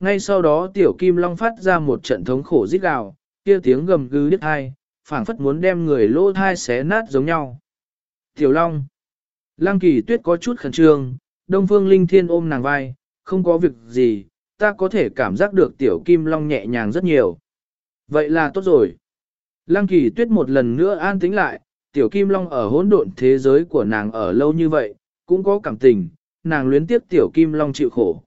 Ngay sau đó tiểu kim long phát ra một trận thống khổ rít gào, kia tiếng gầm gừ đứt hai, phảng phất muốn đem người lỗ thai xé nát giống nhau. Tiểu long. Lăng kỳ tuyết có chút khẩn trương, đông phương linh thiên ôm nàng vai, không có việc gì, ta có thể cảm giác được tiểu kim long nhẹ nhàng rất nhiều. Vậy là tốt rồi. Lăng kỳ tuyết một lần nữa an tĩnh lại, tiểu kim long ở hỗn độn thế giới của nàng ở lâu như vậy, cũng có cảm tình, nàng luyến tiếc tiểu kim long chịu khổ.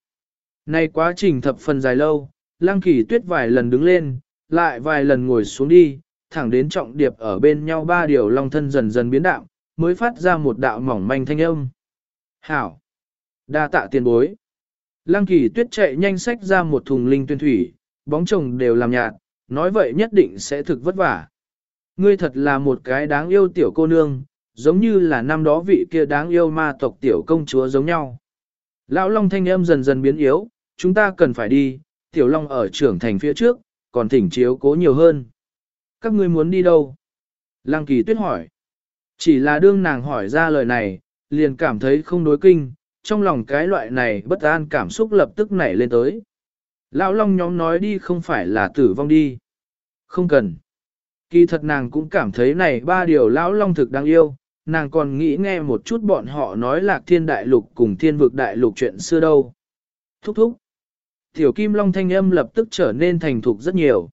Nay quá trình thập phần dài lâu, lăng kỳ tuyết vài lần đứng lên, lại vài lần ngồi xuống đi, thẳng đến trọng điệp ở bên nhau ba điều long thân dần dần biến đạo, mới phát ra một đạo mỏng manh thanh âm. Hảo! đa tạ tiền bối. Lăng kỳ tuyết chạy nhanh sách ra một thùng linh tuyên thủy, bóng chồng đều làm nhạt, nói vậy nhất định sẽ thực vất vả. Ngươi thật là một cái đáng yêu tiểu cô nương, giống như là năm đó vị kia đáng yêu ma tộc tiểu công chúa giống nhau. Lão Long thanh âm dần dần biến yếu, chúng ta cần phải đi, tiểu Long ở trưởng thành phía trước, còn thỉnh chiếu cố nhiều hơn. Các ngươi muốn đi đâu? Lăng kỳ tuyết hỏi. Chỉ là đương nàng hỏi ra lời này, liền cảm thấy không đối kinh, trong lòng cái loại này bất an cảm xúc lập tức nảy lên tới. Lão Long nhóm nói đi không phải là tử vong đi. Không cần. Kỳ thật nàng cũng cảm thấy này ba điều Lão Long thực đáng yêu, nàng còn nghĩ nghe một chút bọn họ nói lạc thiên đại lục cùng thiên vực đại lục chuyện xưa đâu. Thúc thúc. Tiểu Kim Long thanh âm lập tức trở nên thành thục rất nhiều.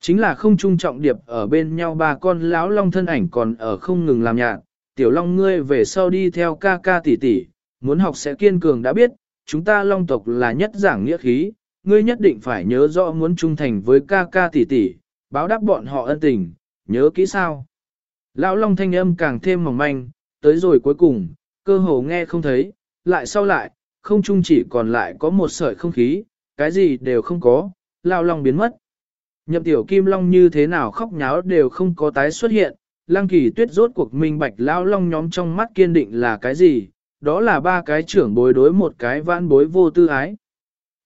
Chính là không trung trọng điệp ở bên nhau ba con lão long thân ảnh còn ở không ngừng làm nhạc. Tiểu Long ngươi về sau đi theo ca ca tỷ tỷ, muốn học sẽ kiên cường đã biết, chúng ta long tộc là nhất giảng nghĩa khí, ngươi nhất định phải nhớ rõ muốn trung thành với ca ca tỷ tỷ, báo đáp bọn họ ân tình, nhớ kỹ sao. Lão long thanh âm càng thêm mỏng manh, tới rồi cuối cùng, cơ hồ nghe không thấy, lại sau lại, không trung chỉ còn lại có một sợi không khí, cái gì đều không có, lão long biến mất. Nhậm tiểu kim long như thế nào khóc nháo đều không có tái xuất hiện, lăng kỳ tuyết rốt cuộc minh bạch lão long nhóm trong mắt kiên định là cái gì, đó là ba cái trưởng bối đối một cái vãn bối vô tư ái.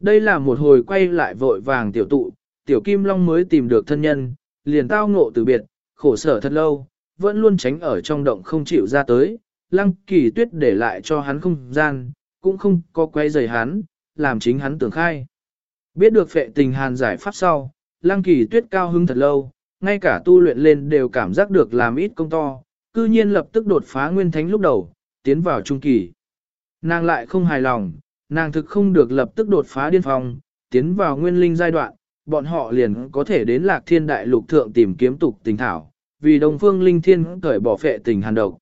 Đây là một hồi quay lại vội vàng tiểu tụ, tiểu kim long mới tìm được thân nhân, liền tao ngộ từ biệt, khổ sở thật lâu, vẫn luôn tránh ở trong động không chịu ra tới, lăng kỳ tuyết để lại cho hắn không gian, cũng không có quay rời hắn, làm chính hắn tưởng khai. Biết được phệ tình hàn giải pháp sau, lăng kỳ tuyết cao hứng thật lâu, ngay cả tu luyện lên đều cảm giác được làm ít công to, cư nhiên lập tức đột phá nguyên thánh lúc đầu, tiến vào trung kỳ. Nàng lại không hài lòng, nàng thực không được lập tức đột phá điên phong, tiến vào nguyên linh giai đoạn, bọn họ liền có thể đến lạc thiên đại lục thượng tìm kiếm tục tình thảo, vì đồng phương linh thiên cởi bỏ phệ tình hàn độc.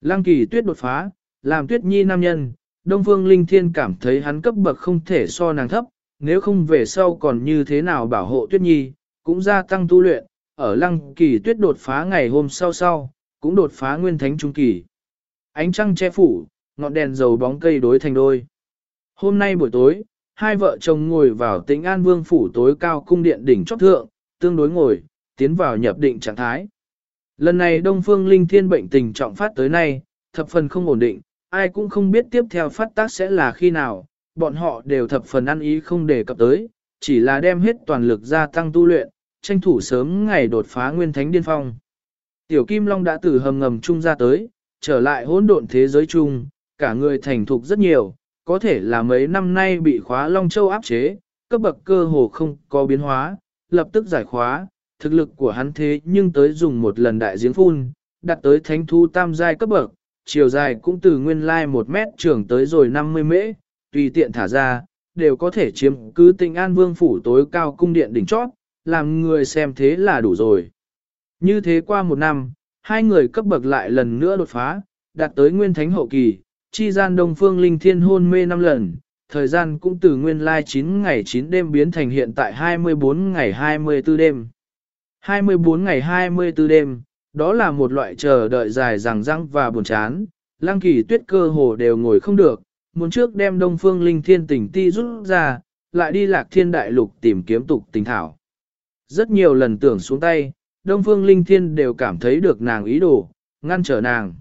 Lăng kỳ tuyết đột phá, làm tuyết nhi nam nhân, đông phương linh thiên cảm thấy hắn cấp bậc không thể so nàng thấp, nếu không về sau còn như thế nào bảo hộ tuyết nhi, cũng gia tăng tu luyện, ở lăng kỳ tuyết đột phá ngày hôm sau sau, cũng đột phá nguyên thánh trung kỳ. Ánh trăng che phủ, ngọn đèn dầu bóng cây đối thành đôi. Hôm nay buổi tối, hai vợ chồng ngồi vào tĩnh an vương phủ tối cao cung điện đỉnh chót thượng, tương đối ngồi, tiến vào nhập định trạng thái. Lần này Đông Phương Linh Thiên bệnh tình trọng phát tới nay, thập phần không ổn định, ai cũng không biết tiếp theo phát tác sẽ là khi nào, bọn họ đều thập phần ăn ý không đề cập tới, chỉ là đem hết toàn lực gia tăng tu luyện, tranh thủ sớm ngày đột phá nguyên thánh điên phong. Tiểu Kim Long đã từ hầm ngầm chung ra tới, trở lại hỗn độn thế giới chung, cả người thành thục rất nhiều, có thể là mấy năm nay bị khóa Long Châu áp chế, cấp bậc cơ hồ không có biến hóa, lập tức giải khóa, thực lực của hắn thế nhưng tới dùng một lần đại giếng phun, đặt tới thánh thu tam giai cấp bậc, chiều dài cũng từ nguyên lai 1 mét trưởng tới rồi 50 mễ, tùy tiện thả ra, đều có thể chiếm cứ tình an vương phủ tối cao cung điện đỉnh chót, làm người xem thế là đủ rồi. Như thế qua một năm, hai người cấp bậc lại lần nữa đột phá, đạt tới nguyên thánh hậu kỳ, chi gian đông phương linh thiên hôn mê 5 lần, thời gian cũng từ nguyên lai 9 ngày 9 đêm biến thành hiện tại 24 ngày 24 đêm. 24 ngày 24 đêm, đó là một loại chờ đợi dài dằng răng và buồn chán, lăng kỳ tuyết cơ hồ đều ngồi không được, muốn trước đem đông phương linh thiên tỉnh ti rút ra, lại đi lạc thiên đại lục tìm kiếm tục tình thảo. Rất nhiều lần tưởng xuống tay, đông phương linh thiên đều cảm thấy được nàng ý đồ, ngăn trở nàng.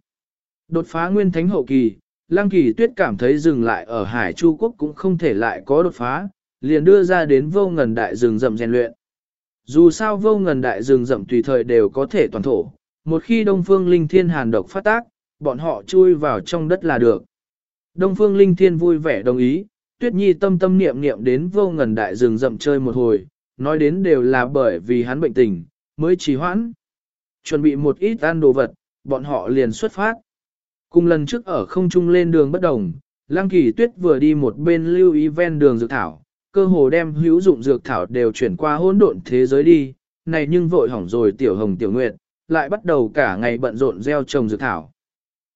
Đột phá nguyên thánh hậu kỳ, lăng kỳ tuyết cảm thấy dừng lại ở hải chu quốc cũng không thể lại có đột phá, liền đưa ra đến vô ngần đại rừng rậm rèn luyện. Dù sao vô ngần đại rừng rậm tùy thời đều có thể toàn thổ, một khi Đông Phương Linh Thiên hàn độc phát tác, bọn họ chui vào trong đất là được. Đông Phương Linh Thiên vui vẻ đồng ý, Tuyết Nhi tâm tâm niệm niệm đến vô ngần đại rừng rậm chơi một hồi, nói đến đều là bởi vì hắn bệnh tình, mới trì hoãn. Chuẩn bị một ít ăn đồ vật, bọn họ liền xuất phát. Cùng lần trước ở không trung lên đường bất đồng, Lăng Kỳ Tuyết vừa đi một bên lưu ý ven đường dược thảo, cơ hồ đem hữu dụng dược thảo đều chuyển qua hỗn độn thế giới đi, này nhưng vội hỏng rồi tiểu hồng tiểu nguyệt, lại bắt đầu cả ngày bận rộn gieo trồng dược thảo.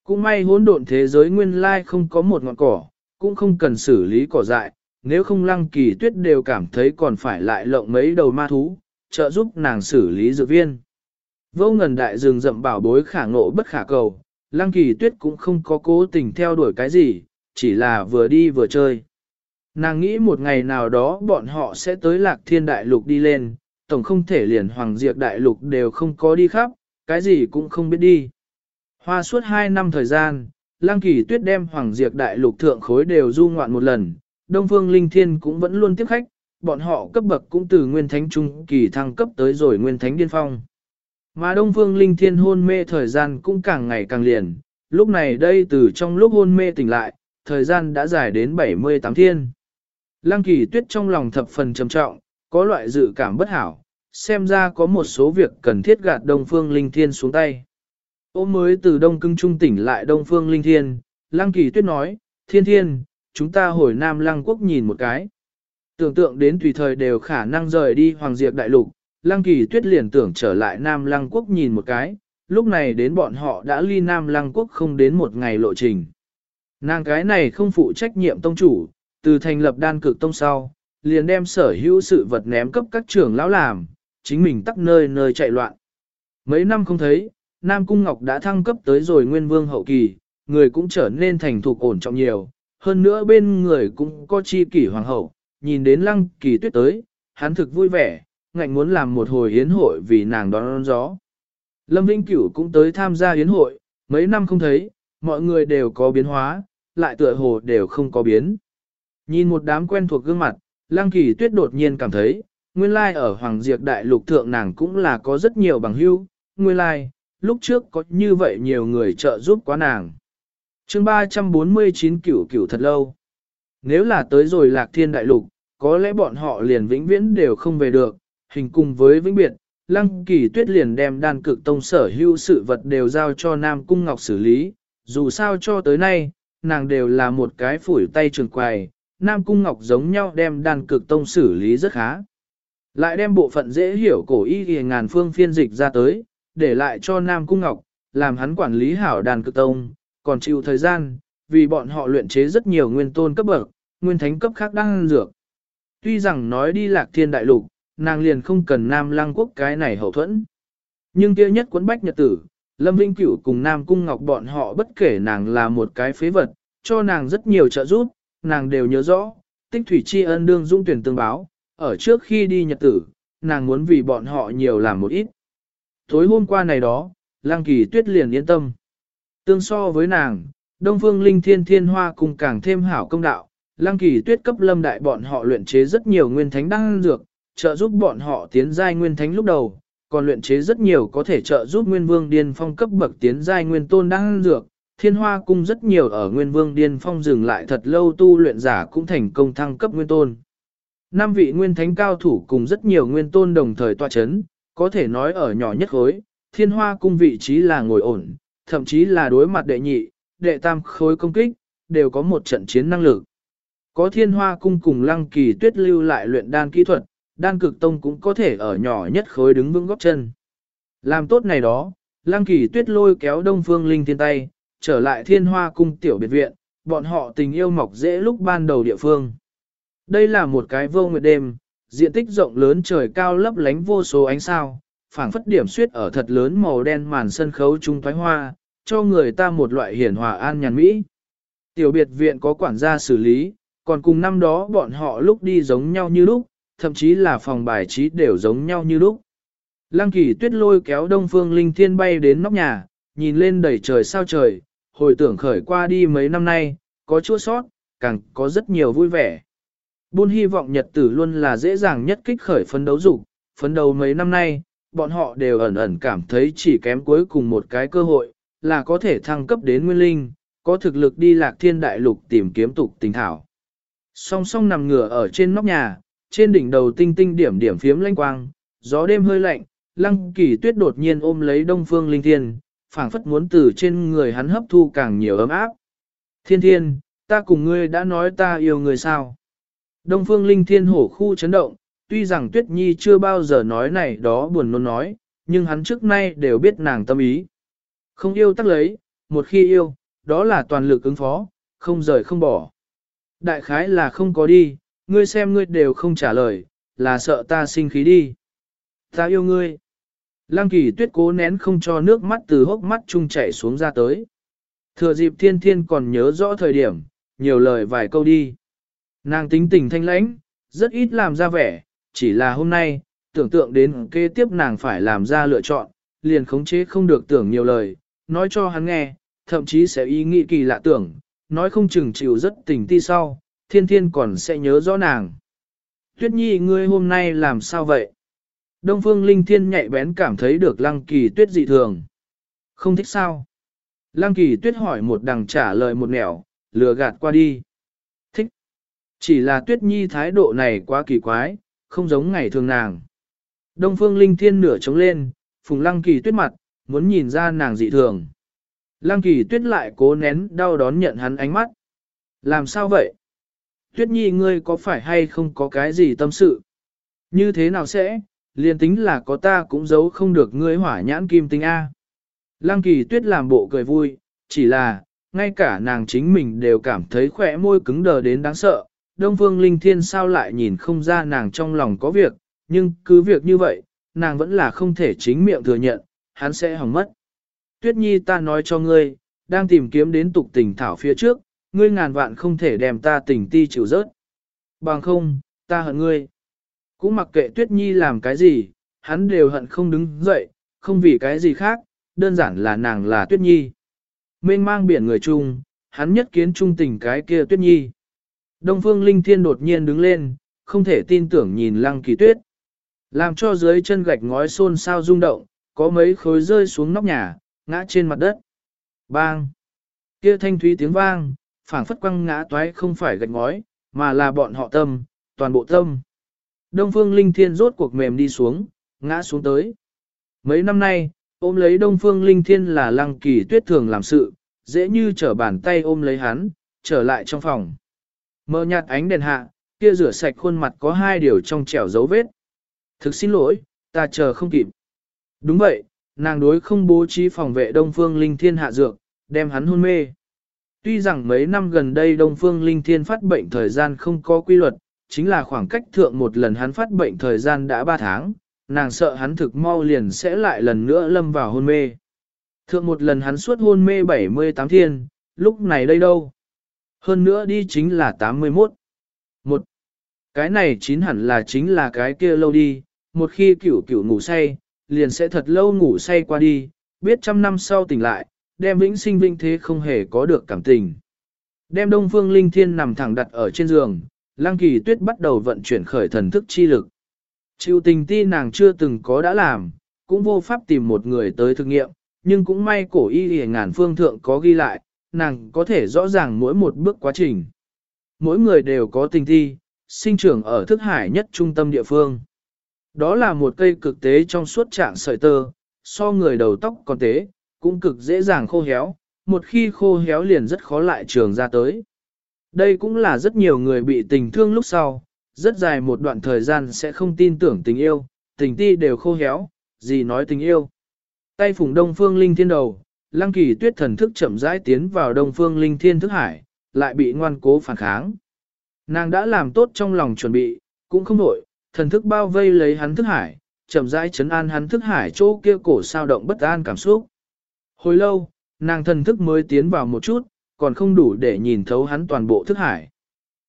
Cũng may hỗn độn thế giới nguyên lai không có một ngọn cỏ, cũng không cần xử lý cỏ dại, nếu không lăng kỳ tuyết đều cảm thấy còn phải lại lộng mấy đầu ma thú, trợ giúp nàng xử lý dược viên. Vô ngần đại rừng rậm bảo bối khả ngộ bất khả cầu, lăng kỳ tuyết cũng không có cố tình theo đuổi cái gì, chỉ là vừa đi vừa chơi. Nàng nghĩ một ngày nào đó bọn họ sẽ tới lạc thiên đại lục đi lên, tổng không thể liền hoàng diệt đại lục đều không có đi khắp, cái gì cũng không biết đi. Hoa suốt hai năm thời gian, Lăng Kỳ Tuyết đem Hoàng Diệp Đại Lục thượng khối đều du ngoạn một lần, Đông Phương Linh Thiên cũng vẫn luôn tiếp khách, bọn họ cấp bậc cũng từ Nguyên Thánh Trung kỳ thăng cấp tới rồi Nguyên Thánh Điên Phong. Mà Đông Phương Linh Thiên hôn mê thời gian cũng càng ngày càng liền, lúc này đây từ trong lúc hôn mê tỉnh lại, thời gian đã dài đến 78 thiên. Lăng Kỳ Tuyết trong lòng thập phần trầm trọng, có loại dự cảm bất hảo, xem ra có một số việc cần thiết gạt Đông Phương Linh Thiên xuống tay. Ôm mới từ Đông Cưng Trung tỉnh lại Đông Phương Linh Thiên, Lăng Kỳ Tuyết nói, Thiên Thiên, chúng ta hồi Nam Lăng Quốc nhìn một cái. Tưởng tượng đến tùy thời đều khả năng rời đi Hoàng Diệp Đại Lục, Lăng Kỳ Tuyết liền tưởng trở lại Nam Lăng Quốc nhìn một cái, lúc này đến bọn họ đã ly Nam Lăng Quốc không đến một ngày lộ trình. Nàng cái này không phụ trách nhiệm tông chủ, từ thành lập đan cực tông sau, liền đem sở hữu sự vật ném cấp các trưởng lão làm, chính mình tắt nơi nơi chạy loạn. Mấy năm không thấy, Nam Cung Ngọc đã thăng cấp tới rồi nguyên vương hậu kỳ, người cũng trở nên thành thục ổn trọng nhiều, hơn nữa bên người cũng có chi kỷ hoàng hậu, nhìn đến lăng kỳ tuyết tới, hắn thực vui vẻ, ngạnh muốn làm một hồi yến hội vì nàng đón, đón gió. Lâm Vinh Cửu cũng tới tham gia yến hội, mấy năm không thấy, mọi người đều có biến hóa, lại tựa hồ đều không có biến. Nhìn một đám quen thuộc gương mặt, Lăng Kỳ Tuyết đột nhiên cảm thấy, nguyên lai ở Hoàng Diệp Đại Lục Thượng nàng cũng là có rất nhiều bằng hữu, nguyên lai, lúc trước có như vậy nhiều người trợ giúp quá nàng. chương 349 cửu cửu thật lâu. Nếu là tới rồi Lạc Thiên Đại Lục, có lẽ bọn họ liền vĩnh viễn đều không về được, hình cùng với vĩnh biệt, Lăng Kỳ Tuyết liền đem đan cực tông sở hữu sự vật đều giao cho Nam Cung Ngọc xử lý, dù sao cho tới nay, nàng đều là một cái phủi tay trường quài, Nam Cung Ngọc giống nhau đem đan cực tông xử lý rất khá. Lại đem bộ phận dễ hiểu cổ y ghi ngàn phương phiên dịch ra tới, để lại cho Nam Cung Ngọc, làm hắn quản lý hảo đàn cực tông, còn chịu thời gian, vì bọn họ luyện chế rất nhiều nguyên tôn cấp bậc, nguyên thánh cấp khác đang dược. Tuy rằng nói đi lạc thiên đại lục, nàng liền không cần Nam Lăng quốc cái này hậu thuẫn. Nhưng kia nhất quấn bách nhật tử, Lâm Vinh Cửu cùng Nam Cung Ngọc bọn họ bất kể nàng là một cái phế vật, cho nàng rất nhiều trợ giúp, nàng đều nhớ rõ, tích thủy tri ân đương dung tuyển tương báo, ở trước khi đi nhật tử, nàng muốn vì bọn họ nhiều làm một ít. Tối hôm qua này đó, Lăng Kỳ Tuyết liền yên tâm. Tương so với nàng, Đông Phương Linh Thiên Thiên Hoa cùng càng thêm hảo công đạo, Lăng Kỳ Tuyết cấp lâm đại bọn họ luyện chế rất nhiều nguyên thánh đăng dược, trợ giúp bọn họ tiến giai nguyên thánh lúc đầu, còn luyện chế rất nhiều có thể trợ giúp Nguyên Vương Điên Phong cấp bậc tiến giai nguyên tôn đăng dược. Thiên Hoa cung rất nhiều ở Nguyên Vương Điên Phong dừng lại thật lâu tu luyện giả cũng thành công thăng cấp nguyên tôn. Năm vị nguyên thánh cao thủ cùng rất nhiều nguyên tôn đồng thời tọa chấn, có thể nói ở nhỏ nhất khối, thiên hoa cung vị trí là ngồi ổn, thậm chí là đối mặt đệ nhị, đệ tam khối công kích, đều có một trận chiến năng lực. Có thiên hoa cung cùng lăng kỳ tuyết lưu lại luyện đan kỹ thuật, đan cực tông cũng có thể ở nhỏ nhất khối đứng vững góc chân. Làm tốt này đó, lăng kỳ tuyết lôi kéo đông phương linh thiên tay, trở lại thiên hoa cung tiểu biệt viện, bọn họ tình yêu mọc dễ lúc ban đầu địa phương. Đây là một cái vô nguyệt đêm, diện tích rộng lớn trời cao lấp lánh vô số ánh sao, phảng phất điểm suyết ở thật lớn màu đen màn sân khấu trung thoái hoa, cho người ta một loại hiển hòa an nhàn mỹ. Tiểu biệt viện có quản gia xử lý, còn cùng năm đó bọn họ lúc đi giống nhau như lúc, thậm chí là phòng bài trí đều giống nhau như lúc. Lăng kỳ tuyết lôi kéo đông phương linh thiên bay đến nóc nhà, nhìn lên đầy trời sao trời, hồi tưởng khởi qua đi mấy năm nay, có chua sót, càng có rất nhiều vui vẻ. Buôn hy vọng nhật tử luôn là dễ dàng nhất kích khởi phấn đấu dục, phấn đấu mấy năm nay, bọn họ đều ẩn ẩn cảm thấy chỉ kém cuối cùng một cái cơ hội, là có thể thăng cấp đến nguyên linh, có thực lực đi lạc thiên đại lục tìm kiếm tục tình thảo. Song song nằm ngửa ở trên nóc nhà, trên đỉnh đầu tinh tinh điểm điểm phiếm lanh quang, gió đêm hơi lạnh, lăng kỳ tuyết đột nhiên ôm lấy đông phương linh thiên, phảng phất muốn từ trên người hắn hấp thu càng nhiều ấm áp. Thiên thiên, ta cùng ngươi đã nói ta yêu người sao. Đông phương linh thiên hổ khu chấn động, tuy rằng tuyết nhi chưa bao giờ nói này đó buồn nôn nói, nhưng hắn trước nay đều biết nàng tâm ý. Không yêu tắc lấy, một khi yêu, đó là toàn lực ứng phó, không rời không bỏ. Đại khái là không có đi, ngươi xem ngươi đều không trả lời, là sợ ta sinh khí đi. Ta yêu ngươi. Lăng kỳ tuyết cố nén không cho nước mắt từ hốc mắt chung chảy xuống ra tới. Thừa dịp thiên thiên còn nhớ rõ thời điểm, nhiều lời vài câu đi. Nàng tính tình thanh lãnh, rất ít làm ra vẻ, chỉ là hôm nay, tưởng tượng đến kế tiếp nàng phải làm ra lựa chọn, liền khống chế không được tưởng nhiều lời, nói cho hắn nghe, thậm chí sẽ ý nghĩ kỳ lạ tưởng, nói không chừng chịu rất tình ti sau, thiên thiên còn sẽ nhớ rõ nàng. Tuyết nhi ngươi hôm nay làm sao vậy? Đông phương linh thiên nhạy bén cảm thấy được lăng kỳ tuyết dị thường. Không thích sao? Lăng kỳ tuyết hỏi một đằng trả lời một nẻo, lừa gạt qua đi. Chỉ là tuyết nhi thái độ này quá kỳ quái, không giống ngày thường nàng. Đông phương linh thiên nửa trống lên, phùng lăng kỳ tuyết mặt, muốn nhìn ra nàng dị thường. Lăng kỳ tuyết lại cố nén đau đón nhận hắn ánh mắt. Làm sao vậy? Tuyết nhi ngươi có phải hay không có cái gì tâm sự? Như thế nào sẽ? Liên tính là có ta cũng giấu không được ngươi hỏa nhãn kim tinh A. Lăng kỳ tuyết làm bộ cười vui, chỉ là, ngay cả nàng chính mình đều cảm thấy khỏe môi cứng đờ đến đáng sợ. Đông Phương Linh Thiên sao lại nhìn không ra nàng trong lòng có việc, nhưng cứ việc như vậy, nàng vẫn là không thể chính miệng thừa nhận, hắn sẽ hỏng mất. Tuyết Nhi ta nói cho ngươi, đang tìm kiếm đến tục tình thảo phía trước, ngươi ngàn vạn không thể đem ta tình ti chịu rớt. Bằng không, ta hận ngươi. Cũng mặc kệ Tuyết Nhi làm cái gì, hắn đều hận không đứng dậy, không vì cái gì khác, đơn giản là nàng là Tuyết Nhi. Mênh mang biển người chung, hắn nhất kiến trung tình cái kia Tuyết Nhi. Đông Phương Linh Thiên đột nhiên đứng lên, không thể tin tưởng nhìn Lăng Kỳ Tuyết. Làm cho dưới chân gạch ngói xôn xao rung động, có mấy khối rơi xuống nóc nhà, ngã trên mặt đất. Bang! Kia thanh thúy tiếng vang, phảng phất quăng ngã toái không phải gạch ngói, mà là bọn họ tâm, toàn bộ tâm. Đông Phương Linh Thiên rốt cuộc mềm đi xuống, ngã xuống tới. Mấy năm nay, ôm lấy Đông Phương Linh Thiên là lăng kỳ tuyết thường làm sự, dễ như trở bàn tay ôm lấy hắn, trở lại trong phòng. Mờ nhạt ánh đèn hạ, kia rửa sạch khuôn mặt có hai điều trong trẻo dấu vết. Thực xin lỗi, ta chờ không kịp. Đúng vậy, nàng đối không bố trí phòng vệ Đông Phương Linh Thiên hạ dược, đem hắn hôn mê. Tuy rằng mấy năm gần đây Đông Phương Linh Thiên phát bệnh thời gian không có quy luật, chính là khoảng cách thượng một lần hắn phát bệnh thời gian đã 3 tháng, nàng sợ hắn thực mau liền sẽ lại lần nữa lâm vào hôn mê. Thượng một lần hắn suốt hôn mê 78 thiên, lúc này đây đâu? Hơn nữa đi chính là 81. Một, cái này chín hẳn là chính là cái kia lâu đi, một khi cửu cửu ngủ say, liền sẽ thật lâu ngủ say qua đi, biết trăm năm sau tỉnh lại, đem vĩnh sinh vinh thế không hề có được cảm tình. Đem Đông Phương Linh Thiên nằm thẳng đặt ở trên giường, Lăng Kỳ Tuyết bắt đầu vận chuyển khởi thần thức chi lực. Chịu tình ti nàng chưa từng có đã làm, cũng vô pháp tìm một người tới thực nghiệm, nhưng cũng may cổ y hề ngàn phương thượng có ghi lại, nàng có thể rõ ràng mỗi một bước quá trình. Mỗi người đều có tình thi sinh trưởng ở thức hải nhất trung tâm địa phương. Đó là một cây cực tế trong suốt trạng sợi tơ, so người đầu tóc còn tế, cũng cực dễ dàng khô héo, một khi khô héo liền rất khó lại trường ra tới. Đây cũng là rất nhiều người bị tình thương lúc sau, rất dài một đoạn thời gian sẽ không tin tưởng tình yêu, tình ti đều khô héo, gì nói tình yêu. Tay phùng đông phương linh thiên đầu, lăng kỳ tuyết thần thức chậm rãi tiến vào đông phương linh thiên thức hải, lại bị ngoan cố phản kháng. Nàng đã làm tốt trong lòng chuẩn bị, cũng không nổi, thần thức bao vây lấy hắn thức hải, chậm rãi chấn an hắn thức hải chỗ kia cổ sao động bất an cảm xúc. Hồi lâu, nàng thần thức mới tiến vào một chút, còn không đủ để nhìn thấu hắn toàn bộ thức hải.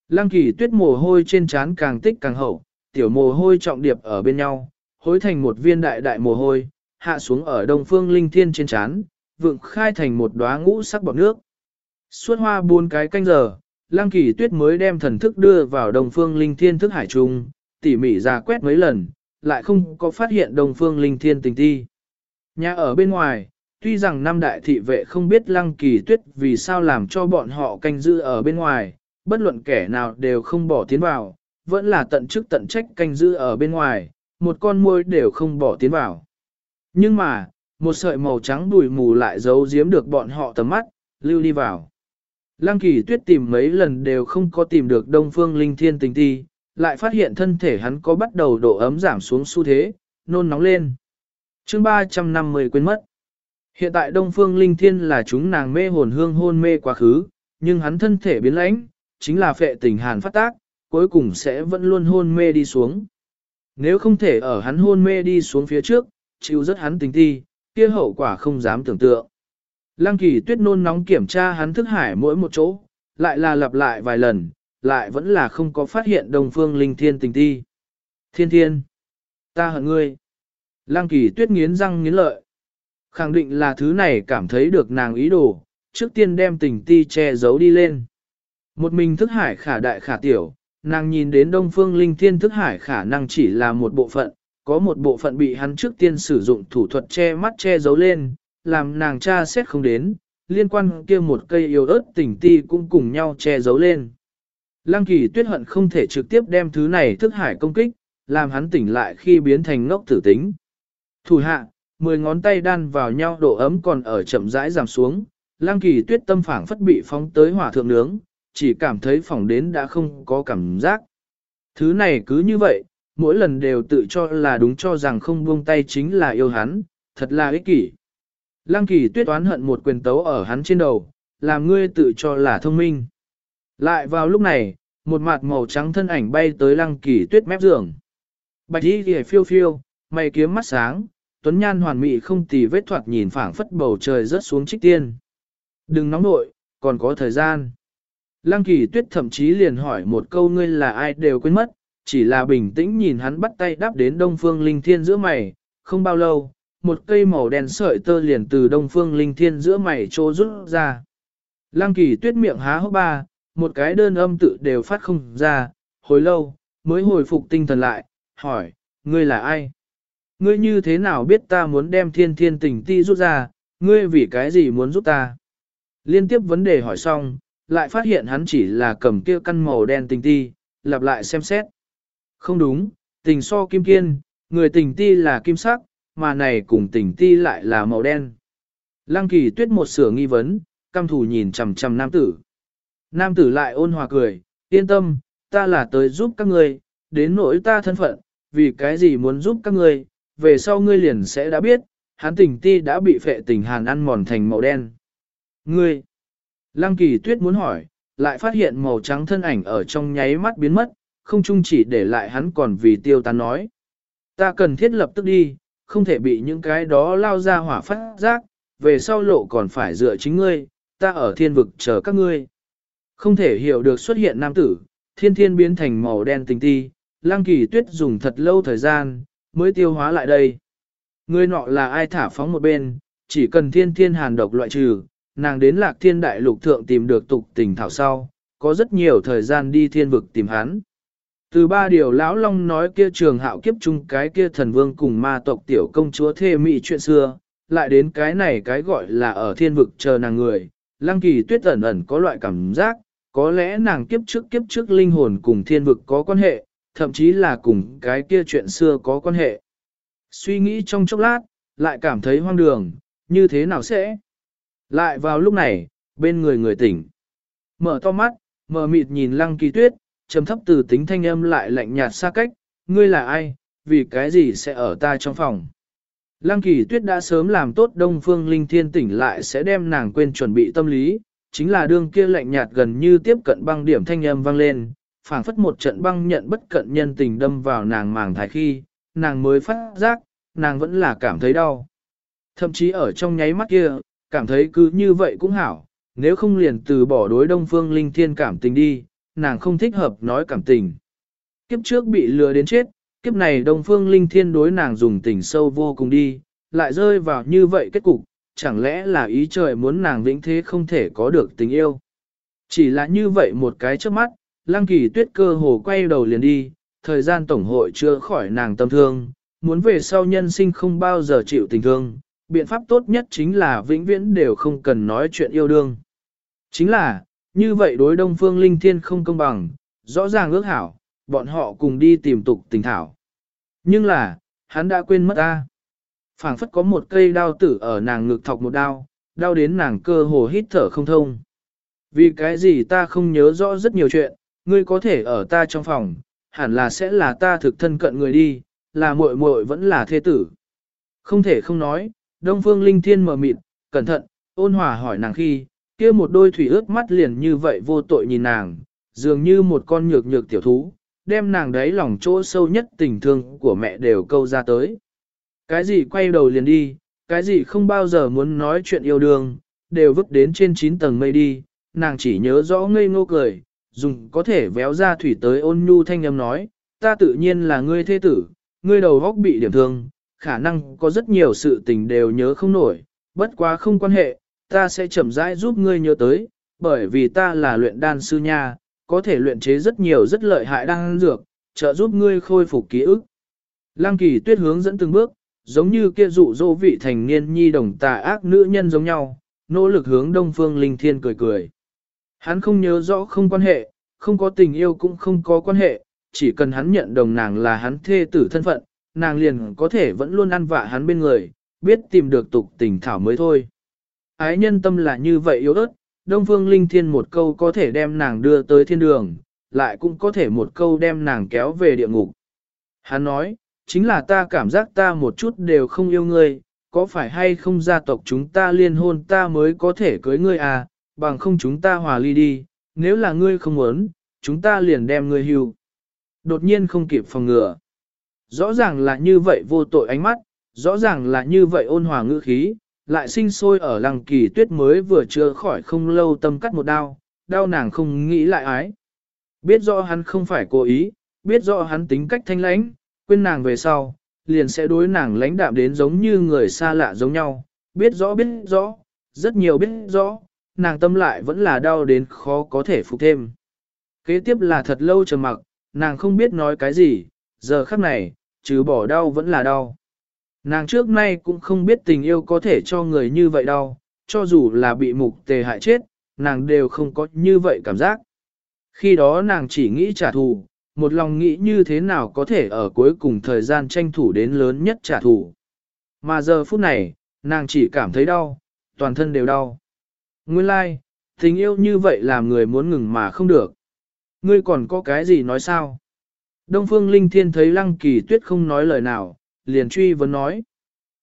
Lăng kỳ tuyết mồ hôi trên trán càng tích càng hậu, tiểu mồ hôi trọng điệp ở bên nhau, hối thành một viên đại đại mồ hôi, hạ xuống ở đông phương linh thiên trên trán, vượng khai thành một đóa ngũ sắc bọt nước. Suốt hoa bốn cái canh giờ, lăng kỳ tuyết mới đem thần thức đưa vào đông phương linh thiên thức hải trung, tỉ mỉ ra quét mấy lần, lại không có phát hiện đông phương linh thiên tình ti. Nhà ở bên ngoài, tuy rằng năm đại thị vệ không biết lăng kỳ tuyết vì sao làm cho bọn họ canh giữ ở bên ngoài, bất luận kẻ nào đều không bỏ tiến vào, vẫn là tận chức tận trách canh giữ ở bên ngoài, một con môi đều không bỏ tiến vào. Nhưng mà, một sợi màu trắng bụi mù lại giấu giếm được bọn họ tầm mắt, lưu đi vào. Lăng kỳ tuyết tìm mấy lần đều không có tìm được đông phương linh thiên tình ti, lại phát hiện thân thể hắn có bắt đầu độ ấm giảm xuống xu thế, nôn nóng lên. chương 350 quên mất. Hiện tại đông phương linh thiên là chúng nàng mê hồn hương hôn mê quá khứ, nhưng hắn thân thể biến lãnh, chính là phệ tình hàn phát tác, cuối cùng sẽ vẫn luôn hôn mê đi xuống. Nếu không thể ở hắn hôn mê đi xuống phía trước, chịu rất hắn tình ti, kia hậu quả không dám tưởng tượng. Lăng kỳ tuyết nôn nóng kiểm tra hắn thức hải mỗi một chỗ, lại là lặp lại vài lần, lại vẫn là không có phát hiện đồng phương linh thiên tình ti. Thiên thiên, ta hận ngươi. Lăng kỳ tuyết nghiến răng nghiến lợi. Khẳng định là thứ này cảm thấy được nàng ý đồ, trước tiên đem tình ti che giấu đi lên. Một mình thức hải khả đại khả tiểu, nàng nhìn đến đông phương linh thiên thức hải khả năng chỉ là một bộ phận, có một bộ phận bị hắn trước tiên sử dụng thủ thuật che mắt che giấu lên, làm nàng cha xét không đến, liên quan kia một cây yêu ớt tỉnh ti cũng cùng nhau che giấu lên. Lăng kỳ tuyết hận không thể trực tiếp đem thứ này thức hải công kích, làm hắn tỉnh lại khi biến thành ngốc tử tính. Thủ hạ, mười ngón tay đan vào nhau độ ấm còn ở chậm rãi giảm xuống, lăng kỳ tuyết tâm phảng phất bị phóng tới hỏa thượng nướng, chỉ cảm thấy phỏng đến đã không có cảm giác. Thứ này cứ như vậy, mỗi lần đều tự cho là đúng cho rằng không buông tay chính là yêu hắn, thật là ích kỷ. Lăng kỳ tuyết oán hận một quyền tấu ở hắn trên đầu, làm ngươi tự cho là thông minh. Lại vào lúc này, một mặt màu trắng thân ảnh bay tới lăng kỳ tuyết mép giường. Bạch y ghề phiêu phiêu, mày kiếm mắt sáng, tuấn nhan hoàn mỹ không tì vết thoạt nhìn phảng phất bầu trời rớt xuống trích tiên. Đừng nóng nội, còn có thời gian. Lăng kỳ tuyết thậm chí liền hỏi một câu ngươi là ai đều quên mất, chỉ là bình tĩnh nhìn hắn bắt tay đáp đến đông phương linh thiên giữa mày, không bao lâu, một cây màu đen sợi tơ liền từ đông phương linh thiên giữa mày trô rút ra. Lăng kỳ tuyết miệng há hốc ba, một cái đơn âm tự đều phát không ra, hồi lâu, mới hồi phục tinh thần lại, hỏi, ngươi là ai? Ngươi như thế nào biết ta muốn đem thiên thiên tình ti rút ra, ngươi vì cái gì muốn giúp ta? Liên tiếp vấn đề hỏi xong, lại phát hiện hắn chỉ là cầm kia căn màu đen tình ti, lặp lại xem xét. Không đúng, tình so kim kiên, người tình ti là kim sắc, mà này cùng tình ti lại là màu đen. Lăng kỳ tuyết một sửa nghi vấn, căm thù nhìn chằm chằm nam tử. Nam tử lại ôn hòa cười, yên tâm, ta là tới giúp các ngươi, đến nỗi ta thân phận, vì cái gì muốn giúp các ngươi, về sau ngươi liền sẽ đã biết, hắn tình ti đã bị phệ tình hàn ăn mòn thành màu đen. Ngươi, lăng kỳ tuyết muốn hỏi, lại phát hiện màu trắng thân ảnh ở trong nháy mắt biến mất, không chung chỉ để lại hắn còn vì tiêu tán nói. Ta cần thiết lập tức đi, không thể bị những cái đó lao ra hỏa phát giác, về sau lộ còn phải dựa chính ngươi, ta ở thiên vực chờ các ngươi. Không thể hiểu được xuất hiện nam tử, thiên thiên biến thành màu đen tình ti, lang kỳ tuyết dùng thật lâu thời gian, mới tiêu hóa lại đây. Người nọ là ai thả phóng một bên, chỉ cần thiên thiên hàn độc loại trừ, nàng đến lạc thiên đại lục thượng tìm được tục tình thảo sau, có rất nhiều thời gian đi thiên vực tìm hắn. Từ ba điều lão long nói kia trường hạo kiếp chung cái kia thần vương cùng ma tộc tiểu công chúa thê mỹ chuyện xưa, lại đến cái này cái gọi là ở thiên vực chờ nàng người, lăng kỳ tuyết ẩn ẩn có loại cảm giác, có lẽ nàng kiếp trước kiếp trước linh hồn cùng thiên vực có quan hệ, thậm chí là cùng cái kia chuyện xưa có quan hệ. Suy nghĩ trong chốc lát, lại cảm thấy hoang đường, như thế nào sẽ? Lại vào lúc này, bên người người tỉnh. Mở to mắt, mở mịt nhìn lăng kỳ tuyết, trầm thấp từ tính thanh âm lại lạnh nhạt xa cách, ngươi là ai, vì cái gì sẽ ở ta trong phòng. Lăng kỳ tuyết đã sớm làm tốt đông phương linh thiên tỉnh lại sẽ đem nàng quên chuẩn bị tâm lý, chính là đương kia lạnh nhạt gần như tiếp cận băng điểm thanh âm vang lên, phảng phất một trận băng nhận bất cận nhân tình đâm vào nàng màng thái khi, nàng mới phát giác, nàng vẫn là cảm thấy đau. Thậm chí ở trong nháy mắt kia, cảm thấy cứ như vậy cũng hảo, nếu không liền từ bỏ đối đông phương linh thiên cảm tình đi, nàng không thích hợp nói cảm tình. Kiếp trước bị lừa đến chết, kiếp này đông phương linh thiên đối nàng dùng tình sâu vô cùng đi, lại rơi vào như vậy kết cục, chẳng lẽ là ý trời muốn nàng vĩnh thế không thể có được tình yêu. Chỉ là như vậy một cái trước mắt, lăng kỳ tuyết cơ hồ quay đầu liền đi, thời gian tổng hội chưa khỏi nàng tâm thương, muốn về sau nhân sinh không bao giờ chịu tình thương, biện pháp tốt nhất chính là vĩnh viễn đều không cần nói chuyện yêu đương. Chính là, như vậy đối đông phương linh thiên không công bằng, rõ ràng ước hảo, bọn họ cùng đi tìm tục tình thảo. Nhưng là, hắn đã quên mất ta. phảng phất có một cây đao tử ở nàng ngực thọc một đao, đau đến nàng cơ hồ hít thở không thông. Vì cái gì ta không nhớ rõ rất nhiều chuyện, ngươi có thể ở ta trong phòng, hẳn là sẽ là ta thực thân cận người đi, là muội muội vẫn là thế tử. Không thể không nói, Đông Phương Linh Thiên mở mịt, cẩn thận, ôn hòa hỏi nàng khi, kia một đôi thủy ướt mắt liền như vậy vô tội nhìn nàng, dường như một con nhược nhược tiểu thú, đem nàng đấy lòng chỗ sâu nhất tình thương của mẹ đều câu ra tới. Cái gì quay đầu liền đi, cái gì không bao giờ muốn nói chuyện yêu đương, đều vứt đến trên 9 tầng mây đi, nàng chỉ nhớ rõ ngây ngô cười, dùng có thể véo ra thủy tới ôn nhu thanh âm nói, ta tự nhiên là ngươi thế tử, ngươi đầu góc bị điểm thương, khả năng có rất nhiều sự tình đều nhớ không nổi, bất quá không quan hệ, ta sẽ chậm rãi giúp ngươi nhớ tới, bởi vì ta là luyện đan sư nha, có thể luyện chế rất nhiều rất lợi hại đan dược, trợ giúp ngươi khôi phục ký ức. Lăng kỳ tuyết hướng dẫn từng bước, giống như kia dụ dỗ vị thành niên nhi đồng tà ác nữ nhân giống nhau, nỗ lực hướng đông phương linh thiên cười cười. Hắn không nhớ rõ không quan hệ, không có tình yêu cũng không có quan hệ, chỉ cần hắn nhận đồng nàng là hắn thê tử thân phận, nàng liền có thể vẫn luôn ăn vạ hắn bên người, biết tìm được tục tình thảo mới thôi. Ái nhân tâm là như vậy yếu ớt, Đông Phương Linh Thiên một câu có thể đem nàng đưa tới thiên đường, lại cũng có thể một câu đem nàng kéo về địa ngục. Hắn nói, chính là ta cảm giác ta một chút đều không yêu ngươi, có phải hay không gia tộc chúng ta liên hôn ta mới có thể cưới ngươi à, bằng không chúng ta hòa ly đi, nếu là ngươi không muốn, chúng ta liền đem ngươi hưu. Đột nhiên không kịp phòng ngừa. Rõ ràng là như vậy vô tội ánh mắt, rõ ràng là như vậy ôn hòa ngữ khí, lại sinh sôi ở lăng kỳ tuyết mới vừa chưa khỏi không lâu tâm cắt một đau, đau nàng không nghĩ lại ái. Biết rõ hắn không phải cố ý, biết rõ hắn tính cách thanh lãnh, quên nàng về sau, liền sẽ đối nàng lãnh đạm đến giống như người xa lạ giống nhau, biết rõ biết rõ, rất nhiều biết rõ, nàng tâm lại vẫn là đau đến khó có thể phục thêm. Kế tiếp là thật lâu trầm mặc, nàng không biết nói cái gì, giờ khắc này, trừ bỏ đau vẫn là đau. Nàng trước nay cũng không biết tình yêu có thể cho người như vậy đâu, cho dù là bị mục tề hại chết, nàng đều không có như vậy cảm giác. Khi đó nàng chỉ nghĩ trả thù, một lòng nghĩ như thế nào có thể ở cuối cùng thời gian tranh thủ đến lớn nhất trả thù. Mà giờ phút này, nàng chỉ cảm thấy đau, toàn thân đều đau. Nguyên lai, like, tình yêu như vậy làm người muốn ngừng mà không được. Ngươi còn có cái gì nói sao? Đông Phương Linh Thiên thấy Lăng Kỳ Tuyết không nói lời nào, liền truy vấn nói.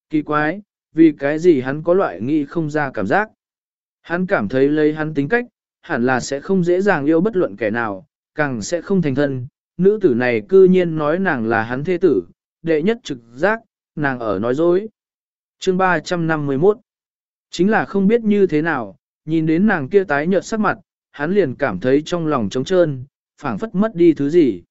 Kỳ quái, vì cái gì hắn có loại nghĩ không ra cảm giác. Hắn cảm thấy lấy hắn tính cách, hẳn là sẽ không dễ dàng yêu bất luận kẻ nào, càng sẽ không thành thân. Nữ tử này cư nhiên nói nàng là hắn thế tử, đệ nhất trực giác, nàng ở nói dối. Chương 351 Chính là không biết như thế nào, nhìn đến nàng kia tái nhợt sắc mặt, hắn liền cảm thấy trong lòng trống trơn, phảng phất mất đi thứ gì.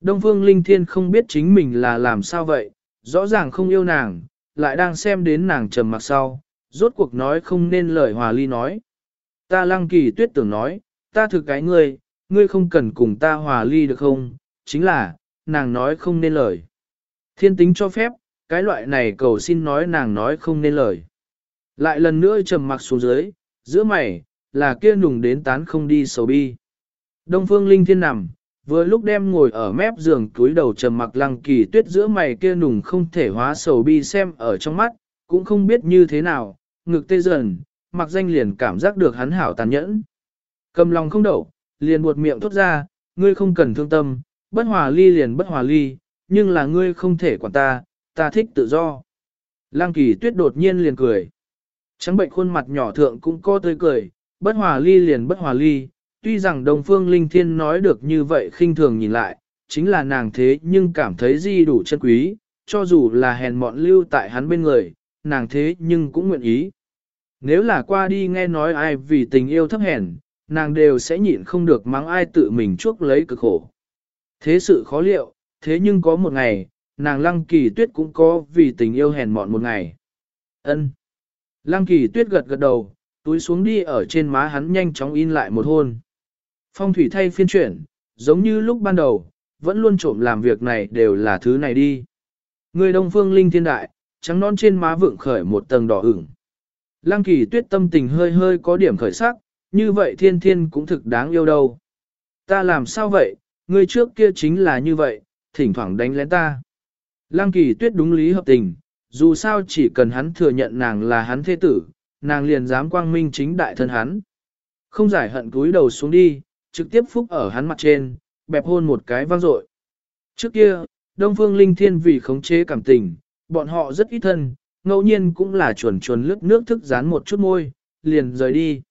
Đông Phương Linh Thiên không biết chính mình là làm sao vậy, rõ ràng không yêu nàng, lại đang xem đến nàng trầm mặc sau, rốt cuộc nói không nên lời hòa ly nói. Ta lăng kỳ tuyết tưởng nói, ta thực cái ngươi, ngươi không cần cùng ta hòa ly được không, chính là, nàng nói không nên lời. Thiên tính cho phép, cái loại này cầu xin nói nàng nói không nên lời. Lại lần nữa trầm mặc xuống dưới, giữa mày, là kia nùng đến tán không đi sầu bi. Đông phương linh thiên nằm, vừa lúc đem ngồi ở mép giường túi đầu trầm mặc lăng kỳ tuyết giữa mày kia nùng không thể hóa sầu bi xem ở trong mắt, cũng không biết như thế nào, ngực tê dần, mặc danh liền cảm giác được hắn hảo tàn nhẫn. Cầm lòng không đậu, liền buột miệng thốt ra, ngươi không cần thương tâm, bất hòa ly liền bất hòa ly, nhưng là ngươi không thể quản ta, ta thích tự do. Lăng kỳ tuyết đột nhiên liền cười. Trắng bệnh khuôn mặt nhỏ thượng cũng có tươi cười, bất hòa ly liền bất hòa ly, tuy rằng Đông Phương Linh Thiên nói được như vậy khinh thường nhìn lại, chính là nàng thế nhưng cảm thấy di đủ chân quý, cho dù là hèn mọn lưu tại hắn bên người, nàng thế nhưng cũng nguyện ý. Nếu là qua đi nghe nói ai vì tình yêu thấp hèn, nàng đều sẽ nhịn không được mắng ai tự mình chuốc lấy cực khổ. Thế sự khó liệu, thế nhưng có một ngày, nàng lăng kỳ tuyết cũng có vì tình yêu hèn mọn một ngày. ân Lăng kỳ tuyết gật gật đầu, túi xuống đi ở trên má hắn nhanh chóng in lại một hôn. Phong thủy thay phiên chuyển, giống như lúc ban đầu, vẫn luôn trộm làm việc này đều là thứ này đi. Người đông phương linh thiên đại, trắng non trên má vượng khởi một tầng đỏ ửng. Lăng kỳ tuyết tâm tình hơi hơi có điểm khởi sắc, như vậy thiên thiên cũng thực đáng yêu đâu. Ta làm sao vậy, ngươi trước kia chính là như vậy, thỉnh thoảng đánh lén ta. Lăng kỳ tuyết đúng lý hợp tình, dù sao chỉ cần hắn thừa nhận nàng là hắn thế tử, nàng liền dám quang minh chính đại thân hắn. Không giải hận cúi đầu xuống đi, trực tiếp phúc ở hắn mặt trên, bẹp hôn một cái vang dội. Trước kia, Đông Phương Linh Thiên vì khống chế cảm tình, bọn họ rất ít thân, ngẫu nhiên cũng là chuẩn chuẩn lướt nước thức dán một chút môi, liền rời đi.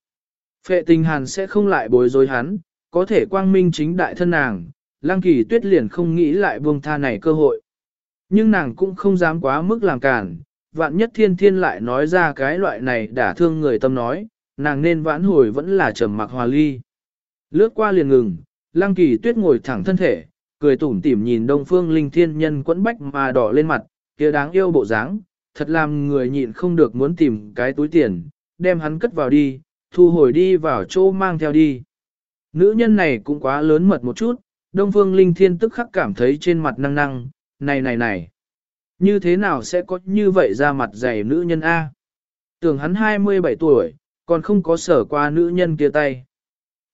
Phệ tình hàn sẽ không lại bối rối hắn, có thể quang minh chính đại thân nàng, lang Kỳ Tuyết liền không nghĩ lại buông tha này cơ hội. Nhưng nàng cũng không dám quá mức làm cản, vạn nhất thiên thiên lại nói ra cái loại này đả thương người tâm nói, nàng nên vãn hồi vẫn là trầm mặc hòa ly. Lướt qua liền ngừng, Lăng Kỳ Tuyết ngồi thẳng thân thể, cười tủm tỉm nhìn Đông Phương Linh Thiên Nhân quẫn bách mà đỏ lên mặt, kia đáng yêu bộ dáng, thật làm người nhịn không được muốn tìm cái túi tiền, đem hắn cất vào đi, thu hồi đi vào chỗ mang theo đi. Nữ nhân này cũng quá lớn mật một chút, Đông Phương Linh Thiên tức khắc cảm thấy trên mặt năng năng, này này này. Như thế nào sẽ có như vậy ra mặt dày nữ nhân A? Tưởng hắn 27 tuổi, còn không có sở qua nữ nhân kia tay.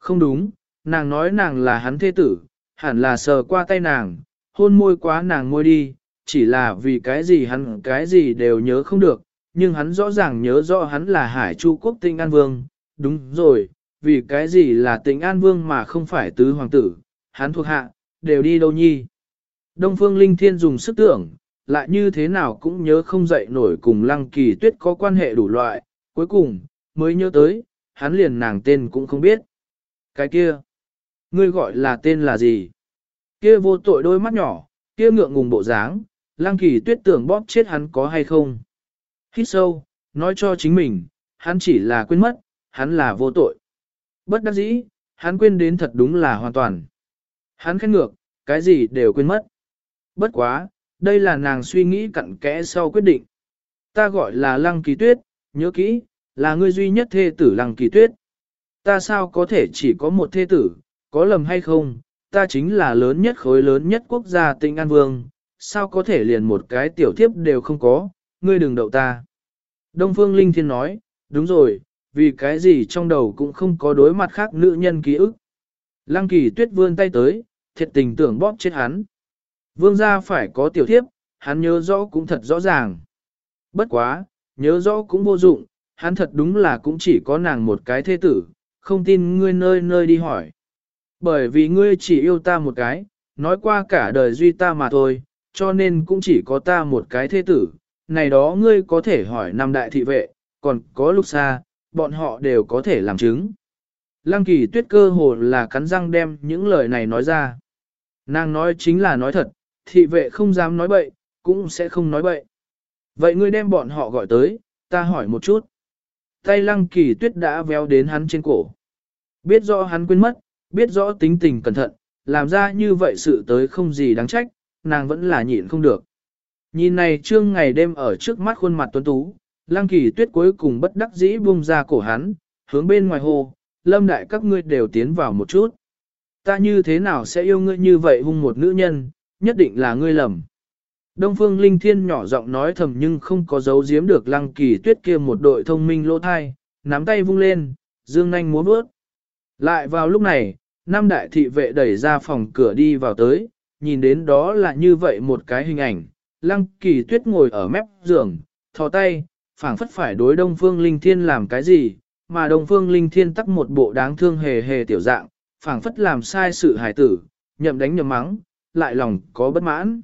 Không đúng, nàng nói nàng là hắn thế tử, hẳn là sờ qua tay nàng, hôn môi quá nàng môi đi, chỉ là vì cái gì hắn cái gì đều nhớ không được, nhưng hắn rõ ràng nhớ rõ hắn là Hải Chu quốc tinh An Vương, đúng rồi, vì cái gì là tinh An Vương mà không phải tứ hoàng tử, hắn thuộc hạ, đều đi đâu nhi. Đông Phương Linh Thiên dùng sức tưởng, lại như thế nào cũng nhớ không dậy nổi cùng Lăng Kỳ Tuyết có quan hệ đủ loại, cuối cùng, mới nhớ tới, hắn liền nàng tên cũng không biết. Cái kia, ngươi gọi là tên là gì? Kia vô tội đôi mắt nhỏ, kia ngượng ngùng bộ dáng, lang Kỳ Tuyết tưởng bóp chết hắn có hay không? Hít sâu, nói cho chính mình, hắn chỉ là quên mất, hắn là vô tội. Bất đắc dĩ, hắn quên đến thật đúng là hoàn toàn. Hắn khét ngược, cái gì đều quên mất. Bất quá, đây là nàng suy nghĩ cặn kẽ sau quyết định. Ta gọi là Lăng Kỳ Tuyết, nhớ kỹ, là ngươi duy nhất thê tử Lăng Kỳ Tuyết. Ta sao có thể chỉ có một thế tử, có lầm hay không, ta chính là lớn nhất khối lớn nhất quốc gia tinh An Vương, sao có thể liền một cái tiểu thiếp đều không có, ngươi đừng đậu ta. Đông Phương Linh Thiên nói, đúng rồi, vì cái gì trong đầu cũng không có đối mặt khác nữ nhân ký ức. Lăng kỳ tuyết vươn tay tới, thiệt tình tưởng bóp chết hắn. Vương gia phải có tiểu thiếp, hắn nhớ rõ cũng thật rõ ràng. Bất quá, nhớ rõ cũng vô dụng, hắn thật đúng là cũng chỉ có nàng một cái thế tử, không tin ngươi nơi nơi đi hỏi. Bởi vì ngươi chỉ yêu ta một cái, nói qua cả đời duy ta mà thôi, cho nên cũng chỉ có ta một cái thế tử. Này đó ngươi có thể hỏi năm đại thị vệ, còn có lúc xa, bọn họ đều có thể làm chứng. Lăng kỳ tuyết cơ hồ là cắn răng đem những lời này nói ra. Nàng nói chính là nói thật, thị vệ không dám nói bậy, cũng sẽ không nói bậy. Vậy ngươi đem bọn họ gọi tới, ta hỏi một chút. Tay lăng kỳ tuyết đã véo đến hắn trên cổ. Biết rõ hắn quên mất, biết rõ tính tình cẩn thận, làm ra như vậy sự tới không gì đáng trách, nàng vẫn là nhịn không được. Nhìn này trương ngày đêm ở trước mắt khuôn mặt tuấn tú, lăng kỳ tuyết cuối cùng bất đắc dĩ buông ra cổ hắn, hướng bên ngoài hồ, lâm đại các ngươi đều tiến vào một chút. Ta như thế nào sẽ yêu ngươi như vậy hung một nữ nhân, nhất định là ngươi lầm. Đông phương linh thiên nhỏ giọng nói thầm nhưng không có giấu giếm được lăng kỳ tuyết kia một đội thông minh lỗ thai, nắm tay vung lên, dương nhanh múa bước. Lại vào lúc này, năm đại thị vệ đẩy ra phòng cửa đi vào tới, nhìn đến đó là như vậy một cái hình ảnh, lăng kỳ tuyết ngồi ở mép giường, thò tay, phảng phất phải đối đông phương linh thiên làm cái gì, mà đông phương linh thiên tắc một bộ đáng thương hề hề tiểu dạng, phảng phất làm sai sự hài tử, nhậm đánh nhậm mắng, lại lòng có bất mãn.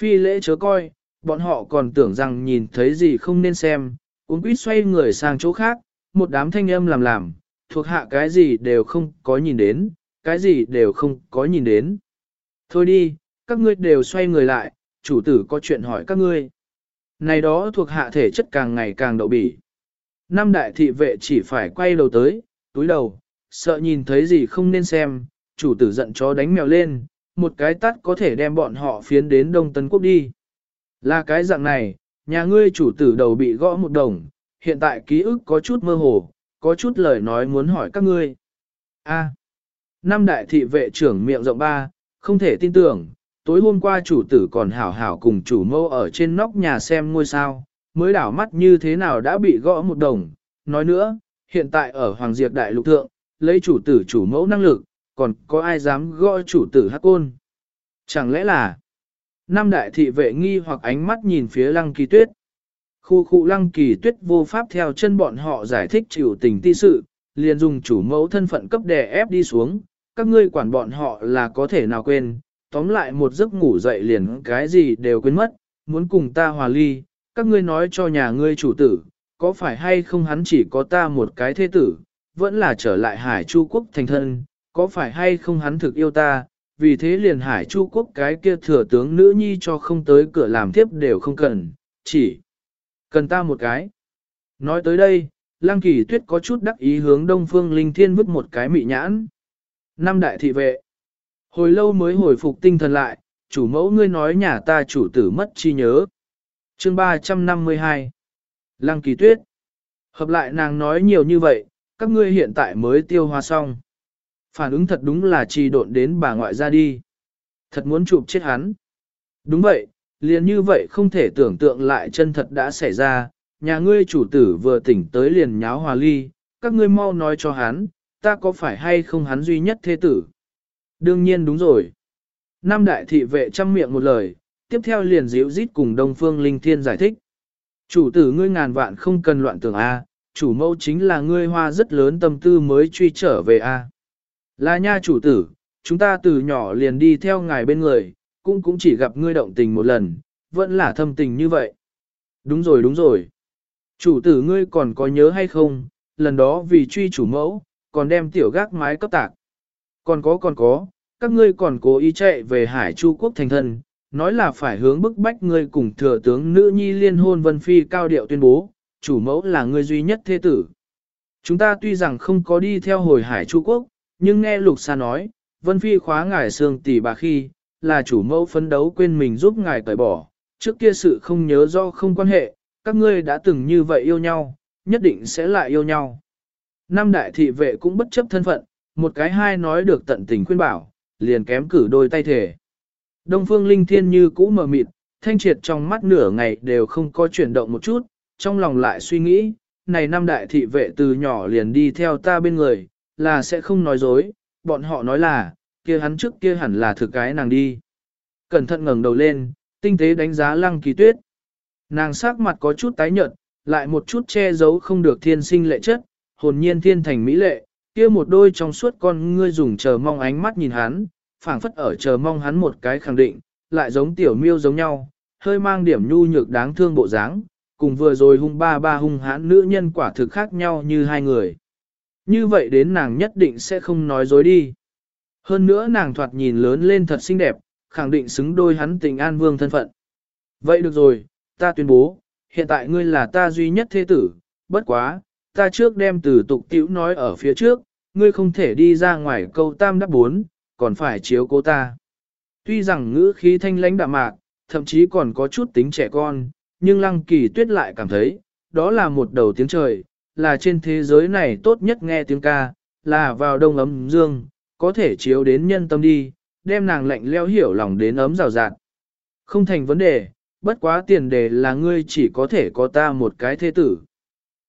Phi lễ chớ coi, bọn họ còn tưởng rằng nhìn thấy gì không nên xem, uống quýt xoay người sang chỗ khác, một đám thanh âm làm làm, thuộc hạ cái gì đều không có nhìn đến, cái gì đều không có nhìn đến. Thôi đi, các ngươi đều xoay người lại, chủ tử có chuyện hỏi các ngươi. Này đó thuộc hạ thể chất càng ngày càng đậu bỉ. Năm đại thị vệ chỉ phải quay đầu tới, túi đầu, sợ nhìn thấy gì không nên xem, chủ tử giận chó đánh mèo lên, một cái tắt có thể đem bọn họ phiến đến Đông Tân Quốc đi. Là cái dạng này, nhà ngươi chủ tử đầu bị gõ một đồng, hiện tại ký ức có chút mơ hồ, có chút lời nói muốn hỏi các ngươi. A. năm đại thị vệ trưởng miệng rộng ba, không thể tin tưởng, tối hôm qua chủ tử còn hảo hảo cùng chủ mâu ở trên nóc nhà xem ngôi sao, mới đảo mắt như thế nào đã bị gõ một đồng. Nói nữa, hiện tại ở Hoàng Diệp Đại Lục Thượng, lấy chủ tử chủ mẫu năng lực, còn có ai dám gõ chủ tử hắc côn? Chẳng lẽ là năm đại thị vệ nghi hoặc ánh mắt nhìn phía lăng kỳ tuyết? Khu khu lăng kỳ tuyết vô pháp theo chân bọn họ giải thích chịu tình ti sự, liền dùng chủ mẫu thân phận cấp đè ép đi xuống, các ngươi quản bọn họ là có thể nào quên, tóm lại một giấc ngủ dậy liền cái gì đều quên mất, muốn cùng ta hòa ly, các ngươi nói cho nhà ngươi chủ tử, có phải hay không hắn chỉ có ta một cái thế tử, vẫn là trở lại hải chu quốc thành thân, có phải hay không hắn thực yêu ta, vì thế liền hải chu quốc cái kia thừa tướng nữ nhi cho không tới cửa làm tiếp đều không cần, chỉ cần ta một cái. Nói tới đây, Lăng Kỳ Tuyết có chút đắc ý hướng Đông Phương Linh Thiên vứt một cái mị nhãn. Năm đại thị vệ. Hồi lâu mới hồi phục tinh thần lại, chủ mẫu ngươi nói nhà ta chủ tử mất chi nhớ. Chương 352 Lăng Kỳ Tuyết. Hợp lại nàng nói nhiều như vậy, các ngươi hiện tại mới tiêu hóa xong. Phản ứng thật đúng là trì độn đến bà ngoại ra đi. Thật muốn chụp chết hắn. Đúng vậy, liền như vậy không thể tưởng tượng lại chân thật đã xảy ra, nhà ngươi chủ tử vừa tỉnh tới liền nháo hòa ly, các ngươi mau nói cho hắn, ta có phải hay không hắn duy nhất thế tử? Đương nhiên đúng rồi. nam đại thị vệ chăm miệng một lời, tiếp theo liền díu rít cùng Đông Phương Linh Thiên giải thích. Chủ tử ngươi ngàn vạn không cần loạn tưởng A, chủ mẫu chính là ngươi hoa rất lớn tâm tư mới truy trở về A. Là nha chủ tử, chúng ta từ nhỏ liền đi theo ngài bên người, cũng cũng chỉ gặp ngươi động tình một lần, vẫn là thâm tình như vậy. Đúng rồi đúng rồi. Chủ tử ngươi còn có nhớ hay không, lần đó vì truy chủ mẫu, còn đem tiểu gác mái cấp tạc. Còn có còn có, các ngươi còn cố ý chạy về Hải Chu quốc thành thân, nói là phải hướng bức bách ngươi cùng thừa tướng nữ nhi liên hôn Vân Phi cao điệu tuyên bố, chủ mẫu là ngươi duy nhất thế tử. Chúng ta tuy rằng không có đi theo hồi Hải Chu quốc, nhưng nghe Lục Sa nói, Vân Phi khóa ngài xương tỷ bà khi, là chủ mẫu phấn đấu quên mình giúp ngài cởi bỏ, trước kia sự không nhớ do không quan hệ, các ngươi đã từng như vậy yêu nhau, nhất định sẽ lại yêu nhau. Năm đại thị vệ cũng bất chấp thân phận, một cái hai nói được tận tình khuyên bảo, liền kém cử đôi tay thể. Đông phương linh thiên như cũ mờ mịt, thanh triệt trong mắt nửa ngày đều không có chuyển động một chút, trong lòng lại suy nghĩ, này năm đại thị vệ từ nhỏ liền đi theo ta bên người, là sẽ không nói dối, bọn họ nói là, kia hắn trước kia hẳn là thực cái nàng đi. Cẩn thận ngẩng đầu lên, tinh tế đánh giá lăng kỳ tuyết. Nàng sắc mặt có chút tái nhợt, lại một chút che giấu không được thiên sinh lệ chất, hồn nhiên thiên thành mỹ lệ, kia một đôi trong suốt con ngươi dùng chờ mong ánh mắt nhìn hắn, phảng phất ở chờ mong hắn một cái khẳng định, lại giống tiểu miêu giống nhau, hơi mang điểm nhu nhược đáng thương bộ dáng, cùng vừa rồi hung ba ba hung hãn nữ nhân quả thực khác nhau như hai người. Như vậy đến nàng nhất định sẽ không nói dối đi. Hơn nữa nàng thoạt nhìn lớn lên thật xinh đẹp, khẳng định xứng đôi hắn tình an vương thân phận. Vậy được rồi, ta tuyên bố, hiện tại ngươi là ta duy nhất thế tử, bất quá, ta trước đem từ tục tiểu nói ở phía trước, ngươi không thể đi ra ngoài câu tam đáp bốn, còn phải chiếu cố ta. Tuy rằng ngữ khí thanh lãnh đạm mạc, thậm chí còn có chút tính trẻ con, nhưng lăng kỳ tuyết lại cảm thấy, đó là một đầu tiếng trời, là trên thế giới này tốt nhất nghe tiếng ca, là vào đông ấm dương, có thể chiếu đến nhân tâm đi, đem nàng lạnh leo hiểu lòng đến ấm rào rạt. Không thành vấn đề, bất quá tiền đề là ngươi chỉ có thể có ta một cái thế tử.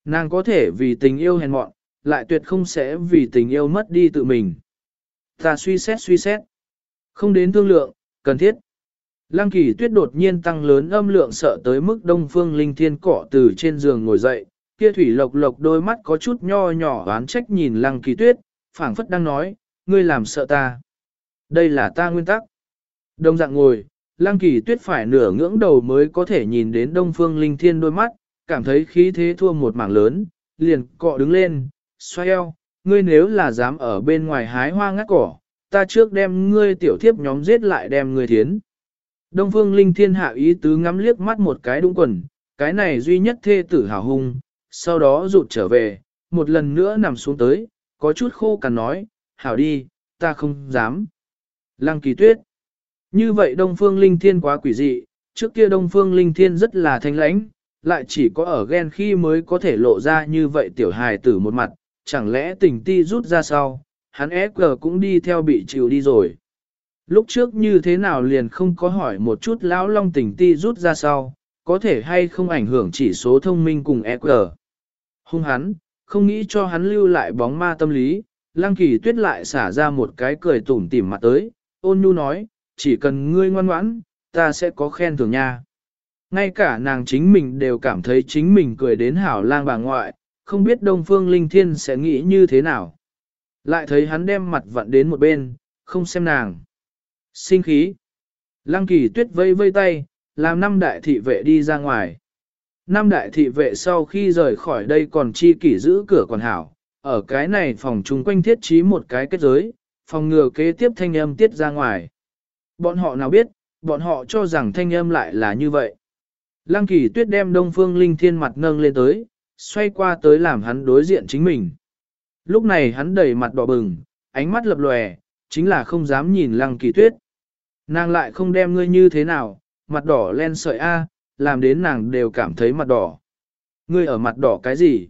Nàng có thể vì tình yêu hèn mọn, lại tuyệt không sẽ vì tình yêu mất đi tự mình. Ta suy xét suy xét. Không đến thương lượng, cần thiết. Lăng kỳ tuyết đột nhiên tăng lớn âm lượng sợ tới mức đông phương linh thiên cỏ từ trên giường ngồi dậy, kia thủy lộc lộc đôi mắt có chút nho nhỏ oán trách nhìn lăng kỳ tuyết, phảng phất đang nói, ngươi làm sợ ta. Đây là ta nguyên tắc. Đông dạng ngồi, lăng kỳ tuyết phải nửa ngưỡng đầu mới có thể nhìn đến đông phương linh thiên đôi mắt, cảm thấy khí thế thua một mảng lớn, liền cọ đứng lên, xoay eo, ngươi nếu là dám ở bên ngoài hái hoa ngắt cỏ, ta trước đem ngươi tiểu thiếp nhóm giết lại đem ngươi thiến. Đông phương linh thiên hạ ý tứ ngắm liếc mắt một cái đúng quần, cái này duy nhất thê tử hào hung, sau đó rụt trở về, một lần nữa nằm xuống tới, có chút khô cằn nói, hảo đi, ta không dám. Lăng kỳ tuyết. Như vậy Đông Phương Linh Thiên quá quỷ dị, trước kia Đông Phương Linh Thiên rất là thanh lãnh, lại chỉ có ở ghen khi mới có thể lộ ra như vậy tiểu hài tử một mặt, chẳng lẽ tình ti rút ra sau, hắn ép cờ cũng đi theo bị chịu đi rồi. Lúc trước như thế nào liền không có hỏi một chút lão long tình ti rút ra sau, có thể hay không ảnh hưởng chỉ số thông minh cùng EQ. Hung hắn, không nghĩ cho hắn lưu lại bóng ma tâm lý, lăng kỳ tuyết lại xả ra một cái cười tủm tỉm mặt tới, ôn nhu nói, chỉ cần ngươi ngoan ngoãn, ta sẽ có khen thưởng nha. Ngay cả nàng chính mình đều cảm thấy chính mình cười đến hảo lang bà ngoại, không biết Đông Phương Linh Thiên sẽ nghĩ như thế nào. Lại thấy hắn đem mặt vặn đến một bên, không xem nàng. Sinh khí. Lăng kỳ tuyết vây vây tay, làm năm đại thị vệ đi ra ngoài. Năm đại thị vệ sau khi rời khỏi đây còn chi kỷ giữ cửa còn hảo, ở cái này phòng chung quanh thiết trí một cái kết giới, phòng ngừa kế tiếp thanh âm tiết ra ngoài. Bọn họ nào biết, bọn họ cho rằng thanh âm lại là như vậy. Lăng kỳ tuyết đem đông phương linh thiên mặt nâng lên tới, xoay qua tới làm hắn đối diện chính mình. Lúc này hắn đầy mặt đỏ bừng, ánh mắt lập lòe, chính là không dám nhìn lăng kỳ tuyết. Nàng lại không đem ngươi như thế nào, mặt đỏ len sợi A, làm đến nàng đều cảm thấy mặt đỏ. Ngươi ở mặt đỏ cái gì?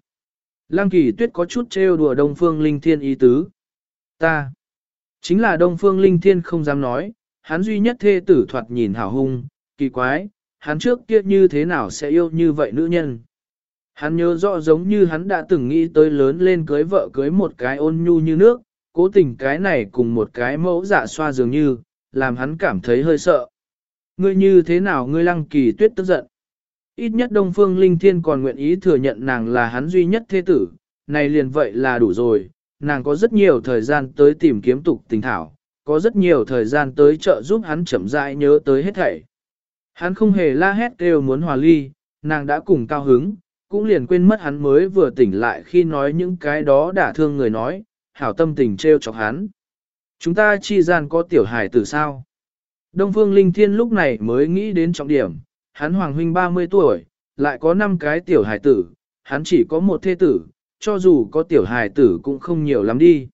Lăng kỳ tuyết có chút trêu đùa Đông Phương Linh Thiên ý tứ. Ta. Chính là Đông Phương Linh Thiên không dám nói, hắn duy nhất thê tử thoạt nhìn hảo hung, kỳ quái, hắn trước kia như thế nào sẽ yêu như vậy nữ nhân. Hắn nhớ rõ giống như hắn đã từng nghĩ tới lớn lên cưới vợ cưới một cái ôn nhu như nước, cố tình cái này cùng một cái mẫu dạ xoa dường như, làm hắn cảm thấy hơi sợ. Ngươi như thế nào ngươi lăng kỳ tuyết tức giận? Ít nhất Đông Phương Linh Thiên còn nguyện ý thừa nhận nàng là hắn duy nhất thế tử, này liền vậy là đủ rồi, nàng có rất nhiều thời gian tới tìm kiếm tục tình thảo, có rất nhiều thời gian tới trợ giúp hắn chậm rãi nhớ tới hết thảy. Hắn không hề la hét kêu muốn hòa ly, nàng đã cùng cao hứng, cũng liền quên mất hắn mới vừa tỉnh lại khi nói những cái đó đả thương người nói, hảo tâm tình treo chọc hắn. Chúng ta chi gian có tiểu hài tử sao? Đông Phương Linh Thiên lúc này mới nghĩ đến trọng điểm, hắn hoàng huynh 30 tuổi, lại có 5 cái tiểu hài tử, hắn chỉ có một thê tử, cho dù có tiểu hài tử cũng không nhiều lắm đi.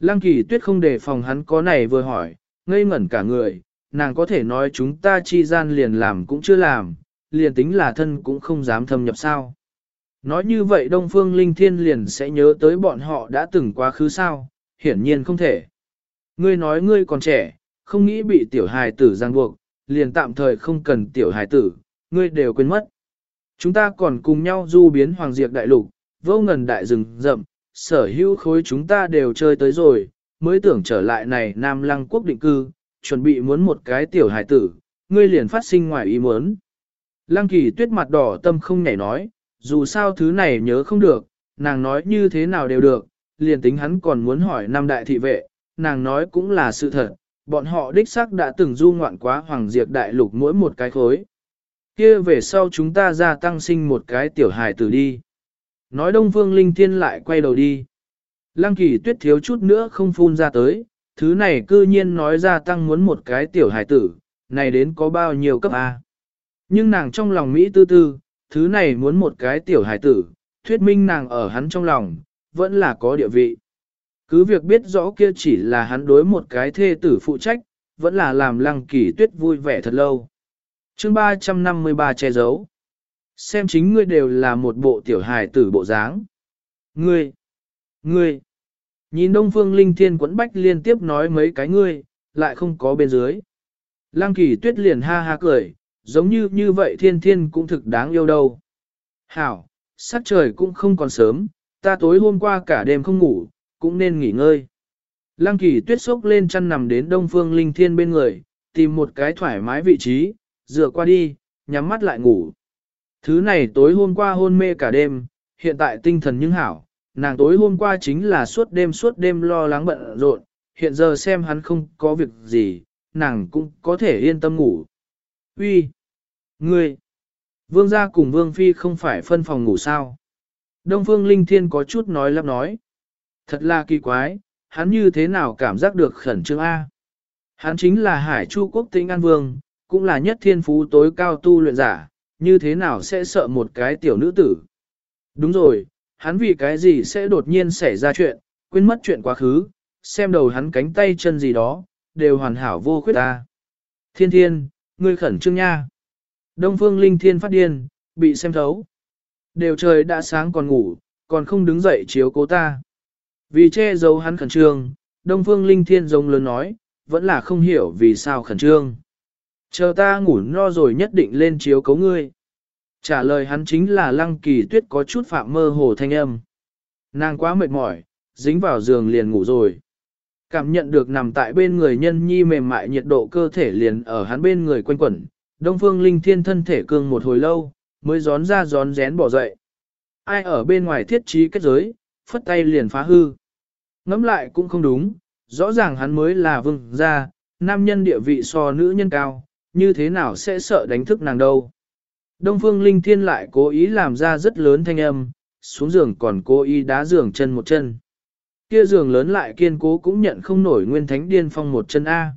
Lăng kỳ tuyết không đề phòng hắn có này vừa hỏi, ngây ngẩn cả người, nàng có thể nói chúng ta chi gian liền làm cũng chưa làm, liền tính là thân cũng không dám thâm nhập sao. Nói như vậy Đông Phương Linh Thiên liền sẽ nhớ tới bọn họ đã từng quá khứ sao, hiển nhiên không thể. Ngươi nói ngươi còn trẻ, không nghĩ bị tiểu hài tử giang buộc, liền tạm thời không cần tiểu hài tử, ngươi đều quên mất. Chúng ta còn cùng nhau du biến hoàng diệt đại lục, vô ngần đại rừng rậm, sở hữu khối chúng ta đều chơi tới rồi, mới tưởng trở lại này Nam Lăng quốc định cư, chuẩn bị muốn một cái tiểu hài tử, ngươi liền phát sinh ngoài ý muốn. Lăng kỳ tuyết mặt đỏ tâm không nhảy nói, dù sao thứ này nhớ không được, nàng nói như thế nào đều được, liền tính hắn còn muốn hỏi năm đại thị vệ, nàng nói cũng là sự thật, bọn họ đích xác đã từng du ngoạn quá hoàng diệt đại lục mỗi một cái khối. kia về sau chúng ta gia tăng sinh một cái tiểu hài tử đi. Nói Đông Phương Linh Thiên lại quay đầu đi. Lăng kỳ tuyết thiếu chút nữa không phun ra tới, thứ này cư nhiên nói gia tăng muốn một cái tiểu hài tử, này đến có bao nhiêu cấp A. Nhưng nàng trong lòng Mỹ tư tư, thứ này muốn một cái tiểu hài tử, thuyết minh nàng ở hắn trong lòng, vẫn là có địa vị. Cứ việc biết rõ kia chỉ là hắn đối một cái thê tử phụ trách, vẫn là làm lăng kỳ tuyết vui vẻ thật lâu. chương 353 che giấu. Xem chính ngươi đều là một bộ tiểu hài tử bộ dáng. Ngươi, ngươi, nhìn Đông Phương Linh Thiên quẫn bách liên tiếp nói mấy cái ngươi, lại không có bên dưới. Lăng kỳ tuyết liền ha ha cười, giống như như vậy thiên thiên cũng thực đáng yêu đâu. Hảo, sắc trời cũng không còn sớm, ta tối hôm qua cả đêm không ngủ, cũng nên nghỉ ngơi. Lăng kỳ tuyết sốc lên chăn nằm đến đông phương linh thiên bên người, tìm một cái thoải mái vị trí, dựa qua đi, nhắm mắt lại ngủ. Thứ này tối hôm qua hôn mê cả đêm, hiện tại tinh thần nhưng hảo, nàng tối hôm qua chính là suốt đêm suốt đêm lo lắng bận rộn, hiện giờ xem hắn không có việc gì, nàng cũng có thể yên tâm ngủ. Uy, Ngươi! Vương gia cùng Vương Phi không phải phân phòng ngủ sao? Đông Phương Linh Thiên có chút nói lắp nói. Thật là kỳ quái, hắn như thế nào cảm giác được khẩn trương A. Hắn chính là Hải Chu Quốc Tĩnh An Vương, cũng là nhất thiên phú tối cao tu luyện giả, như thế nào sẽ sợ một cái tiểu nữ tử. Đúng rồi, hắn vì cái gì sẽ đột nhiên xảy ra chuyện, quên mất chuyện quá khứ, xem đầu hắn cánh tay chân gì đó, đều hoàn hảo vô khuyết ta. Thiên thiên, ngươi khẩn trương nha. Đông phương linh thiên phát điên, bị xem thấu. Đều trời đã sáng còn ngủ, còn không đứng dậy chiếu cố ta. Vì che giấu hắn khẩn trương, Đông Phương Linh Thiên giống lớn nói, vẫn là không hiểu vì sao khẩn trương. Chờ ta ngủ no rồi nhất định lên chiếu cấu ngươi. Trả lời hắn chính là lăng kỳ tuyết có chút phạm mơ hồ thanh âm. Nàng quá mệt mỏi, dính vào giường liền ngủ rồi. Cảm nhận được nằm tại bên người nhân nhi mềm mại nhiệt độ cơ thể liền ở hắn bên người quanh quẩn, Đông Phương Linh Thiên thân thể cương một hồi lâu, mới gión ra gión rén bỏ dậy. Ai ở bên ngoài thiết trí kết giới, phất tay liền phá hư. ngẫm lại cũng không đúng, rõ ràng hắn mới là vương gia, nam nhân địa vị so nữ nhân cao, như thế nào sẽ sợ đánh thức nàng đâu. Đông Phương Linh Thiên lại cố ý làm ra rất lớn thanh âm, xuống giường còn cố ý đá giường chân một chân. Kia giường lớn lại kiên cố cũng nhận không nổi nguyên thánh điên phong một chân A.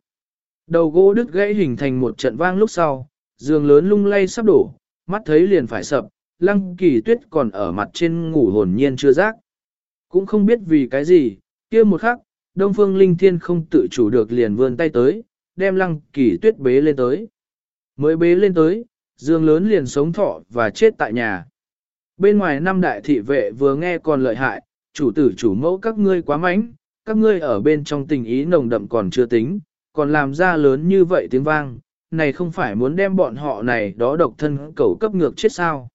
Đầu gỗ đứt gãy hình thành một trận vang lúc sau, giường lớn lung lay sắp đổ, mắt thấy liền phải sập, lăng kỳ tuyết còn ở mặt trên ngủ hồn nhiên chưa giác. Cũng không biết vì cái gì, kia một khắc, Đông Phương Linh Thiên không tự chủ được liền vươn tay tới, đem lăng kỳ tuyết bế lên tới. Mới bế lên tới, Dương lớn liền sống thọ và chết tại nhà. Bên ngoài năm đại thị vệ vừa nghe còn lợi hại, chủ tử chủ mẫu các ngươi quá mánh, các ngươi ở bên trong tình ý nồng đậm còn chưa tính, còn làm ra lớn như vậy tiếng vang, này không phải muốn đem bọn họ này đó độc thân cầu cấp ngược chết sao.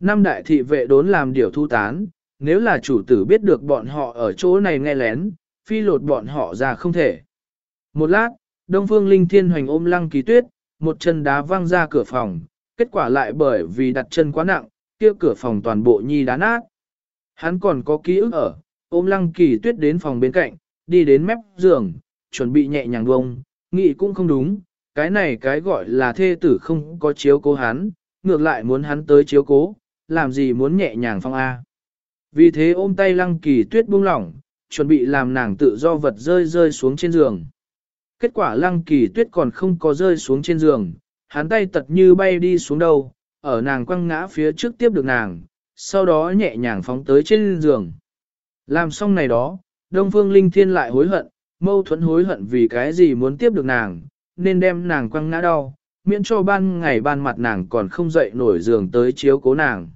Năm đại thị vệ đốn làm điều thu tán, nếu là chủ tử biết được bọn họ ở chỗ này nghe lén, phi lột bọn họ ra không thể. Một lát, Đông Phương Linh Thiên Hoành ôm lăng ký tuyết, một chân đá văng ra cửa phòng, kết quả lại bởi vì đặt chân quá nặng, kia cửa phòng toàn bộ nhi đá nát. Hắn còn có ký ức ở, ôm lăng kỳ tuyết đến phòng bên cạnh, đi đến mép giường, chuẩn bị nhẹ nhàng bông, nghĩ cũng không đúng, cái này cái gọi là thê tử không có chiếu cố hắn, ngược lại muốn hắn tới chiếu cố, làm gì muốn nhẹ nhàng phong A. Vì thế ôm tay lăng kỳ tuyết buông lỏng, chuẩn bị làm nàng tự do vật rơi rơi xuống trên giường. Kết quả lăng kỳ tuyết còn không có rơi xuống trên giường, hắn tay tật như bay đi xuống đâu, ở nàng quăng ngã phía trước tiếp được nàng, sau đó nhẹ nhàng phóng tới trên giường. Làm xong này đó, Đông Phương Linh Thiên lại hối hận, mâu thuẫn hối hận vì cái gì muốn tiếp được nàng, nên đem nàng quăng ngã đau, miễn cho ban ngày ban mặt nàng còn không dậy nổi giường tới chiếu cố nàng.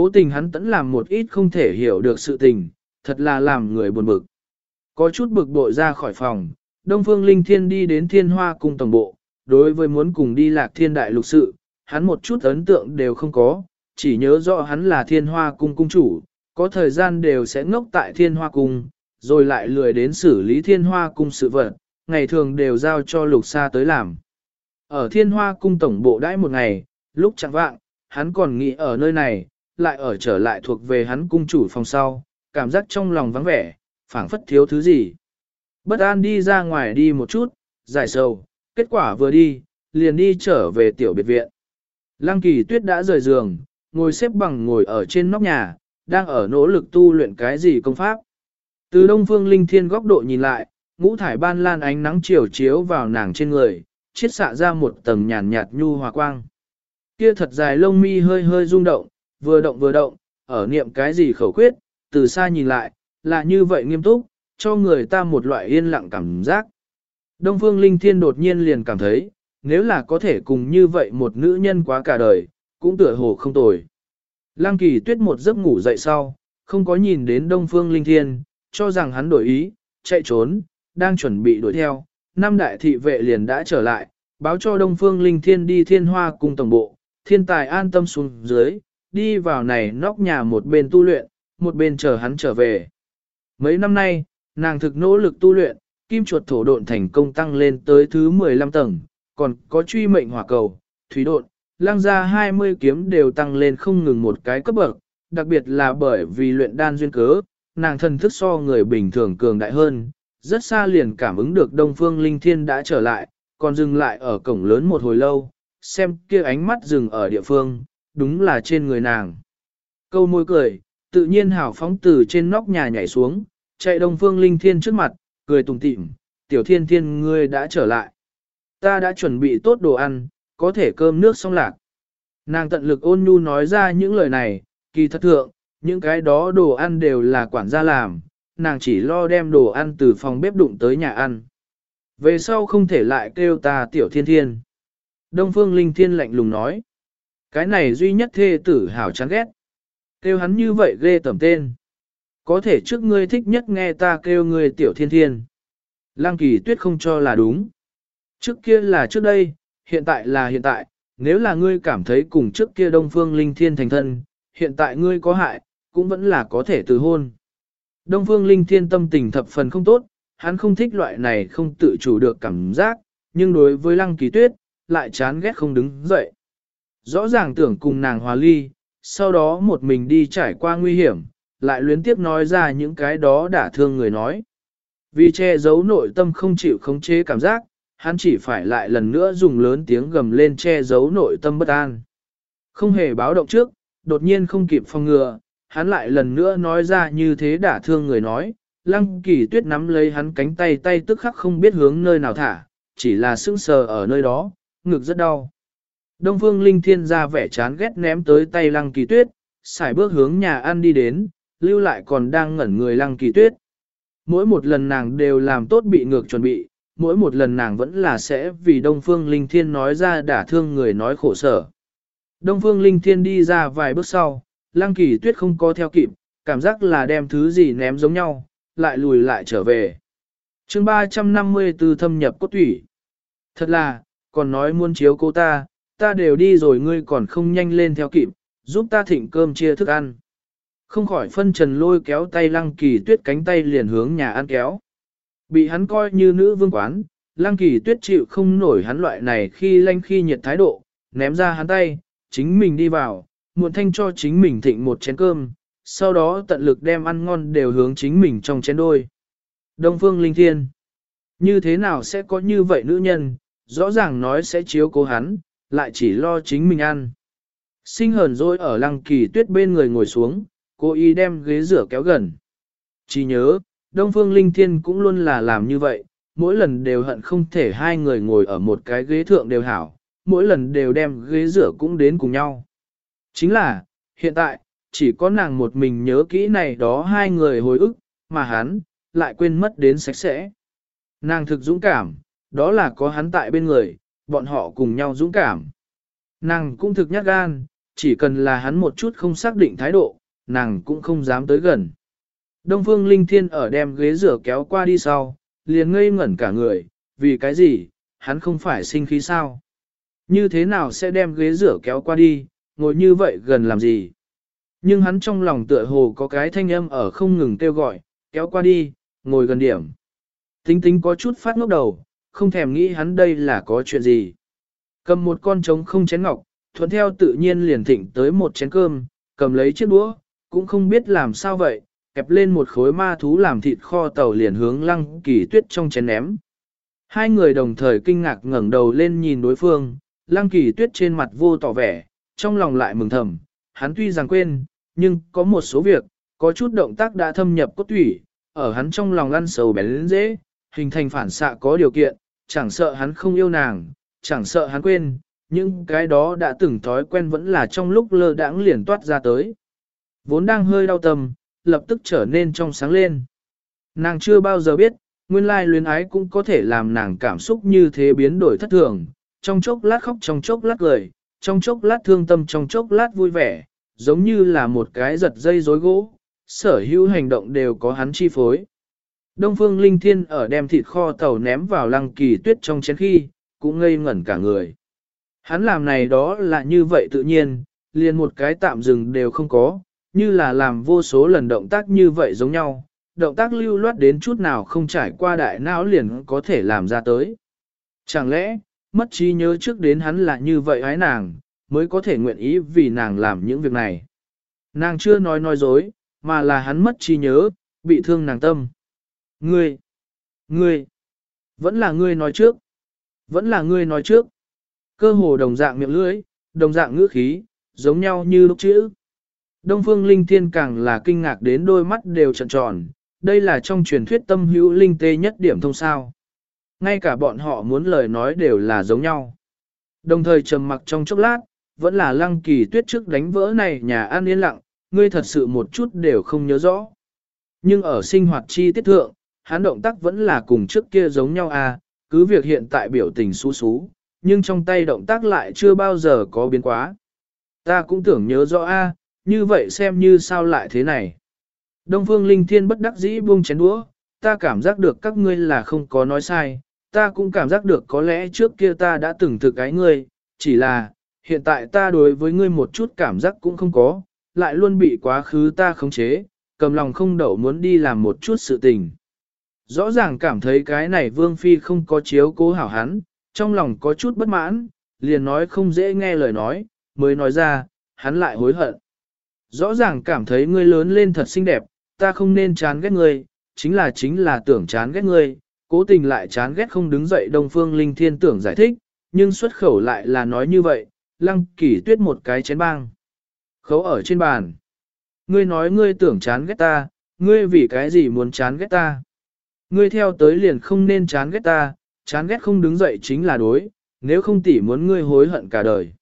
Cố tình hắn tẫn làm một ít không thể hiểu được sự tình, thật là làm người buồn bực. Có chút bực bội ra khỏi phòng, Đông Phương Linh Thiên đi đến Thiên Hoa Cung Tổng Bộ, đối với muốn cùng đi lạc thiên đại lục sự, hắn một chút ấn tượng đều không có, chỉ nhớ rõ hắn là Thiên Hoa Cung Cung chủ, có thời gian đều sẽ ngốc tại Thiên Hoa Cung, rồi lại lười đến xử lý Thiên Hoa Cung sự vật, ngày thường đều giao cho lục xa tới làm. Ở Thiên Hoa Cung Tổng Bộ đãi một ngày, lúc chẳng vạng, hắn còn nghĩ ở nơi này, lại ở trở lại thuộc về hắn cung chủ phòng sau, cảm giác trong lòng vắng vẻ, phảng phất thiếu thứ gì. Bất an đi ra ngoài đi một chút, giải sầu, kết quả vừa đi, liền đi trở về tiểu biệt viện. Lăng kỳ tuyết đã rời giường, ngồi xếp bằng ngồi ở trên nóc nhà, đang ở nỗ lực tu luyện cái gì công pháp. Từ đông phương linh thiên góc độ nhìn lại, ngũ thải ban lan ánh nắng chiều chiếu vào nàng trên người, chiết xạ ra một tầng nhàn nhạt nhu hòa quang. Kia thật dài lông mi hơi hơi rung động, vừa động vừa động, ở niệm cái gì khẩu quyết, từ xa nhìn lại, là như vậy nghiêm túc, cho người ta một loại yên lặng cảm giác. Đông Phương Linh Thiên đột nhiên liền cảm thấy, nếu là có thể cùng như vậy một nữ nhân quá cả đời, cũng tựa hồ không tồi. Lăng kỳ tuyết một giấc ngủ dậy sau, không có nhìn đến Đông Phương Linh Thiên, cho rằng hắn đổi ý, chạy trốn, đang chuẩn bị đuổi theo. Năm đại thị vệ liền đã trở lại, báo cho Đông Phương Linh Thiên đi thiên hoa cùng tổng bộ, thiên tài an tâm xuống dưới, đi vào này nóc nhà một bên tu luyện, một bên chờ hắn trở về. Mấy năm nay, nàng thực nỗ lực tu luyện, kim chuột thổ độn thành công tăng lên tới thứ 15 tầng, còn có truy mệnh hỏa cầu, thủy độn, lăng ra 20 kiếm đều tăng lên không ngừng một cái cấp bậc, đặc biệt là bởi vì luyện đan duyên cớ, nàng thần thức so người bình thường cường đại hơn, rất xa liền cảm ứng được Đông Phương Linh Thiên đã trở lại, còn dừng lại ở cổng lớn một hồi lâu, xem kia ánh mắt dừng ở địa phương, đúng là trên người nàng. Câu môi cười, tự nhiên hào phóng từ trên nóc nhà nhảy xuống, chạy Đông Phương Linh Thiên trước mặt, cười tùng tịm, tiểu thiên thiên ngươi đã trở lại. Ta đã chuẩn bị tốt đồ ăn, có thể cơm nước xong lạc. Nàng tận lực ôn nhu nói ra những lời này, kỳ thật thượng, những cái đó đồ ăn đều là quản gia làm, nàng chỉ lo đem đồ ăn từ phòng bếp đụng tới nhà ăn. Về sau không thể lại kêu ta tiểu thiên thiên. Đông Phương Linh Thiên lạnh lùng nói. Cái này duy nhất thê tử hảo chán ghét. Kêu hắn như vậy ghê tẩm tên. Có thể trước ngươi thích nhất nghe ta kêu ngươi tiểu thiên thiên. Lăng kỳ tuyết không cho là đúng. Trước kia là trước đây, hiện tại là hiện tại, nếu là ngươi cảm thấy cùng trước kia đông phương linh thiên thành thân, hiện tại ngươi có hại, cũng vẫn là có thể từ hôn. Đông Phương Linh Thiên tâm tình thập phần không tốt, hắn không thích loại này không tự chủ được cảm giác, nhưng đối với Lăng Kỳ Tuyết, lại chán ghét không đứng dậy. Rõ ràng tưởng cùng nàng hòa ly, sau đó một mình đi trải qua nguy hiểm, lại luyến tiếp nói ra những cái đó đã thương người nói. Vì che giấu nội tâm không chịu khống chế cảm giác, hắn chỉ phải lại lần nữa dùng lớn tiếng gầm lên che giấu nội tâm bất an. Không hề báo động trước, đột nhiên không kịp phòng ngừa, hắn lại lần nữa nói ra như thế đả thương người nói, lăng kỳ tuyết nắm lấy hắn cánh tay tay tức khắc không biết hướng nơi nào thả, chỉ là sững sờ ở nơi đó, ngực rất đau. Đông phương linh thiên ra vẻ chán ghét ném tới tay lăng kỳ tuyết, xài bước hướng nhà ăn đi đến, lưu lại còn đang ngẩn người lăng kỳ tuyết. Mỗi một lần nàng đều làm tốt bị ngược chuẩn bị, mỗi một lần nàng vẫn là sẽ vì Đông Phương Linh Thiên nói ra đả thương người nói khổ sở. Đông Phương Linh Thiên đi ra vài bước sau, Lăng Kỳ Tuyết không có theo kịp, cảm giác là đem thứ gì ném giống nhau, lại lùi lại trở về. chương 354 thâm nhập cốt thủy. Thật là, còn nói muốn chiếu cô ta, ta đều đi rồi ngươi còn không nhanh lên theo kịp, giúp ta thịnh cơm chia thức ăn. Không khỏi phân trần lôi kéo tay Lăng Kỳ Tuyết cánh tay liền hướng nhà ăn kéo. Bị hắn coi như nữ vương quán, Lăng Kỳ Tuyết chịu không nổi hắn loại này khi lanh khi nhiệt thái độ, ném ra hắn tay, chính mình đi vào, muộn thanh cho chính mình thịnh một chén cơm, sau đó tận lực đem ăn ngon đều hướng chính mình trong chén đôi. Đông Phương Linh Thiên Như thế nào sẽ có như vậy nữ nhân, rõ ràng nói sẽ chiếu cố hắn, lại chỉ lo chính mình ăn. Sinh hờn rồi ở lăng kỳ tuyết bên người ngồi xuống, cô y đem ghế rửa kéo gần. Chỉ nhớ, Đông Phương Linh Thiên cũng luôn là làm như vậy, mỗi lần đều hận không thể hai người ngồi ở một cái ghế thượng đều hảo, mỗi lần đều đem ghế rửa cũng đến cùng nhau. Chính là, hiện tại, chỉ có nàng một mình nhớ kỹ này đó hai người hồi ức, mà hắn, lại quên mất đến sạch sẽ. Nàng thực dũng cảm, đó là có hắn tại bên người, bọn họ cùng nhau dũng cảm. Nàng cũng thực nhát gan, chỉ cần là hắn một chút không xác định thái độ, nàng cũng không dám tới gần. Đông Phương Linh Thiên ở đem ghế rửa kéo qua đi sau, liền ngây ngẩn cả người, vì cái gì, hắn không phải sinh khí sao? Như thế nào sẽ đem ghế rửa kéo qua đi, ngồi như vậy gần làm gì? Nhưng hắn trong lòng tựa hồ có cái thanh âm ở không ngừng kêu gọi, kéo qua đi, ngồi gần điểm. Tính tính có chút phát ngốc đầu, không thèm nghĩ hắn đây là có chuyện gì. Cầm một con trống không chén ngọc, thuận theo tự nhiên liền thịnh tới một chén cơm, cầm lấy chiếc đũa, cũng không biết làm sao vậy, kẹp lên một khối ma thú làm thịt kho tàu liền hướng lăng kỳ tuyết trong chén ném. Hai người đồng thời kinh ngạc ngẩng đầu lên nhìn đối phương, lăng kỳ tuyết trên mặt vô tỏ vẻ, trong lòng lại mừng thầm, hắn tuy rằng quên, nhưng có một số việc, có chút động tác đã thâm nhập cốt thủy, ở hắn trong lòng ăn sầu bén dễ, hình thành phản xạ có điều kiện, chẳng sợ hắn không yêu nàng, chẳng sợ hắn quên, nhưng cái đó đã từng thói quen vẫn là trong lúc lơ đãng liền toát ra tới. Vốn đang hơi đau tâm, lập tức trở nên trong sáng lên. Nàng chưa bao giờ biết, nguyên lai luyến ái cũng có thể làm nàng cảm xúc như thế biến đổi thất thường, trong chốc lát khóc trong chốc lát cười, trong chốc lát thương tâm trong chốc lát vui vẻ, giống như là một cái giật dây rối gỗ, sở hữu hành động đều có hắn chi phối. Đông Phương Linh Thiên ở đem thịt kho tàu ném vào lăng kỳ tuyết trong chén khi, cũng ngây ngẩn cả người. Hắn làm này đó là như vậy tự nhiên, liền một cái tạm dừng đều không có, như là làm vô số lần động tác như vậy giống nhau, động tác lưu loát đến chút nào không trải qua đại não liền có thể làm ra tới. Chẳng lẽ, mất trí nhớ trước đến hắn là như vậy ái nàng, mới có thể nguyện ý vì nàng làm những việc này. Nàng chưa nói nói dối, mà là hắn mất trí nhớ, bị thương nàng tâm. Ngươi, ngươi, vẫn là ngươi nói trước, vẫn là ngươi nói trước. Cơ hồ đồng dạng miệng lưỡi, đồng dạng ngữ khí, giống nhau như lúc chữ. Đông Phương Linh Thiên càng là kinh ngạc đến đôi mắt đều trợn tròn, đây là trong truyền thuyết tâm hữu linh tê nhất điểm thông sao. Ngay cả bọn họ muốn lời nói đều là giống nhau. Đồng thời trầm mặc trong chốc lát, vẫn là lăng kỳ tuyết trước đánh vỡ này nhà an yên lặng, ngươi thật sự một chút đều không nhớ rõ. Nhưng ở sinh hoạt chi tiết thượng, hắn động tác vẫn là cùng trước kia giống nhau à, cứ việc hiện tại biểu tình xú xú, nhưng trong tay động tác lại chưa bao giờ có biến quá. Ta cũng tưởng nhớ rõ a, như vậy xem như sao lại thế này. Đông Phương Linh Thiên bất đắc dĩ buông chén đũa, ta cảm giác được các ngươi là không có nói sai, ta cũng cảm giác được có lẽ trước kia ta đã từng thực cái ngươi, chỉ là, hiện tại ta đối với ngươi một chút cảm giác cũng không có, lại luôn bị quá khứ ta khống chế, cầm lòng không đậu muốn đi làm một chút sự tình. Rõ ràng cảm thấy cái này Vương Phi không có chiếu cố hảo hắn, trong lòng có chút bất mãn, liền nói không dễ nghe lời nói, mới nói ra, hắn lại hối hận. Rõ ràng cảm thấy ngươi lớn lên thật xinh đẹp, ta không nên chán ghét ngươi, chính là chính là tưởng chán ghét ngươi, cố tình lại chán ghét không đứng dậy Đông Phương Linh Thiên tưởng giải thích, nhưng xuất khẩu lại là nói như vậy, lăng kỷ tuyết một cái chén bang. Khấu ở trên bàn. Ngươi nói ngươi tưởng chán ghét ta, ngươi vì cái gì muốn chán ghét ta. Ngươi theo tới liền không nên chán ghét ta, chán ghét không đứng dậy chính là đối, nếu không tỉ muốn ngươi hối hận cả đời.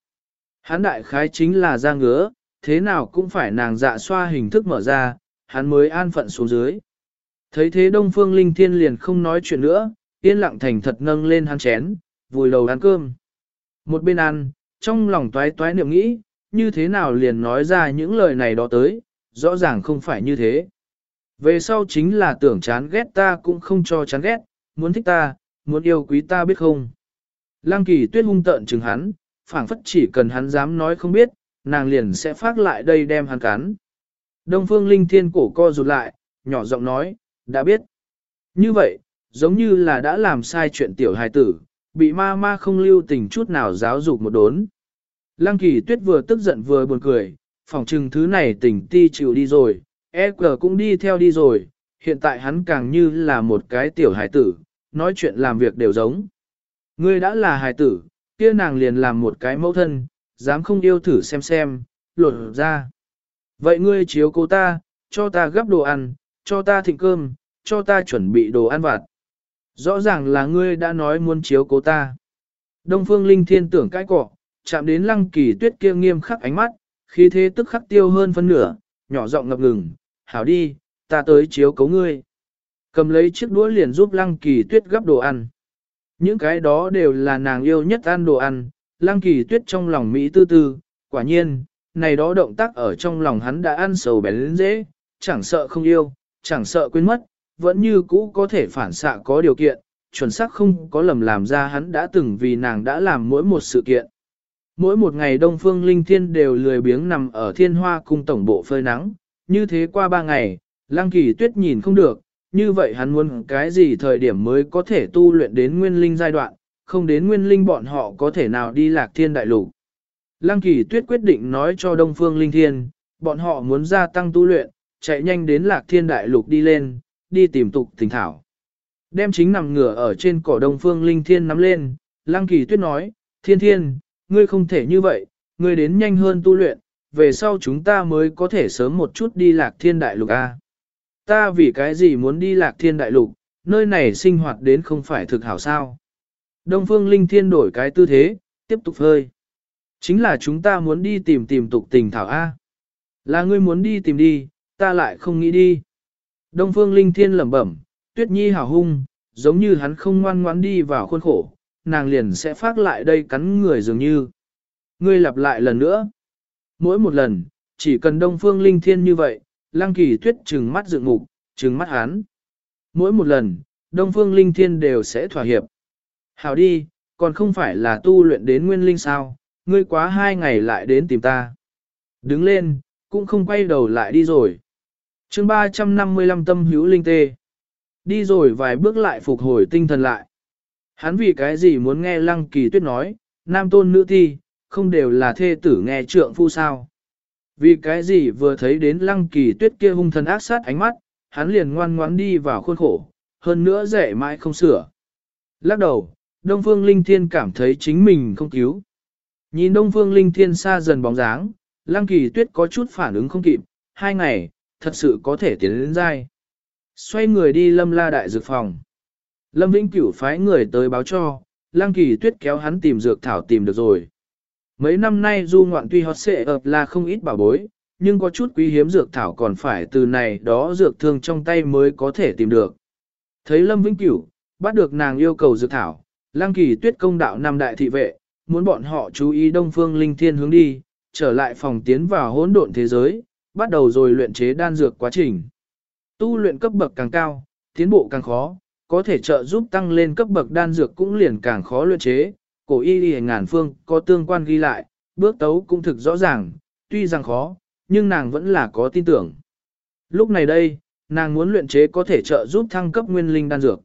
Hắn đại khái chính là ra ngứa, thế nào cũng phải nàng dạ xoa hình thức mở ra, hắn mới an phận xuống dưới. Thấy thế Đông Phương Linh Thiên liền không nói chuyện nữa, yên lặng thành thật nâng lên hắn chén, vùi đầu ăn cơm. Một bên ăn, trong lòng toái toái niệm nghĩ, như thế nào liền nói ra những lời này đó tới, rõ ràng không phải như thế. Về sau chính là tưởng chán ghét ta cũng không cho chán ghét, muốn thích ta, muốn yêu quý ta biết không. Lăng kỳ tuyết hung tợn chừng hắn, phảng phất chỉ cần hắn dám nói không biết, nàng liền sẽ phát lại đây đem hắn cắn. Đông phương linh thiên cổ co rụt lại, nhỏ giọng nói, đã biết. Như vậy, giống như là đã làm sai chuyện tiểu hài tử, bị ma ma không lưu tình chút nào giáo dục một đốn. Lăng kỳ tuyết vừa tức giận vừa buồn cười, phỏng chừng thứ này tỉnh ti chịu đi rồi, e cờ cũng đi theo đi rồi, hiện tại hắn càng như là một cái tiểu hải tử, nói chuyện làm việc đều giống. Ngươi đã là hải tử, kia nàng liền làm một cái mẫu thân, dám không yêu thử xem xem, lột ra. Vậy ngươi chiếu cô ta, cho ta gấp đồ ăn, cho ta thịnh cơm, cho ta chuẩn bị đồ ăn vặt. Rõ ràng là ngươi đã nói muốn chiếu cố ta. Đông phương linh thiên tưởng cái cọ, chạm đến lăng kỳ tuyết kia nghiêm khắc ánh mắt, khí thế tức khắc tiêu hơn phân nửa, nhỏ giọng ngập ngừng, hảo đi, ta tới chiếu cấu ngươi. Cầm lấy chiếc đũa liền giúp lăng kỳ tuyết gấp đồ ăn. Những cái đó đều là nàng yêu nhất ăn đồ ăn, lăng kỳ tuyết trong lòng Mỹ tư tư, quả nhiên, này đó động tác ở trong lòng hắn đã ăn sầu bén dễ, chẳng sợ không yêu, chẳng sợ quên mất, vẫn như cũ có thể phản xạ có điều kiện, chuẩn xác không có lầm làm ra hắn đã từng vì nàng đã làm mỗi một sự kiện. Mỗi một ngày Đông Phương Linh Thiên đều lười biếng nằm ở thiên hoa cung tổng bộ phơi nắng, như thế qua ba ngày, Lăng Kỳ Tuyết nhìn không được, như vậy hắn muốn cái gì thời điểm mới có thể tu luyện đến nguyên linh giai đoạn, không đến nguyên linh bọn họ có thể nào đi lạc thiên đại lục. Lăng Kỳ Tuyết quyết định nói cho Đông Phương Linh Thiên, bọn họ muốn gia tăng tu luyện, chạy nhanh đến lạc thiên đại lục đi lên, đi tìm tục tình thảo. Đem chính nằm ngửa ở trên cỏ Đông Phương Linh Thiên nắm lên, Lăng Kỳ Tuyết nói, Thiên Thiên, ngươi không thể như vậy, ngươi đến nhanh hơn tu luyện, về sau chúng ta mới có thể sớm một chút đi lạc thiên đại lục A. Ta vì cái gì muốn đi lạc thiên đại lục, nơi này sinh hoạt đến không phải thực hảo sao. Đông phương linh thiên đổi cái tư thế, tiếp tục hơi. Chính là chúng ta muốn đi tìm tìm tục tình thảo A. Là ngươi muốn đi tìm đi, ta lại không nghĩ đi. Đông phương linh thiên lẩm bẩm, tuyết nhi hào hung, giống như hắn không ngoan ngoãn đi vào khuôn khổ, nàng liền sẽ phát lại đây cắn người dường như. Ngươi lặp lại lần nữa. Mỗi một lần, chỉ cần đông phương linh thiên như vậy, lăng kỳ tuyết trừng mắt dựng mục, trừng mắt hắn. Mỗi một lần, đông phương linh thiên đều sẽ thỏa hiệp. Hảo đi, còn không phải là tu luyện đến nguyên linh sao, ngươi quá hai ngày lại đến tìm ta. Đứng lên, cũng không quay đầu lại đi rồi. chương 355 tâm hữu linh tê. Đi rồi vài bước lại phục hồi tinh thần lại. Hắn vì cái gì muốn nghe lăng kỳ tuyết nói, nam tôn nữ thi, không đều là thê tử nghe trượng phu sao. Vì cái gì vừa thấy đến lăng kỳ tuyết kia hung thần ác sát ánh mắt, hắn liền ngoan ngoãn đi vào khuôn khổ, hơn nữa dễ mãi không sửa. Lắc đầu, Đông Phương Linh Thiên cảm thấy chính mình không cứu. Nhìn Đông Phương Linh Thiên xa dần bóng dáng, lăng kỳ tuyết có chút phản ứng không kịp, hai ngày, thật sự có thể tiến đến dai. Xoay người đi lâm la đại dược phòng. Lâm Vĩnh Cửu phái người tới báo cho, Lăng Kỳ Tuyết kéo hắn tìm dược thảo tìm được rồi. Mấy năm nay du ngoạn tuy hót xệ ập là không ít bảo bối, nhưng có chút quý hiếm dược thảo còn phải từ này đó dược thương trong tay mới có thể tìm được. Thấy Lâm Vĩnh Cửu, bắt được nàng yêu cầu dược thảo, Lăng Kỳ Tuyết công đạo năm đại thị vệ, muốn bọn họ chú ý Đông Phương Linh Thiên hướng đi, trở lại phòng tiến vào hỗn độn thế giới, bắt đầu rồi luyện chế đan dược quá trình. Tu luyện cấp bậc càng cao, tiến bộ càng khó, có thể trợ giúp tăng lên cấp bậc đan dược cũng liền càng khó luyện chế. Cổ y y ngàn phương có tương quan ghi lại, bước tấu cũng thực rõ ràng, tuy rằng khó, nhưng nàng vẫn là có tin tưởng. Lúc này đây, nàng muốn luyện chế có thể trợ giúp thăng cấp nguyên linh đan dược.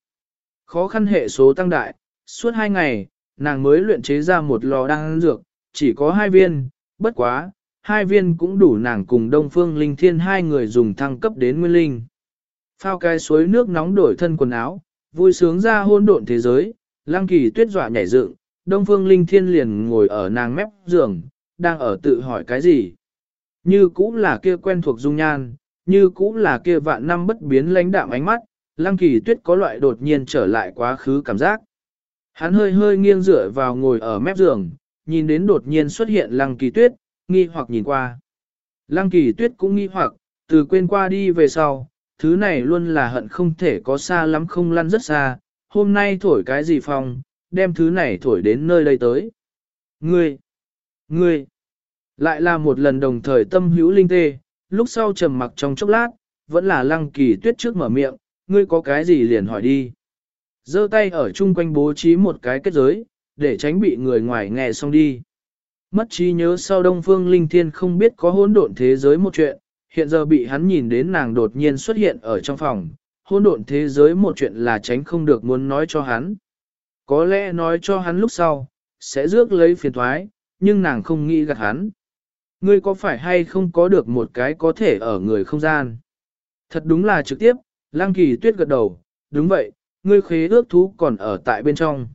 Khó khăn hệ số tăng đại, suốt hai ngày, nàng mới luyện chế ra một lò đan dược, chỉ có hai viên, bất quá, hai viên cũng đủ nàng cùng Đông Phương Linh Thiên hai người dùng thăng cấp đến nguyên linh. Phao cái suối nước nóng đổi thân quần áo, vui sướng ra hôn độn thế giới, Lăng Kỳ tuyết dọa nhảy dựng, Đông Phương Linh Thiên liền ngồi ở nàng mép giường, đang ở tự hỏi cái gì. Như cũ là kia quen thuộc dung nhan, như cũ là kia vạn năm bất biến lãnh đạm ánh mắt, Lăng Kỳ tuyết có loại đột nhiên trở lại quá khứ cảm giác. Hắn hơi hơi nghiêng dựa vào ngồi ở mép giường, nhìn đến đột nhiên xuất hiện Lăng Kỳ tuyết, nghi hoặc nhìn qua. Lăng Kỳ tuyết cũng nghi hoặc, từ quên qua đi về sau, thứ này luôn là hận không thể có xa lắm không lăn rất xa, hôm nay thổi cái gì phong, đem thứ này thổi đến nơi đây tới. Ngươi, ngươi, lại là một lần đồng thời tâm hữu linh tê, lúc sau trầm mặc trong chốc lát, vẫn là lăng kỳ tuyết trước mở miệng, ngươi có cái gì liền hỏi đi. giơ tay ở chung quanh bố trí một cái kết giới, để tránh bị người ngoài nghe xong đi. Mất trí nhớ sau Đông Phương Linh Thiên không biết có hỗn độn thế giới một chuyện, hiện giờ bị hắn nhìn đến nàng đột nhiên xuất hiện ở trong phòng, hỗn độn thế giới một chuyện là tránh không được muốn nói cho hắn. Có lẽ nói cho hắn lúc sau, sẽ rước lấy phiền thoái, nhưng nàng không nghĩ gạt hắn. Ngươi có phải hay không có được một cái có thể ở người không gian? Thật đúng là trực tiếp, Lang Kỳ Tuyết gật đầu, đúng vậy, ngươi khế ước thú còn ở tại bên trong.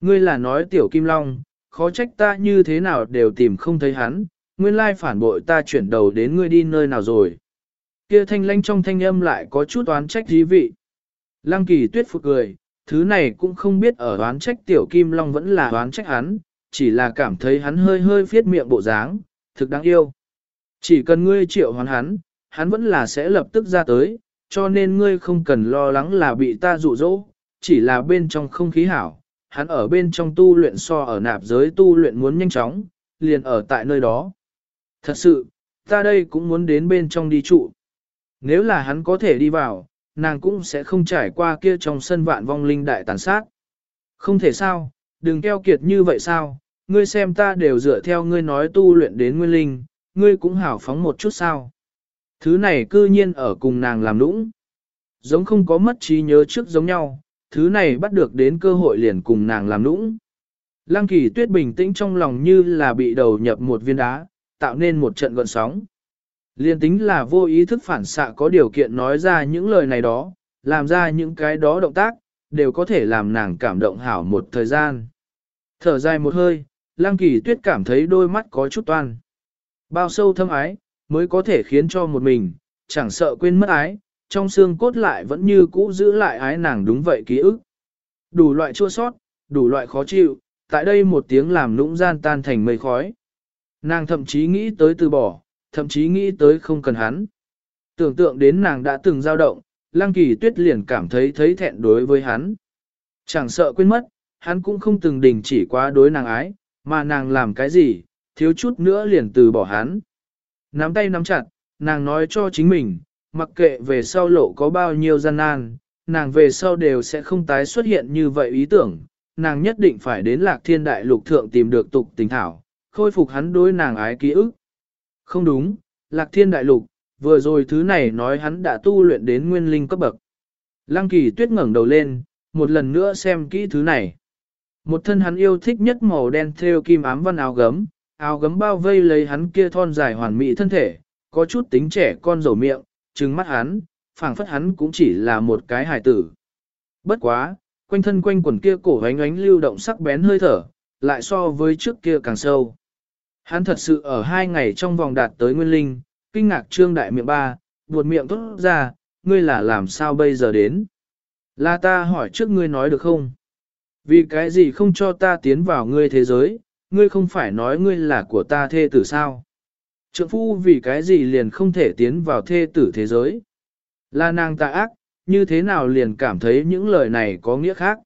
Ngươi là nói tiểu Kim Long, khó trách ta như thế nào đều tìm không thấy hắn, nguyên lai phản bội ta chuyển đầu đến ngươi đi nơi nào rồi. Kia thanh lanh trong thanh âm lại có chút oán trách dí vị. Lăng kỳ tuyết phục cười, thứ này cũng không biết ở oán trách tiểu kim long vẫn là oán trách hắn, chỉ là cảm thấy hắn hơi hơi phiết miệng bộ dáng, thực đáng yêu. Chỉ cần ngươi triệu hoán hắn, hắn vẫn là sẽ lập tức ra tới, cho nên ngươi không cần lo lắng là bị ta dụ dỗ, chỉ là bên trong không khí hảo, hắn ở bên trong tu luyện so ở nạp giới tu luyện muốn nhanh chóng, liền ở tại nơi đó. Thật sự, ta đây cũng muốn đến bên trong đi trụ. Nếu là hắn có thể đi vào, nàng cũng sẽ không trải qua kia trong sân vạn vong linh đại tàn sát. Không thể sao, đừng keo kiệt như vậy sao, ngươi xem ta đều dựa theo ngươi nói tu luyện đến nguyên linh, ngươi cũng hảo phóng một chút sao. Thứ này cư nhiên ở cùng nàng làm nũng. Giống không có mất trí nhớ trước giống nhau, thứ này bắt được đến cơ hội liền cùng nàng làm nũng. Lăng kỳ tuyết bình tĩnh trong lòng như là bị đầu nhập một viên đá, tạo nên một trận gọn sóng. Liên tính là vô ý thức phản xạ có điều kiện nói ra những lời này đó, làm ra những cái đó động tác, đều có thể làm nàng cảm động hảo một thời gian. Thở dài một hơi, Lang Kỳ Tuyết cảm thấy đôi mắt có chút toan. Bao sâu thâm ái, mới có thể khiến cho một mình, chẳng sợ quên mất ái, trong xương cốt lại vẫn như cũ giữ lại ái nàng đúng vậy ký ức. Đủ loại chua sót, đủ loại khó chịu, tại đây một tiếng làm nũng gian tan thành mây khói. Nàng thậm chí nghĩ tới từ bỏ, thậm chí nghĩ tới không cần hắn. Tưởng tượng đến nàng đã từng dao động, Lăng Kỳ Tuyết liền cảm thấy thấy thẹn đối với hắn. Chẳng sợ quên mất, hắn cũng không từng đình chỉ quá đối nàng ái, mà nàng làm cái gì, thiếu chút nữa liền từ bỏ hắn. Nắm tay nắm chặt, nàng nói cho chính mình, mặc kệ về sau lộ có bao nhiêu gian nan, nàng về sau đều sẽ không tái xuất hiện như vậy ý tưởng, nàng nhất định phải đến lạc thiên đại lục thượng tìm được tục tình thảo, khôi phục hắn đối nàng ái ký ức. Không đúng, lạc thiên đại lục, vừa rồi thứ này nói hắn đã tu luyện đến nguyên linh cấp bậc. Lăng kỳ tuyết ngẩng đầu lên, một lần nữa xem kỹ thứ này. Một thân hắn yêu thích nhất màu đen theo kim ám văn áo gấm, áo gấm bao vây lấy hắn kia thon dài hoàn mỹ thân thể, có chút tính trẻ con dầu miệng, trừng mắt hắn, phảng phất hắn cũng chỉ là một cái hài tử. Bất quá, quanh thân quanh quần kia cổ ánh ánh lưu động sắc bén hơi thở, lại so với trước kia càng sâu. Hắn thật sự ở hai ngày trong vòng đạt tới nguyên linh, kinh ngạc trương đại miệng ba, buột miệng tốt ra, ngươi là làm sao bây giờ đến? Là ta hỏi trước ngươi nói được không? Vì cái gì không cho ta tiến vào ngươi thế giới, ngươi không phải nói ngươi là của ta thê tử sao? Trượng phu vì cái gì liền không thể tiến vào thê tử thế giới? Là nàng ta ác, như thế nào liền cảm thấy những lời này có nghĩa khác?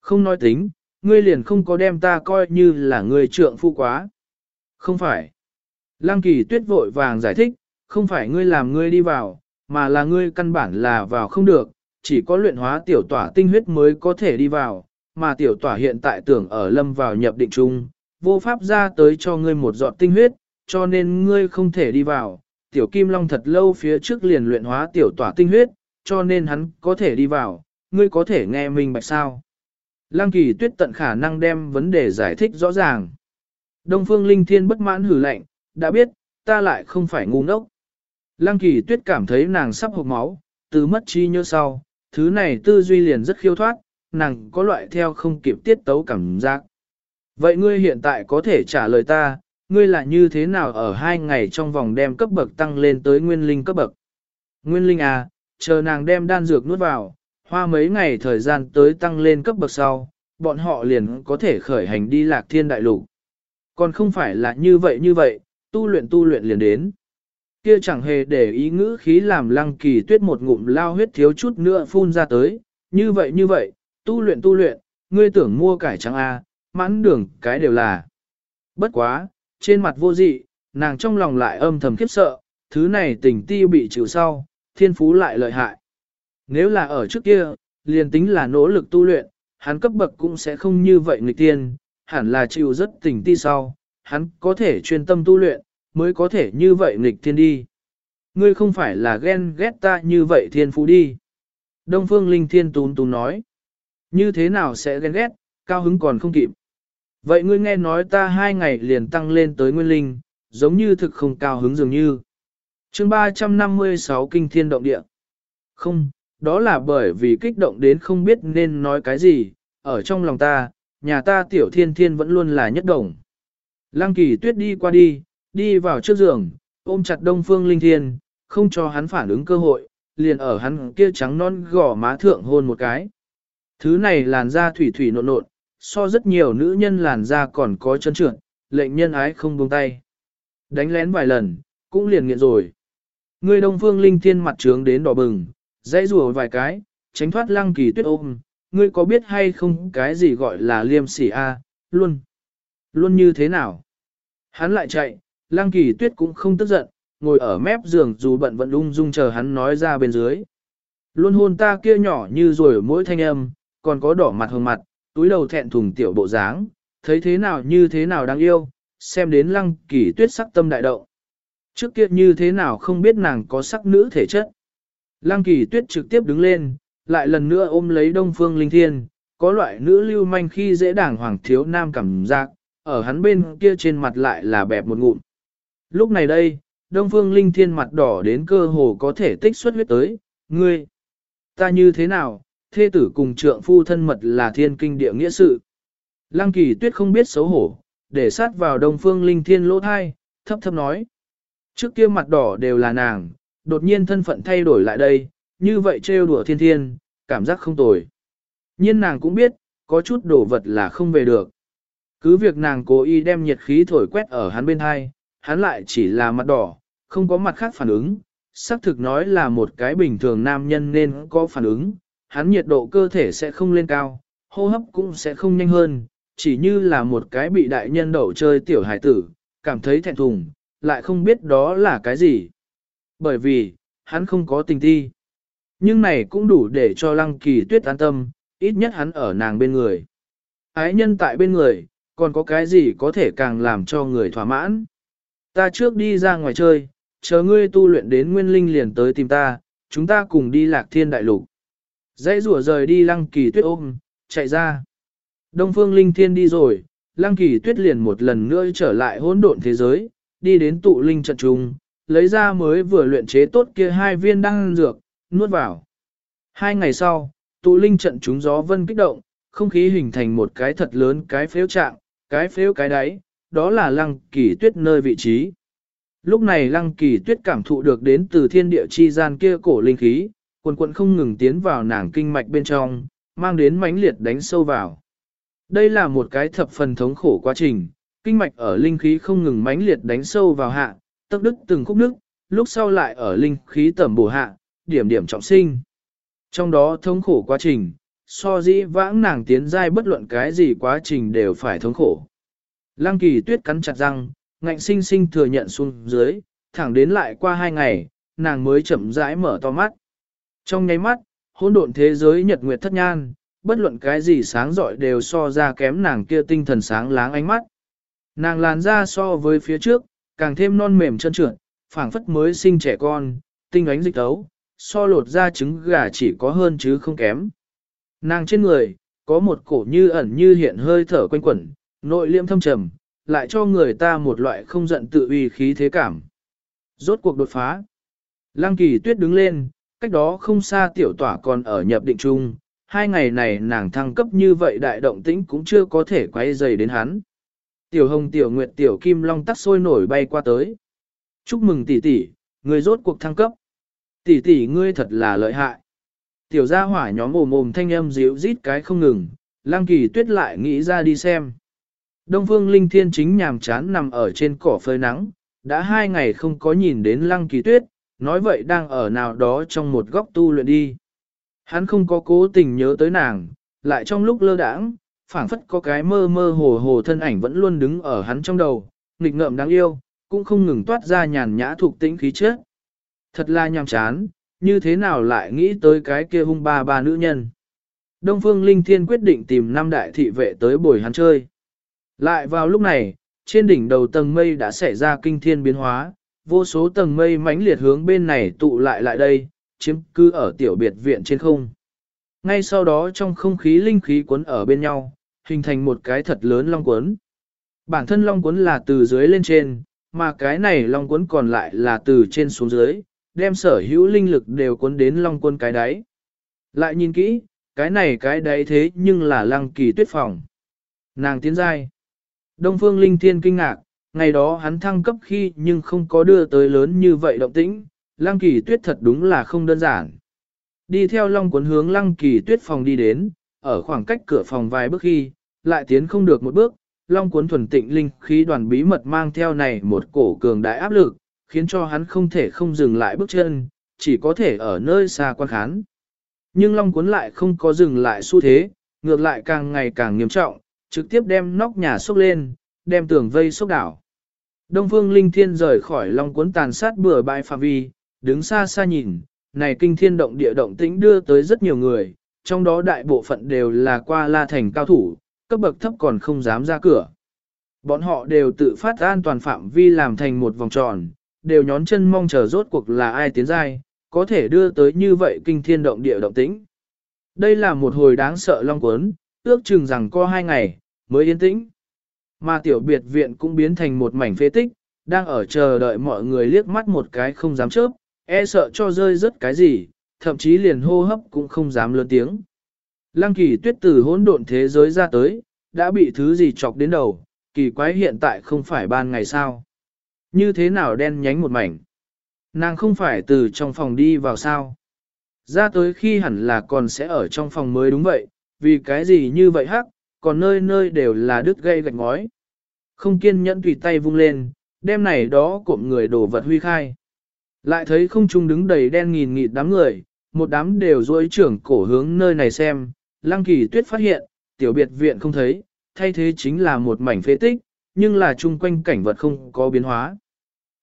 Không nói tính, ngươi liền không có đem ta coi như là ngươi trượng phu quá. Không phải. Lăng kỳ tuyết vội vàng giải thích, không phải ngươi làm ngươi đi vào, mà là ngươi căn bản là vào không được, chỉ có luyện hóa tiểu tỏa tinh huyết mới có thể đi vào, mà tiểu tỏa hiện tại tưởng ở lâm vào nhập định trung, vô pháp ra tới cho ngươi một giọt tinh huyết, cho nên ngươi không thể đi vào. Tiểu Kim Long thật lâu phía trước liền luyện hóa tiểu tỏa tinh huyết, cho nên hắn có thể đi vào, ngươi có thể nghe mình bạch sao. Lăng kỳ tuyết tận khả năng đem vấn đề giải thích rõ ràng. Đông phương linh thiên bất mãn hử lạnh, đã biết, ta lại không phải ngu ngốc. Lăng kỳ tuyết cảm thấy nàng sắp hộc máu, từ mất chi nhớ sau, thứ này tư duy liền rất khiêu thoát, nàng có loại theo không kịp tiết tấu cảm giác. Vậy ngươi hiện tại có thể trả lời ta, ngươi là như thế nào ở hai ngày trong vòng đem cấp bậc tăng lên tới nguyên linh cấp bậc? Nguyên linh à, chờ nàng đem đan dược nuốt vào, hoa mấy ngày thời gian tới tăng lên cấp bậc sau, bọn họ liền có thể khởi hành đi lạc thiên đại lục. Còn không phải là như vậy như vậy, tu luyện tu luyện liền đến. Kia chẳng hề để ý ngữ khí làm lăng kỳ tuyết một ngụm lao huyết thiếu chút nữa phun ra tới, như vậy như vậy, tu luyện tu luyện, ngươi tưởng mua cải trắng A, à, mãn đường cái đều là. Bất quá, trên mặt vô dị, nàng trong lòng lại âm thầm khiếp sợ, thứ này tình ti bị chịu sau, thiên phú lại lợi hại. Nếu là ở trước kia, liền tính là nỗ lực tu luyện, hắn cấp bậc cũng sẽ không như vậy người tiên, hẳn là chịu rất tình ti sau, hắn có thể chuyên tâm tu luyện, mới có thể như vậy nghịch thiên đi. Ngươi không phải là ghen ghét ta như vậy thiên phú đi. Đông Phương Linh Thiên tún tún nói. Như thế nào sẽ ghen ghét, cao hứng còn không kịp. Vậy ngươi nghe nói ta hai ngày liền tăng lên tới nguyên linh, giống như thực không cao hứng dường như. chương 356 Kinh Thiên Động Địa. Không, đó là bởi vì kích động đến không biết nên nói cái gì, ở trong lòng ta, nhà ta tiểu thiên thiên vẫn luôn là nhất đồng. Lăng kỳ tuyết đi qua đi, đi vào trước giường, ôm chặt đông phương linh thiên, không cho hắn phản ứng cơ hội, liền ở hắn kia trắng non gỏ má thượng hôn một cái. Thứ này làn da thủy thủy nộn nộn, so rất nhiều nữ nhân làn da còn có chân trượt, lệnh nhân ái không buông tay. Đánh lén vài lần, cũng liền nghiện rồi. Người đông phương linh thiên mặt trướng đến đỏ bừng, dãy rùa vài cái, tránh thoát lăng kỳ tuyết ôm, ngươi có biết hay không cái gì gọi là liêm sỉ a luôn. Luôn như thế nào? Hắn lại chạy, lăng kỳ tuyết cũng không tức giận, ngồi ở mép giường dù bận vẫn ung dung chờ hắn nói ra bên dưới. Luôn hôn ta kia nhỏ như rồi mỗi thanh âm, còn có đỏ mặt hồng mặt, túi đầu thẹn thùng tiểu bộ dáng, thấy thế nào như thế nào đáng yêu, xem đến lăng kỳ tuyết sắc tâm đại động. Trước kia như thế nào không biết nàng có sắc nữ thể chất. Lăng kỳ tuyết trực tiếp đứng lên, lại lần nữa ôm lấy đông phương linh thiên, có loại nữ lưu manh khi dễ đảng hoàng thiếu nam cảm giác, ở hắn bên kia trên mặt lại là bẹp một ngụm. Lúc này đây, đông phương linh thiên mặt đỏ đến cơ hồ có thể tích xuất huyết tới, ngươi, ta như thế nào, thê tử cùng trượng phu thân mật là thiên kinh địa nghĩa sự. Lăng kỳ tuyết không biết xấu hổ, để sát vào đông phương linh thiên lỗ thai, thấp thấp nói. Trước kia mặt đỏ đều là nàng, đột nhiên thân phận thay đổi lại đây, như vậy trêu đùa thiên thiên, cảm giác không tồi. nhiên nàng cũng biết, có chút đồ vật là không về được. Cứ việc nàng cố ý đem nhiệt khí thổi quét ở hắn bên hai, hắn lại chỉ là mặt đỏ, không có mặt khác phản ứng. Xác thực nói là một cái bình thường nam nhân nên có phản ứng, hắn nhiệt độ cơ thể sẽ không lên cao, hô hấp cũng sẽ không nhanh hơn, chỉ như là một cái bị đại nhân đậu chơi tiểu hải tử, cảm thấy thẹn thùng, lại không biết đó là cái gì. Bởi vì, hắn không có tình thi. Nhưng này cũng đủ để cho lăng kỳ tuyết an tâm, ít nhất hắn ở nàng bên người. Ái nhân tại bên người, còn có cái gì có thể càng làm cho người thỏa mãn. Ta trước đi ra ngoài chơi, chờ ngươi tu luyện đến nguyên linh liền tới tìm ta, chúng ta cùng đi lạc thiên đại lục. Dãy rủa rời đi lăng kỳ tuyết ôm, chạy ra. Đông phương linh thiên đi rồi, lăng kỳ tuyết liền một lần nữa trở lại hỗn độn thế giới, đi đến tụ linh trận trung, lấy ra mới vừa luyện chế tốt kia hai viên đăng dược, nuốt vào. Hai ngày sau, tụ linh trận trúng gió vân kích động, không khí hình thành một cái thật lớn cái phếu trạng, cái phếu cái đáy, đó là lăng kỳ tuyết nơi vị trí. Lúc này lăng kỳ tuyết cảm thụ được đến từ thiên địa chi gian kia cổ linh khí, quần quần không ngừng tiến vào nàng kinh mạch bên trong, mang đến mãnh liệt đánh sâu vào. Đây là một cái thập phần thống khổ quá trình, kinh mạch ở linh khí không ngừng mãnh liệt đánh sâu vào hạ, tốc đức từng khúc đức, lúc sau lại ở linh khí tẩm bổ hạ, điểm điểm trọng sinh. Trong đó thống khổ quá trình, so dĩ vãng nàng tiến giai bất luận cái gì quá trình đều phải thống khổ. Lăng kỳ tuyết cắn chặt răng, ngạnh sinh sinh thừa nhận xuống dưới, thẳng đến lại qua hai ngày, nàng mới chậm rãi mở to mắt. Trong nháy mắt, hỗn độn thế giới nhật nguyệt thất nhan, bất luận cái gì sáng rọi đều so ra kém nàng kia tinh thần sáng láng ánh mắt. Nàng làn ra so với phía trước, càng thêm non mềm chân trượt, phảng phất mới sinh trẻ con, tinh ánh dịch tấu, so lột ra trứng gà chỉ có hơn chứ không kém. Nàng trên người, có một cổ như ẩn như hiện hơi thở quanh quẩn, nội liêm thâm trầm, lại cho người ta một loại không giận tự uy khí thế cảm. Rốt cuộc đột phá. Lăng kỳ tuyết đứng lên, cách đó không xa tiểu tỏa còn ở nhập định trung, hai ngày này nàng thăng cấp như vậy đại động tĩnh cũng chưa có thể quay dày đến hắn. Tiểu hồng tiểu nguyệt tiểu kim long tắc sôi nổi bay qua tới. Chúc mừng tỷ tỷ, người rốt cuộc thăng cấp. Tỷ tỷ ngươi thật là lợi hại. Tiểu gia hỏa nhóm ồm ồm thanh âm dịu rít cái không ngừng, lang kỳ tuyết lại nghĩ ra đi xem. Đông phương linh thiên chính nhàm chán nằm ở trên cỏ phơi nắng, đã hai ngày không có nhìn đến lăng kỳ tuyết, nói vậy đang ở nào đó trong một góc tu luyện đi. Hắn không có cố tình nhớ tới nàng, lại trong lúc lơ đãng, phảng phất có cái mơ mơ hồ hồ thân ảnh vẫn luôn đứng ở hắn trong đầu, nghịch ngợm đáng yêu, cũng không ngừng toát ra nhàn nhã thuộc tĩnh khí chất. Thật là nhàm chán, như thế nào lại nghĩ tới cái kia hung ba ba nữ nhân. Đông Phương Linh Thiên quyết định tìm năm đại thị vệ tới bồi hắn chơi. Lại vào lúc này, trên đỉnh đầu tầng mây đã xảy ra kinh thiên biến hóa, vô số tầng mây mãnh liệt hướng bên này tụ lại lại đây, chiếm cứ ở tiểu biệt viện trên không. Ngay sau đó trong không khí linh khí cuốn ở bên nhau, hình thành một cái thật lớn long cuốn. Bản thân long cuốn là từ dưới lên trên, mà cái này long cuốn còn lại là từ trên xuống dưới, đem sở hữu linh lực đều cuốn đến long Quân cái đáy. Lại nhìn kỹ, cái này cái đáy thế nhưng là lăng kỳ tuyết phòng. Nàng tiến giai. Đông phương linh thiên kinh ngạc, ngày đó hắn thăng cấp khi nhưng không có đưa tới lớn như vậy động tĩnh, lăng kỳ tuyết thật đúng là không đơn giản. Đi theo long cuốn hướng lăng kỳ tuyết phòng đi đến, ở khoảng cách cửa phòng vài bước khi, lại tiến không được một bước, long cuốn thuần tịnh linh khí đoàn bí mật mang theo này một cổ cường đại áp lực, khiến cho hắn không thể không dừng lại bước chân, chỉ có thể ở nơi xa quan khán. Nhưng long cuốn lại không có dừng lại xu thế, ngược lại càng ngày càng nghiêm trọng, trực tiếp đem nóc nhà sốc lên, đem tường vây sốc đảo. Đông phương linh thiên rời khỏi long cuốn tàn sát bừa bãi phạm vi, đứng xa xa nhìn, này kinh thiên động địa động tĩnh đưa tới rất nhiều người, trong đó đại bộ phận đều là qua la thành cao thủ, cấp bậc thấp còn không dám ra cửa. Bọn họ đều tự phát an toàn phạm vi làm thành một vòng tròn, đều nhón chân mong chờ rốt cuộc là ai tiến giai, có thể đưa tới như vậy kinh thiên động địa động tĩnh. Đây là một hồi đáng sợ long cuốn, ước chừng rằng có hai ngày, mới yên tĩnh. Mà tiểu biệt viện cũng biến thành một mảnh phế tích, đang ở chờ đợi mọi người liếc mắt một cái không dám chớp, e sợ cho rơi rớt cái gì, thậm chí liền hô hấp cũng không dám lớn tiếng. Lăng kỳ tuyết từ hỗn độn thế giới ra tới, đã bị thứ gì chọc đến đầu, kỳ quái hiện tại không phải ban ngày sao. Như thế nào đen nhánh một mảnh. Nàng không phải từ trong phòng đi vào sao. Ra tới khi hẳn là còn sẽ ở trong phòng mới đúng vậy, vì cái gì như vậy hắc, còn nơi nơi đều là đứt gây gạch ngói. Không kiên nhẫn tùy tay vung lên, đem này đó cộm người đổ vật huy khai. Lại thấy không trung đứng đầy đen nghìn nghịt đám người, một đám đều dối trưởng cổ hướng nơi này xem, lăng kỳ tuyết phát hiện, tiểu biệt viện không thấy, thay thế chính là một mảnh phế tích, nhưng là chung quanh cảnh vật không có biến hóa.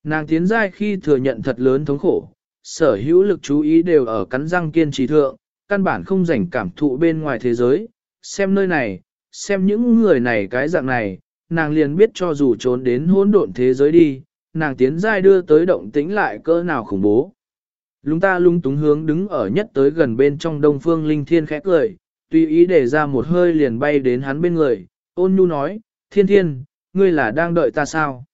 Nàng tiến giai khi thừa nhận thật lớn thống khổ, sở hữu lực chú ý đều ở cắn răng kiên trì thượng, căn bản không rảnh cảm thụ bên ngoài thế giới, xem nơi này, xem những người này cái dạng này, nàng liền biết cho dù trốn đến hỗn độn thế giới đi, nàng tiến giai đưa tới động tĩnh lại cỡ nào khủng bố. Lúng ta lung túng hướng đứng ở nhất tới gần bên trong đông phương linh thiên khẽ cười, tùy ý để ra một hơi liền bay đến hắn bên người, ôn nhu nói, thiên thiên, ngươi là đang đợi ta sao?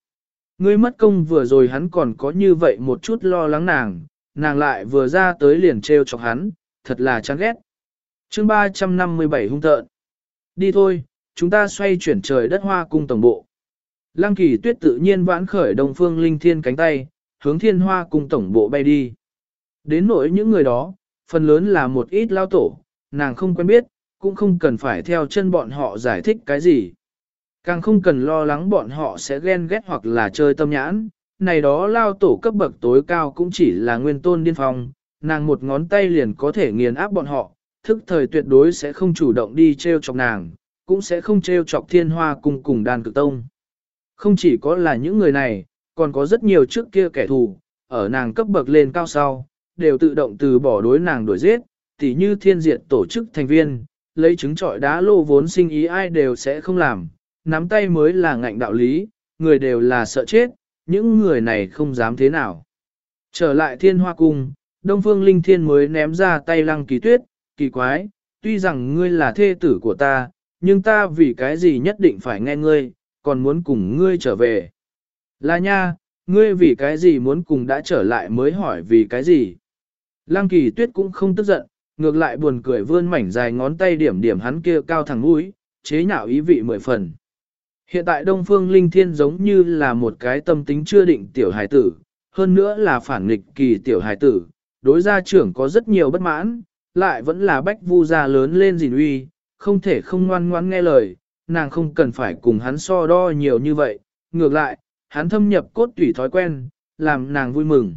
Ngươi mất công vừa rồi hắn còn có như vậy một chút lo lắng nàng, nàng lại vừa ra tới liền trêu chọc hắn, thật là chán ghét. chương 357 hung tợn. Đi thôi, chúng ta xoay chuyển trời đất hoa cung tổng bộ. Lăng kỳ tuyết tự nhiên vãn khởi đồng phương linh thiên cánh tay, hướng thiên hoa cung tổng bộ bay đi. Đến nỗi những người đó, phần lớn là một ít lao tổ, nàng không quen biết, cũng không cần phải theo chân bọn họ giải thích cái gì. Càng không cần lo lắng bọn họ sẽ ghen ghét hoặc là chơi tâm nhãn, này đó lao tổ cấp bậc tối cao cũng chỉ là nguyên tôn điên phong, nàng một ngón tay liền có thể nghiền áp bọn họ, thức thời tuyệt đối sẽ không chủ động đi treo chọc nàng, cũng sẽ không treo chọc thiên hoa cùng cùng đàn cực tông. Không chỉ có là những người này, còn có rất nhiều trước kia kẻ thù, ở nàng cấp bậc lên cao sau, đều tự động từ bỏ đối nàng đuổi giết, tỉ như thiên diệt tổ chức thành viên, lấy chứng trọi đá lô vốn sinh ý ai đều sẽ không làm, nắm tay mới là ngạnh đạo lý, người đều là sợ chết, những người này không dám thế nào. Trở lại thiên hoa cung, Đông Phương Linh Thiên mới ném ra tay lăng kỳ tuyết, kỳ quái, tuy rằng ngươi là thê tử của ta, nhưng ta vì cái gì nhất định phải nghe ngươi, còn muốn cùng ngươi trở về. Là nha, ngươi vì cái gì muốn cùng đã trở lại mới hỏi vì cái gì. Lăng kỳ tuyết cũng không tức giận, ngược lại buồn cười vươn mảnh dài ngón tay điểm điểm hắn kia cao thẳng mũi, chế nhạo ý vị mười phần. Hiện tại Đông Phương Linh Thiên giống như là một cái tâm tính chưa định tiểu hài tử, hơn nữa là phản nghịch kỳ tiểu hài tử, đối gia trưởng có rất nhiều bất mãn, lại vẫn là bách vu gia lớn lên gìn uy, không thể không ngoan ngoãn nghe lời, nàng không cần phải cùng hắn so đo nhiều như vậy, ngược lại, hắn thâm nhập cốt tủy thói quen, làm nàng vui mừng.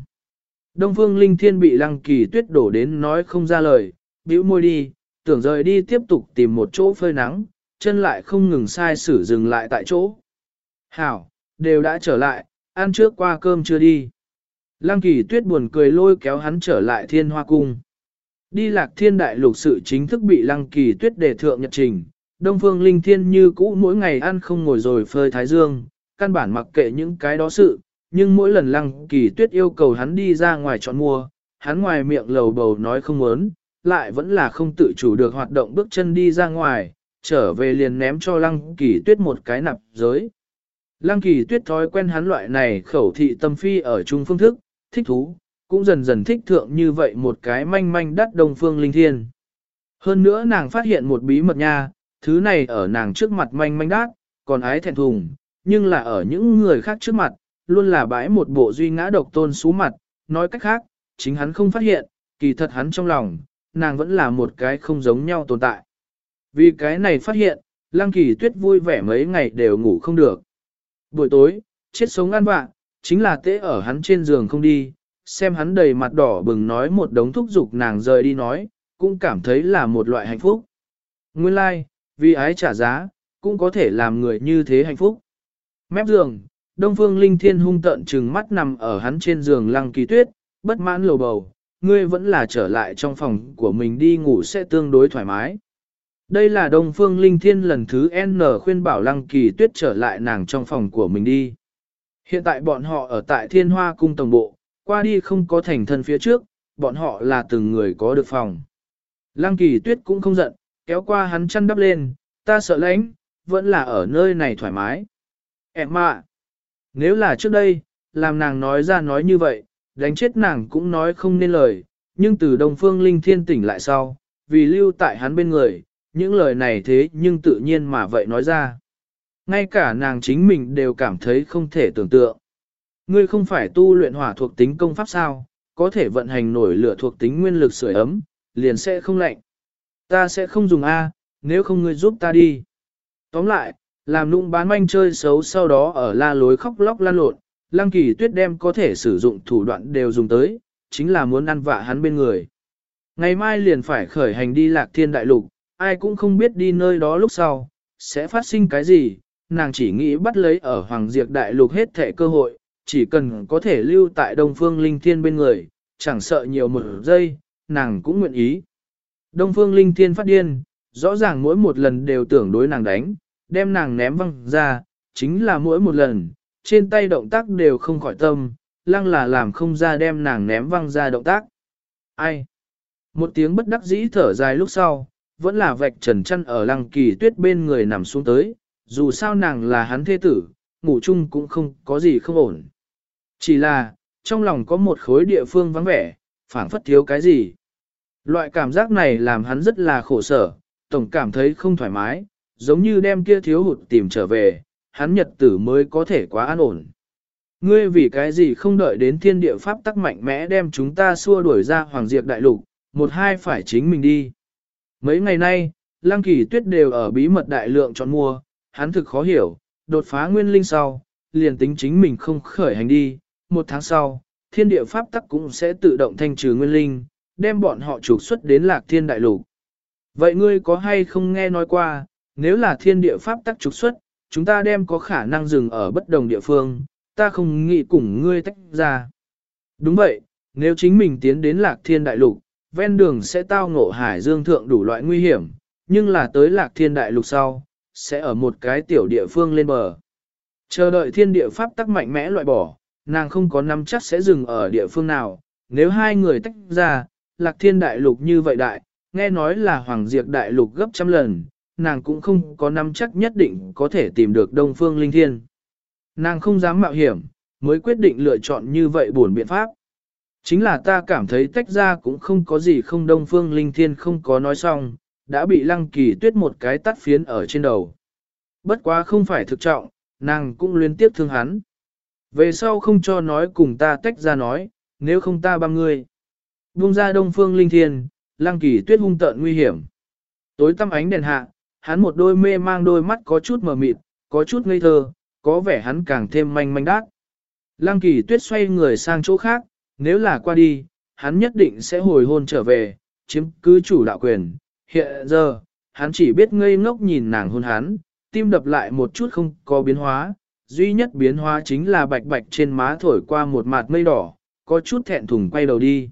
Đông Phương Linh Thiên bị Lăng Kỳ Tuyết đổ đến nói không ra lời, bĩu môi đi, tưởng rời đi tiếp tục tìm một chỗ phơi nắng, chân lại không ngừng sai sử dừng lại tại chỗ. Hảo, đều đã trở lại, ăn trước qua cơm chưa đi. Lăng Kỳ Tuyết buồn cười lôi kéo hắn trở lại Thiên Hoa Cung. Đi lạc thiên đại lục sự chính thức bị Lăng Kỳ Tuyết đề thượng nhật trình, Đông Phương Linh Thiên như cũ mỗi ngày ăn không ngồi rồi phơi thái dương, căn bản mặc kệ những cái đó sự, nhưng mỗi lần lăng kỳ tuyết yêu cầu hắn đi ra ngoài chọn mua, hắn ngoài miệng lầu bầu nói không muốn, lại vẫn là không tự chủ được hoạt động bước chân đi ra ngoài, trở về liền ném cho lăng kỳ tuyết một cái nạp giới. Lăng kỳ tuyết thói quen hắn loại này khẩu thị tâm phi ở chung phương thức, thích thú, cũng dần dần thích thượng như vậy một cái manh manh đắt đông phương linh thiên. Hơn nữa nàng phát hiện một bí mật nha, thứ này ở nàng trước mặt manh manh đắt, còn ái thẹn thùng, nhưng là ở những người khác trước mặt, luôn là bãi một bộ duy ngã độc tôn xú mặt, nói cách khác, chính hắn không phát hiện, kỳ thật hắn trong lòng, nàng vẫn là một cái không giống nhau tồn tại. Vì cái này phát hiện, Lăng Kỳ Tuyết vui vẻ mấy ngày đều ngủ không được. Buổi tối, chết sống ăn vạ, chính là tế ở hắn trên giường không đi, xem hắn đầy mặt đỏ bừng nói một đống thúc giục nàng rời đi nói, cũng cảm thấy là một loại hạnh phúc. Nguyên lai, like, vì ái trả giá, cũng có thể làm người như thế hạnh phúc. Mép giường, Đông Phương Linh Thiên hung tận trừng mắt nằm ở hắn trên giường lăng kỳ tuyết, bất mãn lầu bầu, ngươi vẫn là trở lại trong phòng của mình đi ngủ sẽ tương đối thoải mái. Đây là Đông Phương Linh Thiên lần thứ N khuyên bảo lăng kỳ tuyết trở lại nàng trong phòng của mình đi. Hiện tại bọn họ ở tại Thiên Hoa Cung Tổng Bộ, qua đi không có thành thân phía trước, bọn họ là từng người có được phòng. Lăng kỳ tuyết cũng không giận, kéo qua hắn chăn đắp lên, ta sợ lãnh, vẫn là ở nơi này thoải mái. Em ạ, nếu là trước đây, làm nàng nói ra nói như vậy, đánh chết nàng cũng nói không nên lời, nhưng từ Đông Phương Linh Thiên tỉnh lại sau, vì lưu tại hắn bên người, những lời này thế nhưng tự nhiên mà vậy nói ra. Ngay cả nàng chính mình đều cảm thấy không thể tưởng tượng. Ngươi không phải tu luyện hỏa thuộc tính công pháp sao, có thể vận hành nổi lửa thuộc tính nguyên lực sưởi ấm, liền sẽ không lạnh. Ta sẽ không dùng A, nếu không ngươi giúp ta đi. Tóm lại, làm nụng bán manh chơi xấu sau đó ở la lối khóc lóc lan lộn, lăng kỳ tuyết đem có thể sử dụng thủ đoạn đều dùng tới, chính là muốn ăn vạ hắn bên người. Ngày mai liền phải khởi hành đi lạc thiên đại lục, ai cũng không biết đi nơi đó lúc sau, sẽ phát sinh cái gì, nàng chỉ nghĩ bắt lấy ở Hoàng Diệp đại lục hết thể cơ hội, chỉ cần có thể lưu tại Đông Phương Linh Thiên bên người, chẳng sợ nhiều một giây, nàng cũng nguyện ý. Đông Phương Linh Thiên phát điên, rõ ràng mỗi một lần đều tưởng đối nàng đánh, đem nàng ném văng ra, chính là mỗi một lần, trên tay động tác đều không khỏi tâm, lăng là làm không ra đem nàng ném văng ra động tác. Ai? Một tiếng bất đắc dĩ thở dài lúc sau, vẫn là vạch trần chăn ở lăng kỳ tuyết bên người nằm xuống tới, dù sao nàng là hắn thế tử, ngủ chung cũng không có gì không ổn. Chỉ là, trong lòng có một khối địa phương vắng vẻ, phảng phất thiếu cái gì. Loại cảm giác này làm hắn rất là khổ sở, tổng cảm thấy không thoải mái, giống như đem kia thiếu hụt tìm trở về, hắn nhật tử mới có thể quá an ổn. Ngươi vì cái gì không đợi đến thiên địa pháp tắc mạnh mẽ đem chúng ta xua đuổi ra hoàng diệt đại lục, một hai phải chính mình đi. Mấy ngày nay, Lăng Kỳ Tuyết đều ở bí mật đại lượng chọn mua, hắn thực khó hiểu, đột phá nguyên linh sau, liền tính chính mình không khởi hành đi, một tháng sau, thiên địa pháp tắc cũng sẽ tự động thanh trừ nguyên linh, đem bọn họ trục xuất đến lạc thiên đại lục. Vậy ngươi có hay không nghe nói qua, nếu là thiên địa pháp tắc trục xuất, chúng ta đem có khả năng dừng ở bất đồng địa phương, ta không nghĩ cùng ngươi tách ra. Đúng vậy, nếu chính mình tiến đến lạc thiên đại lục, ven đường sẽ tao ngộ hải dương thượng đủ loại nguy hiểm, nhưng là tới lạc thiên đại lục sau, sẽ ở một cái tiểu địa phương lên bờ. Chờ đợi thiên địa pháp tắc mạnh mẽ loại bỏ, nàng không có nắm chắc sẽ dừng ở địa phương nào, nếu hai người tách ra, lạc thiên đại lục như vậy đại, nghe nói là hoàng diệt đại lục gấp trăm lần, nàng cũng không có nắm chắc nhất định có thể tìm được đông phương linh thiên. Nàng không dám mạo hiểm, mới quyết định lựa chọn như vậy buồn biện pháp. Chính là ta cảm thấy tách ra cũng không có gì không đông phương linh thiên không có nói xong, đã bị lăng kỳ tuyết một cái tắt phiến ở trên đầu. Bất quá không phải thực trọng, nàng cũng liên tiếp thương hắn. Về sau không cho nói cùng ta tách ra nói, nếu không ta băm ngươi. Vung ra đông phương linh thiên, lăng kỳ tuyết hung tợn nguy hiểm. Tối tăm ánh đèn hạ, hắn một đôi mê mang đôi mắt có chút mờ mịt, có chút ngây thơ, có vẻ hắn càng thêm manh manh đát. Lăng kỳ tuyết xoay người sang chỗ khác, nếu là qua đi, hắn nhất định sẽ hồi hôn trở về, chiếm cứ chủ đạo quyền. Hiện giờ, hắn chỉ biết ngây ngốc nhìn nàng hôn hắn, tim đập lại một chút không có biến hóa, duy nhất biến hóa chính là bạch bạch trên má thổi qua một mạt mây đỏ, có chút thẹn thùng quay đầu đi.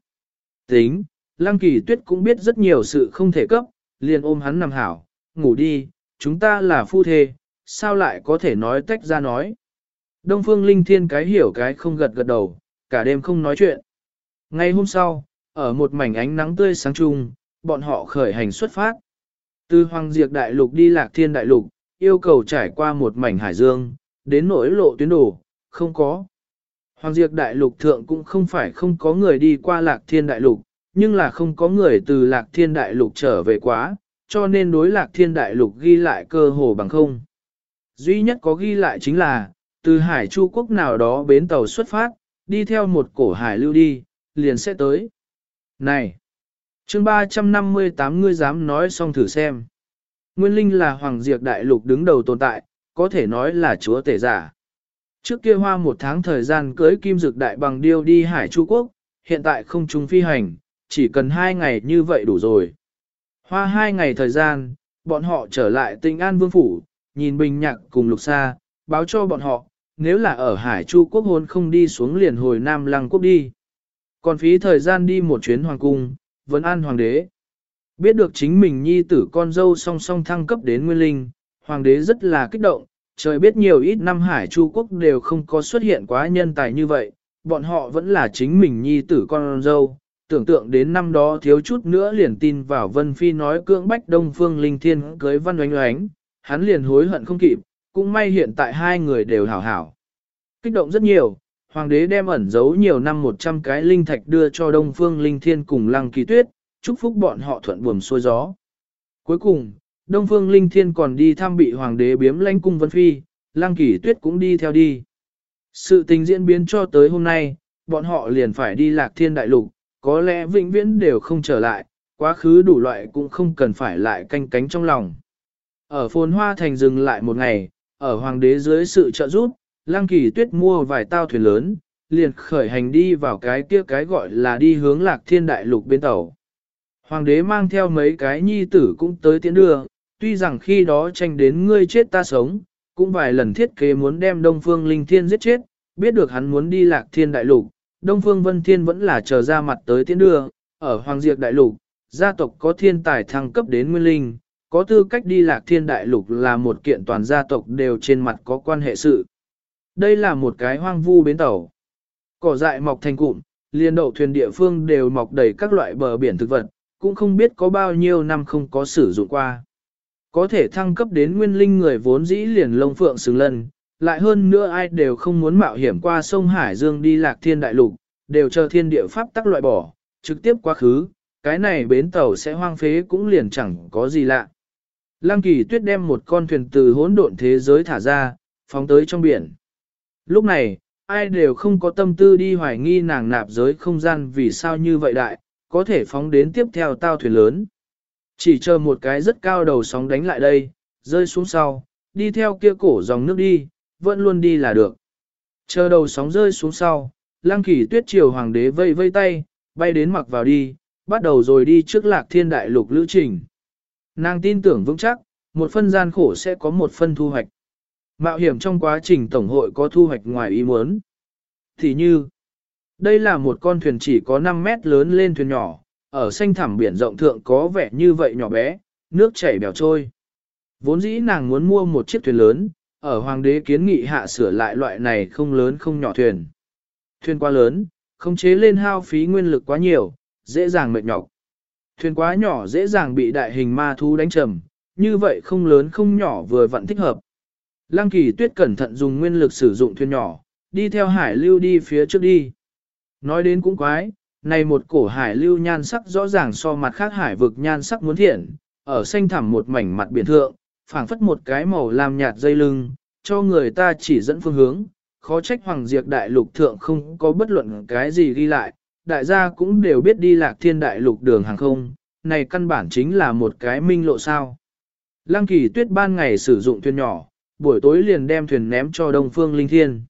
Tính, Lăng Kỳ Tuyết cũng biết rất nhiều sự không thể cấp, liền ôm hắn nằm hảo, ngủ đi, chúng ta là phu thê, sao lại có thể nói tách ra nói. Đông Phương Linh Thiên cái hiểu cái không gật gật đầu, cả đêm không nói chuyện. Ngay hôm sau, ở một mảnh ánh nắng tươi sáng trung, bọn họ khởi hành xuất phát. Từ Hoàng Diệp Đại Lục đi Lạc Thiên Đại Lục, yêu cầu trải qua một mảnh hải dương, đến nỗi lộ tuyến đồ, không có. Hoàng Diệp Đại Lục thượng cũng không phải không có người đi qua Lạc Thiên Đại Lục, nhưng là không có người từ Lạc Thiên Đại Lục trở về quá, cho nên đối Lạc Thiên Đại Lục ghi lại cơ hồ bằng không. Duy nhất có ghi lại chính là, từ Hải Chu Quốc nào đó bến tàu xuất phát, đi theo một cổ hải lưu đi, liền sẽ tới. Này! chương 358 ngươi dám nói xong thử xem. Nguyên Linh là Hoàng Diệp Đại Lục đứng đầu tồn tại, có thể nói là chúa tể giả. Trước kia hoa một tháng thời gian cưới kim dược đại bằng điêu đi Hải Chu Quốc, hiện tại không trùng phi hành, chỉ cần hai ngày như vậy đủ rồi. Hoa hai ngày thời gian, bọn họ trở lại tinh an vương phủ, nhìn bình nhạc cùng lục xa, báo cho bọn họ, nếu là ở Hải Chu Quốc hôn không đi xuống liền hồi Nam Lăng Quốc đi. Còn phí thời gian đi một chuyến hoàng cung, vẫn an hoàng đế. Biết được chính mình nhi tử con dâu song song thăng cấp đến nguyên linh, hoàng đế rất là kích động, trời biết nhiều ít năm Hải Chu Quốc đều không có xuất hiện quá nhân tài như vậy, bọn họ vẫn là chính mình nhi tử con dâu. Tưởng tượng đến năm đó thiếu chút nữa liền tin vào Vân Phi nói cưỡng bách Đông Phương Linh Thiên cưới Văn Oánh Oánh, hắn liền hối hận không kịp, cũng may hiện tại hai người đều hảo hảo. Kích động rất nhiều, hoàng đế đem ẩn giấu nhiều năm 100 cái linh thạch đưa cho Đông Phương Linh Thiên cùng Lăng Kỳ Tuyết, chúc phúc bọn họ thuận buồm xuôi gió. Cuối cùng, Đông Phương Linh Thiên còn đi thăm bị hoàng đế biếm lãnh cung Vân Phi, Lăng Kỳ Tuyết cũng đi theo đi. Sự tình diễn biến cho tới hôm nay, bọn họ liền phải đi lạc thiên đại lục, có lẽ vĩnh viễn đều không trở lại, quá khứ đủ loại cũng không cần phải lại canh cánh trong lòng. Ở phồn hoa thành dừng lại một ngày, ở hoàng đế dưới sự trợ giúp, Lăng Kỳ Tuyết mua vài tao thuyền lớn, liền khởi hành đi vào cái kia cái gọi là đi hướng lạc thiên đại lục bên tàu. Hoàng đế mang theo mấy cái nhi tử cũng tới tiến đưa, tuy rằng khi đó tranh đến ngươi chết ta sống, cũng vài lần thiết kế muốn đem Đông Phương Linh Thiên giết chết, biết được hắn muốn đi lạc thiên đại lục, Đông Phương Vân Thiên vẫn là chờ ra mặt tới tiến đưa, ở Hoàng Diệp đại lục, gia tộc có thiên tài thăng cấp đến nguyên linh, có tư cách đi lạc thiên đại lục là một kiện toàn gia tộc đều trên mặt có quan hệ sự. Đây là một cái hoang vu bến tàu. Cỏ dại mọc thành cụm, liên đậu thuyền địa phương đều mọc đầy các loại bờ biển thực vật, cũng không biết có bao nhiêu năm không có sử dụng qua. Có thể thăng cấp đến nguyên linh người vốn dĩ liền lông phượng xứng lân, lại hơn nữa ai đều không muốn mạo hiểm qua sông Hải Dương đi lạc thiên đại lục, đều chờ thiên địa pháp tắc loại bỏ, trực tiếp quá khứ, cái này bến tàu sẽ hoang phế cũng liền chẳng có gì lạ. Lăng kỳ tuyết đem một con thuyền từ hỗn độn thế giới thả ra, phóng tới trong biển. Lúc này, ai đều không có tâm tư đi hoài nghi nàng nạp giới không gian vì sao như vậy đại, có thể phóng đến tiếp theo tao thuyền lớn. Chỉ chờ một cái rất cao đầu sóng đánh lại đây, rơi xuống sau, đi theo kia cổ dòng nước đi, vẫn luôn đi là được. Chờ đầu sóng rơi xuống sau, lăng kỳ tuyết triều hoàng đế vây vây tay, bay đến mặc vào đi, bắt đầu rồi đi trước lạc thiên đại lục lữ trình. Nàng tin tưởng vững chắc, một phân gian khổ sẽ có một phân thu hoạch. Mạo hiểm trong quá trình tổng hội có thu hoạch ngoài ý muốn. Thì như, đây là một con thuyền chỉ có 5 mét lớn lên thuyền nhỏ, ở xanh thẳm biển rộng thượng có vẻ như vậy nhỏ bé, nước chảy bèo trôi. Vốn dĩ nàng muốn mua một chiếc thuyền lớn, ở hoàng đế kiến nghị hạ sửa lại loại này không lớn không nhỏ thuyền. Thuyền quá lớn, không chế lên hao phí nguyên lực quá nhiều, dễ dàng mệt nhọc. Thuyền quá nhỏ dễ dàng bị đại hình ma thú đánh trầm, như vậy không lớn không nhỏ vừa vặn thích hợp. Lăng kỳ tuyết cẩn thận dùng nguyên lực sử dụng thuyền nhỏ, đi theo hải lưu đi phía trước đi. Nói đến cũng quái, này một cổ hải lưu nhan sắc rõ ràng so mặt khác hải vực nhan sắc muốn thiện, ở xanh thẳm một mảnh mặt biển thượng, phảng phất một cái màu làm nhạt dây lưng, cho người ta chỉ dẫn phương hướng, khó trách hoàng diệt đại lục thượng không có bất luận cái gì ghi lại, đại gia cũng đều biết đi lạc thiên đại lục đường hàng không, này căn bản chính là một cái minh lộ sao. Lăng kỳ tuyết ban ngày sử dụng thuyền nhỏ, buổi tối liền đem thuyền ném cho đông phương linh thiên.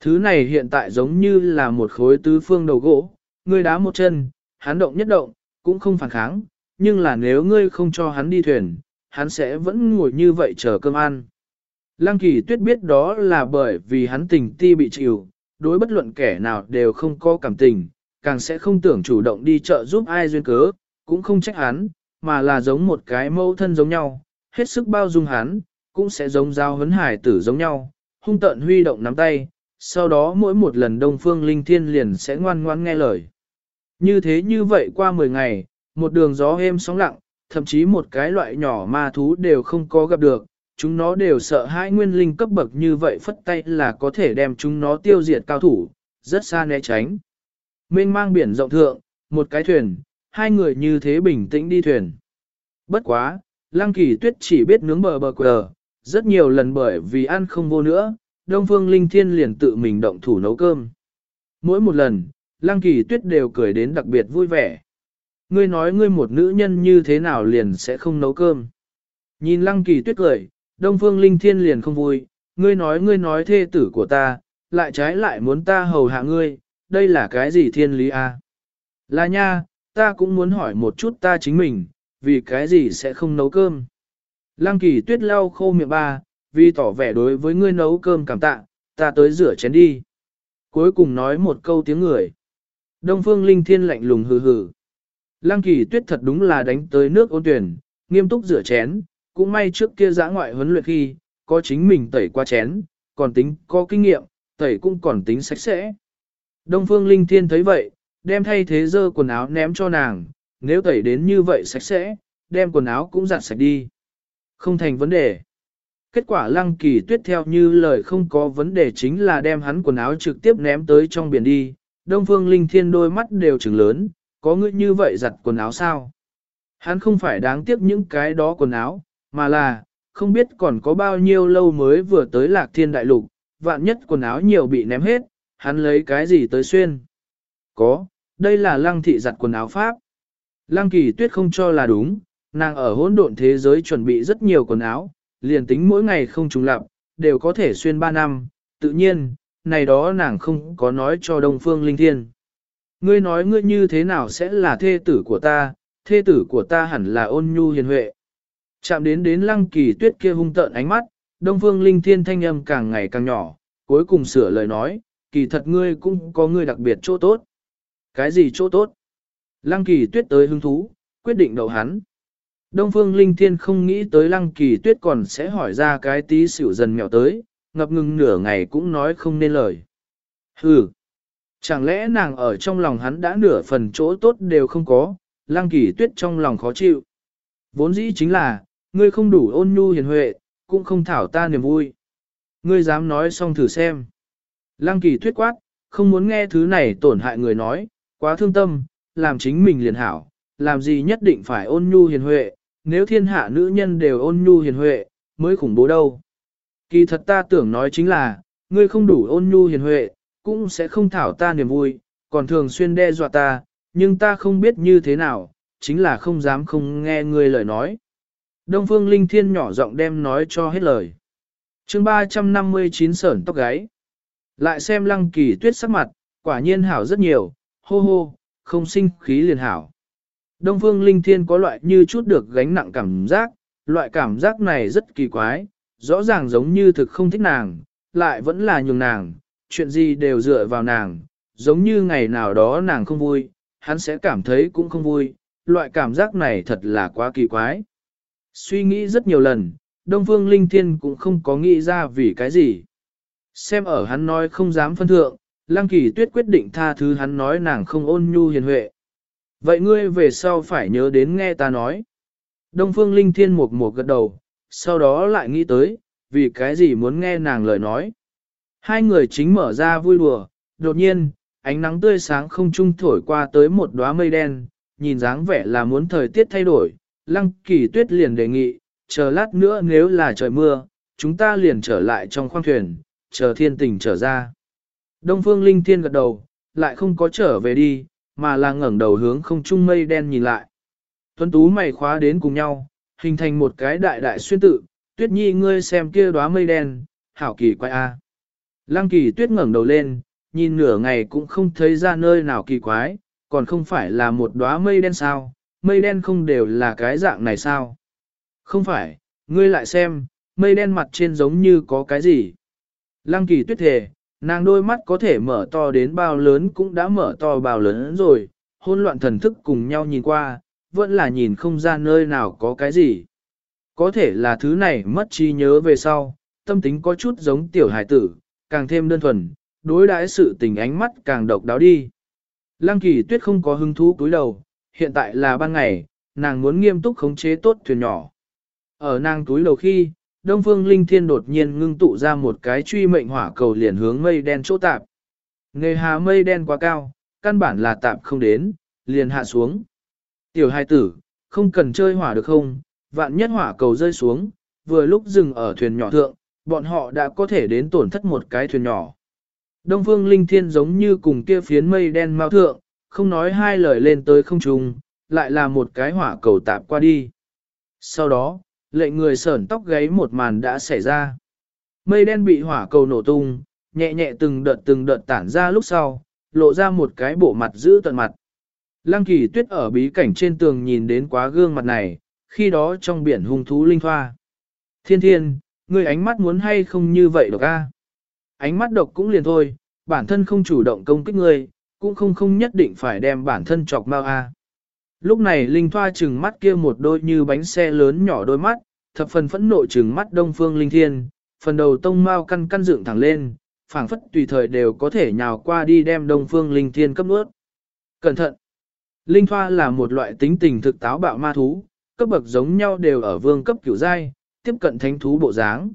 Thứ này hiện tại giống như là một khối tứ phương đầu gỗ, ngươi đá một chân, hắn động nhất động, cũng không phản kháng, nhưng là nếu ngươi không cho hắn đi thuyền, hắn sẽ vẫn ngồi như vậy chờ cơm ăn. Lăng kỳ tuyết biết đó là bởi vì hắn tình ti bị chịu, đối bất luận kẻ nào đều không có cảm tình, càng sẽ không tưởng chủ động đi chợ giúp ai duyên cớ, cũng không trách hắn, mà là giống một cái mẫu thân giống nhau, hết sức bao dung hắn, cũng sẽ giống giao hấn hải tử giống nhau, hung tận huy động nắm tay, sau đó mỗi một lần Đông Phương Linh Thiên liền sẽ ngoan ngoãn nghe lời. Như thế như vậy qua 10 ngày, một đường gió êm sóng lặng, thậm chí một cái loại nhỏ ma thú đều không có gặp được, chúng nó đều sợ hai nguyên linh cấp bậc như vậy phất tay là có thể đem chúng nó tiêu diệt cao thủ, rất xa né tránh. Mênh mang biển rộng thượng, một cái thuyền, hai người như thế bình tĩnh đi thuyền. Bất quá, Lăng Kỳ Tuyết chỉ biết nướng bờ bờ quờ, rất nhiều lần bởi vì ăn không vô nữa, Đông Phương Linh Thiên liền tự mình động thủ nấu cơm. Mỗi một lần, Lăng Kỳ Tuyết đều cười đến đặc biệt vui vẻ. Ngươi nói ngươi một nữ nhân như thế nào liền sẽ không nấu cơm. Nhìn Lăng Kỳ Tuyết cười, Đông Phương Linh Thiên liền không vui, ngươi nói ngươi nói thê tử của ta, lại trái lại muốn ta hầu hạ ngươi, đây là cái gì thiên lý a? À? Là nha, ta cũng muốn hỏi một chút ta chính mình, vì cái gì sẽ không nấu cơm. Lăng kỳ tuyết lau khô miệng ba, vì tỏ vẻ đối với ngươi nấu cơm cảm tạ, ta tới rửa chén đi. Cuối cùng nói một câu tiếng người. Đông phương linh thiên lạnh lùng hừ hừ. Lăng kỳ tuyết thật đúng là đánh tới nước ôn tuyển, nghiêm túc rửa chén, cũng may trước kia giã ngoại huấn luyện khi, có chính mình tẩy qua chén, còn tính có kinh nghiệm, tẩy cũng còn tính sạch sẽ. Đông phương linh thiên thấy vậy, đem thay thế dơ quần áo ném cho nàng, nếu tẩy đến như vậy sạch sẽ, đem quần áo cũng giặt sạch đi. Không thành vấn đề. Kết quả lăng kỳ tuyết theo như lời không có vấn đề chính là đem hắn quần áo trực tiếp ném tới trong biển đi. Đông phương linh thiên đôi mắt đều trừng lớn, có ngươi như vậy giặt quần áo sao? Hắn không phải đáng tiếc những cái đó quần áo, mà là, không biết còn có bao nhiêu lâu mới vừa tới lạc thiên đại lục, vạn nhất quần áo nhiều bị ném hết, hắn lấy cái gì tới xuyên? Có, đây là lăng thị giặt quần áo Pháp. Lăng kỳ tuyết không cho là đúng, nàng ở hỗn độn thế giới chuẩn bị rất nhiều quần áo, liền tính mỗi ngày không trùng lặp, đều có thể xuyên 3 năm, tự nhiên, này đó nàng không có nói cho Đông Phương Linh Thiên. Ngươi nói ngươi như thế nào sẽ là thê tử của ta, thê tử của ta hẳn là ôn nhu hiền huệ. Chạm đến đến lăng kỳ tuyết kia hung tợn ánh mắt, Đông Phương Linh Thiên thanh âm càng ngày càng nhỏ, cuối cùng sửa lời nói, kỳ thật ngươi cũng có ngươi đặc biệt chỗ tốt. Cái gì chỗ tốt? Lăng kỳ tuyết tới hứng thú, quyết định đầu hắn. Đông phương linh thiên không nghĩ tới lăng kỳ tuyết còn sẽ hỏi ra cái tí xỉu dần mèo tới, ngập ngừng nửa ngày cũng nói không nên lời. Hừ! Chẳng lẽ nàng ở trong lòng hắn đã nửa phần chỗ tốt đều không có, lăng kỳ tuyết trong lòng khó chịu. Vốn dĩ chính là, ngươi không đủ ôn nhu hiền huệ, cũng không thảo ta niềm vui. Ngươi dám nói xong thử xem. Lăng kỳ tuyết quát, không muốn nghe thứ này tổn hại người nói, quá thương tâm, làm chính mình liền hảo, làm gì nhất định phải ôn nhu hiền huệ, nếu thiên hạ nữ nhân đều ôn nhu hiền huệ, mới khủng bố đâu. Kỳ thật ta tưởng nói chính là, ngươi không đủ ôn nhu hiền huệ, cũng sẽ không thảo ta niềm vui, còn thường xuyên đe dọa ta, nhưng ta không biết như thế nào, chính là không dám không nghe ngươi lời nói. Đông Phương Linh Thiên nhỏ giọng đem nói cho hết lời. chương 359 sởn tóc gáy. Lại xem lăng kỳ tuyết sắc mặt, quả nhiên hảo rất nhiều, hô hô, không sinh khí liền hảo. Đông Phương Linh Thiên có loại như chút được gánh nặng cảm giác, loại cảm giác này rất kỳ quái, rõ ràng giống như thực không thích nàng, lại vẫn là nhường nàng, chuyện gì đều dựa vào nàng, giống như ngày nào đó nàng không vui, hắn sẽ cảm thấy cũng không vui, loại cảm giác này thật là quá kỳ quái. Suy nghĩ rất nhiều lần, Đông Phương Linh Thiên cũng không có nghĩ ra vì cái gì. Xem ở hắn nói không dám phân thượng, Lăng Kỳ Tuyết quyết định tha thứ hắn nói nàng không ôn nhu hiền huệ. Vậy ngươi về sau phải nhớ đến nghe ta nói. Đông Phương Linh Thiên một một gật đầu, sau đó lại nghĩ tới, vì cái gì muốn nghe nàng lời nói. Hai người chính mở ra vui đùa, đột nhiên, ánh nắng tươi sáng không trung thổi qua tới một đóa mây đen, nhìn dáng vẻ là muốn thời tiết thay đổi, Lăng Kỳ Tuyết liền đề nghị, chờ lát nữa nếu là trời mưa, chúng ta liền trở lại trong khoang thuyền, chờ thiên tình trở ra. Đông Phương Linh Thiên gật đầu, lại không có trở về đi, mà là ngẩng đầu hướng không trung mây đen nhìn lại. Tuấn Tú mày khóa đến cùng nhau, hình thành một cái đại đại xuyên tự, tuyết nhi ngươi xem kia đóa mây đen, hảo kỳ quái a. Lăng kỳ tuyết ngẩng đầu lên, nhìn nửa ngày cũng không thấy ra nơi nào kỳ quái, còn không phải là một đóa mây đen sao, mây đen không đều là cái dạng này sao. Không phải, ngươi lại xem, mây đen mặt trên giống như có cái gì. Lăng kỳ tuyết thề, nàng đôi mắt có thể mở to đến bao lớn cũng đã mở to bao lớn rồi, hôn loạn thần thức cùng nhau nhìn qua, vẫn là nhìn không ra nơi nào có cái gì. Có thể là thứ này mất trí nhớ về sau, tâm tính có chút giống tiểu hải tử, càng thêm đơn thuần, đối đãi sự tình ánh mắt càng độc đáo đi. Lăng kỳ tuyết không có hứng thú cúi đầu, hiện tại là ban ngày, nàng muốn nghiêm túc khống chế tốt thuyền nhỏ. Ở nàng túi đầu khi, Đông Phương Linh Thiên đột nhiên ngưng tụ ra một cái truy mệnh hỏa cầu liền hướng mây đen chỗ tạp. Nghề hà mây đen quá cao, căn bản là tạp không đến, liền hạ xuống. Tiểu hai tử, không cần chơi hỏa được không, vạn nhất hỏa cầu rơi xuống, vừa lúc dừng ở thuyền nhỏ thượng, bọn họ đã có thể đến tổn thất một cái thuyền nhỏ. Đông Phương Linh Thiên giống như cùng kia phiến mây đen mau thượng, không nói hai lời lên tới không trung, lại là một cái hỏa cầu tạp qua đi. Sau đó, lệnh người sởn tóc gáy một màn đã xảy ra. Mây đen bị hỏa cầu nổ tung, nhẹ nhẹ từng đợt từng đợt tản ra lúc sau, lộ ra một cái bộ mặt giữ tận mặt. Lăng kỳ tuyết ở bí cảnh trên tường nhìn đến quá gương mặt này, khi đó trong biển hung thú linh thoa. Thiên thiên, người ánh mắt muốn hay không như vậy độc a? Ánh mắt độc cũng liền thôi, bản thân không chủ động công kích người, cũng không không nhất định phải đem bản thân chọc mau a. Lúc này Linh Thoa trừng mắt kia một đôi như bánh xe lớn nhỏ đôi mắt, thập phần phẫn nộ trừng mắt Đông Phương Linh Thiên, phần đầu tông mau căn căn dựng thẳng lên, phảng phất tùy thời đều có thể nhào qua đi đem Đông Phương Linh Thiên cấp nuốt. Cẩn thận! Linh Thoa là một loại tính tình thực táo bạo ma thú, cấp bậc giống nhau đều ở vương cấp kiểu giai, tiếp cận thánh thú bộ dáng.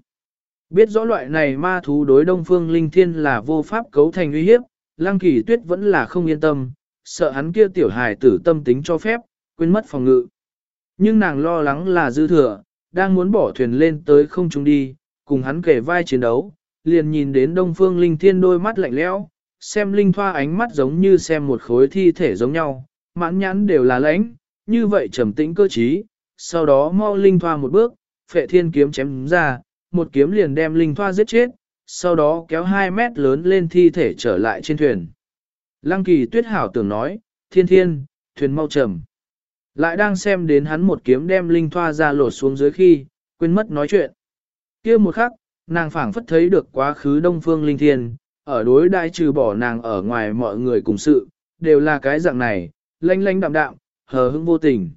Biết rõ loại này ma thú đối Đông Phương Linh Thiên là vô pháp cấu thành uy hiếp, Lăng Kỳ Tuyết vẫn là không yên tâm, sợ hắn kia tiểu hài tử tâm tính cho phép, quên mất phòng ngự. Nhưng nàng lo lắng là dư thừa, đang muốn bỏ thuyền lên tới không trung đi, cùng hắn kể vai chiến đấu, liền nhìn đến Đông Phương Linh Thiên đôi mắt lạnh lẽo, xem Linh Thoa ánh mắt giống như xem một khối thi thể giống nhau, mãn nhãn đều là lãnh, như vậy trầm tĩnh cơ trí, sau đó mau Linh Thoa một bước, phệ thiên kiếm chém ra, một kiếm liền đem Linh Thoa giết chết, sau đó kéo 2 mét lớn lên thi thể trở lại trên thuyền. Lăng kỳ tuyết hảo tưởng nói, thiên thiên, thuyền mau trầm. Lại đang xem đến hắn một kiếm đem linh thoa ra lột xuống dưới khi, quên mất nói chuyện. kia một khắc, nàng phảng phất thấy được quá khứ đông phương linh thiên, ở đối đại trừ bỏ nàng ở ngoài mọi người cùng sự, đều là cái dạng này, lanh lanh đạm đạm, hờ hững vô tình.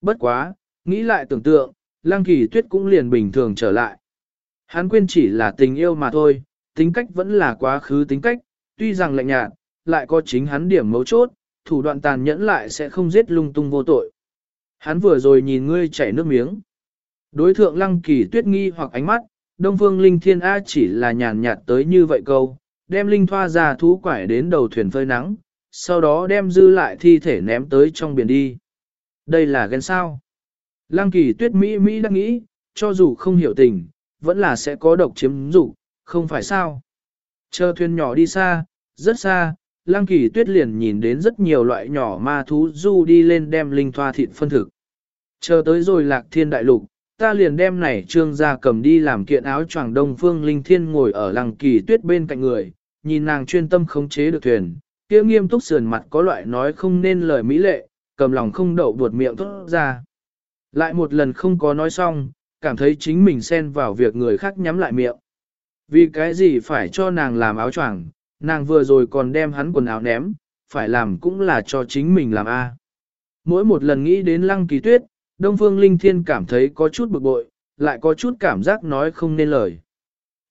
Bất quá, nghĩ lại tưởng tượng, lăng kỳ tuyết cũng liền bình thường trở lại. Hắn quên chỉ là tình yêu mà thôi, tính cách vẫn là quá khứ tính cách, tuy rằng lạnh nhạt, lại có chính hắn điểm mấu chốt, thủ đoạn tàn nhẫn lại sẽ không giết lung tung vô tội. Hắn vừa rồi nhìn ngươi chảy nước miếng. Đối thượng lăng kỳ tuyết nghi hoặc ánh mắt, Đông Phương Linh Thiên A chỉ là nhàn nhạt tới như vậy câu, đem Linh Thoa ra thú quải đến đầu thuyền phơi nắng, sau đó đem dư lại thi thể ném tới trong biển đi. Đây là ghen sao? Lăng kỳ tuyết Mỹ Mỹ đang nghĩ, cho dù không hiểu tình, vẫn là sẽ có độc chiếm dụ, không phải sao? Chờ thuyền nhỏ đi xa, rất xa, Lăng Kỳ Tuyết liền nhìn đến rất nhiều loại nhỏ ma thú du đi lên đem linh thoa thịt phân thực. Chờ tới rồi lạc thiên đại lục, ta liền đem này trương ra cầm đi làm kiện áo choàng đông phương linh thiên ngồi ở Lăng Kỳ Tuyết bên cạnh người, nhìn nàng chuyên tâm khống chế được thuyền, kia nghiêm túc sườn mặt có loại nói không nên lời mỹ lệ, cầm lòng không đậu buột miệng thốt ra. Lại một lần không có nói xong, cảm thấy chính mình xen vào việc người khác nhắm lại miệng. Vì cái gì phải cho nàng làm áo choàng, nàng vừa rồi còn đem hắn quần áo ném, phải làm cũng là cho chính mình làm a. Mỗi một lần nghĩ đến lăng kỳ tuyết, Đông Phương Linh Thiên cảm thấy có chút bực bội, lại có chút cảm giác nói không nên lời.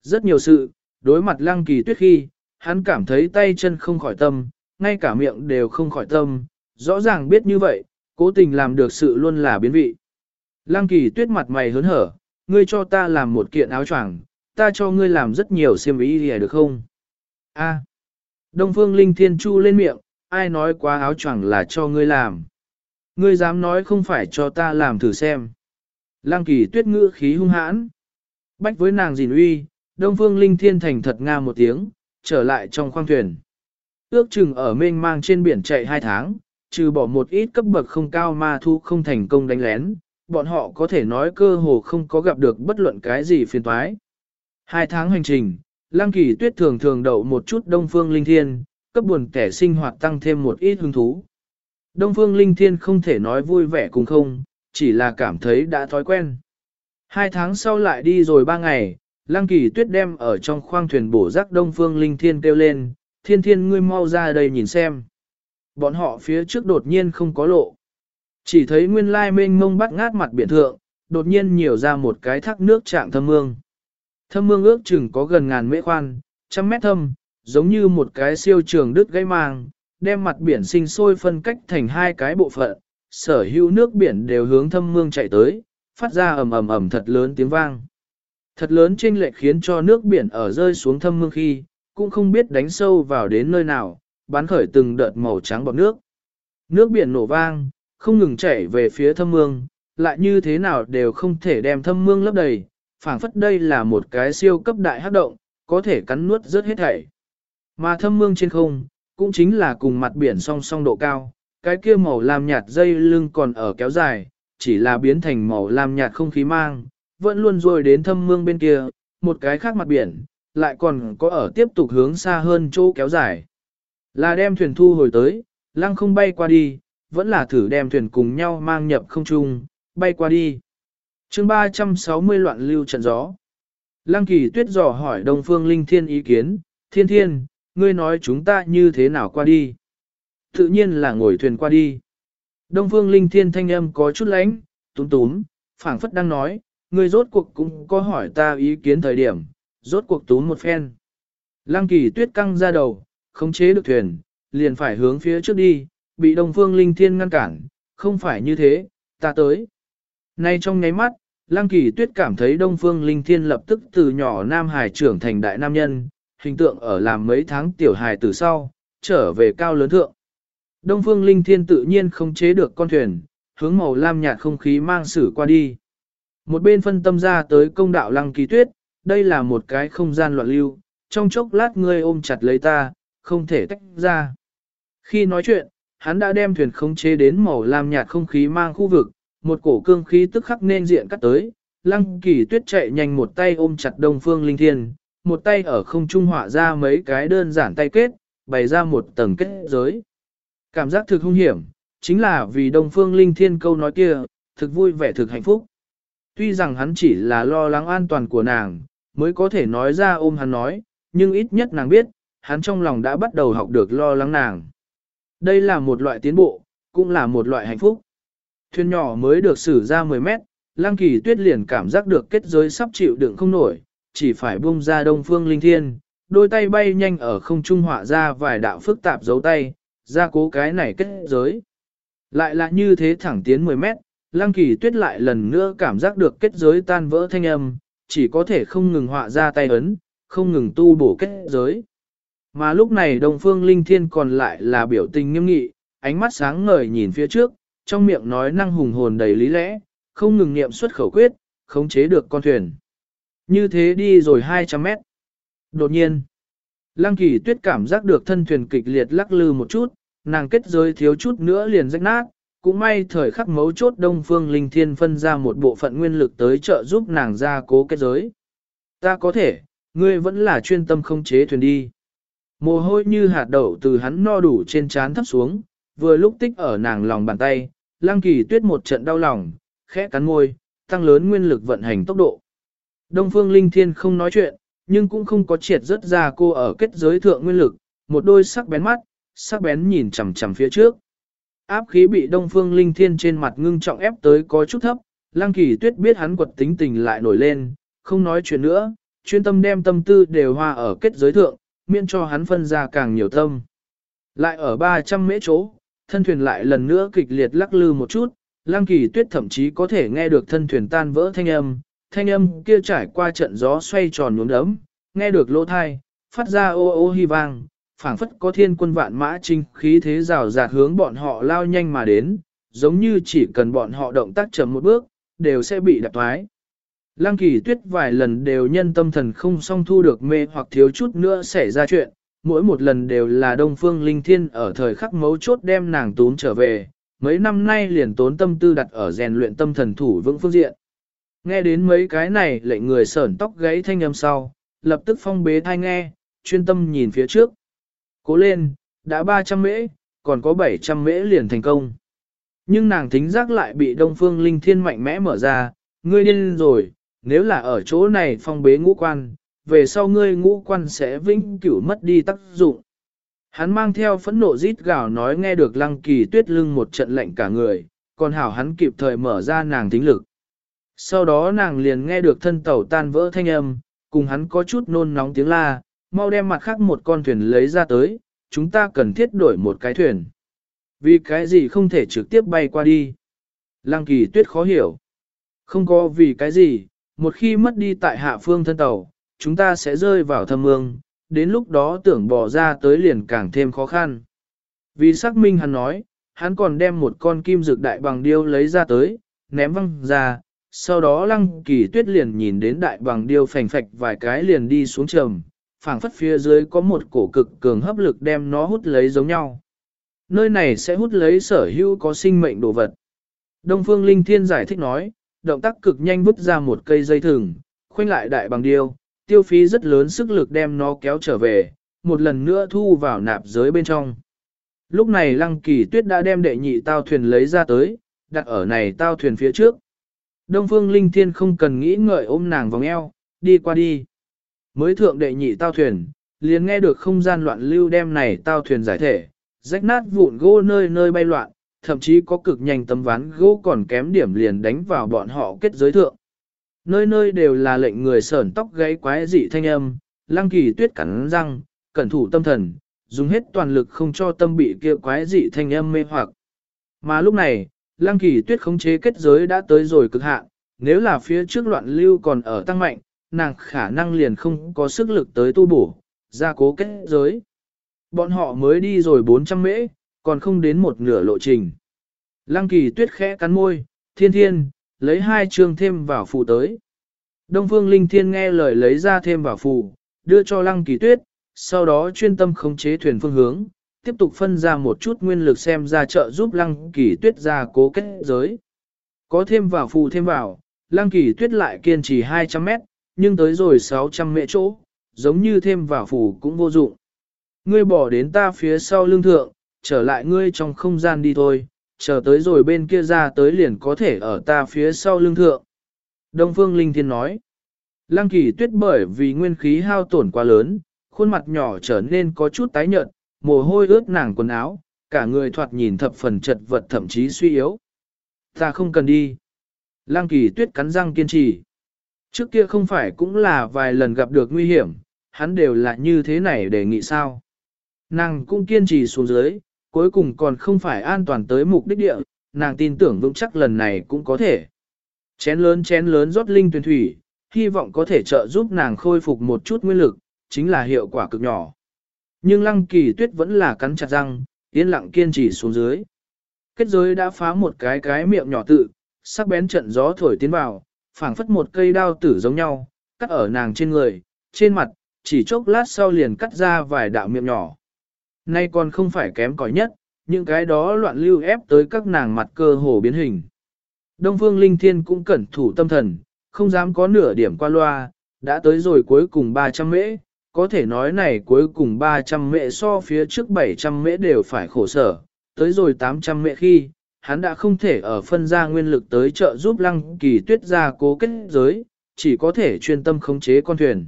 Rất nhiều sự, đối mặt lăng kỳ tuyết khi, hắn cảm thấy tay chân không khỏi tâm, ngay cả miệng đều không khỏi tâm, rõ ràng biết như vậy, cố tình làm được sự luôn là biến vị. Lăng kỳ tuyết mặt mày hớn hở, ngươi cho ta làm một kiện áo choàng, ta cho ngươi làm rất nhiều xiêm y gì được không? A. Đông Phương Linh Thiên Chu lên miệng, ai nói quá áo choàng là cho ngươi làm. Ngươi dám nói không phải cho ta làm thử xem. Lăng kỳ tuyết ngữ khí hung hãn. Bách với nàng gìn uy, Đông Phương Linh Thiên thành thật nga một tiếng, trở lại trong khoang thuyền. Ước chừng ở mênh mang trên biển chạy hai tháng, trừ bỏ một ít cấp bậc không cao ma thu không thành công đánh lén, bọn họ có thể nói cơ hồ không có gặp được bất luận cái gì phiền toái. Hai tháng hành trình, Lăng Kỳ Tuyết thường thường đậu một chút Đông Phương Linh Thiên, cấp buồn kẻ sinh hoạt tăng thêm một ít hứng thú. Đông Phương Linh Thiên không thể nói vui vẻ cùng không, chỉ là cảm thấy đã thói quen. Hai tháng sau lại đi rồi ba ngày, Lăng Kỳ Tuyết đem ở trong khoang thuyền bổ rắc Đông Phương Linh Thiên kêu lên, thiên thiên ngươi mau ra đây nhìn xem. Bọn họ phía trước đột nhiên không có lộ. Chỉ thấy nguyên lai mênh mông bắt ngát mặt biển thượng, đột nhiên nhiều ra một cái thác nước trạng thâm mương. Thâm mương ước chừng có gần ngàn mễ khoan, trăm mét thâm, giống như một cái siêu trường đứt gây mang, đem mặt biển sinh sôi phân cách thành hai cái bộ phận, sở hữu nước biển đều hướng thâm mương chạy tới, phát ra ầm ầm ầm thật lớn tiếng vang. Thật lớn chênh lệch khiến cho nước biển ở rơi xuống thâm mương khi, cũng không biết đánh sâu vào đến nơi nào, bắn khởi từng đợt màu trắng bọt nước. Nước biển nổ vang, không ngừng chảy về phía thâm mương, lại như thế nào đều không thể đem thâm mương lấp đầy, phảng phất đây là một cái siêu cấp đại hắc động, có thể cắn nuốt rớt hết thảy. Mà thâm mương trên không, cũng chính là cùng mặt biển song song độ cao, cái kia màu lam nhạt dây lưng còn ở kéo dài, chỉ là biến thành màu lam nhạt không khí mang, vẫn luôn rồi đến thâm mương bên kia, một cái khác mặt biển, lại còn có ở tiếp tục hướng xa hơn chỗ kéo dài. Là đem thuyền thu hồi tới, lăng không bay qua đi, vẫn là thử đem thuyền cùng nhau mang nhập không trung, bay qua đi chương 360 loạn lưu trận gió. Lăng kỳ tuyết dò hỏi Đông Phương Linh Thiên ý kiến, thiên thiên, ngươi nói chúng ta như thế nào qua đi. Tự nhiên là ngồi thuyền qua đi. Đông Phương Linh Thiên thanh âm có chút lánh, túm túm, phảng phất đang nói, ngươi rốt cuộc cũng có hỏi ta ý kiến thời điểm, rốt cuộc túm một phen. Lăng kỳ tuyết căng ra đầu, khống chế được thuyền, liền phải hướng phía trước đi, bị Đông Phương Linh Thiên ngăn cản, không phải như thế, ta tới. Nay trong nháy mắt, Lăng Kỳ Tuyết cảm thấy Đông Phương Linh Thiên lập tức từ nhỏ nam Hải trưởng thành đại nam nhân, hình tượng ở làm mấy tháng tiểu hài từ sau, trở về cao lớn thượng. Đông Phương Linh Thiên tự nhiên không chế được con thuyền, hướng màu lam nhạt không khí mang xử qua đi. Một bên phân tâm ra tới công đạo Lăng Kỳ Tuyết, đây là một cái không gian loạn lưu, trong chốc lát ngươi ôm chặt lấy ta, không thể tách ra. Khi nói chuyện, hắn đã đem thuyền khống chế đến màu lam nhạt không khí mang khu vực, một cổ cương khí tức khắc nên diện cắt tới, lăng kỳ tuyết chạy nhanh một tay ôm chặt đông phương linh thiên, một tay ở không trung họa ra mấy cái đơn giản tay kết, bày ra một tầng kết giới. Cảm giác thực hung hiểm, chính là vì đông phương linh thiên câu nói kia, thực vui vẻ thực hạnh phúc. Tuy rằng hắn chỉ là lo lắng an toàn của nàng, mới có thể nói ra ôm hắn nói, nhưng ít nhất nàng biết, hắn trong lòng đã bắt đầu học được lo lắng nàng. Đây là một loại tiến bộ, cũng là một loại hạnh phúc. Thuyền nhỏ mới được xử ra 10 mét, Lăng Kỳ Tuyết liền cảm giác được kết giới sắp chịu đựng không nổi, chỉ phải buông ra Đông Phương Linh Thiên, đôi tay bay nhanh ở không trung họa ra vài đạo phức tạp dấu tay, ra cố cái này kết giới. Lại là như thế thẳng tiến 10 mét, Lăng Kỳ Tuyết lại lần nữa cảm giác được kết giới tan vỡ thanh âm, chỉ có thể không ngừng họa ra tay ấn, không ngừng tu bổ kết giới. Mà lúc này Đông Phương Linh Thiên còn lại là biểu tình nghiêm nghị, ánh mắt sáng ngời nhìn phía trước, trong miệng nói năng hùng hồn đầy lý lẽ, không ngừng niệm xuất khẩu quyết, khống chế được con thuyền. Như thế đi rồi 200 mét. Đột nhiên, Lăng Kỳ Tuyết cảm giác được thân thuyền kịch liệt lắc lư một chút, nàng kết giới thiếu chút nữa liền rách nát, cũng may thời khắc mấu chốt Đông Phương Linh Thiên phân ra một bộ phận nguyên lực tới trợ giúp nàng ra cố kết giới. Ta có thể, ngươi vẫn là chuyên tâm không chế thuyền đi. Mồ hôi như hạt đậu từ hắn no đủ trên trán thấp xuống, vừa lúc tích ở nàng lòng bàn tay, lăng kỳ tuyết một trận đau lòng, khẽ cắn môi, tăng lớn nguyên lực vận hành tốc độ. Đông phương linh thiên không nói chuyện, nhưng cũng không có triệt rất ra cô ở kết giới thượng nguyên lực, một đôi sắc bén mắt, sắc bén nhìn chằm chằm phía trước. Áp khí bị đông phương linh thiên trên mặt ngưng trọng ép tới có chút thấp, Lăng Kỳ Tuyết biết hắn quật tính tình lại nổi lên, không nói chuyện nữa, chuyên tâm đem tâm tư đều hoa ở kết giới thượng, miễn cho hắn phân ra càng nhiều tâm. Lại ở 300 mễ chỗ, thân thuyền lại lần nữa kịch liệt lắc lư một chút, Lăng Kỳ Tuyết thậm chí có thể nghe được thân thuyền tan vỡ thanh âm, thanh âm kia trải qua trận gió xoay tròn nhuốm đấm, nghe được lỗ thai, phát ra ô ô hy vang, phảng phất có thiên quân vạn mã trinh khí thế rào rạt hướng bọn họ lao nhanh mà đến, giống như chỉ cần bọn họ động tác chậm một bước, đều sẽ bị đạp thoái. Lăng kỳ tuyết vài lần đều nhân tâm thần không song thu được mê hoặc thiếu chút nữa xảy ra chuyện, mỗi một lần đều là Đông Phương Linh Thiên ở thời khắc mấu chốt đem nàng tốn trở về, mấy năm nay liền tốn tâm tư đặt ở rèn luyện tâm thần thủ vững phương diện. Nghe đến mấy cái này lệnh người sởn tóc gáy thanh âm sau, lập tức phong bế thai nghe, chuyên tâm nhìn phía trước. Cố lên, đã 300 mễ, còn có 700 mễ liền thành công. Nhưng nàng thính giác lại bị Đông Phương Linh Thiên mạnh mẽ mở ra, ngươi điên rồi, nếu là ở chỗ này phong bế ngũ quan, về sau ngươi ngũ quan sẽ vĩnh cửu mất đi tác dụng. Hắn mang theo phẫn nộ rít gào nói nghe được lăng kỳ tuyết lưng một trận lạnh cả người, còn hảo hắn kịp thời mở ra nàng thính lực. Sau đó nàng liền nghe được thân tàu tan vỡ thanh âm, cùng hắn có chút nôn nóng tiếng la, mau đem mặt khác một con thuyền lấy ra tới, chúng ta cần thiết đổi một cái thuyền. Vì cái gì không thể trực tiếp bay qua đi? Lăng kỳ tuyết khó hiểu. Không có vì cái gì, một khi mất đi tại hạ phương thân tàu, chúng ta sẽ rơi vào thâm mương, đến lúc đó tưởng bỏ ra tới liền càng thêm khó khăn. Vì xác minh hắn nói, hắn còn đem một con kim dược đại bằng điêu lấy ra tới, ném văng ra, sau đó lăng kỳ tuyết liền nhìn đến đại bằng điêu phành phạch vài cái liền đi xuống trầm, phảng phất phía dưới có một cổ cực cường hấp lực đem nó hút lấy giống nhau. Nơi này sẽ hút lấy sở hữu có sinh mệnh đồ vật. Đông Phương Linh Thiên giải thích nói, động tác cực nhanh vứt ra một cây dây thừng, khoanh lại đại bằng điêu, tiêu phí rất lớn sức lực đem nó kéo trở về, một lần nữa thu vào nạp giới bên trong. Lúc này Lăng Kỳ Tuyết đã đem đệ nhị tao thuyền lấy ra tới, đặt ở này tao thuyền phía trước. Đông Phương Linh Thiên không cần nghĩ ngợi ôm nàng vòng eo, đi qua đi. Mới thượng đệ nhị tao thuyền, liền nghe được không gian loạn lưu đem này tao thuyền giải thể, rách nát vụn gỗ nơi nơi bay loạn, thậm chí có cực nhanh tấm ván gỗ còn kém điểm liền đánh vào bọn họ kết giới thượng. Nơi nơi đều là lệnh người sởn tóc gáy quái dị thanh âm, lăng kỳ tuyết cắn răng, cẩn thủ tâm thần, dùng hết toàn lực không cho tâm bị kia quái dị thanh âm mê hoặc. Mà lúc này, lăng kỳ tuyết khống chế kết giới đã tới rồi cực hạn, nếu là phía trước loạn lưu còn ở tăng mạnh, nàng khả năng liền không có sức lực tới tu bổ, ra cố kết giới. Bọn họ mới đi rồi 400 mễ, còn không đến một nửa lộ trình. Lăng kỳ tuyết khẽ cắn môi, thiên thiên, lấy hai chương thêm vào phù tới. Đông phương linh thiên nghe lời lấy ra thêm vào phù, đưa cho lăng kỳ tuyết, sau đó chuyên tâm khống chế thuyền phương hướng, tiếp tục phân ra một chút nguyên lực xem ra trợ giúp lăng kỳ tuyết ra cố kết giới. Có thêm vào phù thêm vào, lăng kỳ tuyết lại kiên trì 200 mét, nhưng tới rồi 600 mệ chỗ, giống như thêm vào phù cũng vô dụng. Ngươi bỏ đến ta phía sau lưng thượng, trở lại ngươi trong không gian đi thôi, chờ tới rồi bên kia ra tới liền có thể ở ta phía sau lưng thượng. Đông Phương Linh Thiên nói, Lăng kỳ tuyết bởi vì nguyên khí hao tổn quá lớn, khuôn mặt nhỏ trở nên có chút tái nhợt, mồ hôi ướt nàng quần áo, cả người thoạt nhìn thập phần chật vật thậm chí suy yếu. Ta không cần đi. Lăng kỳ tuyết cắn răng kiên trì. Trước kia không phải cũng là vài lần gặp được nguy hiểm, hắn đều là như thế này đề nghị sao. Nàng cũng kiên trì xuống dưới, cuối cùng còn không phải an toàn tới mục đích địa, nàng tin tưởng vững chắc lần này cũng có thể. Chén lớn chén lớn rót linh tuyển thủy, hy vọng có thể trợ giúp nàng khôi phục một chút nguyên lực, chính là hiệu quả cực nhỏ. Nhưng lăng kỳ tuyết vẫn là cắn chặt răng, yên lặng kiên trì xuống dưới. Kết giới đã phá một cái cái miệng nhỏ tự, sắc bén trận gió thổi tiến vào, phảng phất một cây đao tử giống nhau, cắt ở nàng trên người, trên mặt, chỉ chốc lát sau liền cắt ra vài đạo miệng nhỏ. Nay còn không phải kém cỏi nhất, những cái đó loạn lưu ép tới các nàng mặt cơ hồ biến hình. Đông Phương Linh Thiên cũng cẩn thủ tâm thần, không dám có nửa điểm qua loa, đã tới rồi cuối cùng 300 mễ, có thể nói này cuối cùng 300 mễ so phía trước 700 mễ đều phải khổ sở, tới rồi 800 mễ khi, hắn đã không thể ở phân ra nguyên lực tới trợ giúp lăng kỳ tuyết ra cố kết giới, chỉ có thể chuyên tâm khống chế con thuyền.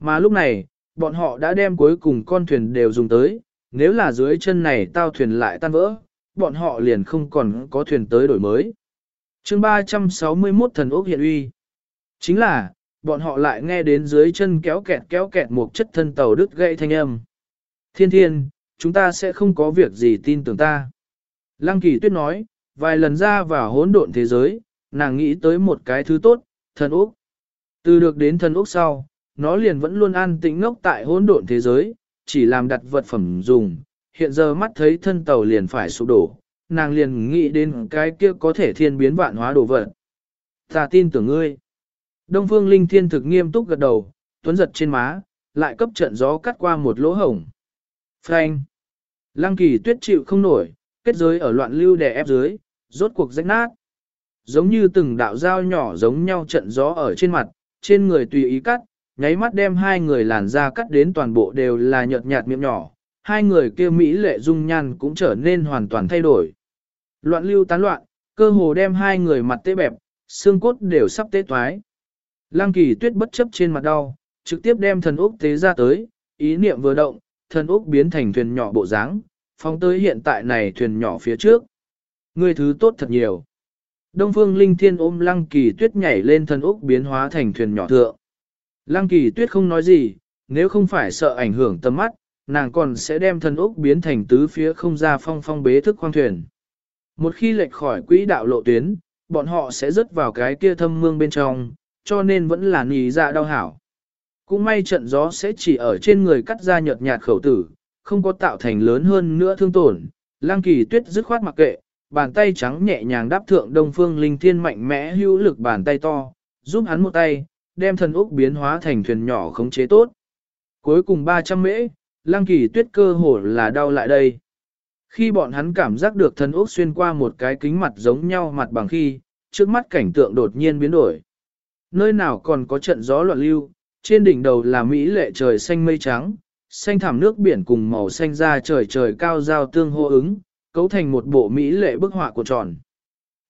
Mà lúc này, bọn họ đã đem cuối cùng con thuyền đều dùng tới, nếu là dưới chân này tao thuyền lại tan vỡ, bọn họ liền không còn có thuyền tới đổi mới. chương 361 thần ốc hiện uy. Chính là, bọn họ lại nghe đến dưới chân kéo kẹt kéo kẹt một chất thân tàu đứt gãy thanh âm. Thiên thiên, chúng ta sẽ không có việc gì tin tưởng ta. Lăng kỳ tuyết nói, vài lần ra vào hỗn độn thế giới, nàng nghĩ tới một cái thứ tốt, thần ốc. Từ được đến thần ốc sau, nó liền vẫn luôn an tĩnh ngốc tại hỗn độn thế giới, chỉ làm đặt vật phẩm dùng, hiện giờ mắt thấy thân tàu liền phải sụp đổ, nàng liền nghĩ đến cái kia có thể thiên biến vạn hóa đồ vật. Ta tin tưởng ngươi. Đông Phương Linh Thiên thực nghiêm túc gật đầu, tuấn giật trên má, lại cấp trận gió cắt qua một lỗ hổng. Phanh. Lăng kỳ tuyết chịu không nổi, kết giới ở loạn lưu đè ép dưới, rốt cuộc rách nát. Giống như từng đạo dao nhỏ giống nhau trận gió ở trên mặt, trên người tùy ý cắt, nháy mắt đem hai người làn da cắt đến toàn bộ đều là nhợt nhạt miệng nhỏ, hai người kia Mỹ lệ dung nhan cũng trở nên hoàn toàn thay đổi. Loạn lưu tán loạn, cơ hồ đem hai người mặt tê bẹp, xương cốt đều sắp tê toái. Lăng kỳ tuyết bất chấp trên mặt đau, trực tiếp đem thần úc tế ra tới, ý niệm vừa động, thần úc biến thành thuyền nhỏ bộ dáng, phóng tới hiện tại này thuyền nhỏ phía trước. Người thứ tốt thật nhiều. Đông phương linh thiên ôm lăng kỳ tuyết nhảy lên thần úc biến hóa thành thuyền nhỏ thượng. Lăng kỳ tuyết không nói gì, nếu không phải sợ ảnh hưởng tầm mắt, nàng còn sẽ đem thân ốc biến thành tứ phía không ra phong phong bế thức khoang thuyền. Một khi lệch khỏi quỹ đạo lộ tuyến, bọn họ sẽ rớt vào cái kia thâm mương bên trong, cho nên vẫn là nì ra dạ đau hảo. Cũng may trận gió sẽ chỉ ở trên người cắt ra nhợt nhạt khẩu tử, không có tạo thành lớn hơn nữa thương tổn. Lăng kỳ tuyết dứt khoát mặc kệ, bàn tay trắng nhẹ nhàng đáp thượng đông phương linh thiên mạnh mẽ hữu lực bàn tay to, giúp hắn một tay, đem thần úc biến hóa thành thuyền nhỏ khống chế tốt. Cuối cùng 300 mễ, lăng kỳ tuyết cơ hồ là đau lại đây. Khi bọn hắn cảm giác được thần úc xuyên qua một cái kính mặt giống nhau mặt bằng khi, trước mắt cảnh tượng đột nhiên biến đổi. Nơi nào còn có trận gió loạn lưu, trên đỉnh đầu là mỹ lệ trời xanh mây trắng, xanh thảm nước biển cùng màu xanh da trời trời cao giao tương hô ứng, cấu thành một bộ mỹ lệ bức họa của tròn.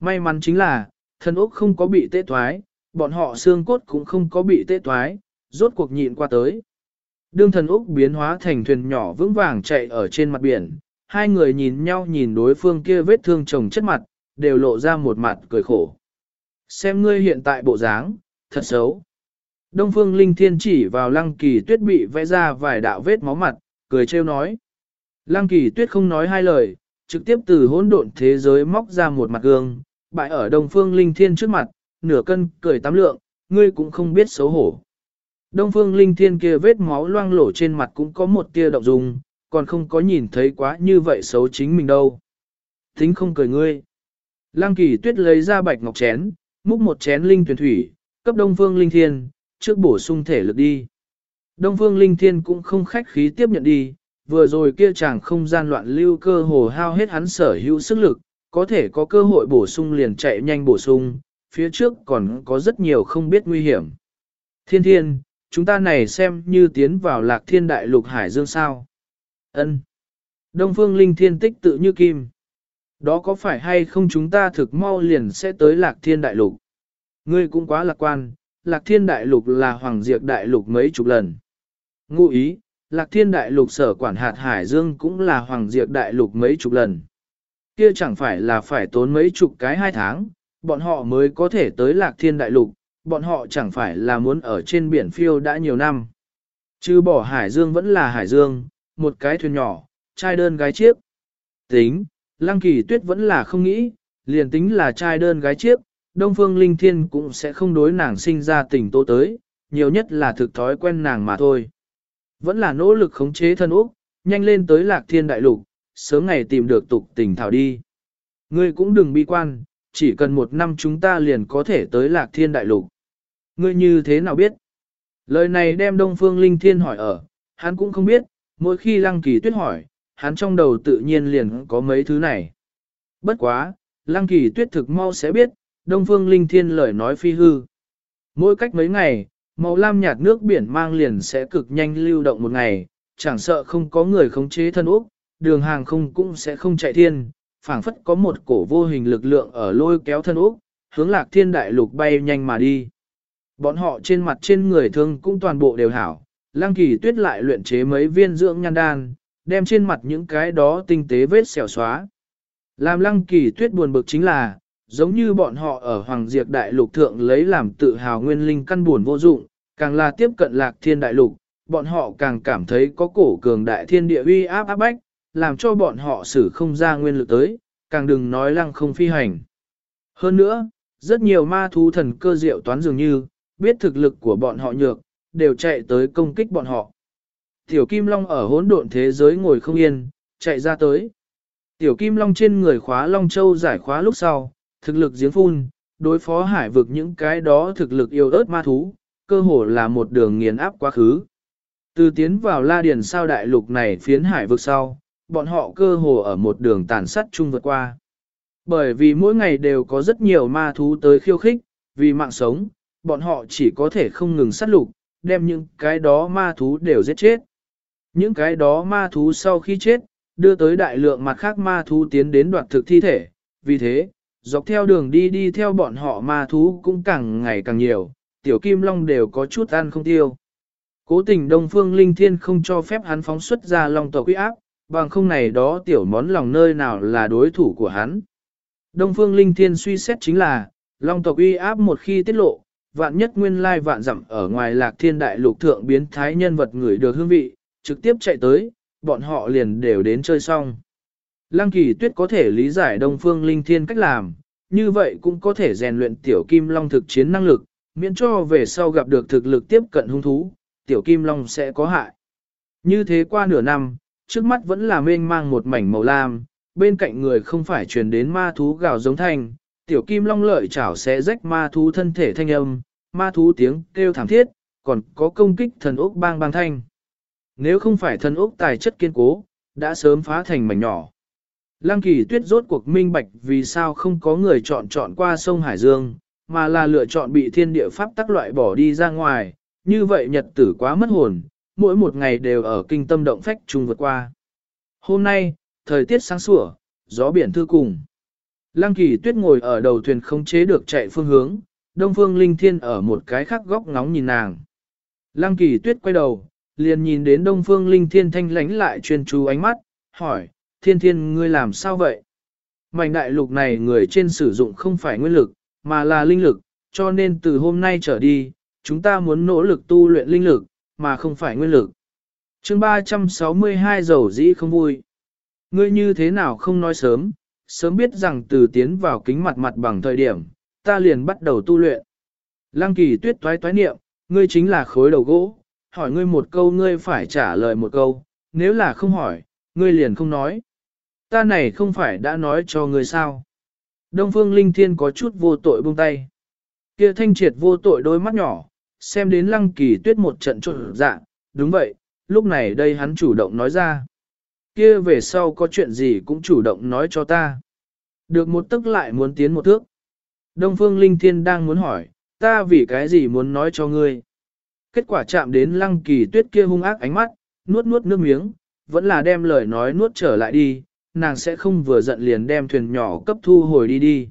May mắn chính là, thần úc không có bị tê thoái, bọn họ xương cốt cũng không có bị tê toái, rốt cuộc nhịn qua tới. Đương thần úc biến hóa thành thuyền nhỏ vững vàng chạy ở trên mặt biển, hai người nhìn nhau nhìn đối phương kia vết thương chồng chất mặt, đều lộ ra một mặt cười khổ. Xem ngươi hiện tại bộ dáng, thật xấu. Đông phương linh thiên chỉ vào lăng kỳ tuyết bị vẽ ra vài đạo vết máu mặt, cười trêu nói. Lăng kỳ tuyết không nói hai lời, trực tiếp từ hỗn độn thế giới móc ra một mặt gương, bại ở đông phương linh thiên trước mặt, nửa cân, cười tám lượng, ngươi cũng không biết xấu hổ. Đông phương linh thiên kia vết máu loang lổ trên mặt cũng có một tia động dung, còn không có nhìn thấy quá như vậy xấu chính mình đâu. Tính không cười ngươi. Lăng kỳ tuyết lấy ra bạch ngọc chén, múc một chén linh tuyển thủy, cấp đông phương linh thiên, trước bổ sung thể lực đi. Đông phương linh thiên cũng không khách khí tiếp nhận đi, vừa rồi kia chàng không gian loạn lưu cơ hồ hao hết hắn sở hữu sức lực, có thể có cơ hội bổ sung liền chạy nhanh bổ sung, phía trước còn có rất nhiều không biết nguy hiểm. Thiên thiên, chúng ta này xem như tiến vào lạc thiên đại lục hải dương sao. ân Đông phương linh thiên tích tự như kim. Đó có phải hay không chúng ta thực mau liền sẽ tới lạc thiên đại lục? Ngươi cũng quá lạc quan, lạc thiên đại lục là hoàng diệt đại lục mấy chục lần. Ngụ ý, lạc thiên đại lục sở quản hạt hải dương cũng là hoàng diệt đại lục mấy chục lần. Kia chẳng phải là phải tốn mấy chục cái hai tháng, bọn họ mới có thể tới lạc thiên đại lục, bọn họ chẳng phải là muốn ở trên biển phiêu đã nhiều năm. Chứ bỏ hải dương vẫn là hải dương, một cái thuyền nhỏ, trai đơn gái chiếc. Tính, lăng kỳ tuyết vẫn là không nghĩ, liền tính là trai đơn gái chiếc, Đông Phương Linh Thiên cũng sẽ không đối nàng sinh ra tình tố tới, nhiều nhất là thực thói quen nàng mà thôi. Vẫn là nỗ lực khống chế thân Úc, nhanh lên tới lạc thiên đại lục, sớm ngày tìm được tục tình thảo đi. Ngươi cũng đừng bi quan, chỉ cần một năm chúng ta liền có thể tới lạc thiên đại lục. Ngươi như thế nào biết? Lời này đem Đông Phương Linh Thiên hỏi ở, hắn cũng không biết, mỗi khi Lăng Kỳ Tuyết hỏi, hắn trong đầu tự nhiên liền có mấy thứ này. Bất quá, Lăng Kỳ Tuyết thực mau sẽ biết, Đông Phương Linh Thiên lời nói phi hư. Mỗi cách mấy ngày, màu lam nhạt nước biển mang liền sẽ cực nhanh lưu động một ngày, chẳng sợ không có người khống chế thân úc, đường hàng không cũng sẽ không chạy thiên, phảng phất có một cổ vô hình lực lượng ở lôi kéo thân úc, hướng lạc thiên đại lục bay nhanh mà đi. Bọn họ trên mặt trên người thương cũng toàn bộ đều hảo, Lăng Kỳ Tuyết lại luyện chế mấy viên dưỡng nhan đan, đem trên mặt những cái đó tinh tế vết xẻo xóa. Làm Lăng Kỳ Tuyết buồn bực chính là, Giống như bọn họ ở Hoàng Diệp Đại Lục Thượng lấy làm tự hào nguyên linh căn buồn vô dụng, càng là tiếp cận lạc thiên đại lục, bọn họ càng cảm thấy có cổ cường đại thiên địa uy áp áp bách, làm cho bọn họ xử không ra nguyên lực tới, càng đừng nói lăng không phi hành. Hơn nữa, rất nhiều ma thú thần cơ diệu toán dường như, biết thực lực của bọn họ nhược, đều chạy tới công kích bọn họ. Tiểu Kim Long ở hỗn độn thế giới ngồi không yên, chạy ra tới. Tiểu Kim Long trên người khóa Long Châu giải khóa lúc sau, thực lực giếng phun, đối phó hải vực những cái đó thực lực yêu ớt ma thú, cơ hồ là một đường nghiền áp quá khứ. Từ tiến vào La Điền sao đại lục này phiến hải vực sau, bọn họ cơ hồ ở một đường tàn sát chung vượt qua. Bởi vì mỗi ngày đều có rất nhiều ma thú tới khiêu khích, vì mạng sống, bọn họ chỉ có thể không ngừng sát lục, đem những cái đó ma thú đều giết chết. Những cái đó ma thú sau khi chết, đưa tới đại lượng mặt khác ma thú tiến đến đoạt thực thi thể, vì thế, dọc theo đường đi đi theo bọn họ ma thú cũng càng ngày càng nhiều, tiểu kim long đều có chút ăn không tiêu. Cố tình Đông Phương Linh Thiên không cho phép hắn phóng xuất ra long tộc uy áp, bằng không này đó tiểu món lòng nơi nào là đối thủ của hắn. Đông Phương Linh Thiên suy xét chính là, long tộc uy áp một khi tiết lộ, vạn nhất nguyên lai vạn dặm ở ngoài lạc thiên đại lục thượng biến thái nhân vật người được hương vị, trực tiếp chạy tới, bọn họ liền đều đến chơi xong. Lăng kỳ tuyết có thể lý giải Đông Phương Linh Thiên cách làm, như vậy cũng có thể rèn luyện tiểu kim long thực chiến năng lực, miễn cho về sau gặp được thực lực tiếp cận hung thú, tiểu kim long sẽ có hại. Như thế qua nửa năm, trước mắt vẫn là mênh mang một mảnh màu lam, bên cạnh người không phải truyền đến ma thú gào giống thanh, tiểu kim long lợi chảo sẽ rách ma thú thân thể thanh âm, ma thú tiếng kêu thảm thiết, còn có công kích thần ốc bang bang thanh. Nếu không phải thần ốc tài chất kiên cố, đã sớm phá thành mảnh nhỏ. Lăng kỳ tuyết rốt cuộc minh bạch vì sao không có người chọn chọn qua sông Hải Dương, mà là lựa chọn bị thiên địa pháp tắc loại bỏ đi ra ngoài, như vậy nhật tử quá mất hồn, mỗi một ngày đều ở kinh tâm động phách chung vượt qua. Hôm nay, thời tiết sáng sủa, gió biển thư cùng. Lăng kỳ tuyết ngồi ở đầu thuyền không chế được chạy phương hướng, đông phương linh thiên ở một cái khác góc ngóng nhìn nàng. Lăng kỳ tuyết quay đầu, liền nhìn đến đông phương linh thiên thanh lánh lại chuyên chú ánh mắt, hỏi, thiên thiên ngươi làm sao vậy? Mảnh đại lục này người trên sử dụng không phải nguyên lực, mà là linh lực, cho nên từ hôm nay trở đi, chúng ta muốn nỗ lực tu luyện linh lực, mà không phải nguyên lực. chương 362 dầu dĩ không vui. Ngươi như thế nào không nói sớm, sớm biết rằng từ tiến vào kính mặt mặt bằng thời điểm, ta liền bắt đầu tu luyện. Lăng kỳ tuyết toái toái niệm, ngươi chính là khối đầu gỗ, hỏi ngươi một câu ngươi phải trả lời một câu, nếu là không hỏi, ngươi liền không nói. Ta này không phải đã nói cho ngươi sao. Đông Phương Linh Thiên có chút vô tội buông tay. Kia thanh triệt vô tội đôi mắt nhỏ, xem đến lăng kỳ tuyết một trận trộn dạ, đúng vậy, lúc này đây hắn chủ động nói ra. Kia về sau có chuyện gì cũng chủ động nói cho ta. Được một tức lại muốn tiến một thước. Đông Phương Linh Thiên đang muốn hỏi, ta vì cái gì muốn nói cho ngươi. Kết quả chạm đến lăng kỳ tuyết kia hung ác ánh mắt, nuốt nuốt nước miếng, vẫn là đem lời nói nuốt trở lại đi, nàng sẽ không vừa giận liền đem thuyền nhỏ cấp thu hồi đi đi.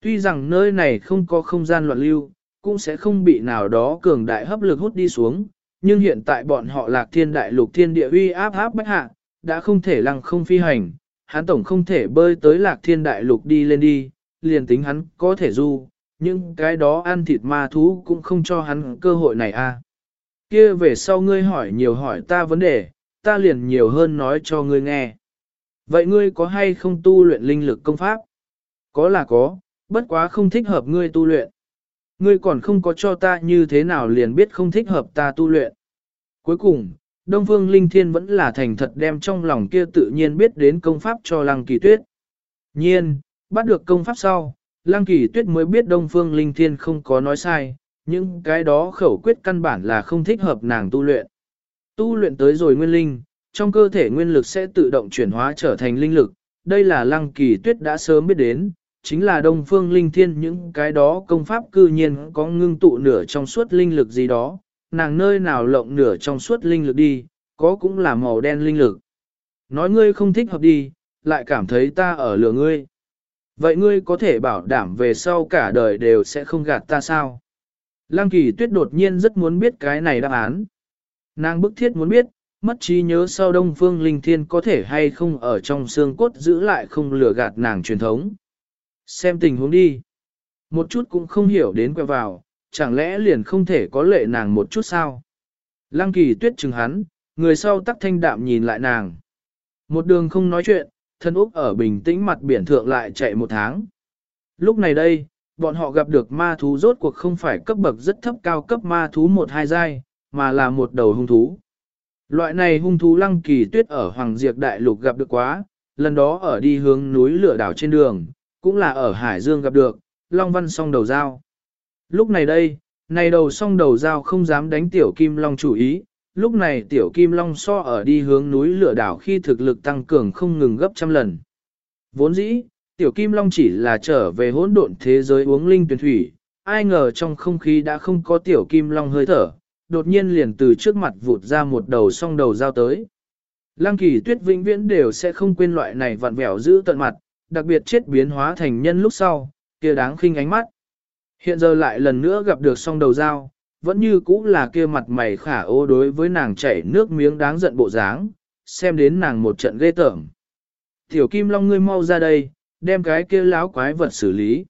Tuy rằng nơi này không có không gian loạn lưu, cũng sẽ không bị nào đó cường đại hấp lực hút đi xuống, nhưng hiện tại bọn họ lạc thiên đại lục thiên địa uy áp áp bách hạ, đã không thể lăng không phi hành, hắn tổng không thể bơi tới lạc thiên đại lục đi lên đi, liền tính hắn có thể du, nhưng cái đó ăn thịt ma thú cũng không cho hắn cơ hội này a. À. Kia về sau ngươi hỏi nhiều hỏi ta vấn đề, ta liền nhiều hơn nói cho ngươi nghe. Vậy ngươi có hay không tu luyện linh lực công pháp? Có là có, bất quá không thích hợp ngươi tu luyện. Ngươi còn không có cho ta như thế nào liền biết không thích hợp ta tu luyện. Cuối cùng, Đông Phương Linh Thiên vẫn là thành thật đem trong lòng kia tự nhiên biết đến công pháp cho Lăng Kỳ Tuyết. Nhiên, bắt được công pháp sau, Lăng Kỳ Tuyết mới biết Đông Phương Linh Thiên không có nói sai, nhưng cái đó khẩu quyết căn bản là không thích hợp nàng tu luyện. Tu luyện tới rồi nguyên linh, trong cơ thể nguyên lực sẽ tự động chuyển hóa trở thành linh lực, đây là Lăng Kỳ Tuyết đã sớm biết đến, chính là Đông Phương Linh Thiên những cái đó công pháp cư nhiên có ngưng tụ nửa trong suốt linh lực gì đó, nàng nơi nào lộng nửa trong suốt linh lực đi, có cũng là màu đen linh lực. Nói ngươi không thích hợp đi, lại cảm thấy ta ở lừa ngươi. Vậy ngươi có thể bảo đảm về sau cả đời đều sẽ không gạt ta sao? Lăng kỳ tuyết đột nhiên rất muốn biết cái này đáp án. Nàng bức thiết muốn biết, mất trí nhớ sau Đông Phương Linh Thiên có thể hay không ở trong xương cốt giữ lại không lừa gạt nàng truyền thống. Xem tình huống đi. Một chút cũng không hiểu đến quẹo vào, chẳng lẽ liền không thể có lệ nàng một chút sao? Lăng kỳ tuyết chừng hắn, người sau tắc thanh đạm nhìn lại nàng. Một đường không nói chuyện, thân Úc ở bình tĩnh mặt biển thượng lại chạy một tháng. Lúc này đây, bọn họ gặp được ma thú rốt cuộc không phải cấp bậc rất thấp cao cấp ma thú một hai giai, mà là một đầu hung thú. Loại này hung thú lăng kỳ tuyết ở Hoàng Diệp Đại Lục gặp được quá, lần đó ở đi hướng núi lửa đảo trên đường, cũng là ở Hải Dương gặp được, Long Văn song đầu dao. Lúc này đây, này đầu song đầu dao không dám đánh tiểu kim long chủ ý, lúc này tiểu kim long so ở đi hướng núi lửa đảo khi thực lực tăng cường không ngừng gấp trăm lần. Vốn dĩ, tiểu kim long chỉ là trở về hỗn độn thế giới uống linh tuyển thủy, ai ngờ trong không khí đã không có tiểu kim long hơi thở, đột nhiên liền từ trước mặt vụt ra một đầu song đầu dao tới. Lăng kỳ tuyết vĩnh viễn đều sẽ không quên loại này vặn vẹo giữ tận mặt, đặc biệt chết biến hóa thành nhân lúc sau, kia đáng khinh ánh mắt. Hiện giờ lại lần nữa gặp được song đầu dao, vẫn như cũ là kia mặt mày khả ô đối với nàng chảy nước miếng đáng giận bộ dáng, xem đến nàng một trận ghê tởm. Tiểu Kim Long ngươi mau ra đây, đem cái kia láo quái vật xử lý.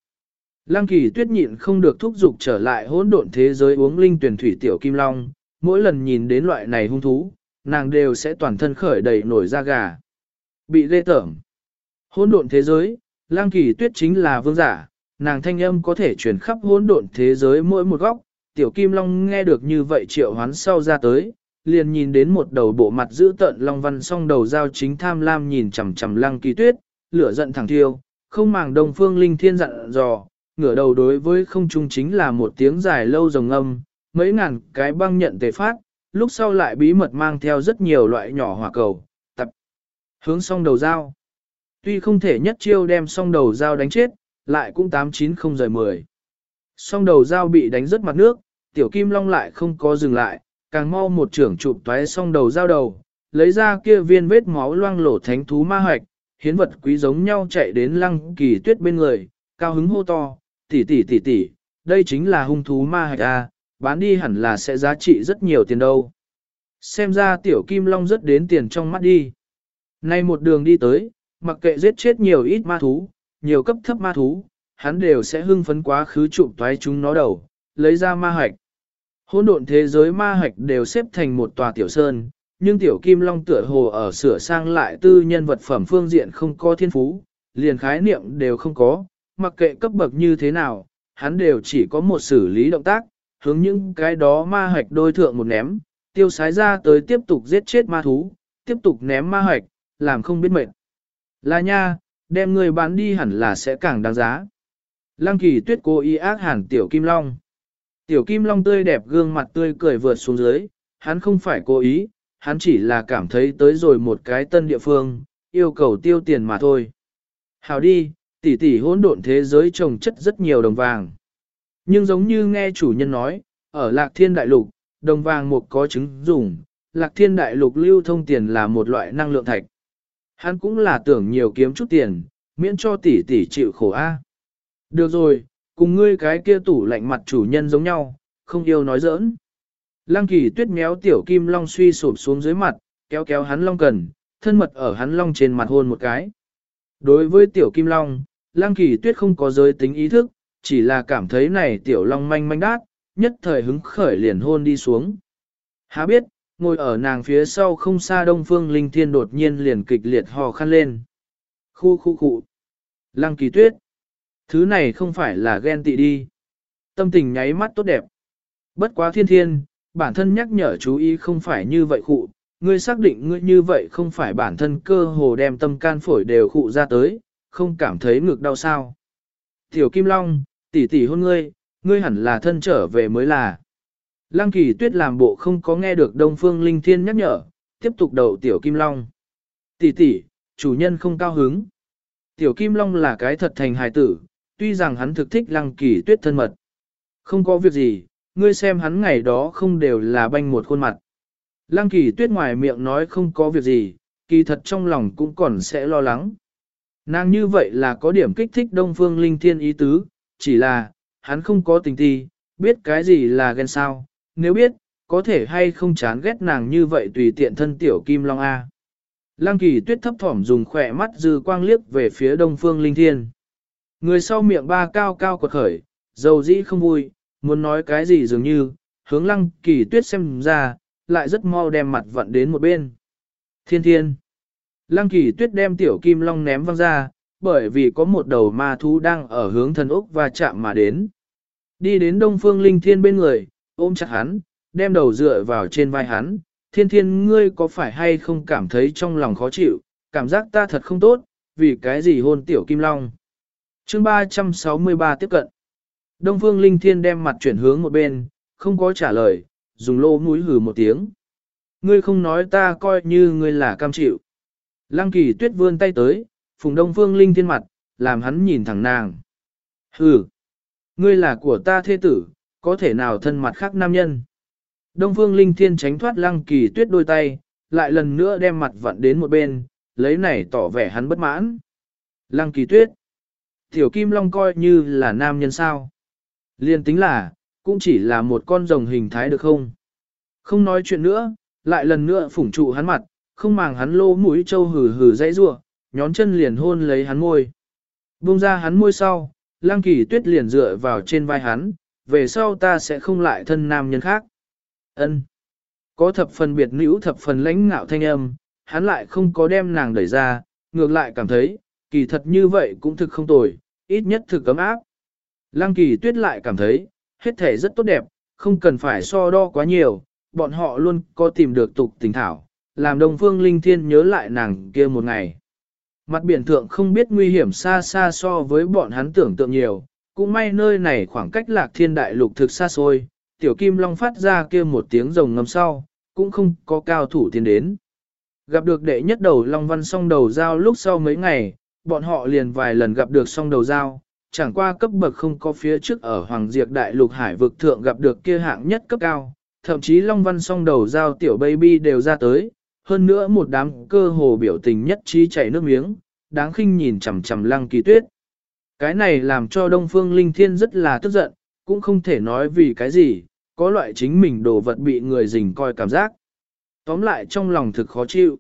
Lăng kỳ tuyết nhịn không được thúc giục trở lại hỗn độn thế giới uống linh tuyển thủy Tiểu Kim Long, mỗi lần nhìn đến loại này hung thú, nàng đều sẽ toàn thân khởi đầy nổi da gà. Bị ghê tởm. Hỗn độn thế giới, lang kỳ tuyết chính là vương giả, nàng thanh âm có thể truyền khắp hỗn độn thế giới mỗi một góc, tiểu kim long nghe được như vậy triệu hoán sau ra tới, liền nhìn đến một đầu bộ mặt giữ tận long văn song đầu dao chính tham lam nhìn chằm chằm lăng kỳ tuyết, lửa giận thẳng thiêu, không màng đông phương linh thiên dặn dò, ngửa đầu đối với không trung chính là một tiếng dài lâu rồng âm, mấy ngàn cái băng nhận tề phát, lúc sau lại bí mật mang theo rất nhiều loại nhỏ hỏa cầu, tập hướng song đầu dao. Tuy không thể nhất chiêu đem song đầu dao đánh chết, lại cũng 890 rời 10. Song đầu dao bị đánh rất mặt nước, tiểu kim long lại không có dừng lại, càng mau một trưởng chụp toé song đầu dao đầu, lấy ra kia viên vết máu loang lổ thánh thú ma hoạch, hiến vật quý giống nhau chạy đến lăng kỳ tuyết bên người, cao hứng hô to, tỷ tỷ tỷ tỷ, đây chính là hung thú ma hoạch a, bán đi hẳn là sẽ giá trị rất nhiều tiền đâu. Xem ra tiểu kim long rất đến tiền trong mắt đi. Nay một đường đi tới, mặc kệ giết chết nhiều ít ma thú, nhiều cấp thấp ma thú, hắn đều sẽ hưng phấn quá khứ chụp toái chúng nó đầu, lấy ra ma hạch. Hỗn độn thế giới ma hạch đều xếp thành một tòa tiểu sơn, nhưng tiểu kim long tựa hồ ở sửa sang lại tư nhân vật phẩm phương diện không có thiên phú, liền khái niệm đều không có, mặc kệ cấp bậc như thế nào, hắn đều chỉ có một xử lý động tác, hướng những cái đó ma hạch đôi thượng một ném, tiêu sái ra tới tiếp tục giết chết ma thú, tiếp tục ném ma hạch, làm không biết mệt. Là nha, đem người bán đi hẳn là sẽ càng đáng giá. Lăng kỳ tuyết cố ý ác hẳn tiểu kim long. Tiểu kim long tươi đẹp gương mặt tươi cười vượt xuống dưới, hắn không phải cố ý, hắn chỉ là cảm thấy tới rồi một cái tân địa phương, yêu cầu tiêu tiền mà thôi. Hào đi, tỷ tỷ hỗn độn thế giới trồng chất rất nhiều đồng vàng. Nhưng giống như nghe chủ nhân nói, ở lạc thiên đại lục, đồng vàng một có chứng dùng, lạc thiên đại lục lưu thông tiền là một loại năng lượng thạch. Hắn cũng là tưởng nhiều kiếm chút tiền, miễn cho tỷ tỷ chịu khổ a. Được rồi, cùng ngươi cái kia tủ lạnh mặt chủ nhân giống nhau, không yêu nói giỡn. Lăng kỳ tuyết méo tiểu kim long suy sụp xuống dưới mặt, kéo kéo hắn long cần, thân mật ở hắn long trên mặt hôn một cái. Đối với tiểu kim long, lăng kỳ tuyết không có giới tính ý thức, chỉ là cảm thấy này tiểu long manh manh đát, nhất thời hứng khởi liền hôn đi xuống. Há biết, ngồi ở nàng phía sau không xa đông phương linh thiên đột nhiên liền kịch liệt hò khăn lên. Khu khu khu. Lăng kỳ tuyết. Thứ này không phải là ghen tị đi. Tâm tình nháy mắt tốt đẹp. Bất quá thiên thiên, bản thân nhắc nhở chú ý không phải như vậy khụ, ngươi xác định ngươi như vậy không phải bản thân cơ hồ đem tâm can phổi đều khụ ra tới, không cảm thấy ngực đau sao. Tiểu Kim Long, tỷ tỷ hôn ngươi, ngươi hẳn là thân trở về mới là. Lăng kỳ tuyết làm bộ không có nghe được Đông Phương Linh Thiên nhắc nhở, tiếp tục đầu Tiểu Kim Long. Tỷ tỷ, chủ nhân không cao hứng. Tiểu Kim Long là cái thật thành hài tử, tuy rằng hắn thực thích lăng kỳ tuyết thân mật. Không có việc gì, ngươi xem hắn ngày đó không đều là banh một khuôn mặt. Lăng kỳ tuyết ngoài miệng nói không có việc gì, kỳ thật trong lòng cũng còn sẽ lo lắng. Nàng như vậy là có điểm kích thích đông phương linh thiên ý tứ, chỉ là, hắn không có tình thi, biết cái gì là ghen sao, nếu biết, có thể hay không chán ghét nàng như vậy tùy tiện thân tiểu kim long A. Lăng kỳ tuyết thấp thỏm dùng khỏe mắt dư quang liếc về phía đông phương linh thiên. Người sau miệng ba cao cao quật khởi, dầu dĩ không vui, muốn nói cái gì dường như, hướng lăng kỳ tuyết xem ra, lại rất mau đem mặt vận đến một bên. Thiên thiên. Lăng kỳ tuyết đem tiểu kim long ném văng ra, bởi vì có một đầu ma thú đang ở hướng thần úc và chạm mà đến. Đi đến đông phương linh thiên bên người, ôm chặt hắn, đem đầu dựa vào trên vai hắn. Thiên thiên ngươi có phải hay không cảm thấy trong lòng khó chịu, cảm giác ta thật không tốt, vì cái gì hôn tiểu kim long. chương 363 tiếp cận. Đông phương linh thiên đem mặt chuyển hướng một bên, không có trả lời, dùng lô mũi hừ một tiếng. Ngươi không nói ta coi như ngươi là cam chịu. Lăng kỳ tuyết vươn tay tới, phùng đông phương linh thiên mặt, làm hắn nhìn thẳng nàng. Hừ, ngươi là của ta thế tử, có thể nào thân mặt khác nam nhân. Đông phương linh thiên tránh thoát lăng kỳ tuyết đôi tay, lại lần nữa đem mặt vặn đến một bên, lấy này tỏ vẻ hắn bất mãn. Lăng kỳ tuyết, tiểu kim long coi như là nam nhân sao. Liên tính là, cũng chỉ là một con rồng hình thái được không? Không nói chuyện nữa, lại lần nữa phủng trụ hắn mặt, không màng hắn lô mũi trâu hừ hừ dãy rủa, nhón chân liền hôn lấy hắn môi. Buông ra hắn môi sau, lăng kỳ tuyết liền dựa vào trên vai hắn, về sau ta sẽ không lại thân nam nhân khác. Ân. Có thập phần biệt nữ thập phần lãnh ngạo thanh âm, hắn lại không có đem nàng đẩy ra, ngược lại cảm thấy, kỳ thật như vậy cũng thực không tồi, ít nhất thực cấm áp. Lăng kỳ tuyết lại cảm thấy, hết thể rất tốt đẹp, không cần phải so đo quá nhiều, bọn họ luôn có tìm được tục tình thảo, làm Đông Phương Linh Thiên nhớ lại nàng kia một ngày. Mặt biển thượng không biết nguy hiểm xa xa so với bọn hắn tưởng tượng nhiều, cũng may nơi này khoảng cách lạc thiên đại lục thực xa xôi, tiểu kim long phát ra kia một tiếng rồng ngầm sau, cũng không có cao thủ tiến đến. Gặp được đệ nhất đầu long văn song đầu giao lúc sau mấy ngày, bọn họ liền vài lần gặp được song đầu giao, chẳng qua cấp bậc không có phía trước ở Hoàng Diệp Đại Lục Hải vực thượng gặp được kia hạng nhất cấp cao, thậm chí Long Văn song đầu giao tiểu baby đều ra tới, hơn nữa một đám cơ hồ biểu tình nhất trí chảy nước miếng, đáng khinh nhìn chằm chằm lăng kỳ tuyết. Cái này làm cho Đông Phương Linh Thiên rất là tức giận, cũng không thể nói vì cái gì, có loại chính mình đồ vật bị người dình coi cảm giác. Tóm lại trong lòng thực khó chịu.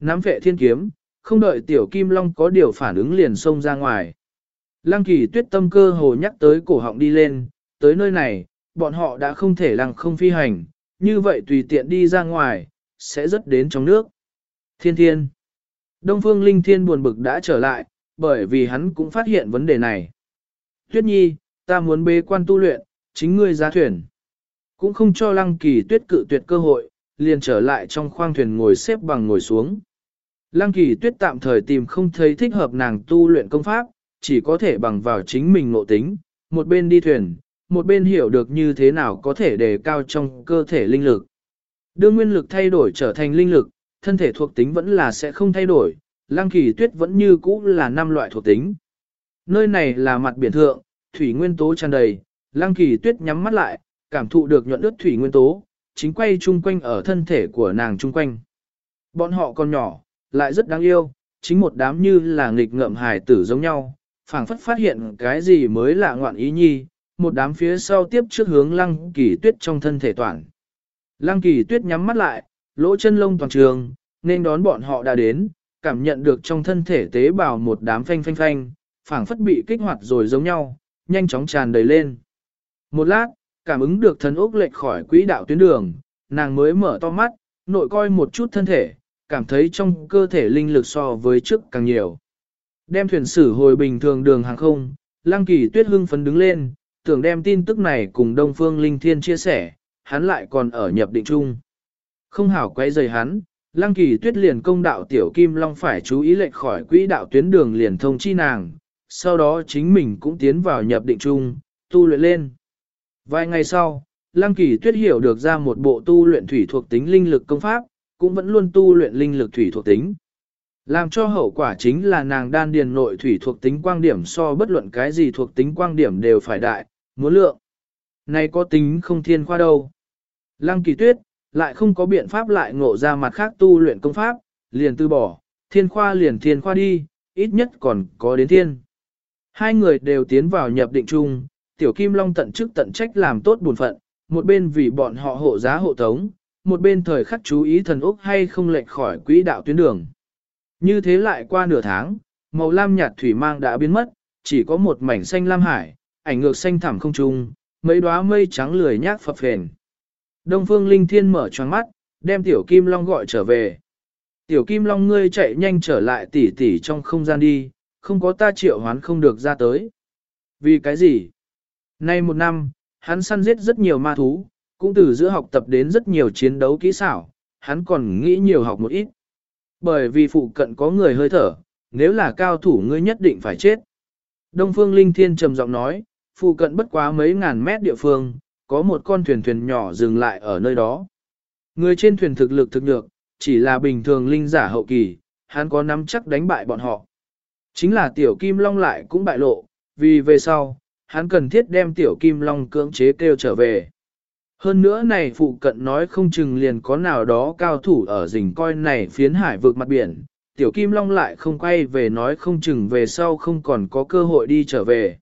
Nắm vệ thiên kiếm, không đợi tiểu kim long có điều phản ứng liền xông ra ngoài. Lăng kỳ tuyết tâm cơ hồ nhắc tới cổ họng đi lên, tới nơi này, bọn họ đã không thể lăng không phi hành, như vậy tùy tiện đi ra ngoài, sẽ rất đến trong nước. Thiên thiên. Đông phương linh thiên buồn bực đã trở lại, bởi vì hắn cũng phát hiện vấn đề này. Tuyết nhi, ta muốn bế quan tu luyện, chính ngươi ra thuyền. Cũng không cho lăng kỳ tuyết cự tuyệt cơ hội, liền trở lại trong khoang thuyền ngồi xếp bằng ngồi xuống. Lăng kỳ tuyết tạm thời tìm không thấy thích hợp nàng tu luyện công pháp, chỉ có thể bằng vào chính mình ngộ tính, một bên đi thuyền, một bên hiểu được như thế nào có thể đề cao trong cơ thể linh lực. Đương nguyên lực thay đổi trở thành linh lực, thân thể thuộc tính vẫn là sẽ không thay đổi, lăng kỳ tuyết vẫn như cũ là năm loại thuộc tính. Nơi này là mặt biển thượng, thủy nguyên tố tràn đầy, lăng kỳ tuyết nhắm mắt lại, cảm thụ được nhuận ướt thủy nguyên tố, chính quay chung quanh ở thân thể của nàng chung quanh. Bọn họ còn nhỏ, lại rất đáng yêu, chính một đám như là nghịch ngợm hài tử giống nhau, phảng phất phát hiện cái gì mới lạ ngoạn ý nhi, một đám phía sau tiếp trước hướng lăng kỳ tuyết trong thân thể toàn. Lăng kỳ tuyết nhắm mắt lại, lỗ chân lông toàn trường, nên đón bọn họ đã đến, cảm nhận được trong thân thể tế bào một đám phanh phanh phanh, phảng phất bị kích hoạt rồi giống nhau, nhanh chóng tràn đầy lên. Một lát, cảm ứng được thần ốc lệch khỏi quỹ đạo tuyến đường, nàng mới mở to mắt, nội coi một chút thân thể, cảm thấy trong cơ thể linh lực so với trước càng nhiều. Đem thuyền sử hồi bình thường đường hàng không, Lăng Kỳ Tuyết hưng phấn đứng lên, tưởng đem tin tức này cùng Đông Phương Linh Thiên chia sẻ, hắn lại còn ở nhập định chung. Không hảo quay rời hắn, Lăng Kỳ Tuyết liền công đạo Tiểu Kim Long phải chú ý lệch khỏi quỹ đạo tuyến đường liền thông chi nàng, sau đó chính mình cũng tiến vào nhập định chung, tu luyện lên. Vài ngày sau, Lăng Kỳ Tuyết hiểu được ra một bộ tu luyện thủy thuộc tính linh lực công pháp, cũng vẫn luôn tu luyện linh lực thủy thuộc tính. Làm cho hậu quả chính là nàng đan điền nội thủy thuộc tính quang điểm so bất luận cái gì thuộc tính quang điểm đều phải đại, muốn lượng. Này có tính không thiên khoa đâu. Lăng kỳ tuyết, lại không có biện pháp lại ngộ ra mặt khác tu luyện công pháp, liền từ bỏ, thiên khoa liền thiên khoa đi, ít nhất còn có đến thiên. Hai người đều tiến vào nhập định chung, tiểu kim long tận chức tận trách làm tốt buồn phận, một bên vì bọn họ hộ giá hộ tống, một bên thời khắc chú ý thần úc hay không lệch khỏi quỹ đạo tuyến đường. Như thế lại qua nửa tháng, màu lam nhạt thủy mang đã biến mất, chỉ có một mảnh xanh lam hải, ảnh ngược xanh thẳm không trung, mấy đóa mây trắng lười nhác phập phền. Đông Phương Linh Thiên mở choáng mắt, đem Tiểu Kim Long gọi trở về. Tiểu Kim Long ngươi chạy nhanh trở lại tỉ tỉ trong không gian đi, không có ta triệu hoán không được ra tới. Vì cái gì? Nay một năm, hắn săn giết rất nhiều ma thú, cũng từ giữa học tập đến rất nhiều chiến đấu kỹ xảo, hắn còn nghĩ nhiều học một ít. Bởi vì phụ cận có người hơi thở, nếu là cao thủ ngươi nhất định phải chết. Đông Phương Linh Thiên trầm giọng nói, phụ cận bất quá mấy ngàn mét địa phương, có một con thuyền thuyền nhỏ dừng lại ở nơi đó. Người trên thuyền thực lực thực nhược, chỉ là bình thường linh giả hậu kỳ, hắn có nắm chắc đánh bại bọn họ. Chính là tiểu kim long lại cũng bại lộ, vì về sau, hắn cần thiết đem tiểu kim long cưỡng chế kêu trở về. Hơn nữa này phụ cận nói không chừng liền có nào đó cao thủ ở rình coi này phiến hải vượt mặt biển, tiểu kim long lại không quay về nói không chừng về sau không còn có cơ hội đi trở về.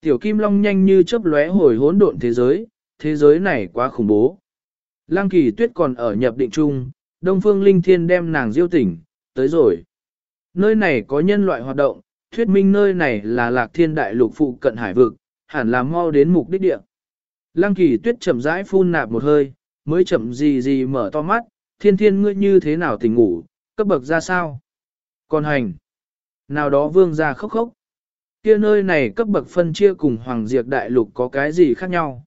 Tiểu kim long nhanh như chớp lóe hồi hỗn độn thế giới, thế giới này quá khủng bố. Lăng kỳ tuyết còn ở nhập định chung, Đông Phương Linh Thiên đem nàng diêu tỉnh, tới rồi. Nơi này có nhân loại hoạt động, thuyết minh nơi này là lạc thiên đại lục phụ cận hải vực, hẳn là mau đến mục đích địa. Lăng kỳ tuyết chậm rãi phun nạp một hơi, mới chậm gì gì mở to mắt, thiên thiên ngươi như thế nào tỉnh ngủ, cấp bậc ra sao? Còn hành, nào đó vương ra khóc khóc. Kia nơi này cấp bậc phân chia cùng Hoàng diệt Đại Lục có cái gì khác nhau?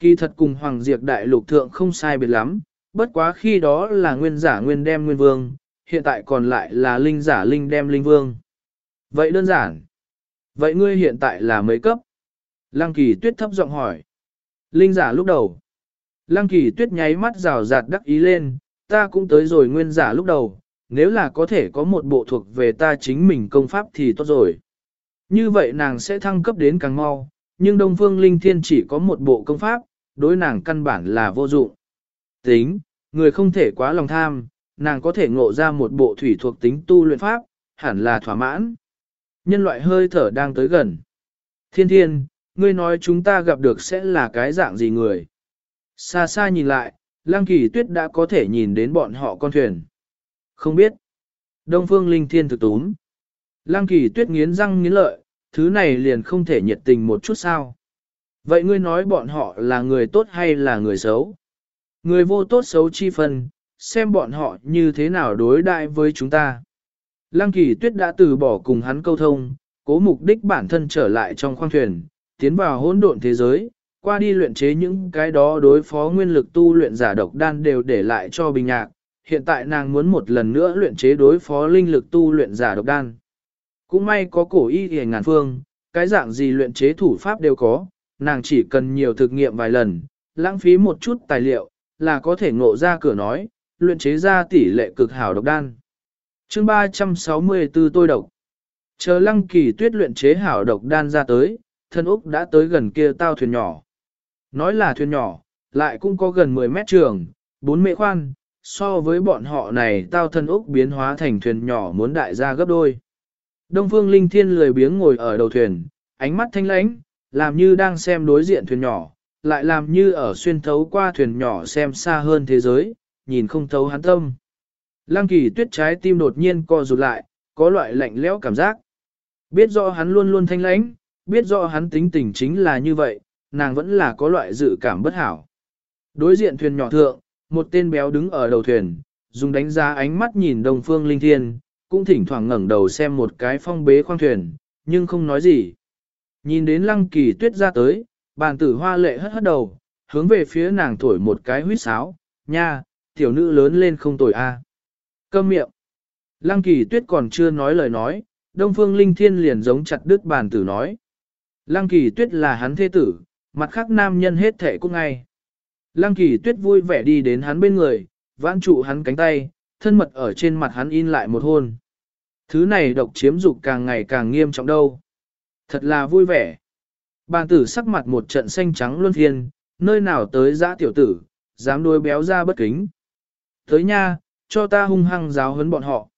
Kỳ thật cùng Hoàng Diệp Đại Lục thượng không sai biệt lắm, bất quá khi đó là nguyên giả nguyên đem nguyên vương, hiện tại còn lại là linh giả linh đem linh vương. Vậy đơn giản. Vậy ngươi hiện tại là mấy cấp? Lăng kỳ tuyết thấp giọng hỏi. Linh giả lúc đầu. Lăng kỳ tuyết nháy mắt rào rạt đắc ý lên, ta cũng tới rồi nguyên giả lúc đầu, nếu là có thể có một bộ thuộc về ta chính mình công pháp thì tốt rồi. Như vậy nàng sẽ thăng cấp đến càng mau, nhưng Đông Phương Linh Thiên chỉ có một bộ công pháp, đối nàng căn bản là vô dụng. Tính, người không thể quá lòng tham, nàng có thể ngộ ra một bộ thủy thuộc tính tu luyện pháp, hẳn là thỏa mãn. Nhân loại hơi thở đang tới gần. Thiên thiên, ngươi nói chúng ta gặp được sẽ là cái dạng gì người. Xa xa nhìn lại, Lăng Kỳ Tuyết đã có thể nhìn đến bọn họ con thuyền. Không biết. Đông Phương Linh Thiên thực túm. Lăng Kỳ Tuyết nghiến răng nghiến lợi, thứ này liền không thể nhiệt tình một chút sao. Vậy ngươi nói bọn họ là người tốt hay là người xấu? Người vô tốt xấu chi phân, xem bọn họ như thế nào đối đại với chúng ta. Lăng kỳ tuyết đã từ bỏ cùng hắn câu thông, cố mục đích bản thân trở lại trong khoang thuyền, tiến vào hỗn độn thế giới, qua đi luyện chế những cái đó đối phó nguyên lực tu luyện giả độc đan đều để lại cho bình nhạc. Hiện tại nàng muốn một lần nữa luyện chế đối phó linh lực tu luyện giả độc đan. Cũng may có cổ y hề ngàn phương, cái dạng gì luyện chế thủ pháp đều có, nàng chỉ cần nhiều thực nghiệm vài lần, lãng phí một chút tài liệu, là có thể ngộ ra cửa nói, luyện chế ra tỷ lệ cực hảo độc đan. chương 364 tôi độc. Chờ lăng kỳ tuyết luyện chế hảo độc đan ra tới, thân Úc đã tới gần kia tao thuyền nhỏ. Nói là thuyền nhỏ, lại cũng có gần 10 mét trường, 4 mệ khoan, so với bọn họ này tao thân Úc biến hóa thành thuyền nhỏ muốn đại ra gấp đôi. Đông phương linh thiên lười biếng ngồi ở đầu thuyền, ánh mắt thanh lãnh, làm như đang xem đối diện thuyền nhỏ, lại làm như ở xuyên thấu qua thuyền nhỏ xem xa hơn thế giới, nhìn không thấu hắn tâm. Lăng kỳ tuyết trái tim đột nhiên co rụt lại, có loại lạnh lẽo cảm giác. Biết rõ hắn luôn luôn thanh lãnh, biết rõ hắn tính tình chính là như vậy, nàng vẫn là có loại dự cảm bất hảo. Đối diện thuyền nhỏ thượng, một tên béo đứng ở đầu thuyền, dùng đánh giá ánh mắt nhìn đông phương linh thiên, cũng thỉnh thoảng ngẩng đầu xem một cái phong bế khoang thuyền, nhưng không nói gì. Nhìn đến lăng kỳ tuyết ra tới, bàn tử hoa lệ hất hất đầu, hướng về phía nàng thổi một cái huýt sáo, nha, tiểu nữ lớn lên không tội a. À. Câm miệng. Lăng kỳ tuyết còn chưa nói lời nói, Đông Phương Linh Thiên liền giống chặt đứt bàn tử nói. Lăng kỳ tuyết là hắn thế tử, mặt khác nam nhân hết thể cũng ngay. Lăng kỳ tuyết vui vẻ đi đến hắn bên người, vãn trụ hắn cánh tay, thân mật ở trên mặt hắn in lại một hôn. Thứ này độc chiếm dục càng ngày càng nghiêm trọng đâu. Thật là vui vẻ. Bàn tử sắc mặt một trận xanh trắng luân phiên, nơi nào tới giã tiểu tử, dám đuôi béo ra bất kính. Tới nha, cho ta hung hăng giáo huấn bọn họ.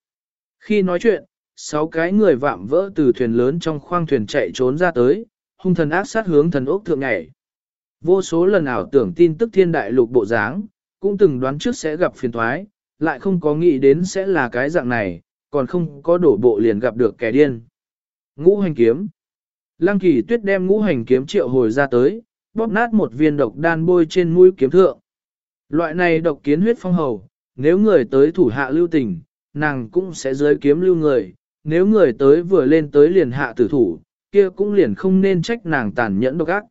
Khi nói chuyện, sáu cái người vạm vỡ từ thuyền lớn trong khoang thuyền chạy trốn ra tới, hung thần ác sát hướng thần ốc thượng nhảy. Vô số lần ảo tưởng tin tức thiên đại lục bộ dáng, cũng từng đoán trước sẽ gặp phiền thoái, lại không có nghĩ đến sẽ là cái dạng này, còn không có đổ bộ liền gặp được kẻ điên. Ngũ hành kiếm. Lăng kỳ tuyết đem ngũ hành kiếm triệu hồi ra tới, bóp nát một viên độc đan bôi trên mũi kiếm thượng. Loại này độc kiến huyết phong hầu, nếu người tới thủ hạ lưu tình, nàng cũng sẽ giới kiếm lưu người, nếu người tới vừa lên tới liền hạ tử thủ, kia cũng liền không nên trách nàng tàn nhẫn độc ác.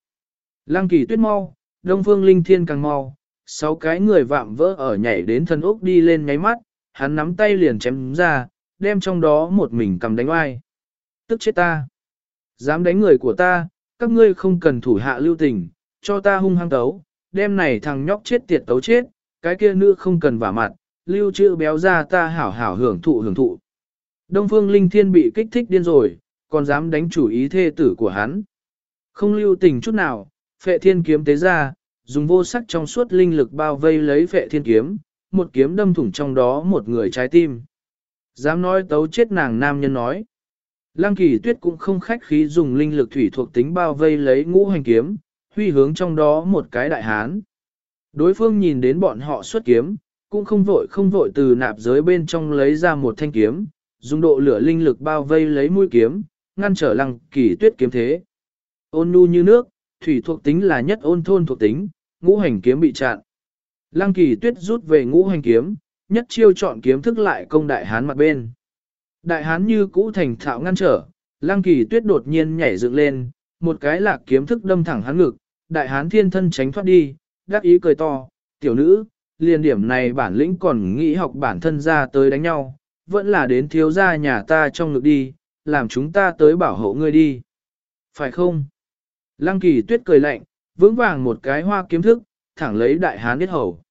Lăng kỳ tuyết mau, đông phương linh thiên càng mau, sáu cái người vạm vỡ ở nhảy đến thân ốc đi lên nháy mắt, hắn nắm tay liền chém ra, đem trong đó một mình cầm đánh oai. Tức chết ta. Dám đánh người của ta, các ngươi không cần thủ hạ lưu tình, cho ta hung hăng tấu, đem này thằng nhóc chết tiệt tấu chết, cái kia nữ không cần vả mặt, lưu trữ béo ra ta hảo hảo hưởng thụ hưởng thụ. Đông phương linh thiên bị kích thích điên rồi, còn dám đánh chủ ý thê tử của hắn. Không lưu tình chút nào, phệ thiên kiếm tế ra, dùng vô sắc trong suốt linh lực bao vây lấy phệ thiên kiếm, một kiếm đâm thủng trong đó một người trái tim. Dám nói tấu chết nàng nam nhân nói. Lăng kỳ tuyết cũng không khách khí dùng linh lực thủy thuộc tính bao vây lấy ngũ hành kiếm, huy hướng trong đó một cái đại hán. Đối phương nhìn đến bọn họ xuất kiếm, cũng không vội không vội từ nạp giới bên trong lấy ra một thanh kiếm, dùng độ lửa linh lực bao vây lấy mũi kiếm, ngăn trở lăng kỳ tuyết kiếm thế. Ôn nhu như nước, thủy thuộc tính là nhất ôn thôn thuộc tính, ngũ hành kiếm bị chặn. Lăng kỳ tuyết rút về ngũ hành kiếm, nhất chiêu chọn kiếm thức lại công đại hán mặt bên. Đại hán như cũ thành thạo ngăn trở, lăng kỳ tuyết đột nhiên nhảy dựng lên, một cái lạc kiếm thức đâm thẳng hắn ngực, đại hán thiên thân tránh thoát đi, đáp ý cười to, tiểu nữ, liền điểm này bản lĩnh còn nghĩ học bản thân ra tới đánh nhau, vẫn là đến thiếu gia nhà ta trong ngực đi, làm chúng ta tới bảo hộ ngươi đi. Phải không? Lăng kỳ tuyết cười lạnh, vững vàng một cái hoa kiếm thức, thẳng lấy đại hán biết hầu.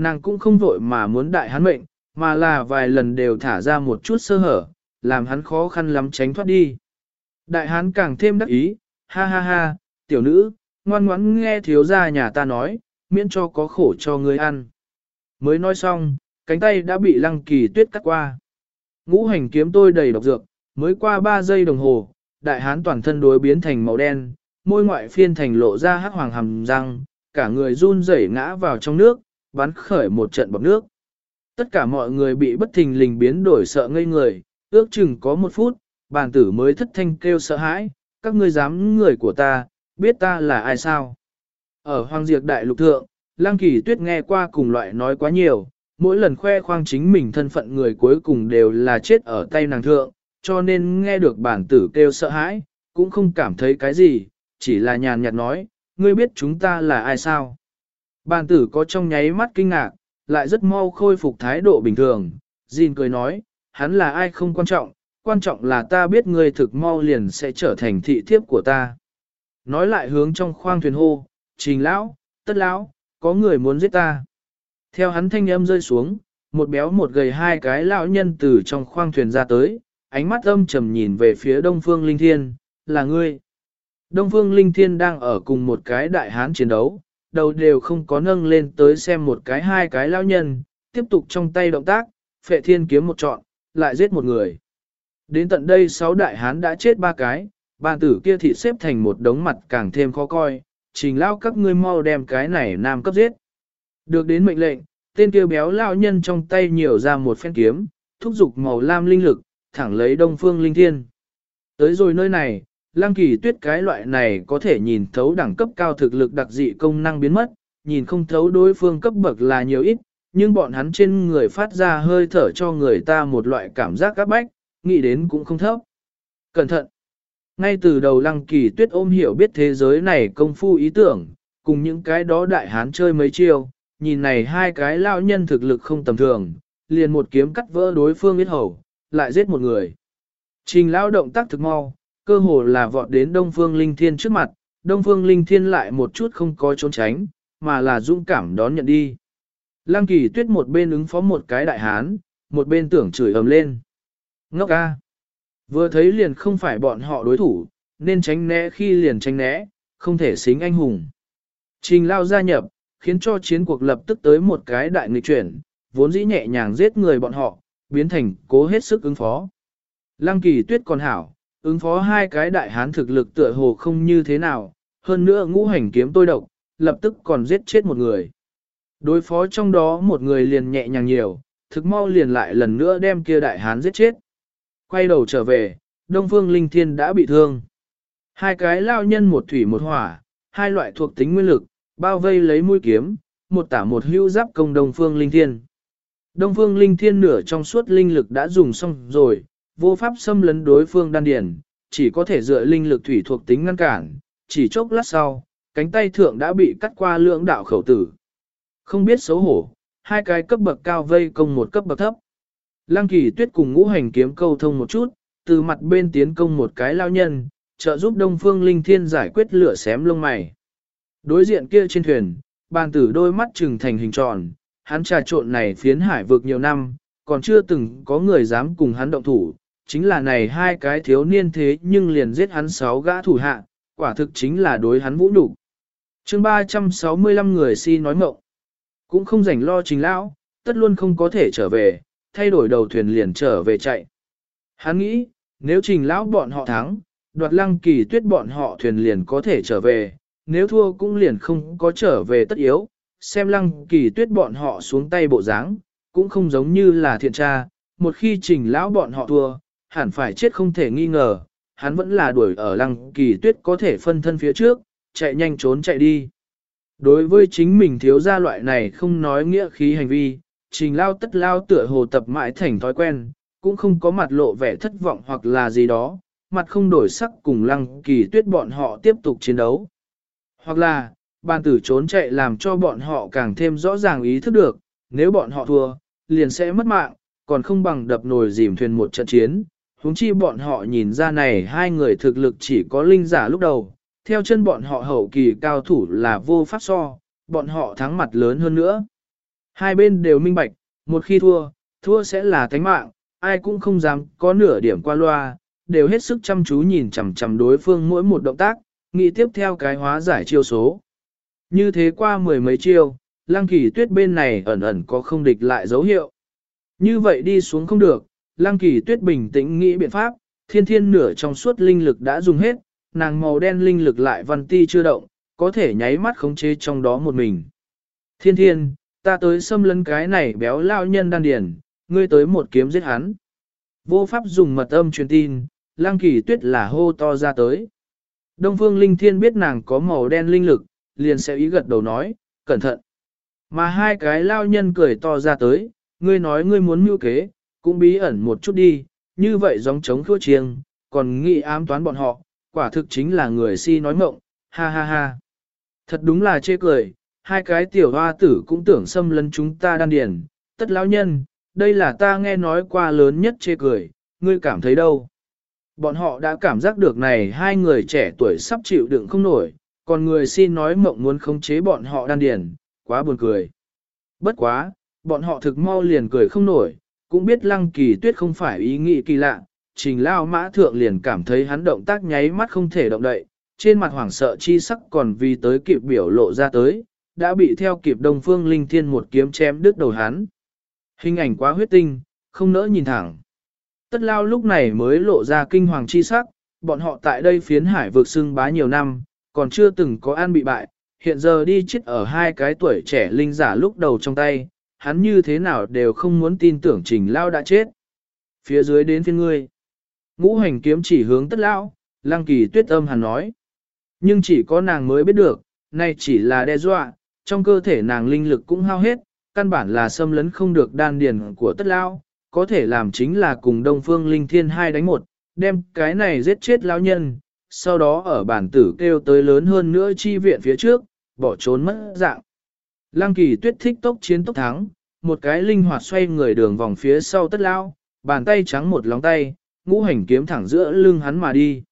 Nàng cũng không vội mà muốn đại hán mệnh, mà là vài lần đều thả ra một chút sơ hở, làm hắn khó khăn lắm tránh thoát đi. Đại hán càng thêm đắc ý, ha ha ha, tiểu nữ, ngoan ngoãn nghe thiếu gia nhà ta nói, miễn cho có khổ cho ngươi ăn. Mới nói xong, cánh tay đã bị lăng kỳ tuyết cắt qua. Ngũ hành kiếm tôi đầy độc dược, mới qua 3 giây đồng hồ, đại hán toàn thân đối biến thành màu đen, môi ngoại phiên thành lộ ra hắc hoàng hầm răng, cả người run rẩy ngã vào trong nước, bắn khởi một trận bọc nước. Tất cả mọi người bị bất thình lình biến đổi sợ ngây người, ước chừng có một phút, bàn tử mới thất thanh kêu sợ hãi, các ngươi dám người của ta, biết ta là ai sao? Ở Hoàng Diệp Đại Lục Thượng, Lăng Kỳ Tuyết nghe qua cùng loại nói quá nhiều, mỗi lần khoe khoang chính mình thân phận người cuối cùng đều là chết ở tay nàng thượng, cho nên nghe được bản tử kêu sợ hãi, cũng không cảm thấy cái gì, chỉ là nhàn nhạt nói, ngươi biết chúng ta là ai sao? Bàn tử có trong nháy mắt kinh ngạc, lại rất mau khôi phục thái độ bình thường, Jin cười nói, hắn là ai không quan trọng, quan trọng là ta biết ngươi thực mau liền sẽ trở thành thị thiếp của ta. Nói lại hướng trong khoang thuyền hô, trình lão, tất lão, có người muốn giết ta. Theo hắn thanh âm rơi xuống, một béo một gầy hai cái lão nhân từ trong khoang thuyền ra tới, ánh mắt âm trầm nhìn về phía Đông Phương Linh Thiên, là ngươi. Đông Phương Linh Thiên đang ở cùng một cái đại hán chiến đấu, đầu đều không có nâng lên tới xem một cái hai cái lão nhân, tiếp tục trong tay động tác, phệ thiên kiếm một trọn, lại giết một người. Đến tận đây sáu đại hán đã chết ba cái, bàn tử kia thị xếp thành một đống mặt càng thêm khó coi, trình lao các ngươi mau đem cái này nam cấp giết. Được đến mệnh lệnh, tên kia béo lao nhân trong tay nhiều ra một phen kiếm, thúc giục màu lam linh lực, thẳng lấy đông phương linh thiên. Tới rồi nơi này, lăng kỳ tuyết cái loại này có thể nhìn thấu đẳng cấp cao thực lực đặc dị công năng biến mất, nhìn không thấu đối phương cấp bậc là nhiều ít, nhưng bọn hắn trên người phát ra hơi thở cho người ta một loại cảm giác các bách, nghĩ đến cũng không thấp. Cẩn thận! Ngay từ đầu lăng kỳ tuyết ôm hiểu biết thế giới này công phu ý tưởng, cùng những cái đó đại hán chơi mấy chiêu, nhìn này hai cái lao nhân thực lực không tầm thường, liền một kiếm cắt vỡ đối phương biết hầu, lại giết một người. Trình lao động tác thực mau, cơ hồ là vọt đến Đông Phương Linh Thiên trước mặt, Đông Phương Linh Thiên lại một chút không có trốn tránh, mà là dũng cảm đón nhận đi. Lăng kỳ tuyết một bên ứng phó một cái đại hán, một bên tưởng chửi ầm lên. Ngốc ca! Vừa thấy liền không phải bọn họ đối thủ, nên tránh né khi liền tránh né, không thể xính anh hùng. Trình lao gia nhập, khiến cho chiến cuộc lập tức tới một cái đại nghịch chuyển, vốn dĩ nhẹ nhàng giết người bọn họ, biến thành cố hết sức ứng phó. Lăng kỳ tuyết còn hảo, ứng phó hai cái đại hán thực lực tựa hồ không như thế nào, hơn nữa ngũ hành kiếm tôi độc, lập tức còn giết chết một người. Đối phó trong đó một người liền nhẹ nhàng nhiều, thực mau liền lại lần nữa đem kia đại hán giết chết. Quay đầu trở về, Đông Phương Linh Thiên đã bị thương. Hai cái lao nhân một thủy một hỏa, hai loại thuộc tính nguyên lực, bao vây lấy mũi kiếm, một tả một hưu giáp công Đông Phương Linh Thiên. Đông Phương Linh Thiên nửa trong suốt linh lực đã dùng xong rồi, vô pháp xâm lấn đối phương đan điền, chỉ có thể dựa linh lực thủy thuộc tính ngăn cản, chỉ chốc lát sau, cánh tay thượng đã bị cắt qua lưỡng đạo khẩu tử. Không biết xấu hổ, hai cái cấp bậc cao vây công một cấp bậc thấp. Lăng kỳ tuyết cùng ngũ hành kiếm câu thông một chút, từ mặt bên tiến công một cái lao nhân, trợ giúp Đông Phương Linh Thiên giải quyết lửa xém lông mày. Đối diện kia trên thuyền, bàn tử đôi mắt trừng thành hình tròn, hắn trà trộn này phiến hải vực nhiều năm, còn chưa từng có người dám cùng hắn động thủ, chính là này hai cái thiếu niên thế nhưng liền giết hắn sáu gã thủ hạ, quả thực chính là đối hắn vũ nhục. Chương 365 người si nói ngộng. cũng không rảnh lo trình lão, tất luôn không có thể trở về, thay đổi đầu thuyền liền trở về chạy. Hắn nghĩ, nếu trình lão bọn họ thắng, đoạt lăng kỳ tuyết bọn họ thuyền liền có thể trở về, nếu thua cũng liền không có trở về tất yếu, xem lăng kỳ tuyết bọn họ xuống tay bộ dáng, cũng không giống như là thiện tra, một khi trình lão bọn họ thua, hẳn phải chết không thể nghi ngờ, hắn vẫn là đuổi ở lăng kỳ tuyết có thể phân thân phía trước, chạy nhanh trốn chạy đi. Đối với chính mình thiếu gia loại này không nói nghĩa khí hành vi, trình lao tất lao tựa hồ tập mãi thành thói quen, cũng không có mặt lộ vẻ thất vọng hoặc là gì đó, mặt không đổi sắc cùng lăng kỳ tuyết bọn họ tiếp tục chiến đấu. Hoặc là, bàn tử trốn chạy làm cho bọn họ càng thêm rõ ràng ý thức được, nếu bọn họ thua, liền sẽ mất mạng, còn không bằng đập nồi dìm thuyền một trận chiến huống chi bọn họ nhìn ra này hai người thực lực chỉ có linh giả lúc đầu, theo chân bọn họ hậu kỳ cao thủ là vô pháp so, bọn họ thắng mặt lớn hơn nữa. Hai bên đều minh bạch, một khi thua, thua sẽ là thánh mạng, ai cũng không dám có nửa điểm qua loa, đều hết sức chăm chú nhìn chằm chằm đối phương mỗi một động tác, nghĩ tiếp theo cái hóa giải chiêu số. Như thế qua mười mấy chiêu, lăng kỳ tuyết bên này ẩn ẩn có không địch lại dấu hiệu. Như vậy đi xuống không được, lăng kỳ tuyết bình tĩnh nghĩ biện pháp, thiên thiên nửa trong suốt linh lực đã dùng hết, nàng màu đen linh lực lại văn ti chưa động, có thể nháy mắt khống chế trong đó một mình. Thiên thiên, ta tới xâm lấn cái này béo lao nhân đan điền, ngươi tới một kiếm giết hắn. Vô pháp dùng mật âm truyền tin, lang kỳ tuyết là hô to ra tới. Đông phương linh thiên biết nàng có màu đen linh lực, liền sẽ ý gật đầu nói, cẩn thận. Mà hai cái lao nhân cười to ra tới, ngươi nói ngươi muốn mưu kế, cũng bí ẩn một chút đi, như vậy giống chống thua chiêng, còn nghĩ ám toán bọn họ, quả thực chính là người si nói mộng, ha ha ha. Thật đúng là chê cười, hai cái tiểu hoa tử cũng tưởng xâm lấn chúng ta đan điền, tất lão nhân, đây là ta nghe nói qua lớn nhất chê cười, ngươi cảm thấy đâu? Bọn họ đã cảm giác được này hai người trẻ tuổi sắp chịu đựng không nổi, còn người si nói mộng muốn khống chế bọn họ đan điền, quá buồn cười. Bất quá, bọn họ thực mau liền cười không nổi, cũng biết lăng kỳ tuyết không phải ý nghĩ kỳ lạ, trình lao mã thượng liền cảm thấy hắn động tác nháy mắt không thể động đậy, trên mặt hoảng sợ chi sắc còn vì tới kịp biểu lộ ra tới, đã bị theo kịp đông phương linh thiên một kiếm chém đứt đầu hắn. Hình ảnh quá huyết tinh, không nỡ nhìn thẳng. Tất lao lúc này mới lộ ra kinh hoàng chi sắc, bọn họ tại đây phiến hải vực xưng bá nhiều năm, còn chưa từng có an bị bại, hiện giờ đi chết ở hai cái tuổi trẻ linh giả lúc đầu trong tay, hắn như thế nào đều không muốn tin tưởng trình lao đã chết. Phía dưới đến phiên ngươi. Ngũ hành kiếm chỉ hướng tất lao, lang kỳ tuyết âm hắn nói. Nhưng chỉ có nàng mới biết được, nay chỉ là đe dọa, trong cơ thể nàng linh lực cũng hao hết, căn bản là xâm lấn không được đan điền của tất lao, có thể làm chính là cùng Đông Phương Linh Thiên hai đánh một, đem cái này giết chết lão nhân, sau đó ở bản tử kêu tới lớn hơn nữa chi viện phía trước, bỏ trốn mất dạng. Lăng kỳ tuyết thích tốc chiến tốc thắng, một cái linh hoạt xoay người đường vòng phía sau tất lao, bàn tay trắng một lóng tay, ngũ hành kiếm thẳng giữa lưng hắn mà đi.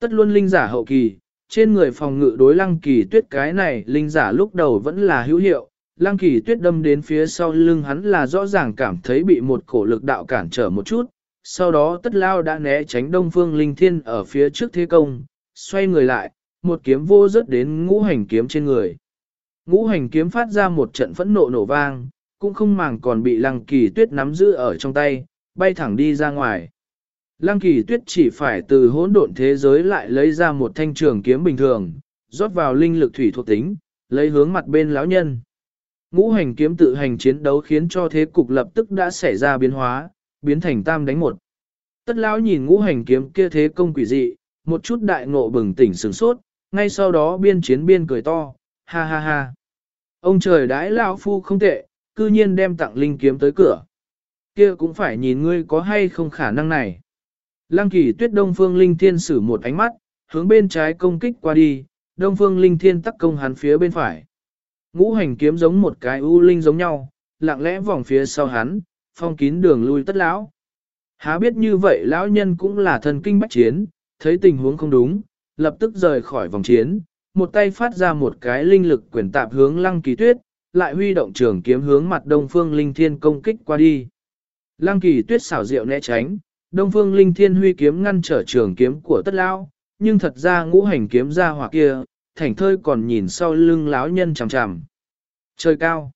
Tất luôn linh giả hậu kỳ, trên người phòng ngự đối lăng kỳ tuyết cái này linh giả lúc đầu vẫn là hữu hiệu, lăng kỳ tuyết đâm đến phía sau lưng hắn là rõ ràng cảm thấy bị một cổ lực đạo cản trở một chút, sau đó tất lao đã né tránh đông phương linh thiên ở phía trước thế công, xoay người lại, một kiếm vô rớt đến ngũ hành kiếm trên người. Ngũ hành kiếm phát ra một trận phẫn nộ nổ vang, cũng không màng còn bị lăng kỳ tuyết nắm giữ ở trong tay, bay thẳng đi ra ngoài. Lăng kỳ tuyết chỉ phải từ hỗn độn thế giới lại lấy ra một thanh trường kiếm bình thường, rót vào linh lực thủy thuộc tính, lấy hướng mặt bên lão nhân. Ngũ hành kiếm tự hành chiến đấu khiến cho thế cục lập tức đã xảy ra biến hóa, biến thành tam đánh một. Tất lão nhìn ngũ hành kiếm kia thế công quỷ dị, Một chút đại ngộ bừng tỉnh sửng sốt, ngay sau đó biên chiến biên cười to, ha ha ha. Ông trời đãi lão phu không tệ, cư nhiên đem tặng linh kiếm tới cửa. Kia cũng phải nhìn ngươi có hay không khả năng này. Lăng kỳ tuyết đông phương linh thiên sử một ánh mắt, hướng bên trái công kích qua đi, đông phương linh thiên tắc công hắn phía bên phải. Ngũ hành kiếm giống một cái u linh giống nhau, lặng lẽ vòng phía sau hắn, phong kín đường lui tất lão. Há biết như vậy lão nhân cũng là thần kinh bách chiến, thấy tình huống không đúng, lập tức rời khỏi vòng chiến, một tay phát ra một cái linh lực quyền tạp hướng lăng kỳ tuyết, lại huy động trường kiếm hướng mặt đông phương linh thiên công kích qua đi. Lăng kỳ tuyết xảo diệu né tránh, đông phương linh thiên huy kiếm ngăn trở trường kiếm của tất lão, nhưng thật ra ngũ hành kiếm ra hỏa kia, thảnh thơi còn nhìn sau lưng lão nhân chằm chằm. Trời cao.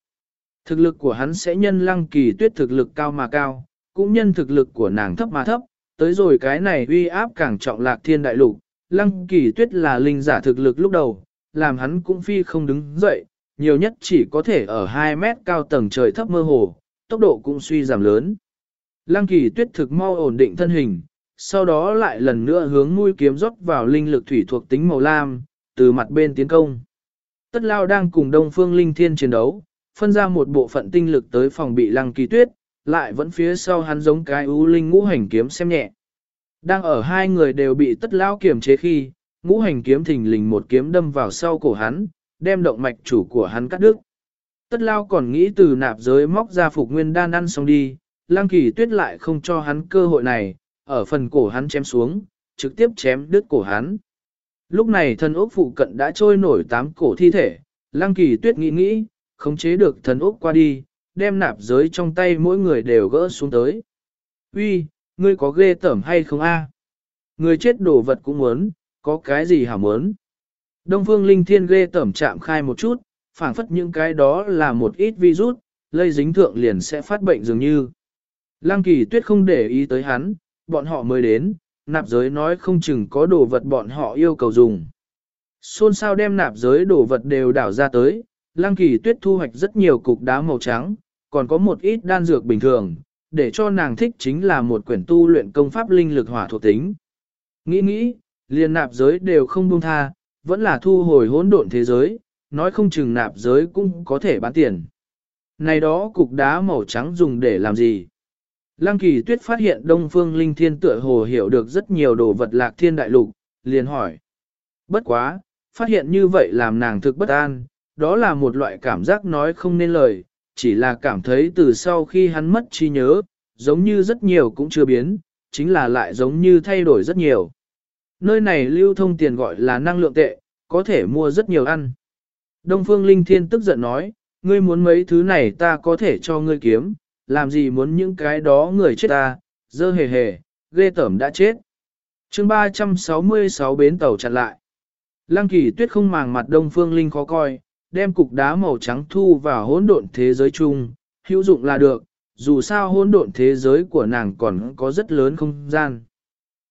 Thực lực của hắn sẽ nhân lăng kỳ tuyết thực lực cao mà cao, cũng nhân thực lực của nàng thấp mà thấp, tới rồi cái này uy áp càng trọng lạc thiên đại lục. Lăng kỳ tuyết là linh giả thực lực lúc đầu, làm hắn cũng phi không đứng dậy, nhiều nhất chỉ có thể ở 2 mét cao tầng trời thấp mơ hồ, tốc độ cũng suy giảm lớn. Lăng kỳ tuyết thực mau ổn định thân hình, sau đó lại lần nữa hướng mũi kiếm rót vào linh lực thủy thuộc tính màu lam, từ mặt bên tiến công. Tất lao đang cùng Đông Phương Linh Thiên chiến đấu, phân ra một bộ phận tinh lực tới phòng bị lăng kỳ tuyết, lại vẫn phía sau hắn giống cái ưu linh ngũ hành kiếm xem nhẹ. Đang ở hai người đều bị tất lao kiềm chế khi, ngũ hành kiếm thình lình một kiếm đâm vào sau cổ hắn, đem động mạch chủ của hắn cắt đứt. Tất lao còn nghĩ từ nạp giới móc ra phục nguyên đan ăn xong đi, Lang kỳ tuyết lại không cho hắn cơ hội này, ở phần cổ hắn chém xuống, trực tiếp chém đứt cổ hắn. Lúc này thần ốc phụ cận đã trôi nổi tám cổ thi thể, Lang kỳ tuyết nghĩ nghĩ, khống chế được thần ốc qua đi, đem nạp giới trong tay mỗi người đều gỡ xuống tới. Uy, ngươi có ghê tởm hay không a? Người chết đổ vật cũng muốn, có cái gì hả muốn? Đông phương linh thiên ghê tởm chạm khai một chút, phảng phất những cái đó là một ít virus, lây dính thượng liền sẽ phát bệnh dường như. Lăng kỳ tuyết không để ý tới hắn, bọn họ mới đến, nạp giới nói không chừng có đồ vật bọn họ yêu cầu dùng. Xôn sao đem nạp giới đồ vật đều đảo ra tới, lăng kỳ tuyết thu hoạch rất nhiều cục đá màu trắng, còn có một ít đan dược bình thường, để cho nàng thích chính là một quyển tu luyện công pháp linh lực hỏa thuộc tính. Nghĩ nghĩ, liền nạp giới đều không buông tha, vẫn là thu hồi hỗn độn thế giới, nói không chừng nạp giới cũng có thể bán tiền. Này đó cục đá màu trắng dùng để làm gì? Lăng kỳ tuyết phát hiện Đông Phương Linh Thiên tựa hồ hiểu được rất nhiều đồ vật lạc thiên đại lục, liền hỏi. Bất quá, phát hiện như vậy làm nàng thực bất an, đó là một loại cảm giác nói không nên lời, chỉ là cảm thấy từ sau khi hắn mất trí nhớ, giống như rất nhiều cũng chưa biến, chính là lại giống như thay đổi rất nhiều. Nơi này lưu thông tiền gọi là năng lượng tệ, có thể mua rất nhiều ăn. Đông Phương Linh Thiên tức giận nói, ngươi muốn mấy thứ này ta có thể cho ngươi kiếm, làm gì muốn những cái đó người chết ta, dơ hề hề, ghê tởm đã chết. chương 366 bến tàu chặn lại. Lăng kỳ tuyết không màng mặt đông phương linh khó coi, đem cục đá màu trắng thu vào hỗn độn thế giới chung, hữu dụng là được, dù sao hỗn độn thế giới của nàng còn có rất lớn không gian.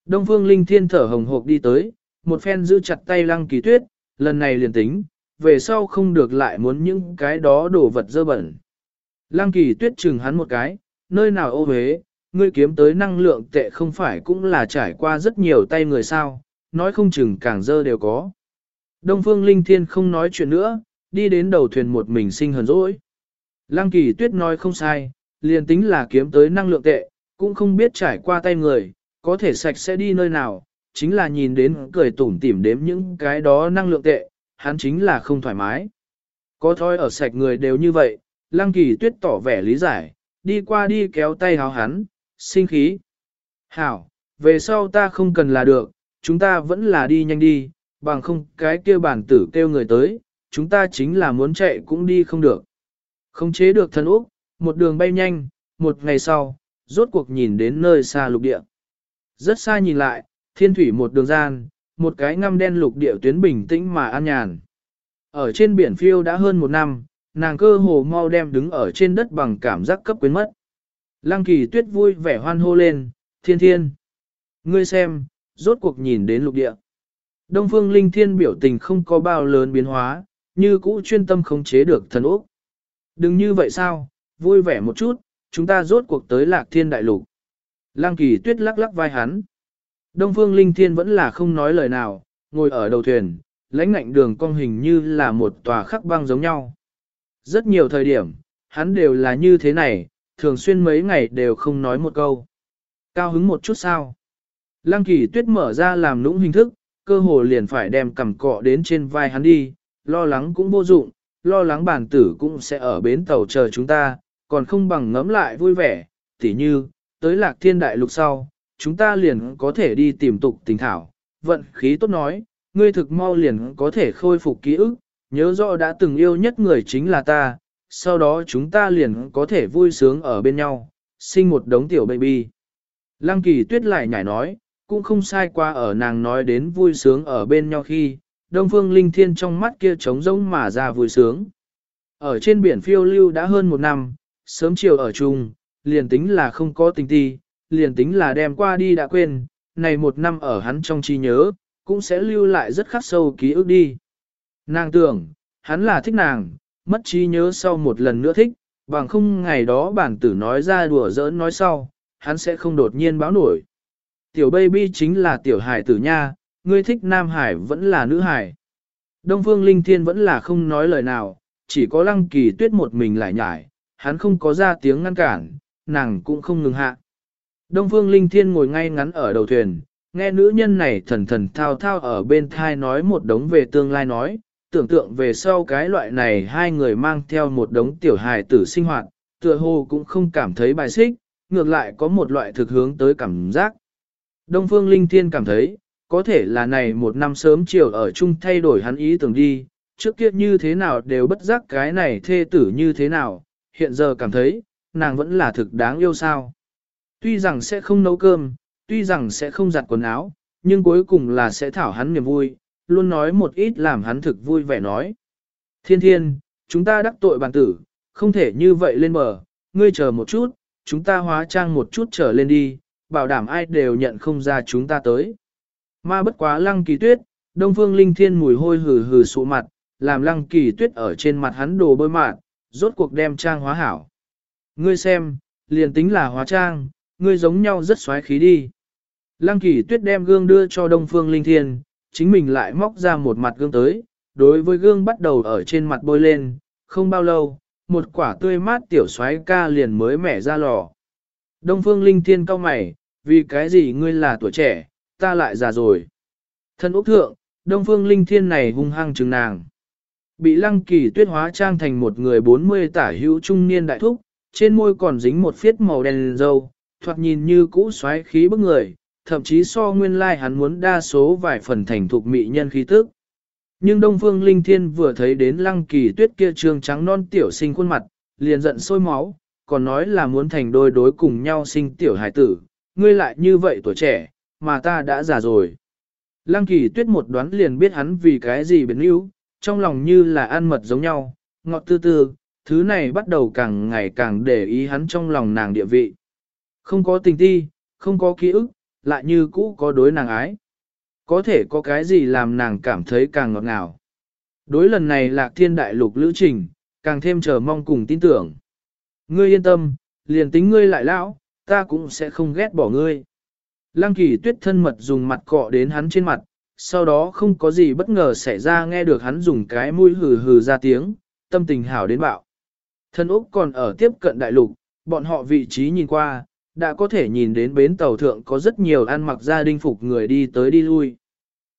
Đông phương linh thiên thở hồng hộc đi tới, một phen giữ chặt tay lăng kỳ tuyết, lần này liền tính, về sau không được lại muốn những cái đó đổ vật dơ bẩn. Lăng kỳ tuyết chừng hắn một cái, nơi nào ô hế, ngươi kiếm tới năng lượng tệ không phải cũng là trải qua rất nhiều tay người sao, nói không chừng càng dơ đều có. Đông phương linh thiên không nói chuyện nữa, đi đến đầu thuyền một mình sinh hờn dỗi. Lăng kỳ tuyết nói không sai, liền tính là kiếm tới năng lượng tệ, cũng không biết trải qua tay người, có thể sạch sẽ đi nơi nào, chính là nhìn đến cười tủm tỉm đếm những cái đó năng lượng tệ, hắn chính là không thoải mái. Có thôi ở sạch người đều như vậy, lăng kỳ tuyết tỏ vẻ lý giải, đi qua đi kéo tay háo hắn, sinh khí. Hảo, về sau ta không cần là được, chúng ta vẫn là đi nhanh đi, bằng không cái kia bản tử kêu người tới, chúng ta chính là muốn chạy cũng đi không được. Không chế được thần Úc, một đường bay nhanh, một ngày sau, rốt cuộc nhìn đến nơi xa lục địa. Rất xa nhìn lại, thiên thủy một đường gian, một cái ngăm đen lục địa tuyến bình tĩnh mà an nhàn. Ở trên biển phiêu đã hơn một năm, nàng cơ hồ mau đem đứng ở trên đất bằng cảm giác cấp quyến mất. Lăng kỳ tuyết vui vẻ hoan hô lên, thiên thiên. Ngươi xem, rốt cuộc nhìn đến lục địa. Đông phương linh thiên biểu tình không có bao lớn biến hóa, như cũ chuyên tâm khống chế được thần ốc. Đừng như vậy sao, vui vẻ một chút, chúng ta rốt cuộc tới lạc thiên đại lục. Lăng kỳ tuyết lắc lắc vai hắn. Đông Phương Linh Thiên vẫn là không nói lời nào, ngồi ở đầu thuyền, lãnh ngạnh đường cong hình như là một tòa khắc băng giống nhau. Rất nhiều thời điểm, hắn đều là như thế này, thường xuyên mấy ngày đều không nói một câu. Cao hứng một chút sao? Lăng kỳ tuyết mở ra làm nũng hình thức, cơ hồ liền phải đem cầm cọ đến trên vai hắn đi, lo lắng cũng vô dụng, lo lắng bản tử cũng sẽ ở bến tàu chờ chúng ta, còn không bằng ngẫm lại vui vẻ, tỉ như, tới lạc thiên đại lục sau, chúng ta liền có thể đi tìm tục tình thảo, vận khí tốt nói, ngươi thực mau liền có thể khôi phục ký ức, nhớ rõ đã từng yêu nhất người chính là ta, sau đó chúng ta liền có thể vui sướng ở bên nhau, sinh một đống tiểu baby. Lăng kỳ tuyết lại nhảy nói, cũng không sai qua ở nàng nói đến vui sướng ở bên nhau khi, Đông Phương Linh Thiên trong mắt kia trống rỗng mà ra vui sướng. Ở trên biển phiêu lưu đã hơn một năm, sớm chiều ở chung, liền tính là không có tình ti, liền tính là đem qua đi đã quên, này một năm ở hắn trong trí nhớ, cũng sẽ lưu lại rất khắc sâu ký ức đi. Nàng tưởng, hắn là thích nàng, mất trí nhớ sau một lần nữa thích, bằng không ngày đó bản tử nói ra đùa giỡn nói sau, hắn sẽ không đột nhiên báo nổi. Tiểu baby chính là tiểu hải tử nha, ngươi thích nam hải vẫn là nữ hải. Đông phương linh thiên vẫn là không nói lời nào, chỉ có lăng kỳ tuyết một mình lại nhải, hắn không có ra tiếng ngăn cản, nàng cũng không ngừng hạ. Đông phương linh thiên ngồi ngay ngắn ở đầu thuyền, nghe nữ nhân này thần thần thao thao ở bên thai nói một đống về tương lai nói, tưởng tượng về sau cái loại này hai người mang theo một đống tiểu hài tử sinh hoạt, tựa hồ cũng không cảm thấy bài xích, ngược lại có một loại thực hướng tới cảm giác. Đông Phương Linh Thiên cảm thấy, có thể là này một năm sớm chiều ở chung thay đổi hắn ý tưởng đi, trước kia như thế nào đều bất giác cái này thê tử như thế nào, hiện giờ cảm thấy, nàng vẫn là thực đáng yêu sao. Tuy rằng sẽ không nấu cơm, tuy rằng sẽ không giặt quần áo, nhưng cuối cùng là sẽ thảo hắn niềm vui, luôn nói một ít làm hắn thực vui vẻ nói. Thiên thiên, chúng ta đắc tội bản tử, không thể như vậy lên bờ, ngươi chờ một chút, chúng ta hóa trang một chút trở lên đi, bảo đảm ai đều nhận không ra chúng ta tới. Ma bất quá lăng kỳ tuyết, đông phương linh thiên mùi hôi hừ hừ sụ mặt, làm lăng kỳ tuyết ở trên mặt hắn đồ bôi mạn, rốt cuộc đem trang hóa hảo. Ngươi xem, liền tính là hóa trang, ngươi giống nhau rất xoáy khí đi. Lăng kỳ tuyết đem gương đưa cho đông phương linh thiên, chính mình lại móc ra một mặt gương tới, đối với gương bắt đầu ở trên mặt bôi lên, không bao lâu, một quả tươi mát tiểu xoáy ca liền mới mẻ ra lò. Đông phương linh thiên cao mày, vì cái gì ngươi là tuổi trẻ, ta lại già rồi. Thân Úc Thượng, Đông Phương Linh Thiên này hung hăng chừng nàng. Bị lăng kỳ tuyết hóa trang thành một người 40 tả hữu trung niên đại thúc, trên môi còn dính một phiết màu đen dâu, thoạt nhìn như cũ xoáy khí bức người, thậm chí so nguyên lai like hắn muốn đa số vài phần thành thục mị nhân khí tức. Nhưng Đông Phương Linh Thiên vừa thấy đến lăng kỳ tuyết kia trương trắng non tiểu sinh khuôn mặt, liền giận sôi máu, còn nói là muốn thành đôi đối cùng nhau sinh tiểu hải tử, ngươi lại như vậy tuổi trẻ, mà ta đã già rồi. Lăng kỳ tuyết một đoán liền biết hắn vì cái gì biến yếu, trong lòng như là ăn mật giống nhau, ngọt tư tư, thứ này bắt đầu càng ngày càng để ý hắn trong lòng nàng địa vị. Không có tình ti, không có ký ức, lại như cũ có đối nàng ái. Có thể có cái gì làm nàng cảm thấy càng ngọt ngào. Đối lần này lạc thiên đại lục lữ trình, càng thêm chờ mong cùng tin tưởng. Ngươi yên tâm, liền tính ngươi lại lão, ta cũng sẽ không ghét bỏ ngươi. Lăng kỳ tuyết thân mật dùng mặt cọ đến hắn trên mặt, sau đó không có gì bất ngờ xảy ra nghe được hắn dùng cái mũi hừ hừ ra tiếng, tâm tình hảo đến bạo. Thân Úc còn ở tiếp cận đại lục, bọn họ vị trí nhìn qua, đã có thể nhìn đến bến tàu thượng có rất nhiều ăn mặc gia đình phục người đi tới đi lui.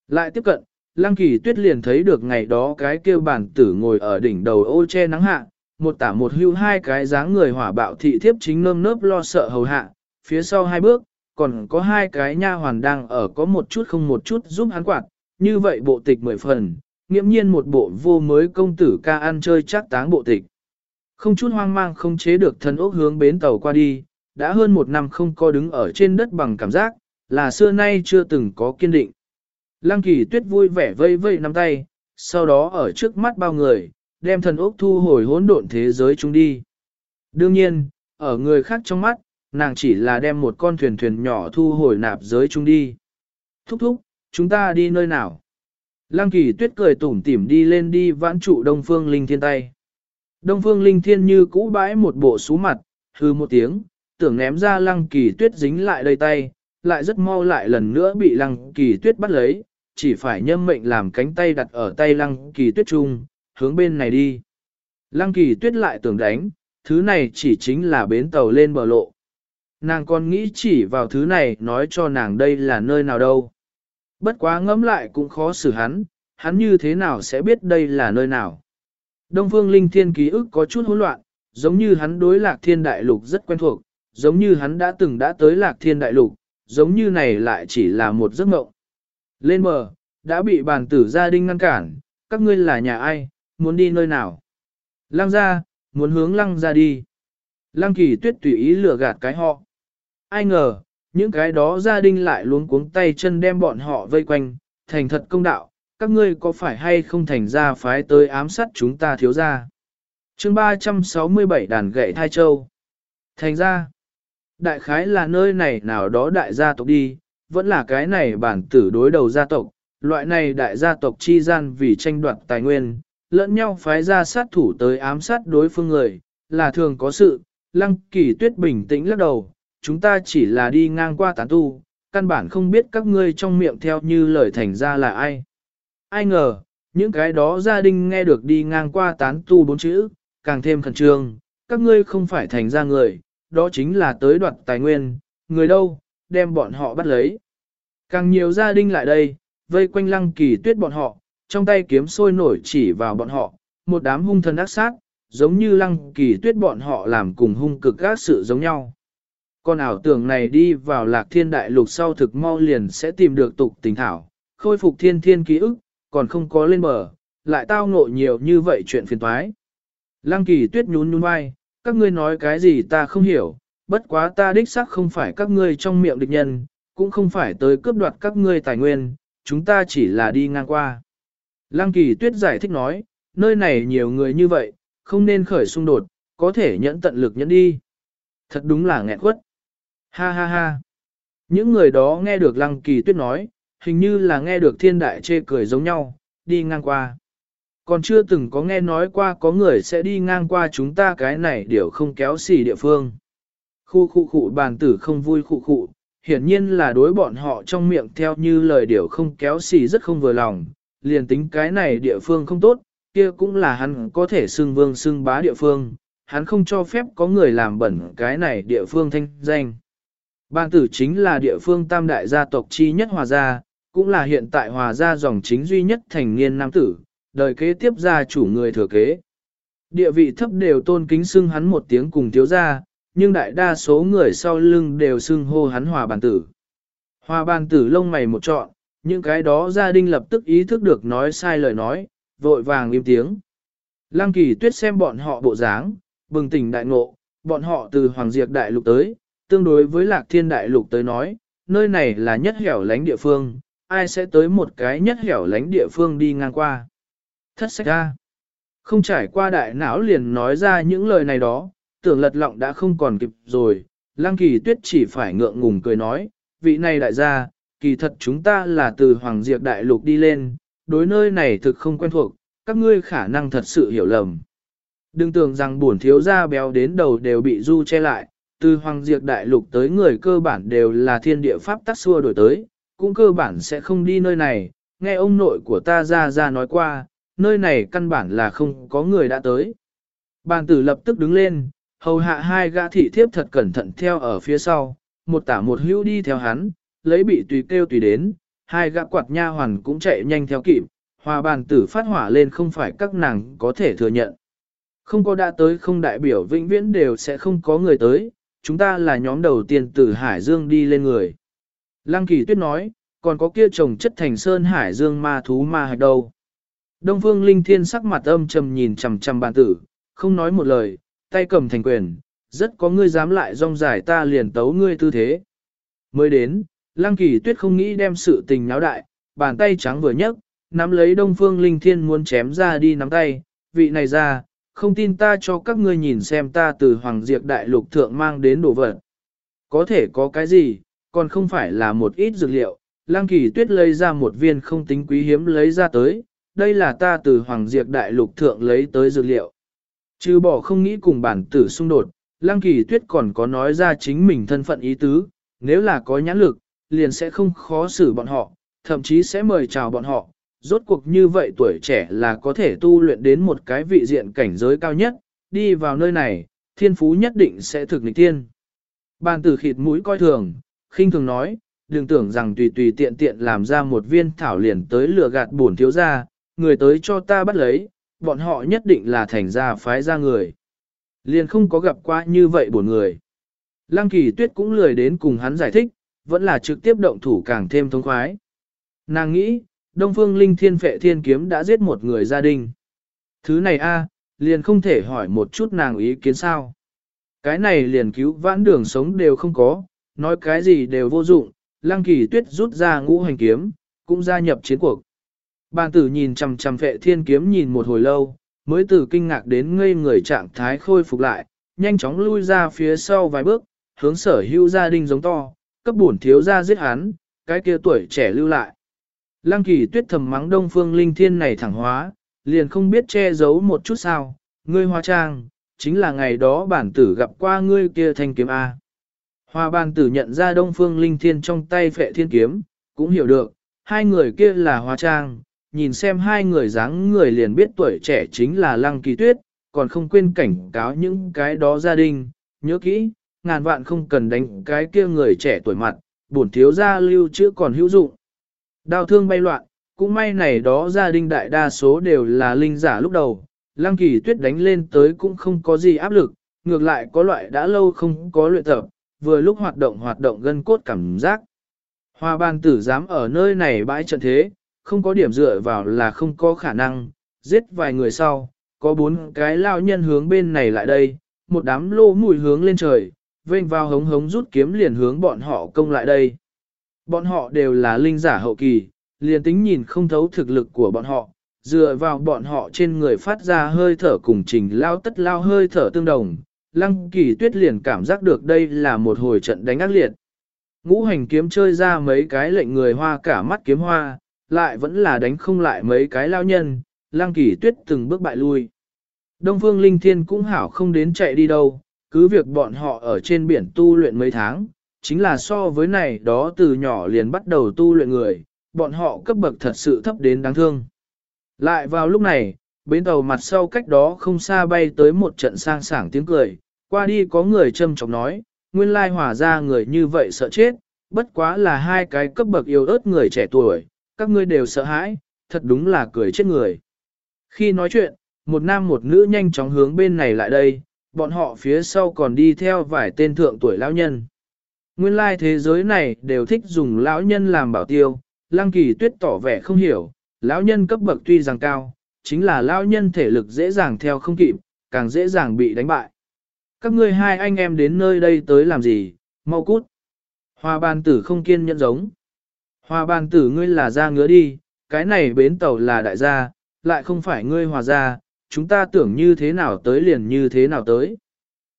Lại tiếp cận, Lăng Kỳ Tuyết liền thấy được ngày đó cái kêu bản tử ngồi ở đỉnh đầu ô che nắng hạ, một tả một hưu hai cái dáng người hỏa bạo thị thiếp chính nơm nớp lo sợ hầu hạ, phía sau hai bước, còn có hai cái nha hoàn đang ở có một chút không một chút giúp hắn quạt, như vậy bộ tịch mười phần, nghiễm nhiên một bộ vô mới công tử ca ăn chơi chắc táng bộ tịch. Không chút hoang mang không chế được thân ốc hướng bến tàu qua đi, đã hơn một năm không có đứng ở trên đất bằng cảm giác, là xưa nay chưa từng có kiên định. Lăng kỳ tuyết vui vẻ vây vây nắm tay, sau đó ở trước mắt bao người, đem thần ốc thu hồi hỗn độn thế giới chúng đi. Đương nhiên, ở người khác trong mắt, nàng chỉ là đem một con thuyền thuyền nhỏ thu hồi nạp giới chung đi. Thúc thúc, chúng ta đi nơi nào? Lăng kỳ tuyết cười tủm tỉm đi lên đi vãn trụ Đông Phương Linh Thiên tay. Đông Phương Linh Thiên như cũ bãi một bộ xú mặt, hư một tiếng, tưởng ném ra lăng kỳ tuyết dính lại đầy tay, lại rất mau lại lần nữa bị lăng kỳ tuyết bắt lấy, chỉ phải nhâm mệnh làm cánh tay đặt ở tay lăng kỳ tuyết chung hướng bên này đi. Lăng kỳ tuyết lại tưởng đánh, thứ này chỉ chính là bến tàu lên bờ lộ. Nàng còn nghĩ chỉ vào thứ này nói cho nàng đây là nơi nào đâu. Bất quá ngẫm lại cũng khó xử hắn, hắn như thế nào sẽ biết đây là nơi nào. Đông phương linh thiên ký ức có chút hỗn loạn, giống như hắn đối lạc thiên đại lục rất quen thuộc, giống như hắn đã từng đã tới lạc thiên đại lục, giống như này lại chỉ là một giấc mộng. Lên bờ, đã bị bàn tử gia đình ngăn cản, các ngươi là nhà ai, muốn đi nơi nào. Lăng ra, muốn hướng lăng ra đi. Lăng kỳ tuyết tùy ý lừa gạt cái họ. Ai ngờ, những cái đó gia đình lại luống cuống tay chân đem bọn họ vây quanh, thành thật công đạo, các ngươi có phải hay không thành ra phái tới ám sát chúng ta thiếu ra. chương 367 đàn gậy thai châu. Thành ra, đại khái là nơi này nào đó đại gia tộc đi, vẫn là cái này bản tử đối đầu gia tộc, loại này đại gia tộc chi gian vì tranh đoạt tài nguyên, lẫn nhau phái ra sát thủ tới ám sát đối phương người, là thường có sự, lăng kỳ tuyết bình tĩnh lắc đầu, chúng ta chỉ là đi ngang qua tán tu, căn bản không biết các ngươi trong miệng theo như lời thành ra là ai. Ai ngờ, những cái đó gia đình nghe được đi ngang qua tán tu bốn chữ, càng thêm khẩn trương, các ngươi không phải thành ra người, đó chính là tới đoạt tài nguyên, người đâu, đem bọn họ bắt lấy. Càng nhiều gia đình lại đây, vây quanh lăng kỳ tuyết bọn họ, trong tay kiếm sôi nổi chỉ vào bọn họ, một đám hung thần ác sát, giống như lăng kỳ tuyết bọn họ làm cùng hung cực các sự giống nhau. Con ảo tưởng này đi vào lạc thiên đại lục sau thực mau liền sẽ tìm được tục tình thảo, khôi phục thiên thiên ký ức, còn không có lên bờ, lại tao ngộ nhiều như vậy chuyện phiền toái. Lăng kỳ tuyết nhún nhún vai, các ngươi nói cái gì ta không hiểu, bất quá ta đích xác không phải các ngươi trong miệng địch nhân, cũng không phải tới cướp đoạt các ngươi tài nguyên, chúng ta chỉ là đi ngang qua. Lăng kỳ tuyết giải thích nói, nơi này nhiều người như vậy, không nên khởi xung đột, có thể nhẫn tận lực nhẫn đi. Thật đúng là nghẹn quất. Ha ha ha. Những người đó nghe được lăng kỳ tuyết nói, hình như là nghe được thiên đại chê cười giống nhau, đi ngang qua. Còn chưa từng có nghe nói qua có người sẽ đi ngang qua chúng ta cái này điều không kéo xì địa phương. Khu khu khu bàn tử không vui khu khu, hiển nhiên là đối bọn họ trong miệng theo như lời điều không kéo xì rất không vừa lòng, liền tính cái này địa phương không tốt, kia cũng là hắn có thể xưng vương xưng bá địa phương, hắn không cho phép có người làm bẩn cái này địa phương thanh danh. Bàn tử chính là địa phương tam đại gia tộc chi nhất hòa gia, cũng là hiện tại hòa gia dòng chính duy nhất thành niên nam tử, đời kế tiếp gia chủ người thừa kế. Địa vị thấp đều tôn kính xưng hắn một tiếng cùng thiếu gia, nhưng đại đa số người sau lưng đều xưng hô hắn hòa bàn tử. Hòa bàn tử lông mày một trọn, những cái đó gia đình lập tức ý thức được nói sai lời nói, vội vàng im tiếng. Lăng kỳ tuyết xem bọn họ bộ dáng, bừng tỉnh đại ngộ, bọn họ từ Hoàng Diệp Đại Lục tới, tương đối với Lạc Thiên Đại Lục tới nói, nơi này là nhất hẻo lánh địa phương, ai sẽ tới một cái nhất hẻo lánh địa phương đi ngang qua. Thất sách ra. Không trải qua đại não liền nói ra những lời này đó, tưởng lật lọng đã không còn kịp rồi, Lăng Kỳ Tuyết chỉ phải ngượng ngùng cười nói, vị này đại gia, kỳ thật chúng ta là từ Hoàng Diệp Đại Lục đi lên, đối nơi này thực không quen thuộc, các ngươi khả năng thật sự hiểu lầm. Đừng tưởng rằng buồn thiếu gia béo đến đầu đều bị du che lại, từ Hoàng Diệp Đại Lục tới người cơ bản đều là thiên địa pháp tắc xua đổi tới, cũng cơ bản sẽ không đi nơi này, nghe ông nội của ta ra ra nói qua, nơi này căn bản là không có người đã tới. Bàn tử lập tức đứng lên, hầu hạ hai gã thị thiếp thật cẩn thận theo ở phía sau, một tả một hữu đi theo hắn, lấy bị tùy kêu tùy đến, hai gã quạt nha hoàn cũng chạy nhanh theo kịp, hòa bàn tử phát hỏa lên không phải các nàng có thể thừa nhận. Không có đã tới không đại biểu vĩnh viễn đều sẽ không có người tới, chúng ta là nhóm đầu tiên từ Hải Dương đi lên người. Lăng kỳ tuyết nói, còn có kia trồng chất thành sơn Hải Dương ma thú ma hạch đâu. Đông phương linh thiên sắc mặt âm trầm nhìn chằm chằm bàn tử, không nói một lời, tay cầm thành quyền, rất có ngươi dám lại rong giải ta liền tấu ngươi tư thế. Mới đến, Lăng kỳ tuyết không nghĩ đem sự tình náo đại, bàn tay trắng vừa nhấc, nắm lấy đông phương linh thiên muốn chém ra đi nắm tay, vị này ra, không tin ta cho các ngươi nhìn xem ta từ Hoàng Diệp Đại Lục Thượng mang đến đồ vật. Có thể có cái gì, còn không phải là một ít dược liệu, Lăng kỳ tuyết lấy ra một viên không tính quý hiếm lấy ra tới, đây là ta từ Hoàng Diệp Đại Lục Thượng lấy tới dược liệu. Chứ bỏ không nghĩ cùng bản tử xung đột, Lăng kỳ tuyết còn có nói ra chính mình thân phận ý tứ, nếu là có nhãn lực, liền sẽ không khó xử bọn họ, thậm chí sẽ mời chào bọn họ. Rốt cuộc như vậy tuổi trẻ là có thể tu luyện đến một cái vị diện cảnh giới cao nhất, đi vào nơi này, thiên phú nhất định sẽ thực nghịch tiên. Bàn tử khịt mũi coi thường, khinh thường nói, đừng tưởng rằng tùy tùy tiện tiện làm ra một viên thảo liền tới lừa gạt bổn thiếu gia, người tới cho ta bắt lấy, bọn họ nhất định là thành gia phái ra người. Liền không có gặp qua như vậy bổn người. Lăng kỳ tuyết cũng lười đến cùng hắn giải thích, vẫn là trực tiếp động thủ càng thêm thông khoái. Nàng nghĩ, Đông Phương Linh Thiên Phệ Thiên Kiếm đã giết một người gia đình. Thứ này a, liền không thể hỏi một chút nàng ý kiến sao. Cái này liền cứu vãn đường sống đều không có, nói cái gì đều vô dụng, Lăng Kỳ Tuyết rút ra ngũ hành kiếm, cũng gia nhập chiến cuộc. Bàn tử nhìn chằm chằm Phệ Thiên Kiếm nhìn một hồi lâu, mới từ kinh ngạc đến ngây người trạng thái khôi phục lại, nhanh chóng lui ra phía sau vài bước, hướng sở hữu gia đình giống to, cấp bổn thiếu gia giết hắn, cái kia tuổi trẻ lưu lại. Lăng kỳ tuyết thầm mắng đông phương linh thiên này thẳng hóa, liền không biết che giấu một chút sao, ngươi hoa trang, chính là ngày đó bản tử gặp qua ngươi kia thanh kiếm A. Hoa bản tử nhận ra đông phương linh thiên trong tay phệ thiên kiếm, cũng hiểu được, hai người kia là hoa trang, nhìn xem hai người dáng người liền biết tuổi trẻ chính là lăng kỳ tuyết, còn không quên cảnh cáo những cái đó gia đình, nhớ kỹ, ngàn vạn không cần đánh cái kia người trẻ tuổi mặt, bổn thiếu gia lưu chữa còn hữu dụng. Đao thương bay loạn, cũng may này đó gia đình đại đa số đều là linh giả lúc đầu, lăng kỳ tuyết đánh lên tới cũng không có gì áp lực, ngược lại có loại đã lâu không có luyện tập, vừa lúc hoạt động hoạt động gân cốt cảm giác. Hoa bàn tử dám ở nơi này bãi trận thế, không có điểm dựa vào là không có khả năng, giết vài người sau, có bốn cái lao nhân hướng bên này lại đây, một đám lô mùi hướng lên trời, vênh vào hống hống rút kiếm liền hướng bọn họ công lại đây. Bọn họ đều là linh giả hậu kỳ, liền tính nhìn không thấu thực lực của bọn họ, dựa vào bọn họ trên người phát ra hơi thở cùng trình lao tất lao hơi thở tương đồng. Lăng kỳ tuyết liền cảm giác được đây là một hồi trận đánh ác liệt. Ngũ hành kiếm chơi ra mấy cái lệnh người hoa cả mắt kiếm hoa, lại vẫn là đánh không lại mấy cái lao nhân, lăng kỳ tuyết từng bước bại lui. Đông phương linh thiên cũng hảo không đến chạy đi đâu, cứ việc bọn họ ở trên biển tu luyện mấy tháng, chính là so với này đó từ nhỏ liền bắt đầu tu luyện người, bọn họ cấp bậc thật sự thấp đến đáng thương. Lại vào lúc này, bến tàu mặt sau cách đó không xa bay tới một trận sang sảng tiếng cười, qua đi có người châm chọc nói, nguyên lai hỏa ra người như vậy sợ chết, bất quá là hai cái cấp bậc yêu ớt người trẻ tuổi, các ngươi đều sợ hãi, thật đúng là cười chết người. Khi nói chuyện, một nam một nữ nhanh chóng hướng bên này lại đây, bọn họ phía sau còn đi theo vài tên thượng tuổi lão nhân. Nguyên lai thế giới này đều thích dùng lão nhân làm bảo tiêu, lăng kỳ tuyết tỏ vẻ không hiểu, lão nhân cấp bậc tuy rằng cao, chính là lão nhân thể lực dễ dàng theo không kịp, càng dễ dàng bị đánh bại. Các ngươi hai anh em đến nơi đây tới làm gì, mau cút. Hoa bàn tử không kiên nhẫn giống. Hoa bàn tử ngươi là ra ngứa đi, cái này bến tàu là đại gia, lại không phải ngươi hòa gia, chúng ta tưởng như thế nào tới liền như thế nào tới.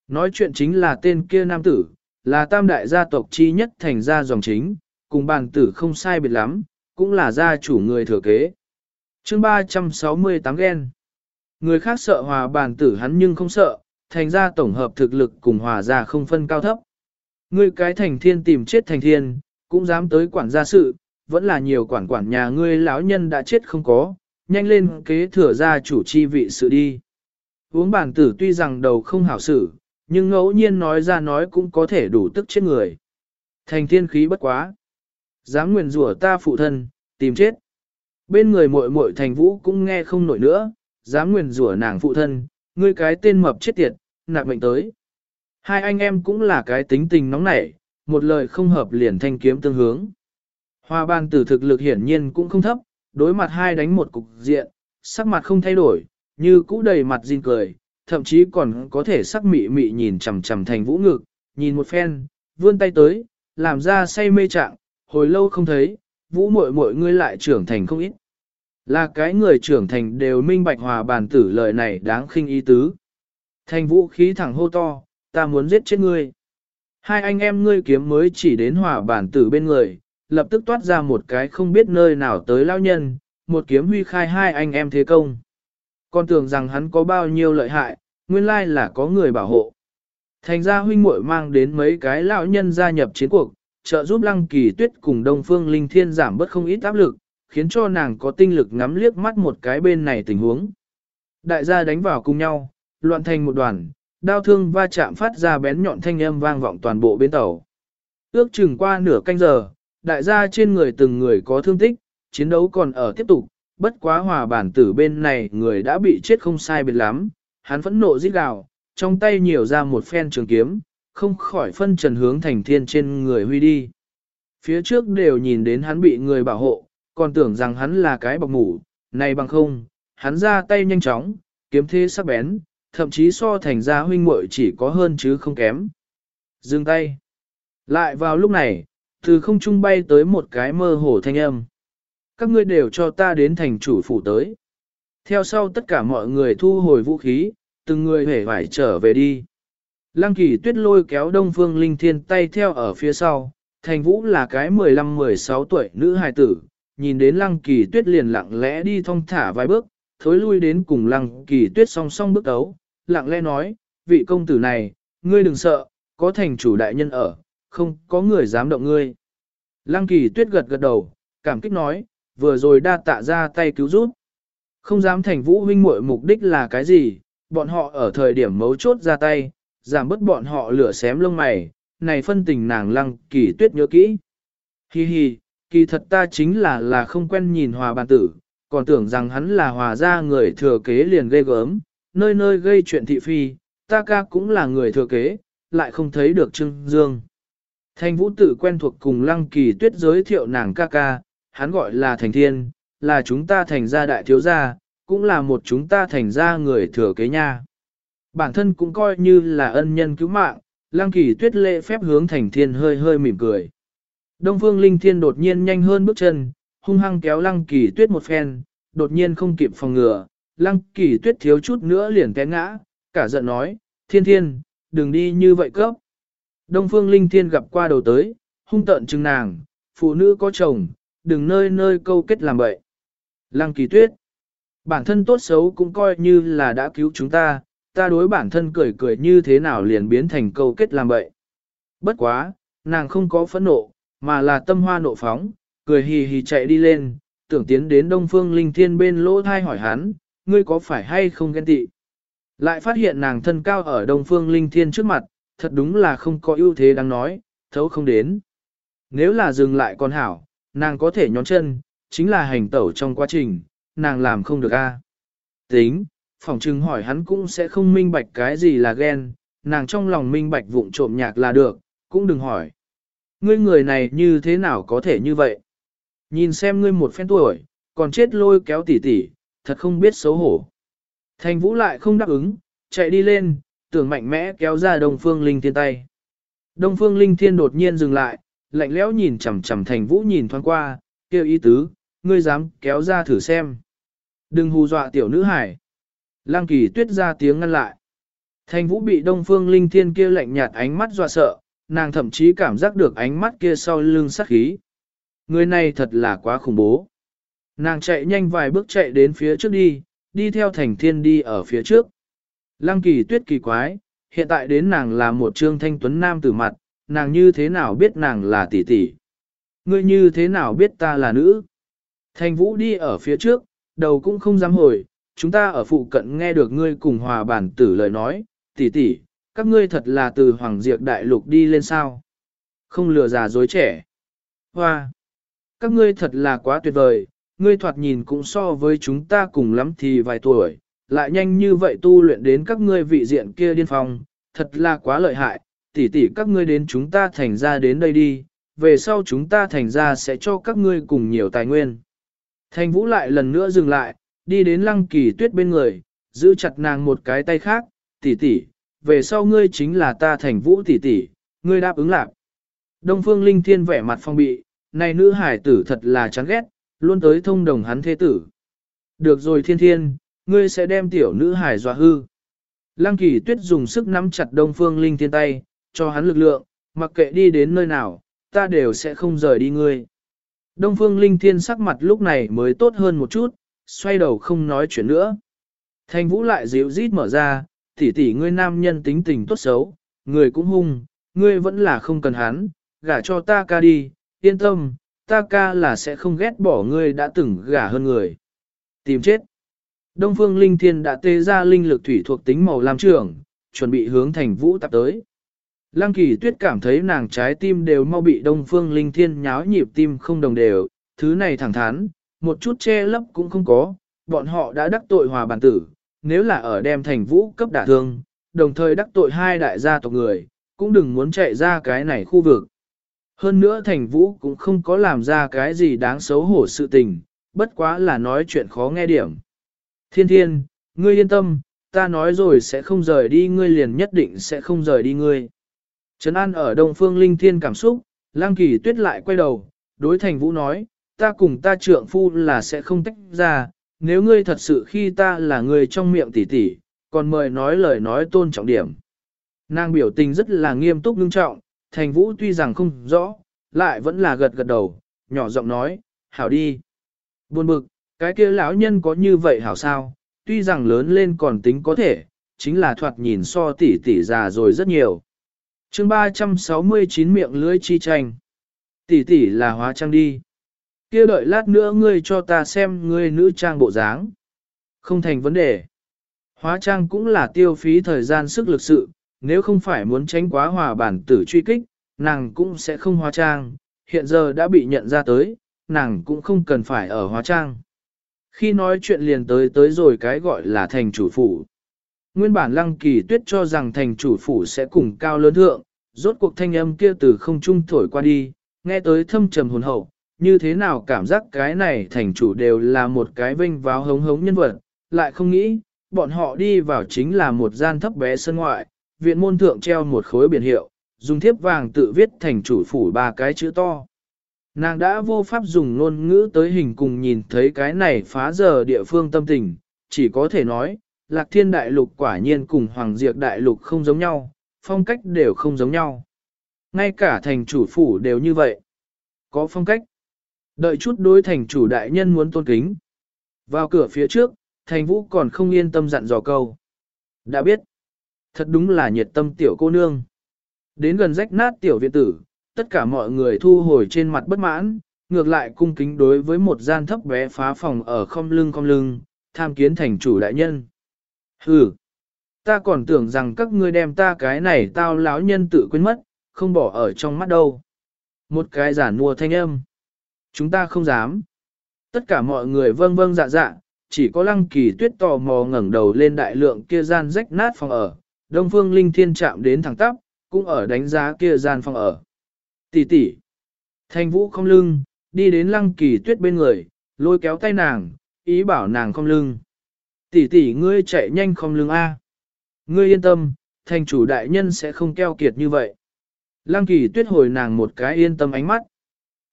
Nói chuyện chính là tên kia nam tử, là tam đại gia tộc chi nhất thành gia dòng chính, cùng bàn tử không sai biệt lắm, cũng là gia chủ người thừa kế. chương 368 ghen. Người khác sợ hòa bàn tử hắn nhưng không sợ, thành gia tổng hợp thực lực cùng hòa gia không phân cao thấp. Ngươi cái thành thiên tìm chết thành thiên, cũng dám tới quản gia sự, vẫn là nhiều quản quản nhà ngươi lão nhân đã chết không có, nhanh lên kế thừa gia chủ chi vị sự đi. Uống bản tử tuy rằng đầu không hảo xử, nhưng ngẫu nhiên nói ra nói cũng có thể đủ tức chết người. Thành thiên khí bất quá. Dám nguyền rủa ta phụ thân, tìm chết. Bên người muội muội thành vũ cũng nghe không nổi nữa, dám nguyền rủa nàng phụ thân, ngươi cái tên mập chết tiệt, nạp mệnh tới. Hai anh em cũng là cái tính tình nóng nảy, một lời không hợp liền thanh kiếm tương hướng. Hoa ban tử thực lực hiển nhiên cũng không thấp, đối mặt hai đánh một cục diện, sắc mặt không thay đổi, như cũ đầy mặt gìn cười, thậm chí còn có thể sắc mị mị nhìn chằm chằm thành vũ ngực, nhìn một phen, vươn tay tới, làm ra say mê trạng, hồi lâu không thấy, vũ muội muội ngươi lại trưởng thành không ít. Là cái người trưởng thành đều minh bạch hòa bàn tử lời này đáng khinh ý tứ. Thành vũ khí thẳng hô to, ta muốn giết chết ngươi. Hai anh em ngươi kiếm mới chỉ đến hòa bản tử bên người, lập tức toát ra một cái không biết nơi nào tới lao nhân, một kiếm huy khai hai anh em thế công. Con tưởng rằng hắn có bao nhiêu lợi hại, nguyên lai là có người bảo hộ. Thành ra huynh muội mang đến mấy cái lão nhân gia nhập chiến cuộc, trợ giúp lăng kỳ tuyết cùng đông phương linh thiên giảm bớt không ít áp lực, khiến cho nàng có tinh lực ngắm liếc mắt một cái bên này tình huống. Đại gia đánh vào cùng nhau, loạn thành một đoàn, đao thương va chạm phát ra bén nhọn thanh âm vang vọng toàn bộ bên tàu. Ước chừng qua nửa canh giờ, đại gia trên người từng người có thương tích, chiến đấu còn ở tiếp tục, bất quá hòa bản tử bên này người đã bị chết không sai biệt lắm, hắn phẫn nộ giết gào, trong tay nhiều ra một phen trường kiếm, không khỏi phân trần hướng thành thiên trên người huy đi. Phía trước đều nhìn đến hắn bị người bảo hộ, còn tưởng rằng hắn là cái bọc ngủ, này bằng không, hắn ra tay nhanh chóng, kiếm thế sắc bén, thậm chí so thành ra huynh muội chỉ có hơn chứ không kém. Dừng tay. Lại vào lúc này, từ không trung bay tới một cái mơ hồ thanh âm. Các ngươi đều cho ta đến thành chủ phủ tới. Theo sau tất cả mọi người thu hồi vũ khí, từng người hề phải trở về đi. Lăng kỳ tuyết lôi kéo đông phương linh thiên tay theo ở phía sau, thành vũ là cái 15-16 tuổi nữ hài tử, nhìn đến lăng kỳ tuyết liền lặng lẽ đi thong thả vài bước, thối lui đến cùng lăng kỳ tuyết song song bước đấu, lặng lẽ nói, vị công tử này, ngươi đừng sợ, có thành chủ đại nhân ở, không có người dám động ngươi. Lăng kỳ tuyết gật gật đầu, cảm kích nói, vừa rồi đa tạ ra tay cứu giúp. Không dám thành vũ huynh muội mục đích là cái gì, bọn họ ở thời điểm mấu chốt ra tay, giảm bớt bọn họ lửa xém lông mày, này phân tình nàng lăng kỳ tuyết nhớ kỹ. Hi hi, kỳ thật ta chính là là không quen nhìn hòa bàn tử, còn tưởng rằng hắn là hòa gia người thừa kế liền ghê gớm, nơi nơi gây chuyện thị phi, ta ca cũng là người thừa kế, lại không thấy được Trưng Dương. Thanh vũ tự quen thuộc cùng lăng kỳ tuyết giới thiệu nàng ca ca, hắn gọi là thành thiên, là chúng ta thành gia đại thiếu gia, cũng là một chúng ta thành gia người thừa kế nha. Bản thân cũng coi như là ân nhân cứu mạng, lang kỳ tuyết lệ phép hướng thành thiên hơi hơi mỉm cười. Đông phương linh thiên đột nhiên nhanh hơn bước chân, hung hăng kéo lăng kỳ tuyết một phen, đột nhiên không kịp phòng ngừa, lăng kỳ tuyết thiếu chút nữa liền té ngã, cả giận nói, thiên thiên, đừng đi như vậy cấp. Đông phương linh thiên gặp qua đầu tới, hung tận chừng nàng, phụ nữ có chồng, đừng nơi nơi câu kết làm bậy. Lăng kỳ tuyết, bản thân tốt xấu cũng coi như là đã cứu chúng ta, ta đối bản thân cười cười như thế nào liền biến thành câu kết làm bậy. Bất quá, nàng không có phẫn nộ, mà là tâm hoa nộ phóng, cười hì hì chạy đi lên, tưởng tiến đến Đông Phương Linh Thiên bên lỗ thai hỏi hắn, ngươi có phải hay không ghen tị? Lại phát hiện nàng thân cao ở Đông Phương Linh Thiên trước mặt, thật đúng là không có ưu thế đáng nói, thấu không đến. Nếu là dừng lại con hảo, nàng có thể nhón chân, chính là hành tẩu trong quá trình, nàng làm không được a. Tính, phỏng chừng hỏi hắn cũng sẽ không minh bạch cái gì là ghen, nàng trong lòng minh bạch vụng trộm nhạc là được, cũng đừng hỏi. Ngươi người này như thế nào có thể như vậy? Nhìn xem ngươi một phen tuổi, còn chết lôi kéo tỉ tỉ, thật không biết xấu hổ. Thành vũ lại không đáp ứng, chạy đi lên, tưởng mạnh mẽ kéo ra Đông Phương Linh Thiên tay. Đông Phương Linh Thiên đột nhiên dừng lại, lạnh lẽo nhìn chằm chằm Thành Vũ nhìn thoáng qua, kêu ý tứ, ngươi dám kéo ra thử xem. Đừng hù dọa tiểu nữ hải. Lăng kỳ tuyết ra tiếng ngăn lại. Thành Vũ bị Đông Phương Linh Thiên kia lạnh nhạt ánh mắt dọa sợ, nàng thậm chí cảm giác được ánh mắt kia sau lưng sắc khí. Người này thật là quá khủng bố. Nàng chạy nhanh vài bước chạy đến phía trước đi, đi theo thành thiên đi ở phía trước. Lăng kỳ tuyết kỳ quái, hiện tại đến nàng là một trương thanh tuấn nam tử mặt, nàng như thế nào biết nàng là tỷ tỷ? Ngươi như thế nào biết ta là nữ? Thành vũ đi ở phía trước, đầu cũng không dám hồi, chúng ta ở phụ cận nghe được ngươi cùng hòa bản tử lời nói, tỷ tỷ, các ngươi thật là từ Hoàng Diệp Đại Lục đi lên sao? Không lừa già dối trẻ. Hoa! Các ngươi thật là quá tuyệt vời, ngươi thoạt nhìn cũng so với chúng ta cùng lắm thì vài tuổi, lại nhanh như vậy tu luyện đến các ngươi vị diện kia điên phong, thật là quá lợi hại, tỷ tỷ các ngươi đến chúng ta thành ra đến đây đi, về sau chúng ta thành ra sẽ cho các ngươi cùng nhiều tài nguyên. Thành vũ lại lần nữa dừng lại, đi đến lăng kỳ tuyết bên người, giữ chặt nàng một cái tay khác, tỷ tỷ, về sau ngươi chính là ta thành vũ tỷ tỷ, ngươi đáp ứng lạc. Đông phương linh thiên vẻ mặt phong bị, này nữ hải tử thật là chán ghét, luôn tới thông đồng hắn thế tử. Được rồi thiên thiên, ngươi sẽ đem tiểu nữ hải dọa hư. Lăng kỳ tuyết dùng sức nắm chặt đông phương linh thiên tay, cho hắn lực lượng, mặc kệ đi đến nơi nào, ta đều sẽ không rời đi ngươi. Đông phương linh thiên sắc mặt lúc này mới tốt hơn một chút, xoay đầu không nói chuyện nữa. Thanh vũ lại dịu rít mở ra, tỷ tỷ ngươi nam nhân tính tình tốt xấu, người cũng hung, ngươi vẫn là không cần hắn, gả cho ta ca đi, yên tâm, ta ca là sẽ không ghét bỏ ngươi đã từng gả hơn người. Tìm chết. Đông Phương Linh Thiên đã tê ra linh lực thủy thuộc tính màu lam trưởng, chuẩn bị hướng thành vũ tập tới. Lăng kỳ tuyết cảm thấy nàng trái tim đều mau bị Đông Phương Linh Thiên nháo nhịp tim không đồng đều, thứ này thẳng thắn, một chút che lấp cũng không có, bọn họ đã đắc tội hòa bản tử, nếu là ở đem thành vũ cấp đả thương, đồng thời đắc tội hai đại gia tộc người, cũng đừng muốn chạy ra cái này khu vực. Hơn nữa thành vũ cũng không có làm ra cái gì đáng xấu hổ sự tình, bất quá là nói chuyện khó nghe điểm. Thiên thiên, ngươi yên tâm, ta nói rồi sẽ không rời đi ngươi liền nhất định sẽ không rời đi ngươi. Trấn An ở Đông Phương Linh Thiên cảm xúc, Lang Kỳ Tuyết lại quay đầu, đối thành vũ nói, ta cùng ta trượng phu là sẽ không tách ra, nếu ngươi thật sự khi ta là người trong miệng tỷ tỷ, còn mời nói lời nói tôn trọng điểm. Nàng biểu tình rất là nghiêm túc ngưng trọng, thành vũ tuy rằng không rõ, lại vẫn là gật gật đầu, nhỏ giọng nói, hảo đi. Buồn bực, cái kia lão nhân có như vậy hảo sao, tuy rằng lớn lên còn tính có thể, chính là thoạt nhìn so tỷ tỷ già rồi rất nhiều chương 369 miệng lưới chi tranh. Tỷ tỷ là hóa trang đi. kia đợi lát nữa ngươi cho ta xem ngươi nữ trang bộ dáng. Không thành vấn đề. Hóa trang cũng là tiêu phí thời gian sức lực sự, nếu không phải muốn tránh quá hòa bản tử truy kích, nàng cũng sẽ không hóa trang, hiện giờ đã bị nhận ra tới, nàng cũng không cần phải ở hóa trang. Khi nói chuyện liền tới tới rồi cái gọi là thành chủ phủ. Nguyên bản lăng kỳ tuyết cho rằng thành chủ phủ sẽ cùng cao lớn thượng, rốt cuộc thanh âm kia từ không trung thổi qua đi, nghe tới thâm trầm hồn hậu, như thế nào cảm giác cái này thành chủ đều là một cái vinh váo hống hống nhân vật, lại không nghĩ, bọn họ đi vào chính là một gian thấp bé sân ngoại, viện môn thượng treo một khối biển hiệu, dùng thiếp vàng tự viết thành chủ phủ ba cái chữ to. Nàng đã vô pháp dùng ngôn ngữ tới hình cùng nhìn thấy cái này phá giờ địa phương tâm tình, chỉ có thể nói, lạc thiên đại lục quả nhiên cùng hoàng diệt đại lục không giống nhau, phong cách đều không giống nhau. Ngay cả thành chủ phủ đều như vậy. Có phong cách. Đợi chút đối thành chủ đại nhân muốn tôn kính. Vào cửa phía trước, thành vũ còn không yên tâm dặn dò câu. Đã biết. Thật đúng là nhiệt tâm tiểu cô nương. Đến gần rách nát tiểu viện tử, tất cả mọi người thu hồi trên mặt bất mãn, ngược lại cung kính đối với một gian thấp bé phá phòng ở không lưng không lưng, tham kiến thành chủ đại nhân. Hừ, ta còn tưởng rằng các ngươi đem ta cái này tao lão nhân tự quên mất, không bỏ ở trong mắt đâu. Một cái giả mua thanh âm. Chúng ta không dám. Tất cả mọi người vâng vâng dạ dạ, chỉ có lăng kỳ tuyết tò mò ngẩng đầu lên đại lượng kia gian rách nát phòng ở. Đông phương linh thiên chạm đến thẳng tắp, cũng ở đánh giá kia gian phòng ở. Tỷ tỷ. Thanh vũ không lưng, đi đến lăng kỳ tuyết bên người, lôi kéo tay nàng, ý bảo nàng không lưng. Tỷ tỷ ngươi chạy nhanh không lưng A. Ngươi yên tâm, thành chủ đại nhân sẽ không keo kiệt như vậy. Lăng kỳ tuyết hồi nàng một cái yên tâm ánh mắt.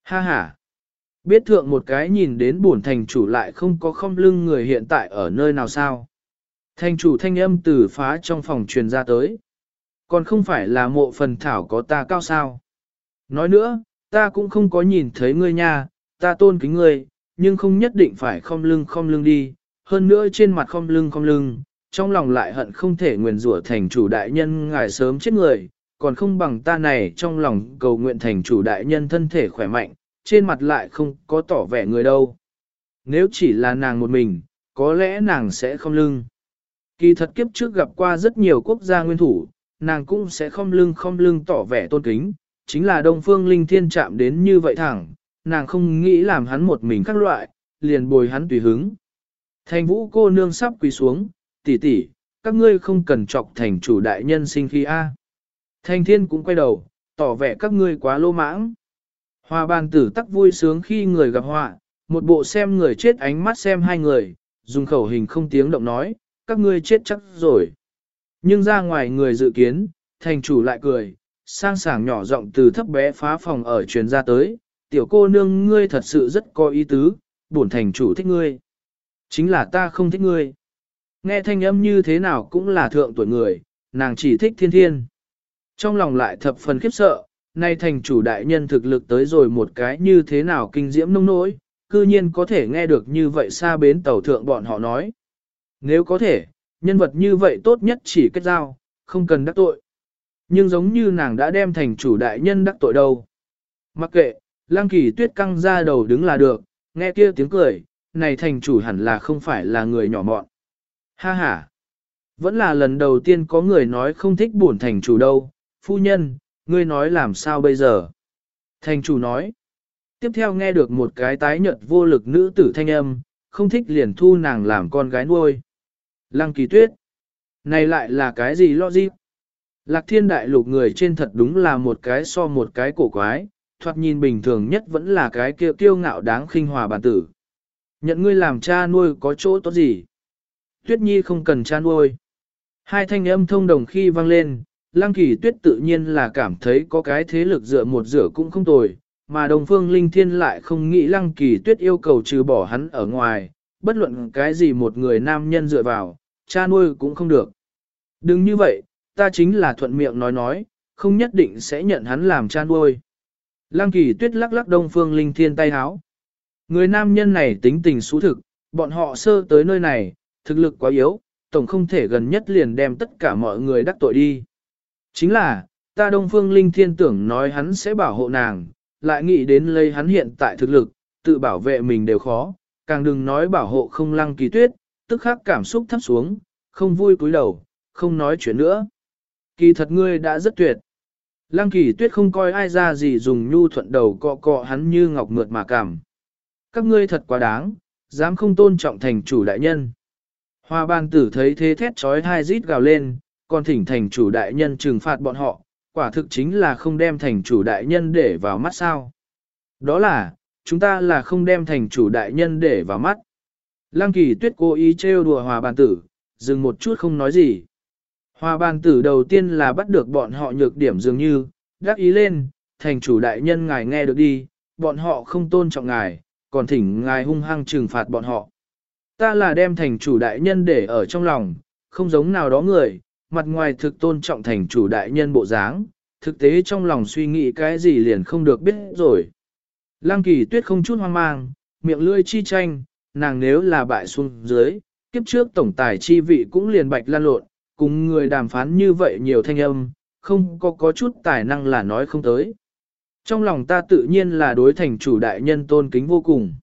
Ha ha. Biết thượng một cái nhìn đến bổn thành chủ lại không có không lưng người hiện tại ở nơi nào sao. Thành chủ thanh âm từ phá trong phòng truyền ra tới. Còn không phải là mộ phần thảo có ta cao sao. Nói nữa, ta cũng không có nhìn thấy ngươi nha, ta tôn kính ngươi, nhưng không nhất định phải không lưng không lưng đi. Hơn nữa trên mặt không lưng không lưng, trong lòng lại hận không thể nguyền rủa thành chủ đại nhân ngài sớm chết người, còn không bằng ta này trong lòng cầu nguyện thành chủ đại nhân thân thể khỏe mạnh, trên mặt lại không có tỏ vẻ người đâu. Nếu chỉ là nàng một mình, có lẽ nàng sẽ không lưng. Kỳ thật kiếp trước gặp qua rất nhiều quốc gia nguyên thủ, nàng cũng sẽ không lưng không lưng tỏ vẻ tôn kính, chính là Đông Phương Linh Thiên chạm đến như vậy thẳng, nàng không nghĩ làm hắn một mình các loại, liền bồi hắn tùy hứng. Thành vũ cô nương sắp quỳ xuống, tỷ tỷ, các ngươi không cần chọc thành chủ đại nhân sinh khi A. Thành thiên cũng quay đầu, tỏ vẻ các ngươi quá lô mãng. Hoa bàn tử tắc vui sướng khi người gặp họa, một bộ xem người chết ánh mắt xem hai người, dùng khẩu hình không tiếng động nói, các ngươi chết chắc rồi. Nhưng ra ngoài người dự kiến, thành chủ lại cười, sang sảng nhỏ giọng từ thấp bé phá phòng ở truyền ra tới, tiểu cô nương ngươi thật sự rất có ý tứ, bổn thành chủ thích ngươi. Chính là ta không thích ngươi. Nghe thanh âm như thế nào cũng là thượng tuổi người, nàng chỉ thích thiên thiên. Trong lòng lại thập phần khiếp sợ, nay thành chủ đại nhân thực lực tới rồi một cái như thế nào kinh diễm nông nỗi, cư nhiên có thể nghe được như vậy xa bến tàu thượng bọn họ nói. Nếu có thể, nhân vật như vậy tốt nhất chỉ kết giao, không cần đắc tội. Nhưng giống như nàng đã đem thành chủ đại nhân đắc tội đâu. Mặc kệ, lang kỳ tuyết căng ra đầu đứng là được, nghe kia tiếng cười, này thành chủ hẳn là không phải là người nhỏ mọn. Ha ha! Vẫn là lần đầu tiên có người nói không thích bổn thành chủ đâu, phu nhân, ngươi nói làm sao bây giờ? Thành chủ nói. Tiếp theo nghe được một cái tái nhợt vô lực nữ tử thanh âm, không thích liền thu nàng làm con gái nuôi. Lăng kỳ tuyết. Này lại là cái gì lo gì? Lạc thiên đại lục người trên thật đúng là một cái so một cái cổ quái, thoạt nhìn bình thường nhất vẫn là cái kia kiêu ngạo đáng khinh hòa bản tử. Nhận ngươi làm cha nuôi có chỗ tốt gì? Tuyết nhi không cần cha nuôi. Hai thanh âm thông đồng khi vang lên, Lăng Kỳ Tuyết tự nhiên là cảm thấy có cái thế lực dựa một dựa cũng không tồi, mà Đồng Phương Linh Thiên lại không nghĩ Lăng Kỳ Tuyết yêu cầu trừ bỏ hắn ở ngoài, bất luận cái gì một người nam nhân dựa vào, cha nuôi cũng không được. Đừng như vậy, ta chính là thuận miệng nói nói, không nhất định sẽ nhận hắn làm cha nuôi. Lăng Kỳ Tuyết lắc lắc Đông Phương Linh Thiên tay háo. Người nam nhân này tính tình xú thực, bọn họ sơ tới nơi này, thực lực quá yếu, tổng không thể gần nhất liền đem tất cả mọi người đắc tội đi. Chính là, ta Đông Phương Linh Thiên tưởng nói hắn sẽ bảo hộ nàng, lại nghĩ đến lấy hắn hiện tại thực lực, tự bảo vệ mình đều khó, càng đừng nói bảo hộ không lăng kỳ tuyết, tức khắc cảm xúc thấp xuống, không vui cúi đầu, không nói chuyện nữa. Kỳ thật ngươi đã rất tuyệt. Lăng kỳ tuyết không coi ai ra gì dùng nhu thuận đầu cọ cọ hắn như ngọc mượt mà cảm. Các ngươi thật quá đáng, dám không tôn trọng thành chủ đại nhân. Hoa bàn tử thấy thế thét trói hai rít gào lên, còn thỉnh thành chủ đại nhân trừng phạt bọn họ, quả thực chính là không đem thành chủ đại nhân để vào mắt sao. Đó là, chúng ta là không đem thành chủ đại nhân để vào mắt. Lăng kỳ tuyết cố ý trêu đùa hòa bàn tử, dừng một chút không nói gì. Hòa bàn tử đầu tiên là bắt được bọn họ nhược điểm dường như, đắc ý lên, thành chủ đại nhân ngài nghe được đi, bọn họ không tôn trọng ngài, còn thỉnh ngài hung hăng trừng phạt bọn họ. Ta là đem thành chủ đại nhân để ở trong lòng, không giống nào đó người, mặt ngoài thực tôn trọng thành chủ đại nhân bộ dáng, thực tế trong lòng suy nghĩ cái gì liền không được biết rồi. Lăng kỳ tuyết không chút hoang mang, miệng lưỡi chi tranh, nàng nếu là bại xuống dưới, kiếp trước tổng tài chi vị cũng liền bạch lan lộn, cùng người đàm phán như vậy nhiều thanh âm, không có có chút tài năng là nói không tới. Trong lòng ta tự nhiên là đối thành chủ đại nhân tôn kính vô cùng.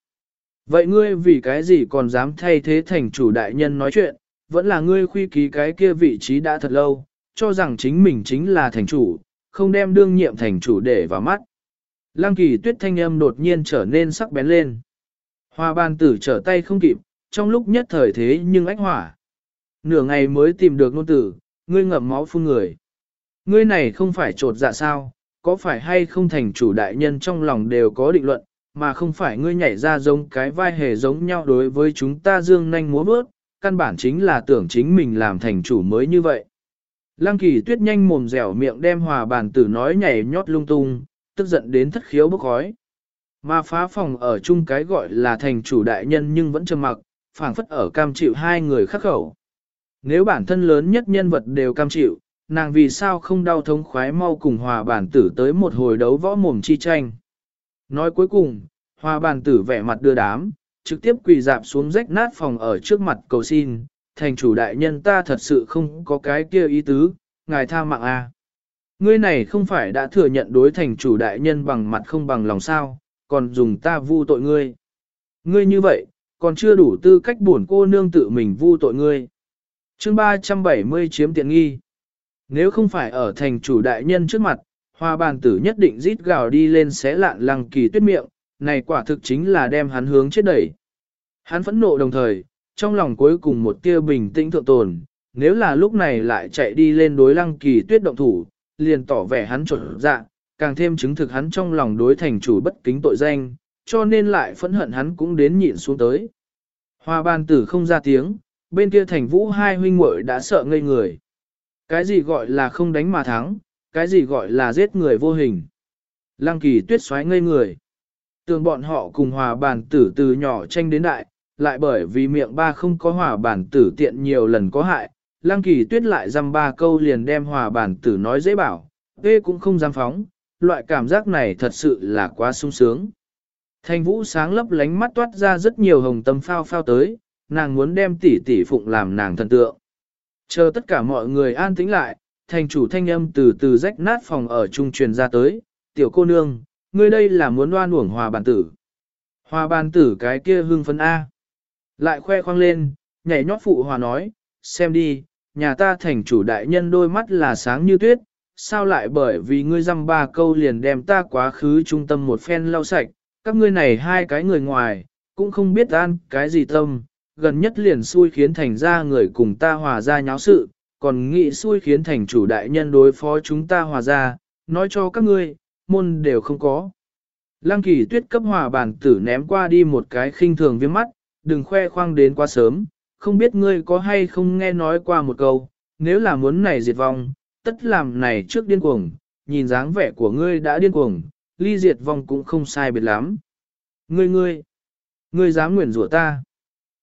Vậy ngươi vì cái gì còn dám thay thế thành chủ đại nhân nói chuyện, vẫn là ngươi khuy ký cái kia vị trí đã thật lâu, cho rằng chính mình chính là thành chủ, không đem đương nhiệm thành chủ để vào mắt. Lăng kỳ tuyết thanh âm đột nhiên trở nên sắc bén lên. Hoa ban tử trở tay không kịp, trong lúc nhất thời thế nhưng ách hỏa. Nửa ngày mới tìm được nôn tử, ngươi ngậm máu phun người. Ngươi này không phải trột dạ sao, có phải hay không thành chủ đại nhân trong lòng đều có định luận, mà không phải ngươi nhảy ra giống cái vai hề giống nhau đối với chúng ta dương nanh múa bước, căn bản chính là tưởng chính mình làm thành chủ mới như vậy. Lăng kỳ tuyết nhanh mồm dẻo miệng đem hòa bàn tử nói nhảy nhót lung tung, tức giận đến thất khiếu bốc khói. Mà phá phòng ở chung cái gọi là thành chủ đại nhân nhưng vẫn trầm mặc, phảng phất ở cam chịu hai người khắc khẩu. Nếu bản thân lớn nhất nhân vật đều cam chịu, nàng vì sao không đau thống khoái mau cùng hòa bản tử tới một hồi đấu võ mồm chi tranh. Nói cuối cùng, hòa bản tử vẻ mặt đưa đám, trực tiếp quỳ dạp xuống rách nát phòng ở trước mặt cầu xin, thành chủ đại nhân ta thật sự không có cái kia ý tứ, ngài tha mạng a. À. Ngươi này không phải đã thừa nhận đối thành chủ đại nhân bằng mặt không bằng lòng sao, còn dùng ta vu tội ngươi. Ngươi như vậy, còn chưa đủ tư cách buồn cô nương tự mình vu tội ngươi. chương 370 chiếm tiện nghi. Nếu không phải ở thành chủ đại nhân trước mặt, hoa bàn tử nhất định rít gào đi lên xé lạn lăng kỳ tuyết miệng, này quả thực chính là đem hắn hướng chết đẩy. Hắn phẫn nộ đồng thời, trong lòng cuối cùng một tia bình tĩnh thượng tồn, nếu là lúc này lại chạy đi lên đối lăng kỳ tuyết động thủ, liền tỏ vẻ hắn trột dạ, càng thêm chứng thực hắn trong lòng đối thành chủ bất kính tội danh, cho nên lại phẫn hận hắn cũng đến nhịn xuống tới. Hoa ban tử không ra tiếng, bên kia thành vũ hai huynh muội đã sợ ngây người. Cái gì gọi là không đánh mà thắng, cái gì gọi là giết người vô hình. Lăng kỳ tuyết xoáy ngây người. Tường bọn họ cùng hòa bản tử từ nhỏ tranh đến đại, lại bởi vì miệng ba không có hòa bản tử tiện nhiều lần có hại, lăng kỳ tuyết lại dăm ba câu liền đem hòa bản tử nói dễ bảo, vê cũng không dám phóng, loại cảm giác này thật sự là quá sung sướng. Thanh vũ sáng lấp lánh mắt toát ra rất nhiều hồng tâm phao phao tới, nàng muốn đem tỷ tỷ phụng làm nàng thần tượng. Chờ tất cả mọi người an tĩnh lại, thành chủ thanh âm từ từ rách nát phòng ở trung truyền ra tới, tiểu cô nương, ngươi đây là muốn đoan uổng hòa bàn tử. Hòa bàn tử cái kia hưng phấn A. Lại khoe khoang lên, nhảy nhót phụ hòa nói, xem đi, nhà ta thành chủ đại nhân đôi mắt là sáng như tuyết, sao lại bởi vì ngươi dăm ba câu liền đem ta quá khứ trung tâm một phen lau sạch, các ngươi này hai cái người ngoài, cũng không biết an cái gì tâm, gần nhất liền xui khiến thành ra người cùng ta hòa ra nháo sự, còn nghĩ xui khiến thành chủ đại nhân đối phó chúng ta hòa ra, nói cho các ngươi, môn đều không có. Lăng kỳ tuyết cấp hòa bản tử ném qua đi một cái khinh thường viêm mắt, đừng khoe khoang đến quá sớm, không biết ngươi có hay không nghe nói qua một câu, nếu là muốn này diệt vong, tất làm này trước điên cuồng, nhìn dáng vẻ của ngươi đã điên cuồng, ly diệt vong cũng không sai biệt lắm. Ngươi ngươi, ngươi dám nguyền rủa ta.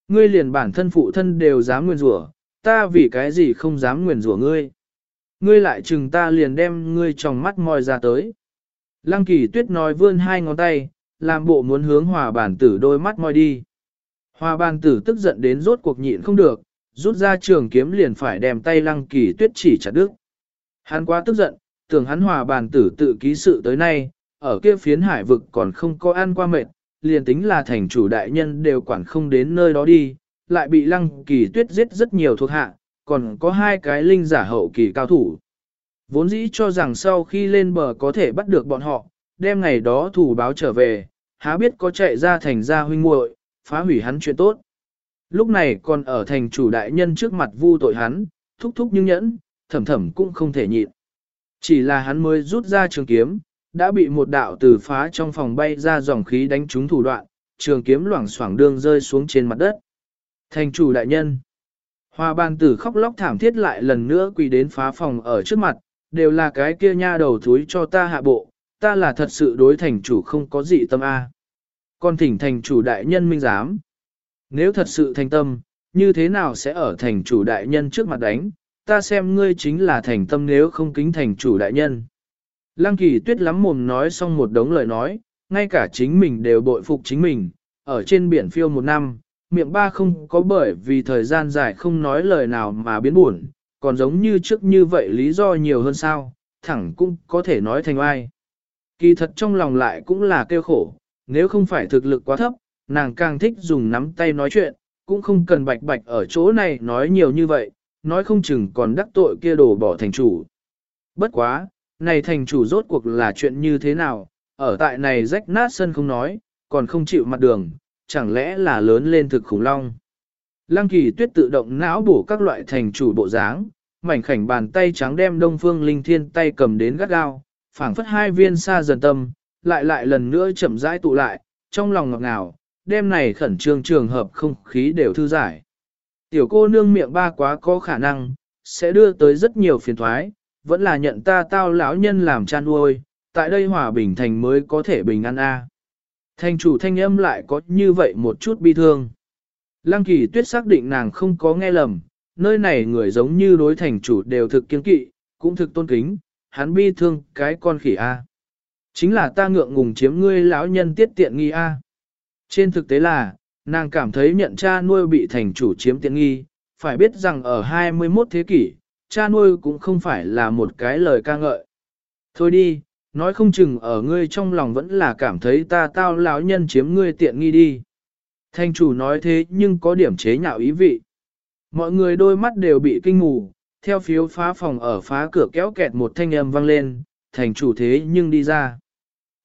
Ngươi liền bản thân phụ thân đều dám nguyền rủa, ta vì cái gì không dám nguyền rủa ngươi. Ngươi lại chừng ta liền đem ngươi trong mắt moi ra tới. Lăng kỳ tuyết nói vươn hai ngón tay, làm bộ muốn hướng hòa bản tử đôi mắt moi đi. Hòa bản tử tức giận đến rốt cuộc nhịn không được, rút ra trường kiếm liền phải đem tay lăng kỳ tuyết chỉ chặt đứt. Hắn quá tức giận, tưởng hắn hòa bản tử tự ký sự tới nay, ở kia phiến hải vực còn không có ăn qua mệt, liền tính là thành chủ đại nhân đều quản không đến nơi đó đi, lại bị lăng kỳ tuyết giết rất nhiều thuộc hạ, còn có hai cái linh giả hậu kỳ cao thủ. Vốn dĩ cho rằng sau khi lên bờ có thể bắt được bọn họ, đem ngày đó thủ báo trở về, há biết có chạy ra thành ra huynh muội, phá hủy hắn chuyện tốt. Lúc này còn ở thành chủ đại nhân trước mặt vu tội hắn, thúc thúc nhưng nhẫn, thầm thầm cũng không thể nhịn. Chỉ là hắn mới rút ra trường kiếm, đã bị một đạo từ phá trong phòng bay ra dòng khí đánh trúng thủ đoạn, trường kiếm loảng xoảng đương rơi xuống trên mặt đất. Thành chủ đại nhân. Hoa ban tử khóc lóc thảm thiết lại lần nữa quỳ đến phá phòng ở trước mặt, đều là cái kia nha đầu thúi cho ta hạ bộ, ta là thật sự đối thành chủ không có gì tâm A. Con thỉnh thành chủ đại nhân minh giám. Nếu thật sự thành tâm, như thế nào sẽ ở thành chủ đại nhân trước mặt đánh, ta xem ngươi chính là thành tâm nếu không kính thành chủ đại nhân. Lăng kỳ tuyết lắm mồm nói xong một đống lời nói, ngay cả chính mình đều bội phục chính mình, ở trên biển phiêu một năm, miệng ba không có bởi vì thời gian dài không nói lời nào mà biến buồn, còn giống như trước như vậy lý do nhiều hơn sao, thẳng cũng có thể nói thành ai. Kỳ thật trong lòng lại cũng là kêu khổ, nếu không phải thực lực quá thấp, nàng càng thích dùng nắm tay nói chuyện, cũng không cần bạch bạch ở chỗ này nói nhiều như vậy, nói không chừng còn đắc tội kia đổ bỏ thành chủ. Bất quá, này thành chủ rốt cuộc là chuyện như thế nào, ở tại này rách nát sân không nói, còn không chịu mặt đường, chẳng lẽ là lớn lên thực khủng long. Lăng kỳ tuyết tự động não bổ các loại thành chủ bộ dáng, mảnh khảnh bàn tay trắng đem đông phương linh thiên tay cầm đến gắt gao, phảng phất hai viên xa dần tâm, lại lại lần nữa chậm rãi tụ lại, trong lòng ngọt ngào, đêm này khẩn trương trường hợp không khí đều thư giải. Tiểu cô nương miệng ba quá có khả năng, sẽ đưa tới rất nhiều phiền thoái, vẫn là nhận ta tao lão nhân làm cha nuôi, tại đây hòa bình thành mới có thể bình an a. Thành chủ thanh âm lại có như vậy một chút bi thương. Lăng kỳ tuyết xác định nàng không có nghe lầm, nơi này người giống như đối thành chủ đều thực kiên kỵ, cũng thực tôn kính, hắn bi thương cái con khỉ A. Chính là ta ngượng ngùng chiếm ngươi lão nhân tiết tiện nghi A. Trên thực tế là, nàng cảm thấy nhận cha nuôi bị thành chủ chiếm tiện nghi, phải biết rằng ở 21 thế kỷ, cha nuôi cũng không phải là một cái lời ca ngợi. Thôi đi, nói không chừng ở ngươi trong lòng vẫn là cảm thấy ta tao lão nhân chiếm ngươi tiện nghi đi. Thành chủ nói thế nhưng có điểm chế nhạo ý vị. Mọi người đôi mắt đều bị kinh ngủ, theo phiếu phá phòng ở phá cửa kéo kẹt một thanh âm vang lên, thành chủ thế nhưng đi ra.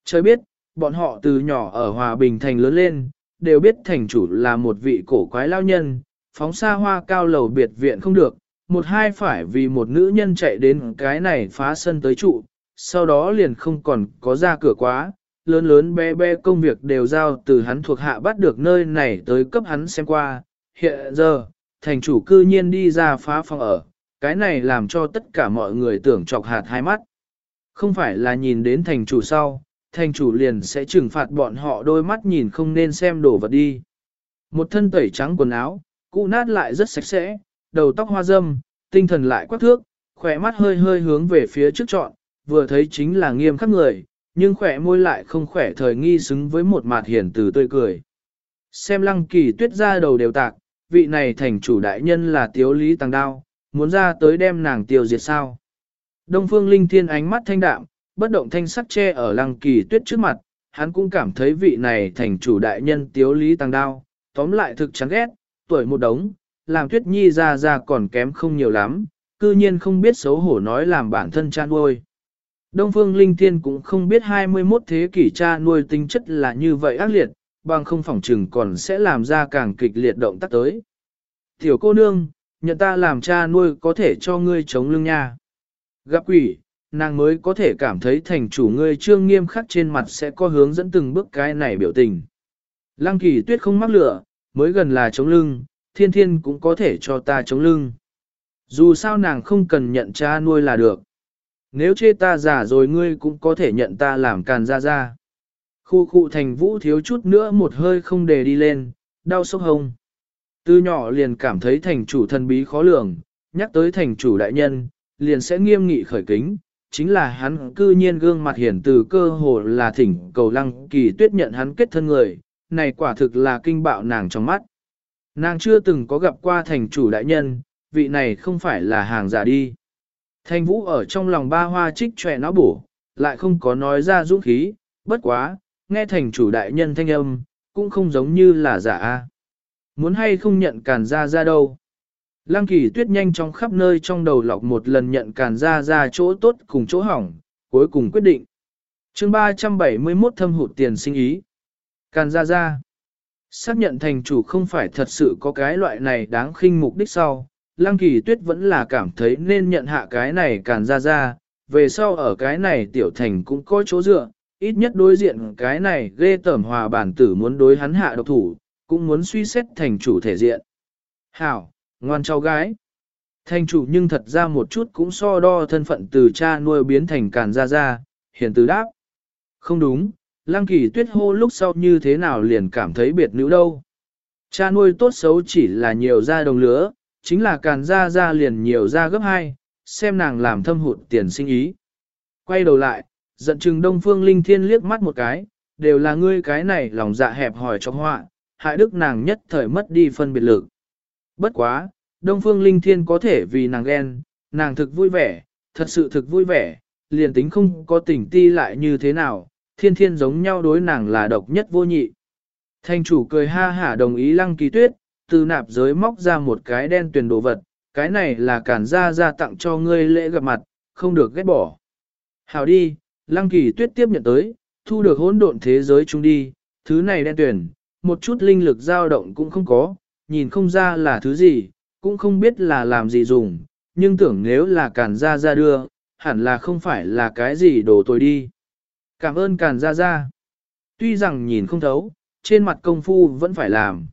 Trời biết, bọn họ từ nhỏ ở Hòa Bình Thành lớn lên, đều biết thành chủ là một vị cổ quái lao nhân, phóng xa hoa cao lầu biệt viện không được, một hai phải vì một nữ nhân chạy đến cái này phá sân tới trụ, sau đó liền không còn có ra cửa quá, lớn lớn bé bé công việc đều giao từ hắn thuộc hạ bắt được nơi này tới cấp hắn xem qua. Hiện giờ, thành chủ cư nhiên đi ra phá phòng ở, cái này làm cho tất cả mọi người tưởng chọc hạt hai mắt. Không phải là nhìn đến thành chủ sau, thành chủ liền sẽ trừng phạt bọn họ đôi mắt nhìn không nên xem đồ vật đi. Một thân tẩy trắng quần áo, cụ nát lại rất sạch sẽ, đầu tóc hoa dâm, tinh thần lại quắc thước, khỏe mắt hơi hơi hướng về phía trước trọn, vừa thấy chính là nghiêm khắc người, nhưng khỏe môi lại không khỏe thời nghi xứng với một mặt hiền từ tươi cười. Xem lăng kỳ tuyết ra đầu đều tạc, vị này thành chủ đại nhân là tiếu lý tăng đao, muốn ra tới đem nàng tiêu diệt sao. Đông phương linh thiên ánh mắt thanh đạm, bất động thanh sắc che ở lăng kỳ tuyết trước mặt, hắn cũng cảm thấy vị này thành chủ đại nhân tiếu lý tăng đao, tóm lại thực chán ghét, tuổi một đống, làm tuyết nhi ra ra còn kém không nhiều lắm, cư nhiên không biết xấu hổ nói làm bản thân cha nuôi. Đông Phương Linh Thiên cũng không biết 21 thế kỷ cha nuôi tính chất là như vậy ác liệt, bằng không phỏng trừng còn sẽ làm ra càng kịch liệt động tác tới. Tiểu cô nương, nhận ta làm cha nuôi có thể cho ngươi chống lưng nha. Gặp quỷ, nàng mới có thể cảm thấy thành chủ ngươi trương nghiêm khắc trên mặt sẽ có hướng dẫn từng bước cái này biểu tình. Lăng kỳ tuyết không mắc lửa, mới gần là chống lưng, thiên thiên cũng có thể cho ta chống lưng. Dù sao nàng không cần nhận cha nuôi là được. Nếu chê ta giả rồi ngươi cũng có thể nhận ta làm càn ra ra. Khu khu thành vũ thiếu chút nữa một hơi không để đi lên, đau sốc hông. Từ nhỏ liền cảm thấy thành chủ thần bí khó lường, nhắc tới thành chủ đại nhân, liền sẽ nghiêm nghị khởi kính, chính là hắn cư nhiên gương mặt hiển từ cơ hồ là thỉnh cầu lăng kỳ tuyết nhận hắn kết thân người, này quả thực là kinh bạo nàng trong mắt. Nàng chưa từng có gặp qua thành chủ đại nhân, vị này không phải là hàng giả đi. Thanh vũ ở trong lòng ba hoa trích trẻ nó bổ, lại không có nói ra dũng khí, bất quá, nghe thành chủ đại nhân thanh âm, cũng không giống như là giả a. Muốn hay không nhận càn ra ra đâu. Lăng kỳ tuyết nhanh trong khắp nơi trong đầu lọc một lần nhận càn ra ra chỗ tốt cùng chỗ hỏng, cuối cùng quyết định. chương 371 thâm hụt tiền sinh ý. Càn ra ra. Xác nhận thành chủ không phải thật sự có cái loại này đáng khinh mục đích sau, Lăng kỳ tuyết vẫn là cảm thấy nên nhận hạ cái này càn ra ra, về sau ở cái này tiểu thành cũng có chỗ dựa, ít nhất đối diện cái này ghê tởm hòa bản tử muốn đối hắn hạ độc thủ, cũng muốn suy xét thành chủ thể diện. Hảo, ngoan cháu gái. Thành chủ nhưng thật ra một chút cũng so đo thân phận từ cha nuôi biến thành càn ra ra, hiền từ đáp. Không đúng, lăng kỳ tuyết hô lúc sau như thế nào liền cảm thấy biệt nữ đâu. Cha nuôi tốt xấu chỉ là nhiều ra đồng lứa, chính là càn ra ra liền nhiều ra gấp hai, xem nàng làm thâm hụt tiền sinh ý. Quay đầu lại, giận chừng Đông Phương Linh Thiên liếc mắt một cái, đều là ngươi cái này lòng dạ hẹp hỏi trong họa, hại đức nàng nhất thời mất đi phân biệt lực. Bất quá, Đông Phương Linh Thiên có thể vì nàng ghen, nàng thực vui vẻ, thật sự thực vui vẻ, liền tính không có tình ti lại như thế nào, thiên thiên giống nhau đối nàng là độc nhất vô nhị. Thanh chủ cười ha hả đồng ý lăng kỳ tuyết, từ nạp giới móc ra một cái đen tuyển đồ vật, cái này là cản ra ra tặng cho ngươi lễ gặp mặt, không được ghét bỏ. Hảo đi, lăng kỳ tuyết tiếp nhận tới, thu được hỗn độn thế giới chung đi, thứ này đen tuyển, một chút linh lực dao động cũng không có, nhìn không ra là thứ gì, cũng không biết là làm gì dùng, nhưng tưởng nếu là cản ra ra đưa, hẳn là không phải là cái gì đồ tồi đi. Cảm ơn càn ra ra. Tuy rằng nhìn không thấu, trên mặt công phu vẫn phải làm.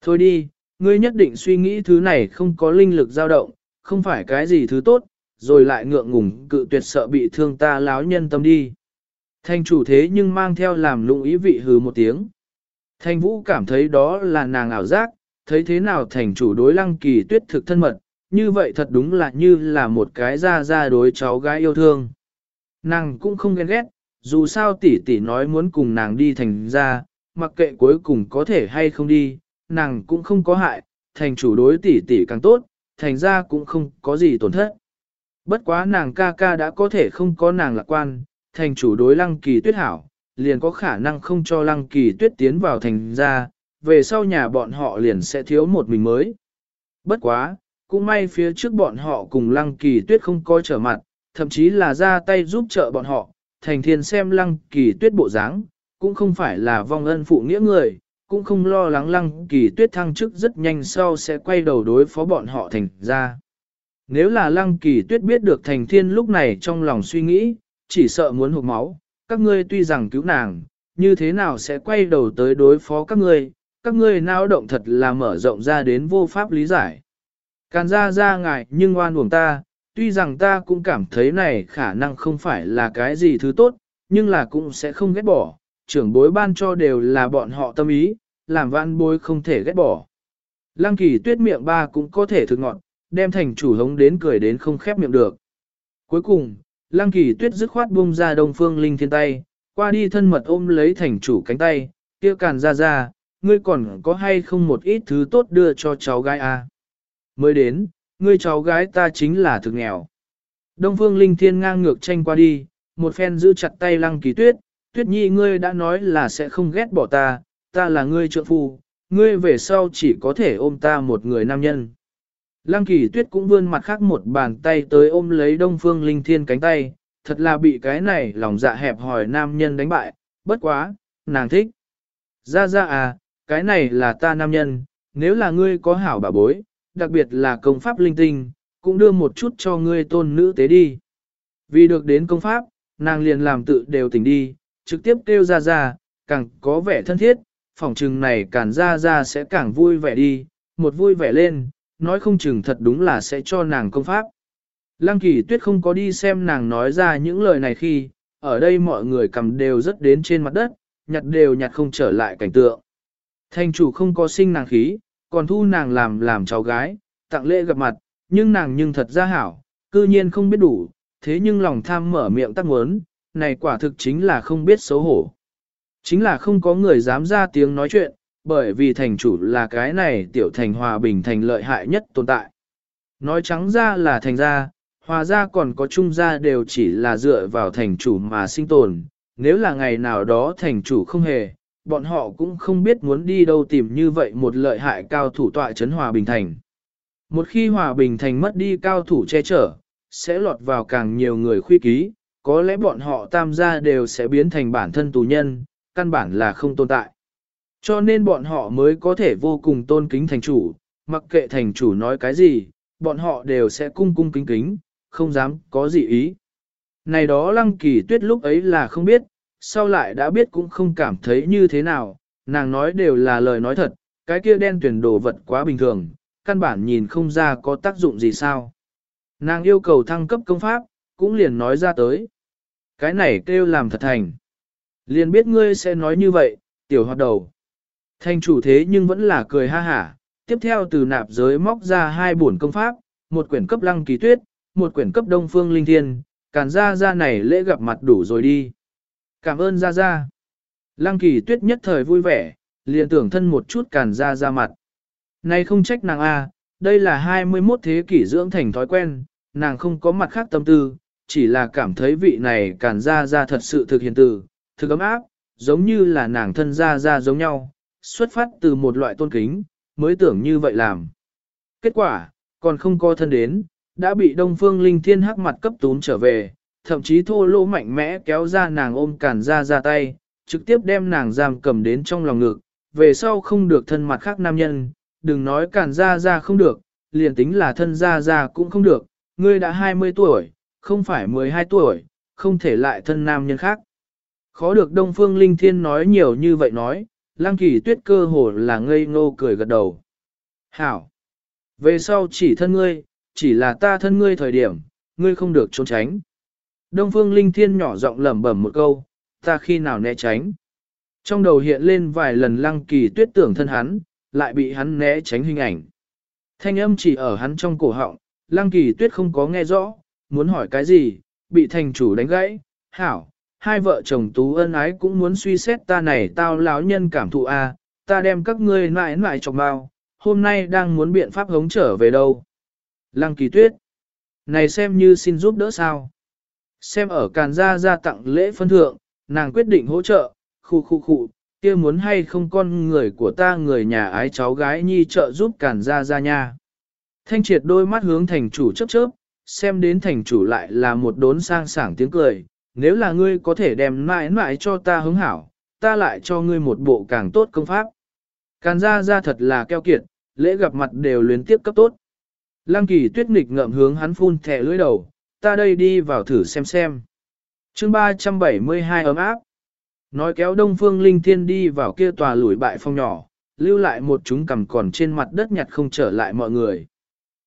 Thôi đi, ngươi nhất định suy nghĩ thứ này không có linh lực dao động, không phải cái gì thứ tốt, rồi lại ngượng ngùng cự tuyệt sợ bị thương ta láo nhân tâm đi. Thanh chủ thế nhưng mang theo làm lụng ý vị hừ một tiếng. Thanh vũ cảm thấy đó là nàng ảo giác, thấy thế nào thành chủ đối lăng kỳ tuyết thực thân mật, như vậy thật đúng là như là một cái ra ra đối cháu gái yêu thương. Nàng cũng không ghen ghét, dù sao tỷ tỷ nói muốn cùng nàng đi thành ra, mặc kệ cuối cùng có thể hay không đi, nàng cũng không có hại, thành chủ đối tỷ tỷ càng tốt, thành ra cũng không có gì tổn thất. Bất quá nàng ca ca đã có thể không có nàng lạc quan, thành chủ đối lăng kỳ tuyết hảo, liền có khả năng không cho lăng kỳ tuyết tiến vào thành ra, về sau nhà bọn họ liền sẽ thiếu một mình mới. Bất quá, cũng may phía trước bọn họ cùng lăng kỳ tuyết không có trở mặt, thậm chí là ra tay giúp trợ bọn họ, thành thiên xem lăng kỳ tuyết bộ dáng, cũng không phải là vong ân phụ nghĩa người, cũng không lo lắng lăng kỳ tuyết thăng chức rất nhanh sau sẽ quay đầu đối phó bọn họ thành ra. Nếu là lăng kỳ tuyết biết được thành thiên lúc này trong lòng suy nghĩ, chỉ sợ muốn hụt máu, các ngươi tuy rằng cứu nàng, như thế nào sẽ quay đầu tới đối phó các ngươi, các ngươi nao động thật là mở rộng ra đến vô pháp lý giải. Càn ra ra ngại nhưng oan uổng ta, tuy rằng ta cũng cảm thấy này khả năng không phải là cái gì thứ tốt, nhưng là cũng sẽ không ghét bỏ, trưởng bối ban cho đều là bọn họ tâm ý, làm vãn bối không thể ghét bỏ. Lăng kỳ tuyết miệng ba cũng có thể thực ngọn, đem thành chủ hống đến cười đến không khép miệng được. Cuối cùng, lăng kỳ tuyết dứt khoát buông ra đông phương linh thiên tay, qua đi thân mật ôm lấy thành chủ cánh tay, kia càn ra ra, ngươi còn có hay không một ít thứ tốt đưa cho cháu gái à? Mới đến, ngươi cháu gái ta chính là thực nghèo. Đông phương linh thiên ngang ngược tranh qua đi, một phen giữ chặt tay lăng kỳ tuyết, tuyết nhi ngươi đã nói là sẽ không ghét bỏ ta, ta là ngươi trợ phu, ngươi về sau chỉ có thể ôm ta một người nam nhân. Lăng kỳ tuyết cũng vươn mặt khác một bàn tay tới ôm lấy đông phương linh thiên cánh tay, thật là bị cái này lòng dạ hẹp hòi nam nhân đánh bại, bất quá, nàng thích. Ra ra à, cái này là ta nam nhân, nếu là ngươi có hảo bà bối, đặc biệt là công pháp linh tinh, cũng đưa một chút cho ngươi tôn nữ tế đi. Vì được đến công pháp, nàng liền làm tự đều tỉnh đi, trực tiếp kêu ra ra, càng có vẻ thân thiết, phỏng trừng này càng ra ra sẽ càng vui vẻ đi, một vui vẻ lên, nói không chừng thật đúng là sẽ cho nàng công pháp. Lăng kỳ tuyết không có đi xem nàng nói ra những lời này khi, ở đây mọi người cầm đều rất đến trên mặt đất, nhặt đều nhặt không trở lại cảnh tượng. Thành chủ không có sinh nàng khí, còn thu nàng làm làm cháu gái, tặng lễ gặp mặt, nhưng nàng nhưng thật ra hảo, cư nhiên không biết đủ, thế nhưng lòng tham mở miệng tắc muốn, này quả thực chính là không biết xấu hổ. Chính là không có người dám ra tiếng nói chuyện, bởi vì thành chủ là cái này tiểu thành hòa bình thành lợi hại nhất tồn tại. Nói trắng ra là thành ra, hòa ra còn có trung gia đều chỉ là dựa vào thành chủ mà sinh tồn, nếu là ngày nào đó thành chủ không hề, bọn họ cũng không biết muốn đi đâu tìm như vậy một lợi hại cao thủ tọa chấn hòa bình thành. Một khi hòa bình thành mất đi cao thủ che chở, sẽ lọt vào càng nhiều người khuy ký, có lẽ bọn họ tam gia đều sẽ biến thành bản thân tù nhân, căn bản là không tồn tại. Cho nên bọn họ mới có thể vô cùng tôn kính thành chủ, mặc kệ thành chủ nói cái gì, bọn họ đều sẽ cung cung kính kính, không dám có gì ý. Này đó lăng kỳ tuyết lúc ấy là không biết, sau lại đã biết cũng không cảm thấy như thế nào, nàng nói đều là lời nói thật, cái kia đen tuyển đồ vật quá bình thường, căn bản nhìn không ra có tác dụng gì sao. Nàng yêu cầu thăng cấp công pháp, cũng liền nói ra tới. Cái này kêu làm thật thành. Liền biết ngươi sẽ nói như vậy, tiểu hoạt đầu. Thành chủ thế nhưng vẫn là cười ha hả, tiếp theo từ nạp giới móc ra hai bổn công pháp, một quyển cấp lăng kỳ tuyết, một quyển cấp đông phương linh thiên, càn ra ra này lễ gặp mặt đủ rồi đi. Cảm ơn ra ra. Lăng kỳ tuyết nhất thời vui vẻ, liền tưởng thân một chút càn ra ra mặt. Này không trách nàng A, đây là 21 thế kỷ dưỡng thành thói quen, nàng không có mặt khác tâm tư, chỉ là cảm thấy vị này càn ra ra thật sự thực hiện từ, thực ấm áp, giống như là nàng thân ra ra giống nhau, xuất phát từ một loại tôn kính, mới tưởng như vậy làm. Kết quả, còn không có thân đến, đã bị Đông Phương Linh Thiên hắc mặt cấp tún trở về, thậm chí thô lỗ mạnh mẽ kéo ra nàng ôm cản ra ra tay, trực tiếp đem nàng giam cầm đến trong lòng ngực, về sau không được thân mặt khác nam nhân, đừng nói cản ra ra không được, liền tính là thân ra ra cũng không được, ngươi đã 20 tuổi, không phải 12 tuổi, không thể lại thân nam nhân khác. Khó được Đông Phương Linh Thiên nói nhiều như vậy nói, Lăng Kỳ Tuyết cơ hồ là ngây ngô cười gật đầu. Hảo! Về sau chỉ thân ngươi, chỉ là ta thân ngươi thời điểm, ngươi không được trốn tránh. Đông Phương Linh Thiên nhỏ giọng lẩm bẩm một câu, ta khi nào né tránh. Trong đầu hiện lên vài lần Lăng Kỳ Tuyết tưởng thân hắn, lại bị hắn né tránh hình ảnh. Thanh âm chỉ ở hắn trong cổ họng, Lăng Kỳ Tuyết không có nghe rõ, muốn hỏi cái gì, bị thành chủ đánh gãy, hảo, hai vợ chồng tú ân ái cũng muốn suy xét ta này tao lão nhân cảm thụ a, à, ta đem các ngươi mãi mãi chọc bao, hôm nay đang muốn biện pháp hống trở về đâu. Lăng kỳ tuyết, này xem như xin giúp đỡ sao. Xem ở càn gia gia tặng lễ phân thượng, nàng quyết định hỗ trợ, khu khu khu, kia muốn hay không con người của ta người nhà ái cháu gái nhi trợ giúp càn gia gia nha. Thanh triệt đôi mắt hướng thành chủ chớp chớp, xem đến thành chủ lại là một đốn sang sảng tiếng cười, nếu là ngươi có thể đem mãi mãi cho ta hứng hảo, ta lại cho ngươi một bộ càng tốt công pháp. Càn ra ra thật là keo kiệt, lễ gặp mặt đều luyến tiếp cấp tốt. Lăng kỳ tuyết nghịch ngậm hướng hắn phun thẻ lưỡi đầu, ta đây đi vào thử xem xem. chương 372 ấm áp. Nói kéo đông phương linh thiên đi vào kia tòa lùi bại phong nhỏ, lưu lại một chúng cầm còn trên mặt đất nhặt không trở lại mọi người.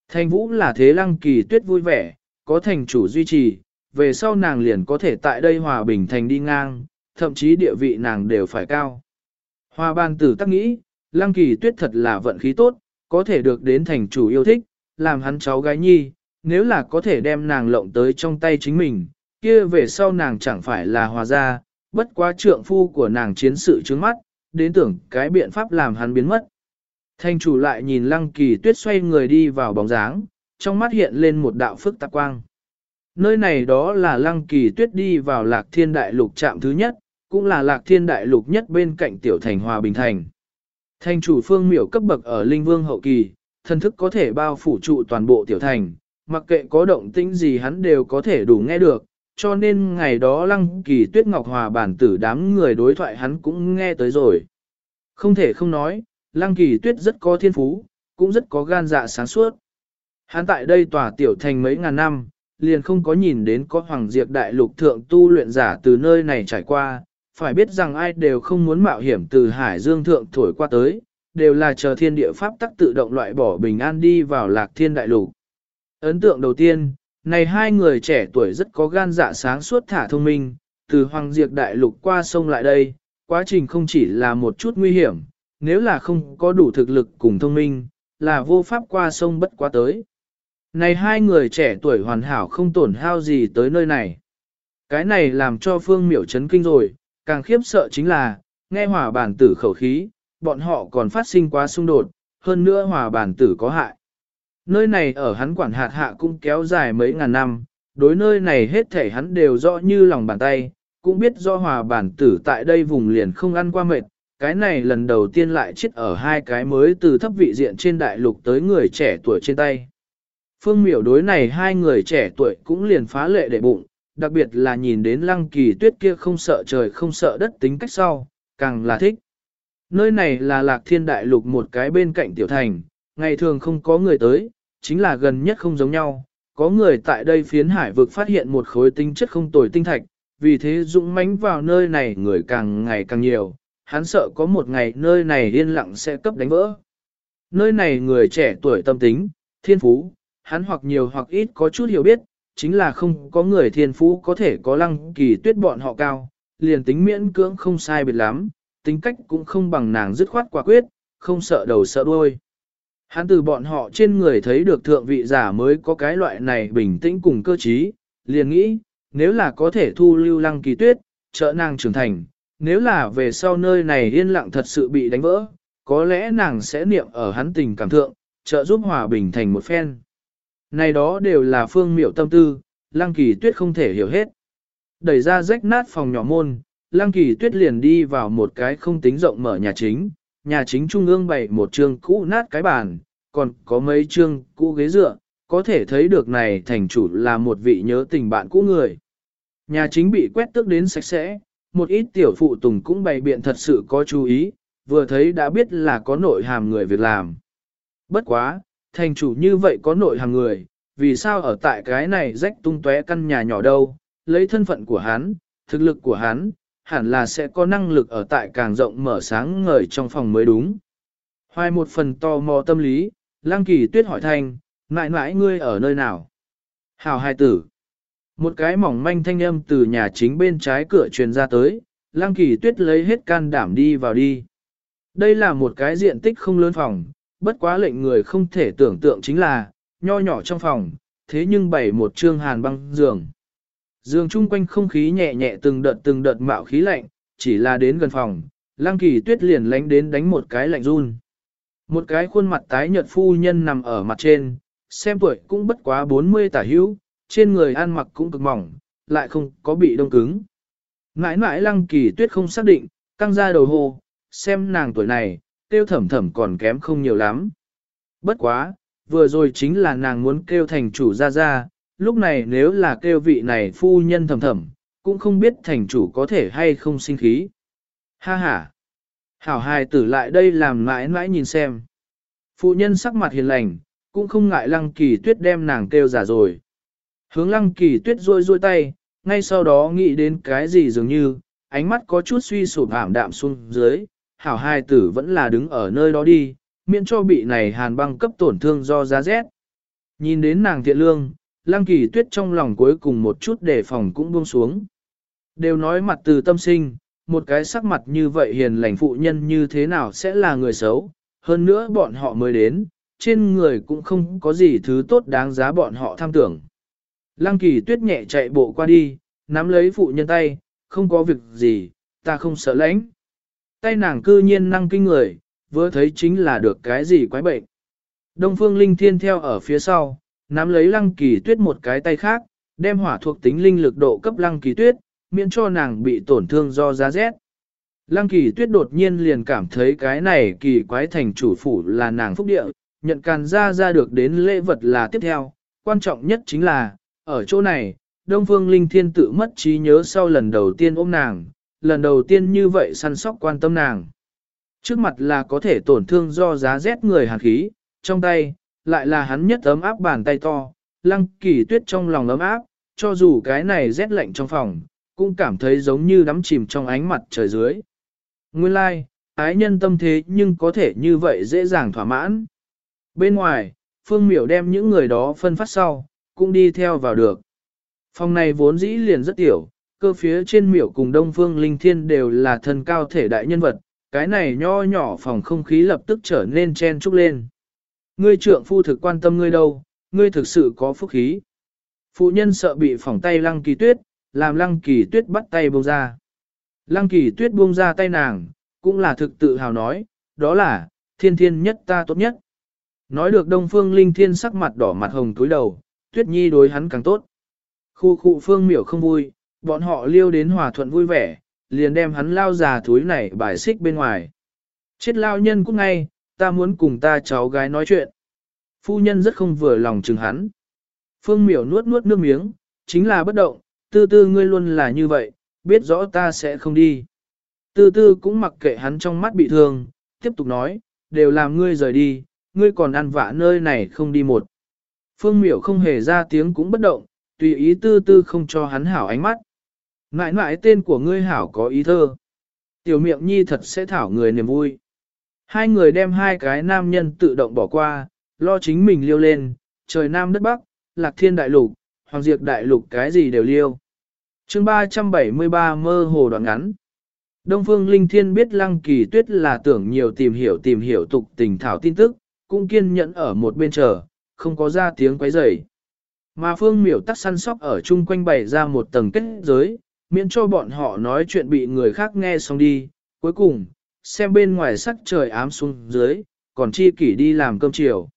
Thành vũ là thế lăng kỳ tuyết vui vẻ, có thành chủ duy trì, về sau nàng liền có thể tại đây hòa bình thành đi ngang, thậm chí địa vị nàng đều phải cao. Hoa ban tử tắc nghĩ, lăng kỳ tuyết thật là vận khí tốt, có thể được đến thành chủ yêu thích, làm hắn cháu gái nhi, nếu là có thể đem nàng lộng tới trong tay chính mình, kia về sau nàng chẳng phải là hòa gia, bất quá trượng phu của nàng chiến sự trước mắt, đến tưởng cái biện pháp làm hắn biến mất. thanh chủ lại nhìn lăng kỳ tuyết xoay người đi vào bóng dáng, trong mắt hiện lên một đạo phức tạp quang. Nơi này đó là lăng kỳ tuyết đi vào lạc thiên đại lục trạm thứ nhất, cũng là lạc thiên đại lục nhất bên cạnh tiểu thành hòa bình thành. thanh chủ phương miểu cấp bậc ở linh vương hậu kỳ, thân thức có thể bao phủ trụ toàn bộ tiểu thành, mặc kệ có động tĩnh gì hắn đều có thể đủ nghe được, cho nên ngày đó lăng kỳ tuyết ngọc hòa bản tử đám người đối thoại hắn cũng nghe tới rồi. Không thể không nói, lăng kỳ tuyết rất có thiên phú, cũng rất có gan dạ sáng suốt. Hắn tại đây tòa tiểu thành mấy ngàn năm, liền không có nhìn đến có hoàng diệt đại lục thượng tu luyện giả từ nơi này trải qua, phải biết rằng ai đều không muốn mạo hiểm từ hải dương thượng thổi qua tới, đều là chờ thiên địa pháp tắc tự động loại bỏ bình an đi vào lạc thiên đại lục. Ấn tượng đầu tiên, này hai người trẻ tuổi rất có gan dạ sáng suốt thả thông minh, từ hoàng diệt đại lục qua sông lại đây, quá trình không chỉ là một chút nguy hiểm, nếu là không có đủ thực lực cùng thông minh, là vô pháp qua sông bất quá tới. Này hai người trẻ tuổi hoàn hảo không tổn hao gì tới nơi này. Cái này làm cho Phương Miểu chấn kinh rồi, càng khiếp sợ chính là, nghe hỏa bản tử khẩu khí, bọn họ còn phát sinh quá xung đột, hơn nữa hỏa bản tử có hại. Nơi này ở hắn quản hạt hạ cũng kéo dài mấy ngàn năm, đối nơi này hết thể hắn đều rõ như lòng bàn tay, cũng biết do hòa bản tử tại đây vùng liền không ăn qua mệt, cái này lần đầu tiên lại chết ở hai cái mới từ thấp vị diện trên đại lục tới người trẻ tuổi trên tay. Phương miểu đối này hai người trẻ tuổi cũng liền phá lệ đệ bụng, đặc biệt là nhìn đến lăng kỳ tuyết kia không sợ trời không sợ đất tính cách sau, càng là thích. Nơi này là lạc thiên đại lục một cái bên cạnh tiểu thành, ngày thường không có người tới, chính là gần nhất không giống nhau. Có người tại đây phiến hải vực phát hiện một khối tinh chất không tồi tinh thạch, vì thế dũng mãnh vào nơi này người càng ngày càng nhiều, hắn sợ có một ngày nơi này yên lặng sẽ cấp đánh vỡ. Nơi này người trẻ tuổi tâm tính, thiên phú, hắn hoặc nhiều hoặc ít có chút hiểu biết, chính là không có người thiên phú có thể có lăng kỳ tuyết bọn họ cao, liền tính miễn cưỡng không sai biệt lắm, tính cách cũng không bằng nàng dứt khoát quả quyết, không sợ đầu sợ đuôi. Hắn từ bọn họ trên người thấy được thượng vị giả mới có cái loại này bình tĩnh cùng cơ trí, liền nghĩ, nếu là có thể thu lưu lăng kỳ tuyết, trợ nàng trưởng thành, nếu là về sau nơi này yên lặng thật sự bị đánh vỡ, có lẽ nàng sẽ niệm ở hắn tình cảm thượng, trợ giúp hòa bình thành một phen. Này đó đều là phương miệu tâm tư, lăng kỳ tuyết không thể hiểu hết. Đẩy ra rách nát phòng nhỏ môn, lăng kỳ tuyết liền đi vào một cái không tính rộng mở nhà chính, nhà chính trung ương bày một trường cũ nát cái bàn, còn có mấy trương cũ ghế dựa, có thể thấy được này thành chủ là một vị nhớ tình bạn cũ người. Nhà chính bị quét tước đến sạch sẽ, một ít tiểu phụ tùng cũng bày biện thật sự có chú ý, vừa thấy đã biết là có nội hàm người việc làm. Bất quá, thành chủ như vậy có nội hàm người, vì sao ở tại cái này rách tung tóe căn nhà nhỏ đâu, lấy thân phận của hắn, thực lực của hắn, hẳn là sẽ có năng lực ở tại càng rộng mở sáng ngời trong phòng mới đúng. Hoài một phần tò mò tâm lý, Lăng Kỳ Tuyết hỏi thanh, mãi mãi ngươi ở nơi nào? Hào hai tử. Một cái mỏng manh thanh âm từ nhà chính bên trái cửa truyền ra tới, Lăng Kỳ Tuyết lấy hết can đảm đi vào đi. Đây là một cái diện tích không lớn phòng, bất quá lệnh người không thể tưởng tượng chính là, nho nhỏ trong phòng, thế nhưng bày một trương hàn băng giường. Dường chung quanh không khí nhẹ nhẹ từng đợt từng đợt mạo khí lạnh, chỉ là đến gần phòng, Lang Kỳ Tuyết liền lánh đến đánh một cái lạnh run. Một cái khuôn mặt tái nhợt phu nhân nằm ở mặt trên, xem tuổi cũng bất quá 40 tả hữu, trên người ăn mặc cũng cực mỏng, lại không có bị đông cứng. Mãi mãi lăng kỳ tuyết không xác định, căng ra đầu hồ, xem nàng tuổi này, tiêu thẩm thẩm còn kém không nhiều lắm. Bất quá, vừa rồi chính là nàng muốn kêu thành chủ ra ra, lúc này nếu là kêu vị này phu nhân thầm thầm cũng không biết thành chủ có thể hay không sinh khí. Ha ha! Hảo hài tử lại đây làm mãi mãi nhìn xem. Phụ nhân sắc mặt hiền lành, cũng không ngại lăng kỳ tuyết đem nàng kêu giả rồi. Hướng lăng kỳ tuyết rôi rôi tay, ngay sau đó nghĩ đến cái gì dường như, ánh mắt có chút suy sụp ảm đạm xuống dưới, hảo hài tử vẫn là đứng ở nơi đó đi, miễn cho bị này hàn băng cấp tổn thương do giá rét. Nhìn đến nàng thiện lương, lăng kỳ tuyết trong lòng cuối cùng một chút đề phòng cũng buông xuống. Đều nói mặt từ tâm sinh, một cái sắc mặt như vậy hiền lành phụ nhân như thế nào sẽ là người xấu, hơn nữa bọn họ mới đến, trên người cũng không có gì thứ tốt đáng giá bọn họ tham tưởng. Lăng kỳ tuyết nhẹ chạy bộ qua đi, nắm lấy phụ nhân tay, không có việc gì, ta không sợ lãnh. Tay nàng cư nhiên năng kinh người, vừa thấy chính là được cái gì quái bệnh. Đông phương linh thiên theo ở phía sau, nắm lấy lăng kỳ tuyết một cái tay khác, đem hỏa thuộc tính linh lực độ cấp lăng kỳ tuyết, miễn cho nàng bị tổn thương do giá rét. Lăng kỳ tuyết đột nhiên liền cảm thấy cái này kỳ quái thành chủ phủ là nàng phúc địa, nhận càn ra ra được đến lễ vật là tiếp theo, quan trọng nhất chính là, ở chỗ này, Đông Phương Linh Thiên tự mất trí nhớ sau lần đầu tiên ôm nàng, lần đầu tiên như vậy săn sóc quan tâm nàng. Trước mặt là có thể tổn thương do giá rét người hàn khí, trong tay, lại là hắn nhất ấm áp bàn tay to, lăng kỳ tuyết trong lòng ấm áp, cho dù cái này rét lạnh trong phòng, cũng cảm thấy giống như đắm chìm trong ánh mặt trời dưới. Nguyên lai, like, ái nhân tâm thế nhưng có thể như vậy dễ dàng thỏa mãn. Bên ngoài, Phương Miểu đem những người đó phân phát sau, cũng đi theo vào được. Phòng này vốn dĩ liền rất tiểu, cơ phía trên miểu cùng Đông Phương Linh Thiên đều là thân cao thể đại nhân vật, cái này nho nhỏ phòng không khí lập tức trở nên chen trúc lên. Ngươi trượng phu thực quan tâm ngươi đâu, ngươi thực sự có phúc khí. Phụ nhân sợ bị phỏng tay lăng kỳ tuyết, làm lăng kỳ tuyết bắt tay buông ra. Lăng kỳ tuyết buông ra tay nàng, cũng là thực tự hào nói, đó là, thiên thiên nhất ta tốt nhất. Nói được Đông Phương Linh Thiên sắc mặt đỏ mặt hồng túi đầu, Tuyết Nhi đối hắn càng tốt. Khu khu Phương miểu không vui, bọn họ liêu đến hòa thuận vui vẻ, liền đem hắn lao già túi này bài xích bên ngoài. Chết lao nhân cũng ngay, ta muốn cùng ta cháu gái nói chuyện. Phu nhân rất không vừa lòng chừng hắn. Phương miểu nuốt nuốt nước miếng, chính là bất động, tư tư ngươi luôn là như vậy, biết rõ ta sẽ không đi. Tư tư cũng mặc kệ hắn trong mắt bị thương, tiếp tục nói, đều làm ngươi rời đi, ngươi còn ăn vạ nơi này không đi một. Phương miểu không hề ra tiếng cũng bất động, tùy ý tư tư không cho hắn hảo ánh mắt. Ngại ngại tên của ngươi hảo có ý thơ. Tiểu miệng nhi thật sẽ thảo người niềm vui. Hai người đem hai cái nam nhân tự động bỏ qua, lo chính mình liêu lên, trời nam đất bắc, lạc thiên đại lục, hoàng diệt đại lục cái gì đều liêu. chương 373 mơ hồ đoạn ngắn. Đông Phương Linh Thiên biết Lăng Kỳ Tuyết là tưởng nhiều tìm hiểu tìm hiểu tục tình thảo tin tức, cũng kiên nhẫn ở một bên chờ, không có ra tiếng quấy rầy. Mà Phương Miểu tắc săn sóc ở chung quanh bày ra một tầng kết giới, miễn cho bọn họ nói chuyện bị người khác nghe xong đi. Cuối cùng, xem bên ngoài sắc trời ám xuống dưới, còn chi kỷ đi làm cơm chiều.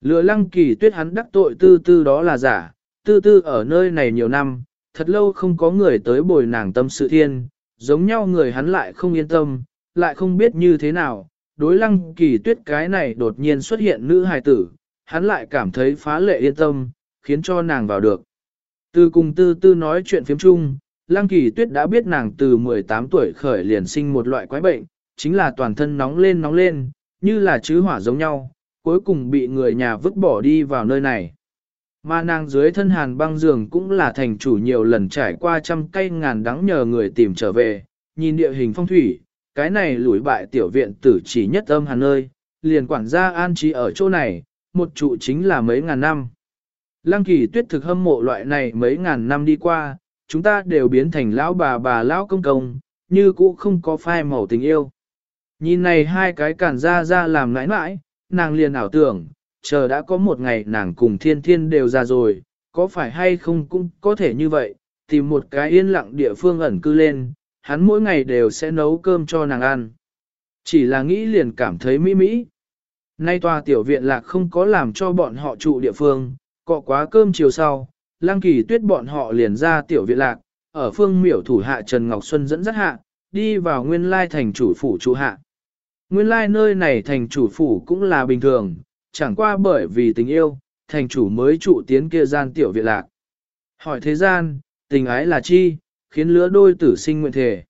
Lừa lăng kỳ tuyết hắn đắc tội tư tư đó là giả, tư tư ở nơi này nhiều năm, thật lâu không có người tới bồi nàng tâm sự thiên, giống nhau người hắn lại không yên tâm, lại không biết như thế nào, đối lăng kỳ tuyết cái này đột nhiên xuất hiện nữ hài tử, hắn lại cảm thấy phá lệ yên tâm, khiến cho nàng vào được. Từ cùng tư tư nói chuyện phiếm chung, lăng kỳ tuyết đã biết nàng từ 18 tuổi khởi liền sinh một loại quái bệnh, chính là toàn thân nóng lên nóng lên, như là chứ hỏa giống nhau, cuối cùng bị người nhà vứt bỏ đi vào nơi này. Mà nàng dưới thân hàn băng giường cũng là thành chủ nhiều lần trải qua trăm cây ngàn đắng nhờ người tìm trở về, nhìn địa hình phong thủy, cái này lùi bại tiểu viện tử chỉ nhất âm hàn nơi, liền quản gia an trí ở chỗ này, một trụ chính là mấy ngàn năm. Lăng kỳ tuyết thực hâm mộ loại này mấy ngàn năm đi qua, chúng ta đều biến thành lão bà bà lão công công, như cũ không có phai màu tình yêu. Nhìn này hai cái cản ra ra làm nãi nãi, nàng liền ảo tưởng, chờ đã có một ngày nàng cùng thiên thiên đều ra rồi, có phải hay không cũng có thể như vậy, tìm một cái yên lặng địa phương ẩn cư lên, hắn mỗi ngày đều sẽ nấu cơm cho nàng ăn. Chỉ là nghĩ liền cảm thấy mỹ mỹ. Nay tòa tiểu viện lạc không có làm cho bọn họ trụ địa phương, cọ quá cơm chiều sau, lang kỳ tuyết bọn họ liền ra tiểu viện lạc, ở phương miểu thủ hạ Trần Ngọc Xuân dẫn dắt hạ, đi vào nguyên lai thành chủ phủ trụ hạ. Nguyên lai nơi này thành chủ phủ cũng là bình thường, chẳng qua bởi vì tình yêu, thành chủ mới trụ tiến kia gian tiểu viện lạc. Hỏi thế gian, tình ái là chi, khiến lứa đôi tử sinh nguyện thể.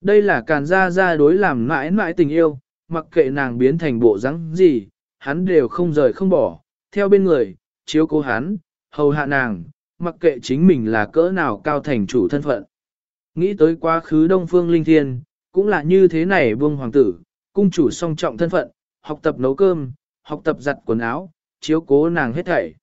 Đây là càn ra ra đối làm mãi mãi tình yêu, mặc kệ nàng biến thành bộ rắn gì, hắn đều không rời không bỏ, theo bên người, chiếu cố hắn, hầu hạ nàng, mặc kệ chính mình là cỡ nào cao thành chủ thân phận. Nghĩ tới quá khứ Đông Phương Linh Thiên, cũng là như thế này vương hoàng tử, cung chủ song trọng thân phận, học tập nấu cơm, học tập giặt quần áo, chiếu cố nàng hết thảy.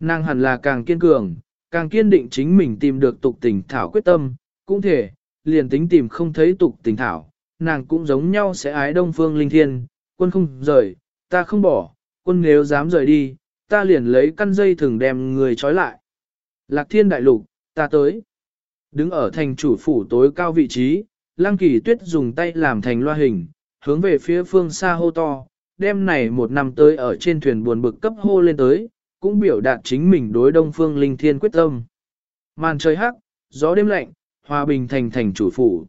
Nàng hẳn là càng kiên cường, càng kiên định chính mình tìm được tục tình thảo quyết tâm, cũng thể, liền tính tìm không thấy tục tình thảo, nàng cũng giống nhau sẽ ái đông phương linh thiên, quân không rời, ta không bỏ, quân nếu dám rời đi, ta liền lấy căn dây thường đem người trói lại. Lạc thiên đại lục, ta tới. Đứng ở thành chủ phủ tối cao vị trí, lăng kỳ tuyết dùng tay làm thành loa hình, hướng về phía phương xa hô to, đêm này một năm tới ở trên thuyền buồn bực cấp hô lên tới, cũng biểu đạt chính mình đối đông phương linh thiên quyết tâm. Màn trời hắc, gió đêm lạnh, hòa bình thành thành chủ phủ.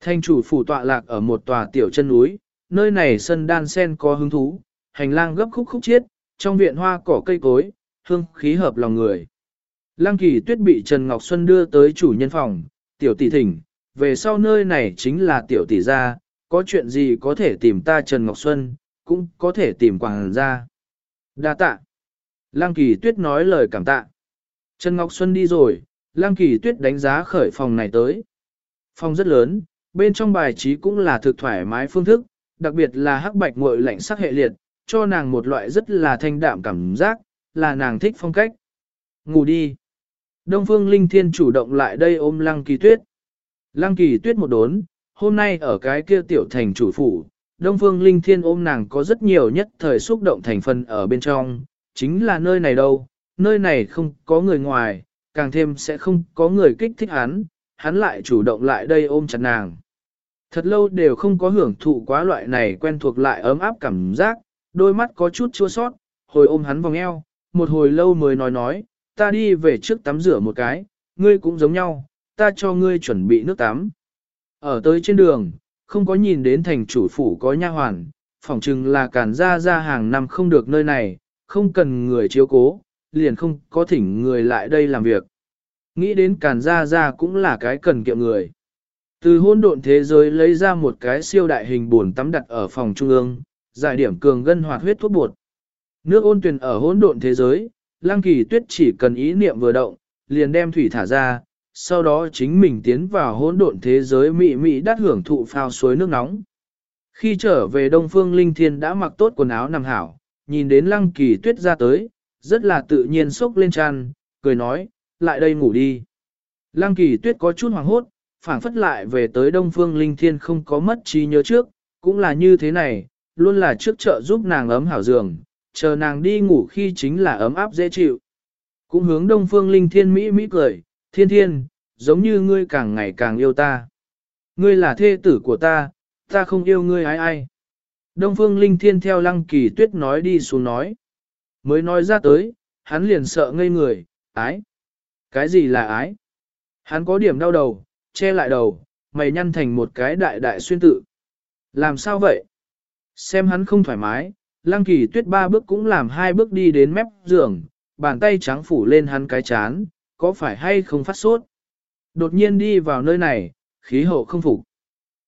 Thành chủ phủ tọa lạc ở một tòa tiểu chân núi, nơi này sân đan sen có hứng thú, hành lang gấp khúc khúc chiết, trong viện hoa cỏ cây cối, hương khí hợp lòng người. Lăng kỳ tuyết bị Trần Ngọc Xuân đưa tới chủ nhân phòng, tiểu tỷ thỉnh, về sau nơi này chính là tiểu tỷ gia, có chuyện gì có thể tìm ta Trần Ngọc Xuân, cũng có thể tìm quảng gia. Đa tạ. Lăng kỳ tuyết nói lời cảm tạ. Trần Ngọc Xuân đi rồi, Lăng kỳ tuyết đánh giá khởi phòng này tới. Phòng rất lớn, bên trong bài trí cũng là thực thoải mái phương thức, đặc biệt là hắc bạch ngội lạnh sắc hệ liệt, cho nàng một loại rất là thanh đạm cảm giác, là nàng thích phong cách. Ngủ đi. Đông Phương Linh Thiên chủ động lại đây ôm Lăng Kỳ Tuyết. Lăng Kỳ Tuyết một đốn, hôm nay ở cái kia tiểu thành chủ phủ, Đông Phương Linh Thiên ôm nàng có rất nhiều nhất thời xúc động thành phần ở bên trong, chính là nơi này đâu, nơi này không có người ngoài, càng thêm sẽ không có người kích thích hắn, hắn lại chủ động lại đây ôm chặt nàng. Thật lâu đều không có hưởng thụ quá loại này quen thuộc lại ấm áp cảm giác, đôi mắt có chút chua sót, hồi ôm hắn vòng eo, một hồi lâu mới nói nói, ta đi về trước tắm rửa một cái, ngươi cũng giống nhau, ta cho ngươi chuẩn bị nước tắm. Ở tới trên đường, không có nhìn đến thành chủ phủ có nha hoàn, phỏng chừng là cản ra ra hàng năm không được nơi này, không cần người chiếu cố, liền không có thỉnh người lại đây làm việc. Nghĩ đến cản ra ra cũng là cái cần kiệm người. Từ hôn độn thế giới lấy ra một cái siêu đại hình buồn tắm đặt ở phòng trung ương, giải điểm cường gân hoạt huyết thuốc bột. Nước ôn tuyển ở hỗn độn thế giới, Lăng Kỳ Tuyết chỉ cần ý niệm vừa động, liền đem thủy thả ra, sau đó chính mình tiến vào hỗn độn thế giới mị mị đắt hưởng thụ phao suối nước nóng. Khi trở về Đông Phương Linh Thiên đã mặc tốt quần áo nằm hảo, nhìn đến Lăng Kỳ Tuyết ra tới, rất là tự nhiên sốc lên chăn, cười nói, lại đây ngủ đi. Lăng Kỳ Tuyết có chút hoàng hốt, phảng phất lại về tới Đông Phương Linh Thiên không có mất trí nhớ trước, cũng là như thế này, luôn là trước chợ giúp nàng ấm hảo giường, chờ nàng đi ngủ khi chính là ấm áp dễ chịu. Cũng hướng Đông Phương Linh Thiên Mỹ Mỹ cười, thiên thiên, giống như ngươi càng ngày càng yêu ta. Ngươi là thê tử của ta, ta không yêu ngươi ai ai. Đông Phương Linh Thiên theo Lăng Kỳ Tuyết nói đi xuống nói. Mới nói ra tới, hắn liền sợ ngây người, ái. Cái gì là ái? Hắn có điểm đau đầu, che lại đầu, mày nhăn thành một cái đại đại xuyên tự. Làm sao vậy? Xem hắn không thoải mái, lăng kỳ tuyết ba bước cũng làm hai bước đi đến mép giường, bàn tay trắng phủ lên hắn cái chán, có phải hay không phát sốt? Đột nhiên đi vào nơi này, khí hậu không phục.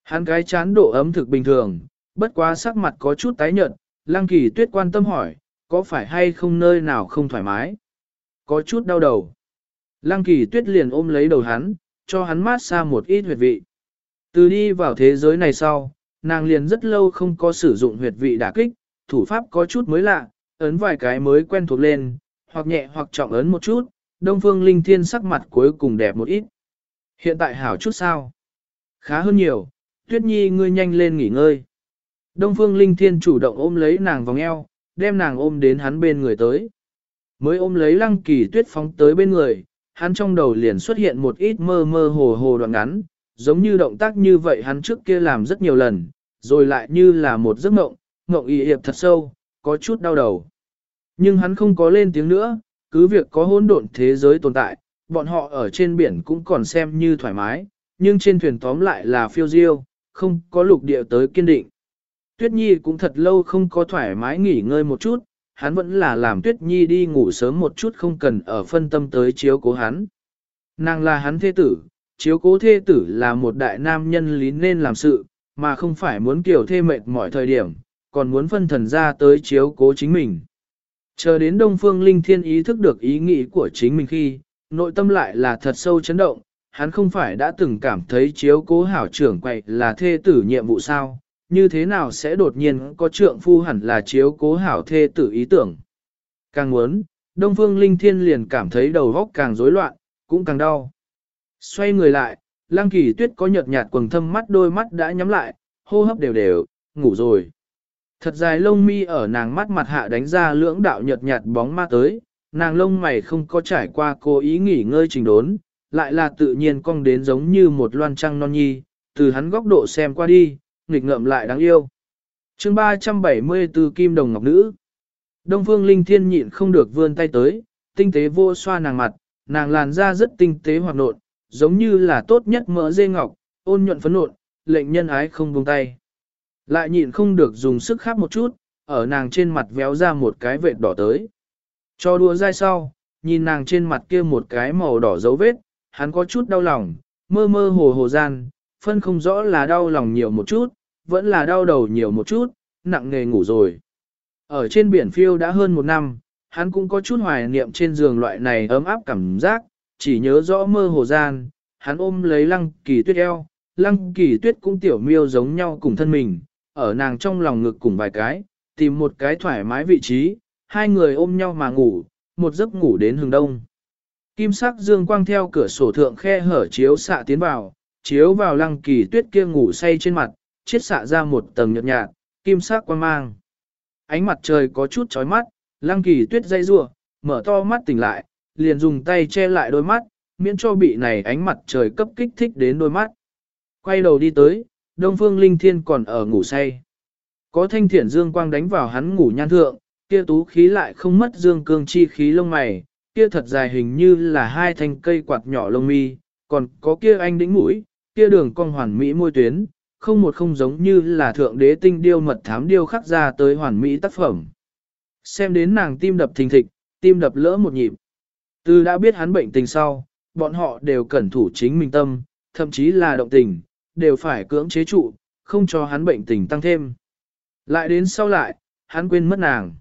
Hắn cái chán độ ấm thực bình thường, bất quá sắc mặt có chút tái nhợt, lăng kỳ tuyết quan tâm hỏi, có phải hay không nơi nào không thoải mái? Có chút đau đầu. Lăng kỳ tuyết liền ôm lấy đầu hắn, cho hắn mát xa một ít huyệt vị. Từ đi vào thế giới này sau, nàng liền rất lâu không có sử dụng huyệt vị đả kích, thủ pháp có chút mới lạ, ấn vài cái mới quen thuộc lên, hoặc nhẹ hoặc trọng ấn một chút, Đông Phương Linh Thiên sắc mặt cuối cùng đẹp một ít. Hiện tại hảo chút sao? Khá hơn nhiều, Tuyết Nhi ngươi nhanh lên nghỉ ngơi. Đông Phương Linh Thiên chủ động ôm lấy nàng vòng eo, đem nàng ôm đến hắn bên người tới. Mới ôm lấy Lăng Kỳ Tuyết phóng tới bên người, hắn trong đầu liền xuất hiện một ít mơ mơ hồ hồ đoạn ngắn, giống như động tác như vậy hắn trước kia làm rất nhiều lần, rồi lại như là một giấc mộng, mộng y hiệp thật sâu, có chút đau đầu. Nhưng hắn không có lên tiếng nữa, cứ việc có hỗn độn thế giới tồn tại, bọn họ ở trên biển cũng còn xem như thoải mái, nhưng trên thuyền tóm lại là phiêu diêu, không có lục địa tới kiên định. Tuyết Nhi cũng thật lâu không có thoải mái nghỉ ngơi một chút, hắn vẫn là làm Tuyết Nhi đi ngủ sớm một chút không cần ở phân tâm tới chiếu cố hắn. Nàng là hắn thế tử, chiếu cố thê tử là một đại nam nhân lý nên làm sự, mà không phải muốn kiểu thê mệt mọi thời điểm, còn muốn phân thần ra tới chiếu cố chính mình. Chờ đến Đông Phương Linh Thiên ý thức được ý nghĩ của chính mình khi, nội tâm lại là thật sâu chấn động, hắn không phải đã từng cảm thấy chiếu cố hảo trưởng quậy là thê tử nhiệm vụ sao, như thế nào sẽ đột nhiên có trượng phu hẳn là chiếu cố hảo thê tử ý tưởng. Càng muốn, Đông Phương Linh Thiên liền cảm thấy đầu góc càng rối loạn, cũng càng đau. Xoay người lại, Lăng Kỳ Tuyết có nhợt nhạt quầng thâm mắt đôi mắt đã nhắm lại, hô hấp đều đều, ngủ rồi. Thật dài lông mi ở nàng mắt mặt hạ đánh ra lưỡng đạo nhợt nhạt bóng ma tới, nàng lông mày không có trải qua cố ý nghỉ ngơi trình đốn, lại là tự nhiên cong đến giống như một loan trăng non nhi, từ hắn góc độ xem qua đi, nghịch ngợm lại đáng yêu. chương 374 Kim Đồng Ngọc Nữ Đông Phương Linh Thiên nhịn không được vươn tay tới, tinh tế vô xoa nàng mặt, nàng làn da rất tinh tế hoạt nộn, giống như là tốt nhất mỡ dê ngọc, ôn nhuận phấn nộn, lệnh nhân ái không buông tay. Lại nhịn không được dùng sức khắp một chút, ở nàng trên mặt véo ra một cái vệt đỏ tới. Cho đua dai sau, nhìn nàng trên mặt kia một cái màu đỏ dấu vết, hắn có chút đau lòng, mơ mơ hồ hồ gian, phân không rõ là đau lòng nhiều một chút, vẫn là đau đầu nhiều một chút, nặng nghề ngủ rồi. Ở trên biển phiêu đã hơn một năm, hắn cũng có chút hoài niệm trên giường loại này ấm áp cảm giác, chỉ nhớ rõ mơ hồ gian, hắn ôm lấy lăng kỳ tuyết eo, lăng kỳ tuyết cũng tiểu miêu giống nhau cùng thân mình, ở nàng trong lòng ngực cùng vài cái, tìm một cái thoải mái vị trí, hai người ôm nhau mà ngủ, một giấc ngủ đến hừng đông. Kim sắc dương quang theo cửa sổ thượng khe hở chiếu xạ tiến vào, chiếu vào lăng kỳ tuyết kia ngủ say trên mặt, chiết xạ ra một tầng nhợt nhạt, kim sắc quang mang. Ánh mặt trời có chút chói mắt, lăng kỳ tuyết dây rua, mở to mắt tỉnh lại, liền dùng tay che lại đôi mắt, miễn cho bị này ánh mặt trời cấp kích thích đến đôi mắt. Quay đầu đi tới, Đông Phương Linh Thiên còn ở ngủ say. Có thanh thiển dương quang đánh vào hắn ngủ nhan thượng, kia tú khí lại không mất dương cương chi khí lông mày, kia thật dài hình như là hai thanh cây quạt nhỏ lông mi, còn có kia anh đĩnh mũi, kia đường cong hoàn mỹ môi tuyến, không một không giống như là thượng đế tinh điêu mật thám điêu khắc ra tới hoàn mỹ tác phẩm. Xem đến nàng tim đập thình thịch, tim đập lỡ một nhịp. Từ đã biết hắn bệnh tình sau, bọn họ đều cẩn thủ chính mình tâm, thậm chí là động tình, đều phải cưỡng chế trụ, không cho hắn bệnh tình tăng thêm. Lại đến sau lại, hắn quên mất nàng.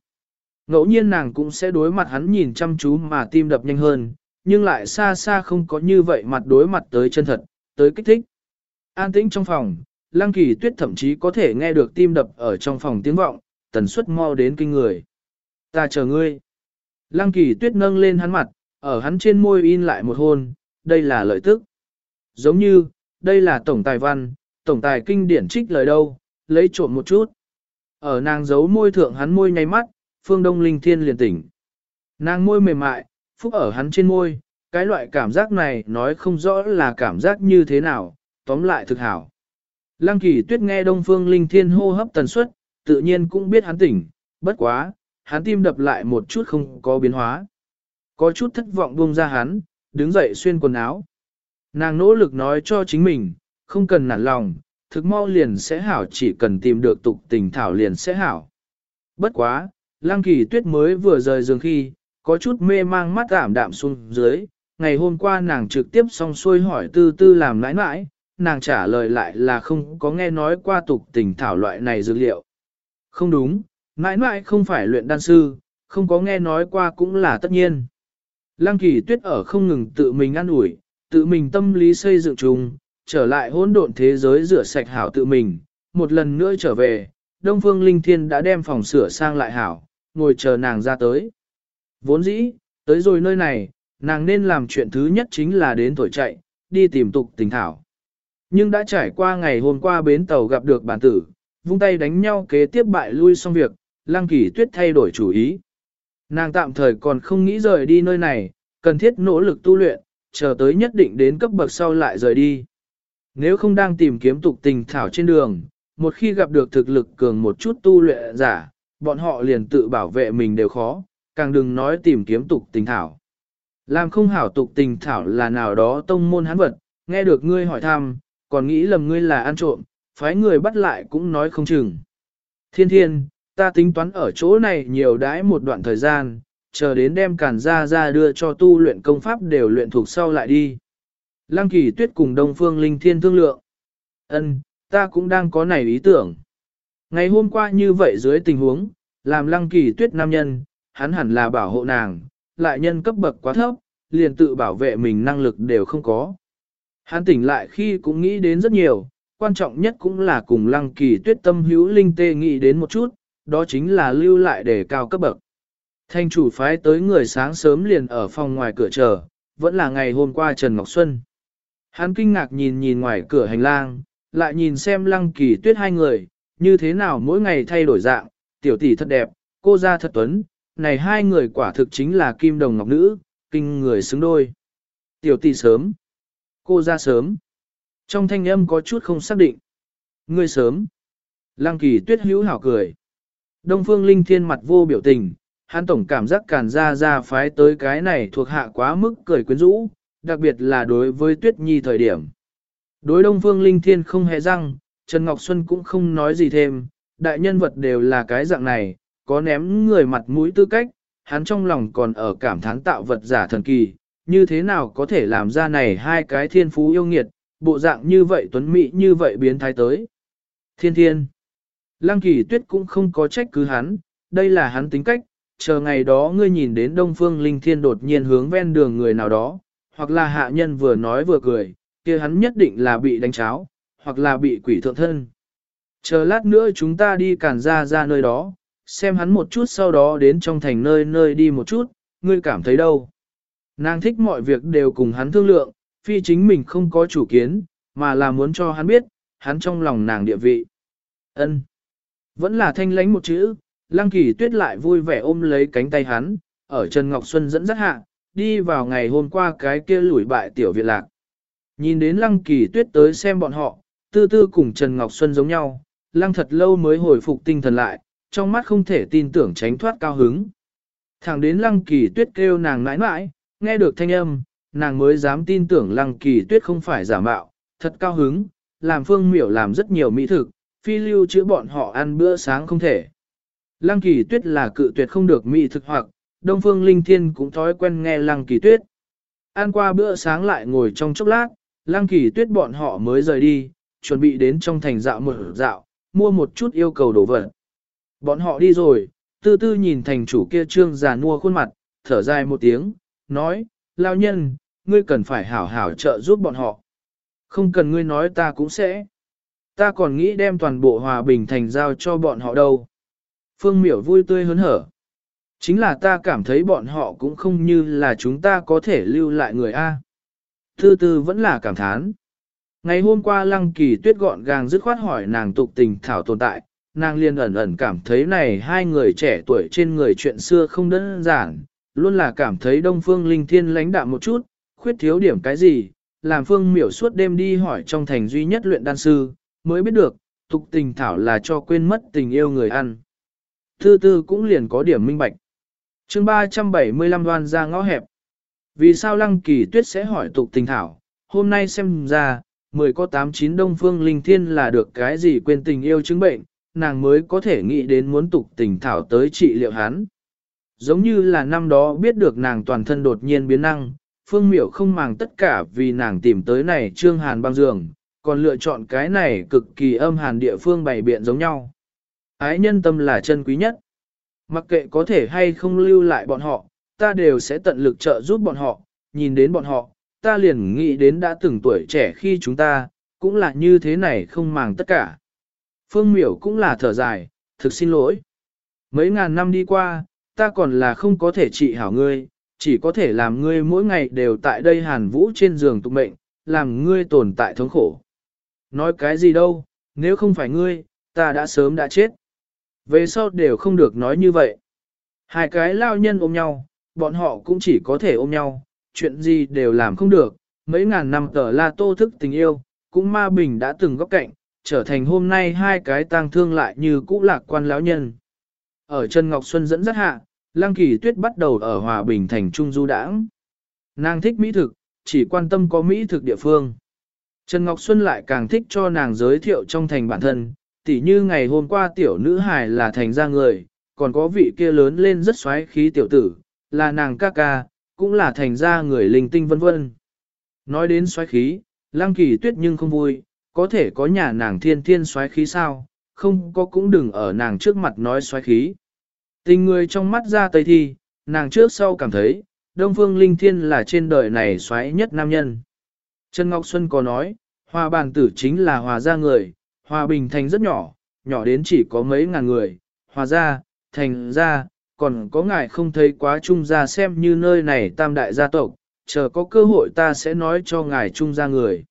Ngẫu nhiên nàng cũng sẽ đối mặt hắn nhìn chăm chú mà tim đập nhanh hơn, nhưng lại xa xa không có như vậy mặt đối mặt tới chân thật, tới kích thích. An tĩnh trong phòng, Lăng Kỳ Tuyết thậm chí có thể nghe được tim đập ở trong phòng tiếng vọng, tần suất mau đến kinh người. Ta chờ ngươi. Lăng Kỳ Tuyết nâng lên hắn mặt, ở hắn trên môi in lại một hôn, đây là lợi tức. Giống như, đây là tổng tài văn, tổng tài kinh điển trích lời đâu, lấy trộm một chút. Ở nàng giấu môi thượng hắn môi nháy mắt, phương đông linh thiên liền tỉnh. Nàng môi mềm mại, phúc ở hắn trên môi, cái loại cảm giác này nói không rõ là cảm giác như thế nào, tóm lại thực hảo. Lăng kỳ tuyết nghe đông phương linh thiên hô hấp tần suất, tự nhiên cũng biết hắn tỉnh, bất quá, hắn tim đập lại một chút không có biến hóa. Có chút thất vọng buông ra hắn, đứng dậy xuyên quần áo. Nàng nỗ lực nói cho chính mình, không cần nản lòng, thực mau liền sẽ hảo chỉ cần tìm được tục tình thảo liền sẽ hảo. Bất quá, lăng kỳ tuyết mới vừa rời giường khi, có chút mê mang mắt ảm đạm xuống dưới, ngày hôm qua nàng trực tiếp xong xuôi hỏi tư tư làm nãi nãi, nàng trả lời lại là không có nghe nói qua tục tình thảo loại này dược liệu. Không đúng, nãi nãi không phải luyện đan sư, không có nghe nói qua cũng là tất nhiên. Lăng kỳ tuyết ở không ngừng tự mình ăn ủi, tự mình tâm lý xây dựng chung, trở lại hỗn độn thế giới rửa sạch hảo tự mình, một lần nữa trở về, Đông Phương Linh Thiên đã đem phòng sửa sang lại hảo, ngồi chờ nàng ra tới. Vốn dĩ, tới rồi nơi này, nàng nên làm chuyện thứ nhất chính là đến tuổi chạy, đi tìm tục tình thảo. Nhưng đã trải qua ngày hôm qua bến tàu gặp được bản tử, vung tay đánh nhau kế tiếp bại lui xong việc, Lăng Kỳ Tuyết thay đổi chủ ý. Nàng tạm thời còn không nghĩ rời đi nơi này, cần thiết nỗ lực tu luyện, chờ tới nhất định đến cấp bậc sau lại rời đi. Nếu không đang tìm kiếm tục tình thảo trên đường, một khi gặp được thực lực cường một chút tu luyện giả, bọn họ liền tự bảo vệ mình đều khó, càng đừng nói tìm kiếm tục tình thảo. Làm không hảo tục tình thảo là nào đó tông môn hán vật, nghe được ngươi hỏi thăm, còn nghĩ lầm ngươi là ăn trộm, phái người bắt lại cũng nói không chừng. Thiên thiên, ta tính toán ở chỗ này nhiều đãi một đoạn thời gian, chờ đến đem càn ra ra đưa cho tu luyện công pháp đều luyện thuộc sau lại đi. Lăng kỳ tuyết cùng Đông Phương Linh Thiên thương lượng. Ân, ta cũng đang có này ý tưởng. Ngày hôm qua như vậy dưới tình huống, làm lăng kỳ tuyết nam nhân, hắn hẳn là bảo hộ nàng, lại nhân cấp bậc quá thấp, liền tự bảo vệ mình năng lực đều không có. Hắn tỉnh lại khi cũng nghĩ đến rất nhiều, quan trọng nhất cũng là cùng lăng kỳ tuyết tâm hữu linh tê nghĩ đến một chút, đó chính là lưu lại để cao cấp bậc. Thanh chủ phái tới người sáng sớm liền ở phòng ngoài cửa chờ, vẫn là ngày hôm qua Trần Ngọc Xuân. Hắn kinh ngạc nhìn nhìn ngoài cửa hành lang, lại nhìn xem lăng kỳ tuyết hai người, như thế nào mỗi ngày thay đổi dạng, tiểu tỷ thật đẹp, cô ra thật tuấn, này hai người quả thực chính là kim đồng ngọc nữ, kinh người xứng đôi. Tiểu tỷ sớm, cô ra sớm. Trong thanh âm có chút không xác định. Ngươi sớm. Lăng kỳ tuyết hữu hảo cười. Đông phương linh thiên mặt vô biểu tình, hắn tổng cảm giác càn ra ra phái tới cái này thuộc hạ quá mức cười quyến rũ, đặc biệt là đối với Tuyết Nhi thời điểm. Đối Đông Phương Linh Thiên không hề răng, Trần Ngọc Xuân cũng không nói gì thêm, đại nhân vật đều là cái dạng này, có ném người mặt mũi tư cách, hắn trong lòng còn ở cảm thán tạo vật giả thần kỳ, như thế nào có thể làm ra này hai cái thiên phú yêu nghiệt, bộ dạng như vậy tuấn mỹ như vậy biến thái tới. Thiên thiên. Lăng kỳ tuyết cũng không có trách cứ hắn, đây là hắn tính cách, chờ ngày đó ngươi nhìn đến Đông Phương Linh Thiên đột nhiên hướng ven đường người nào đó, hoặc là hạ nhân vừa nói vừa cười, kia hắn nhất định là bị đánh cháo, hoặc là bị quỷ thượng thân. Chờ lát nữa chúng ta đi cản ra ra nơi đó, xem hắn một chút sau đó đến trong thành nơi nơi đi một chút, ngươi cảm thấy đâu. Nàng thích mọi việc đều cùng hắn thương lượng, phi chính mình không có chủ kiến, mà là muốn cho hắn biết, hắn trong lòng nàng địa vị. ân Vẫn là thanh lánh một chữ, lăng kỳ tuyết lại vui vẻ ôm lấy cánh tay hắn, ở Trần Ngọc Xuân dẫn dắt hạ, đi vào ngày hôm qua cái kia lủi bại tiểu viện lạc. Nhìn đến lăng kỳ tuyết tới xem bọn họ, tư tư cùng Trần Ngọc Xuân giống nhau, lăng thật lâu mới hồi phục tinh thần lại, trong mắt không thể tin tưởng tránh thoát cao hứng. Thẳng đến lăng kỳ tuyết kêu nàng mãi mãi, nghe được thanh âm, nàng mới dám tin tưởng lăng kỳ tuyết không phải giả mạo, thật cao hứng, làm phương miểu làm rất nhiều mỹ thực, phi lưu chữa bọn họ ăn bữa sáng không thể. Lăng kỳ tuyết là cự tuyệt không được mỹ thực hoặc, Đông Phương Linh Thiên cũng thói quen nghe lăng kỳ tuyết. Ăn qua bữa sáng lại ngồi trong chốc lát, lăng kỳ tuyết bọn họ mới rời đi, chuẩn bị đến trong thành dạo một dạo, mua một chút yêu cầu đồ vật. Bọn họ đi rồi, tư tư nhìn thành chủ kia trương già nua khuôn mặt, thở dài một tiếng, nói, lao nhân, ngươi cần phải hảo hảo trợ giúp bọn họ. Không cần ngươi nói ta cũng sẽ. Ta còn nghĩ đem toàn bộ hòa bình thành giao cho bọn họ đâu. Phương miểu vui tươi hớn hở. Chính là ta cảm thấy bọn họ cũng không như là chúng ta có thể lưu lại người A. Tư tư vẫn là cảm thán. Ngày hôm qua lăng kỳ tuyết gọn gàng dứt khoát hỏi nàng tục tình thảo tồn tại, nàng liền ẩn ẩn cảm thấy này hai người trẻ tuổi trên người chuyện xưa không đơn giản, luôn là cảm thấy Đông Phương Linh Thiên lãnh đạm một chút, khuyết thiếu điểm cái gì, làm Phương miểu suốt đêm đi hỏi trong thành duy nhất luyện đan sư, mới biết được, tục tình thảo là cho quên mất tình yêu người ăn. Thư tư cũng liền có điểm minh bạch. chương 375 đoan ra ngõ hẹp. Vì sao Lăng Kỳ Tuyết sẽ hỏi tục tình thảo, hôm nay xem ra, mười có tám chín Đông Phương Linh Thiên là được cái gì quên tình yêu chứng bệnh, nàng mới có thể nghĩ đến muốn tục tình thảo tới trị liệu hắn. Giống như là năm đó biết được nàng toàn thân đột nhiên biến năng, Phương Miểu không màng tất cả vì nàng tìm tới này Trương Hàn băng giường, còn lựa chọn cái này cực kỳ âm hàn địa phương bày biện giống nhau. Ái nhân tâm là chân quý nhất. Mặc kệ có thể hay không lưu lại bọn họ, ta đều sẽ tận lực trợ giúp bọn họ, nhìn đến bọn họ, ta liền nghĩ đến đã từng tuổi trẻ khi chúng ta, cũng là như thế này không màng tất cả. Phương miểu cũng là thở dài, thực xin lỗi. Mấy ngàn năm đi qua, ta còn là không có thể trị hảo ngươi, chỉ có thể làm ngươi mỗi ngày đều tại đây hàn vũ trên giường tụ mệnh, làm ngươi tồn tại thống khổ. Nói cái gì đâu, nếu không phải ngươi, ta đã sớm đã chết. Về sau đều không được nói như vậy. Hai cái lao nhân ôm nhau, bọn họ cũng chỉ có thể ôm nhau, chuyện gì đều làm không được. Mấy ngàn năm tờ la tô thức tình yêu, cũng ma bình đã từng góc cạnh, trở thành hôm nay hai cái tang thương lại như cũ lạc quan lão nhân. Ở Trần Ngọc Xuân dẫn dắt hạ, Lăng Kỳ Tuyết bắt đầu ở Hòa Bình thành Trung Du Đãng. Nàng thích mỹ thực, chỉ quan tâm có mỹ thực địa phương. Trần Ngọc Xuân lại càng thích cho nàng giới thiệu trong thành bản thân, tỉ như ngày hôm qua tiểu nữ hài là thành ra người, còn có vị kia lớn lên rất xoáy khí tiểu tử, là nàng ca ca, cũng là thành ra người linh tinh vân vân. Nói đến xoáy khí, Lăng Kỳ Tuyết nhưng không vui, có thể có nhà nàng thiên thiên xoáy khí sao, không có cũng đừng ở nàng trước mặt nói xoáy khí. Tình người trong mắt ra tây thi, nàng trước sau cảm thấy, Đông Phương Linh Thiên là trên đời này xoáy nhất nam nhân. Trần Ngọc Xuân có nói, hòa bàn tử chính là hòa gia người, hòa bình thành rất nhỏ, nhỏ đến chỉ có mấy ngàn người, hòa gia, thành gia, còn có ngài không thấy quá trung gia xem như nơi này tam đại gia tộc, chờ có cơ hội ta sẽ nói cho ngài trung gia người.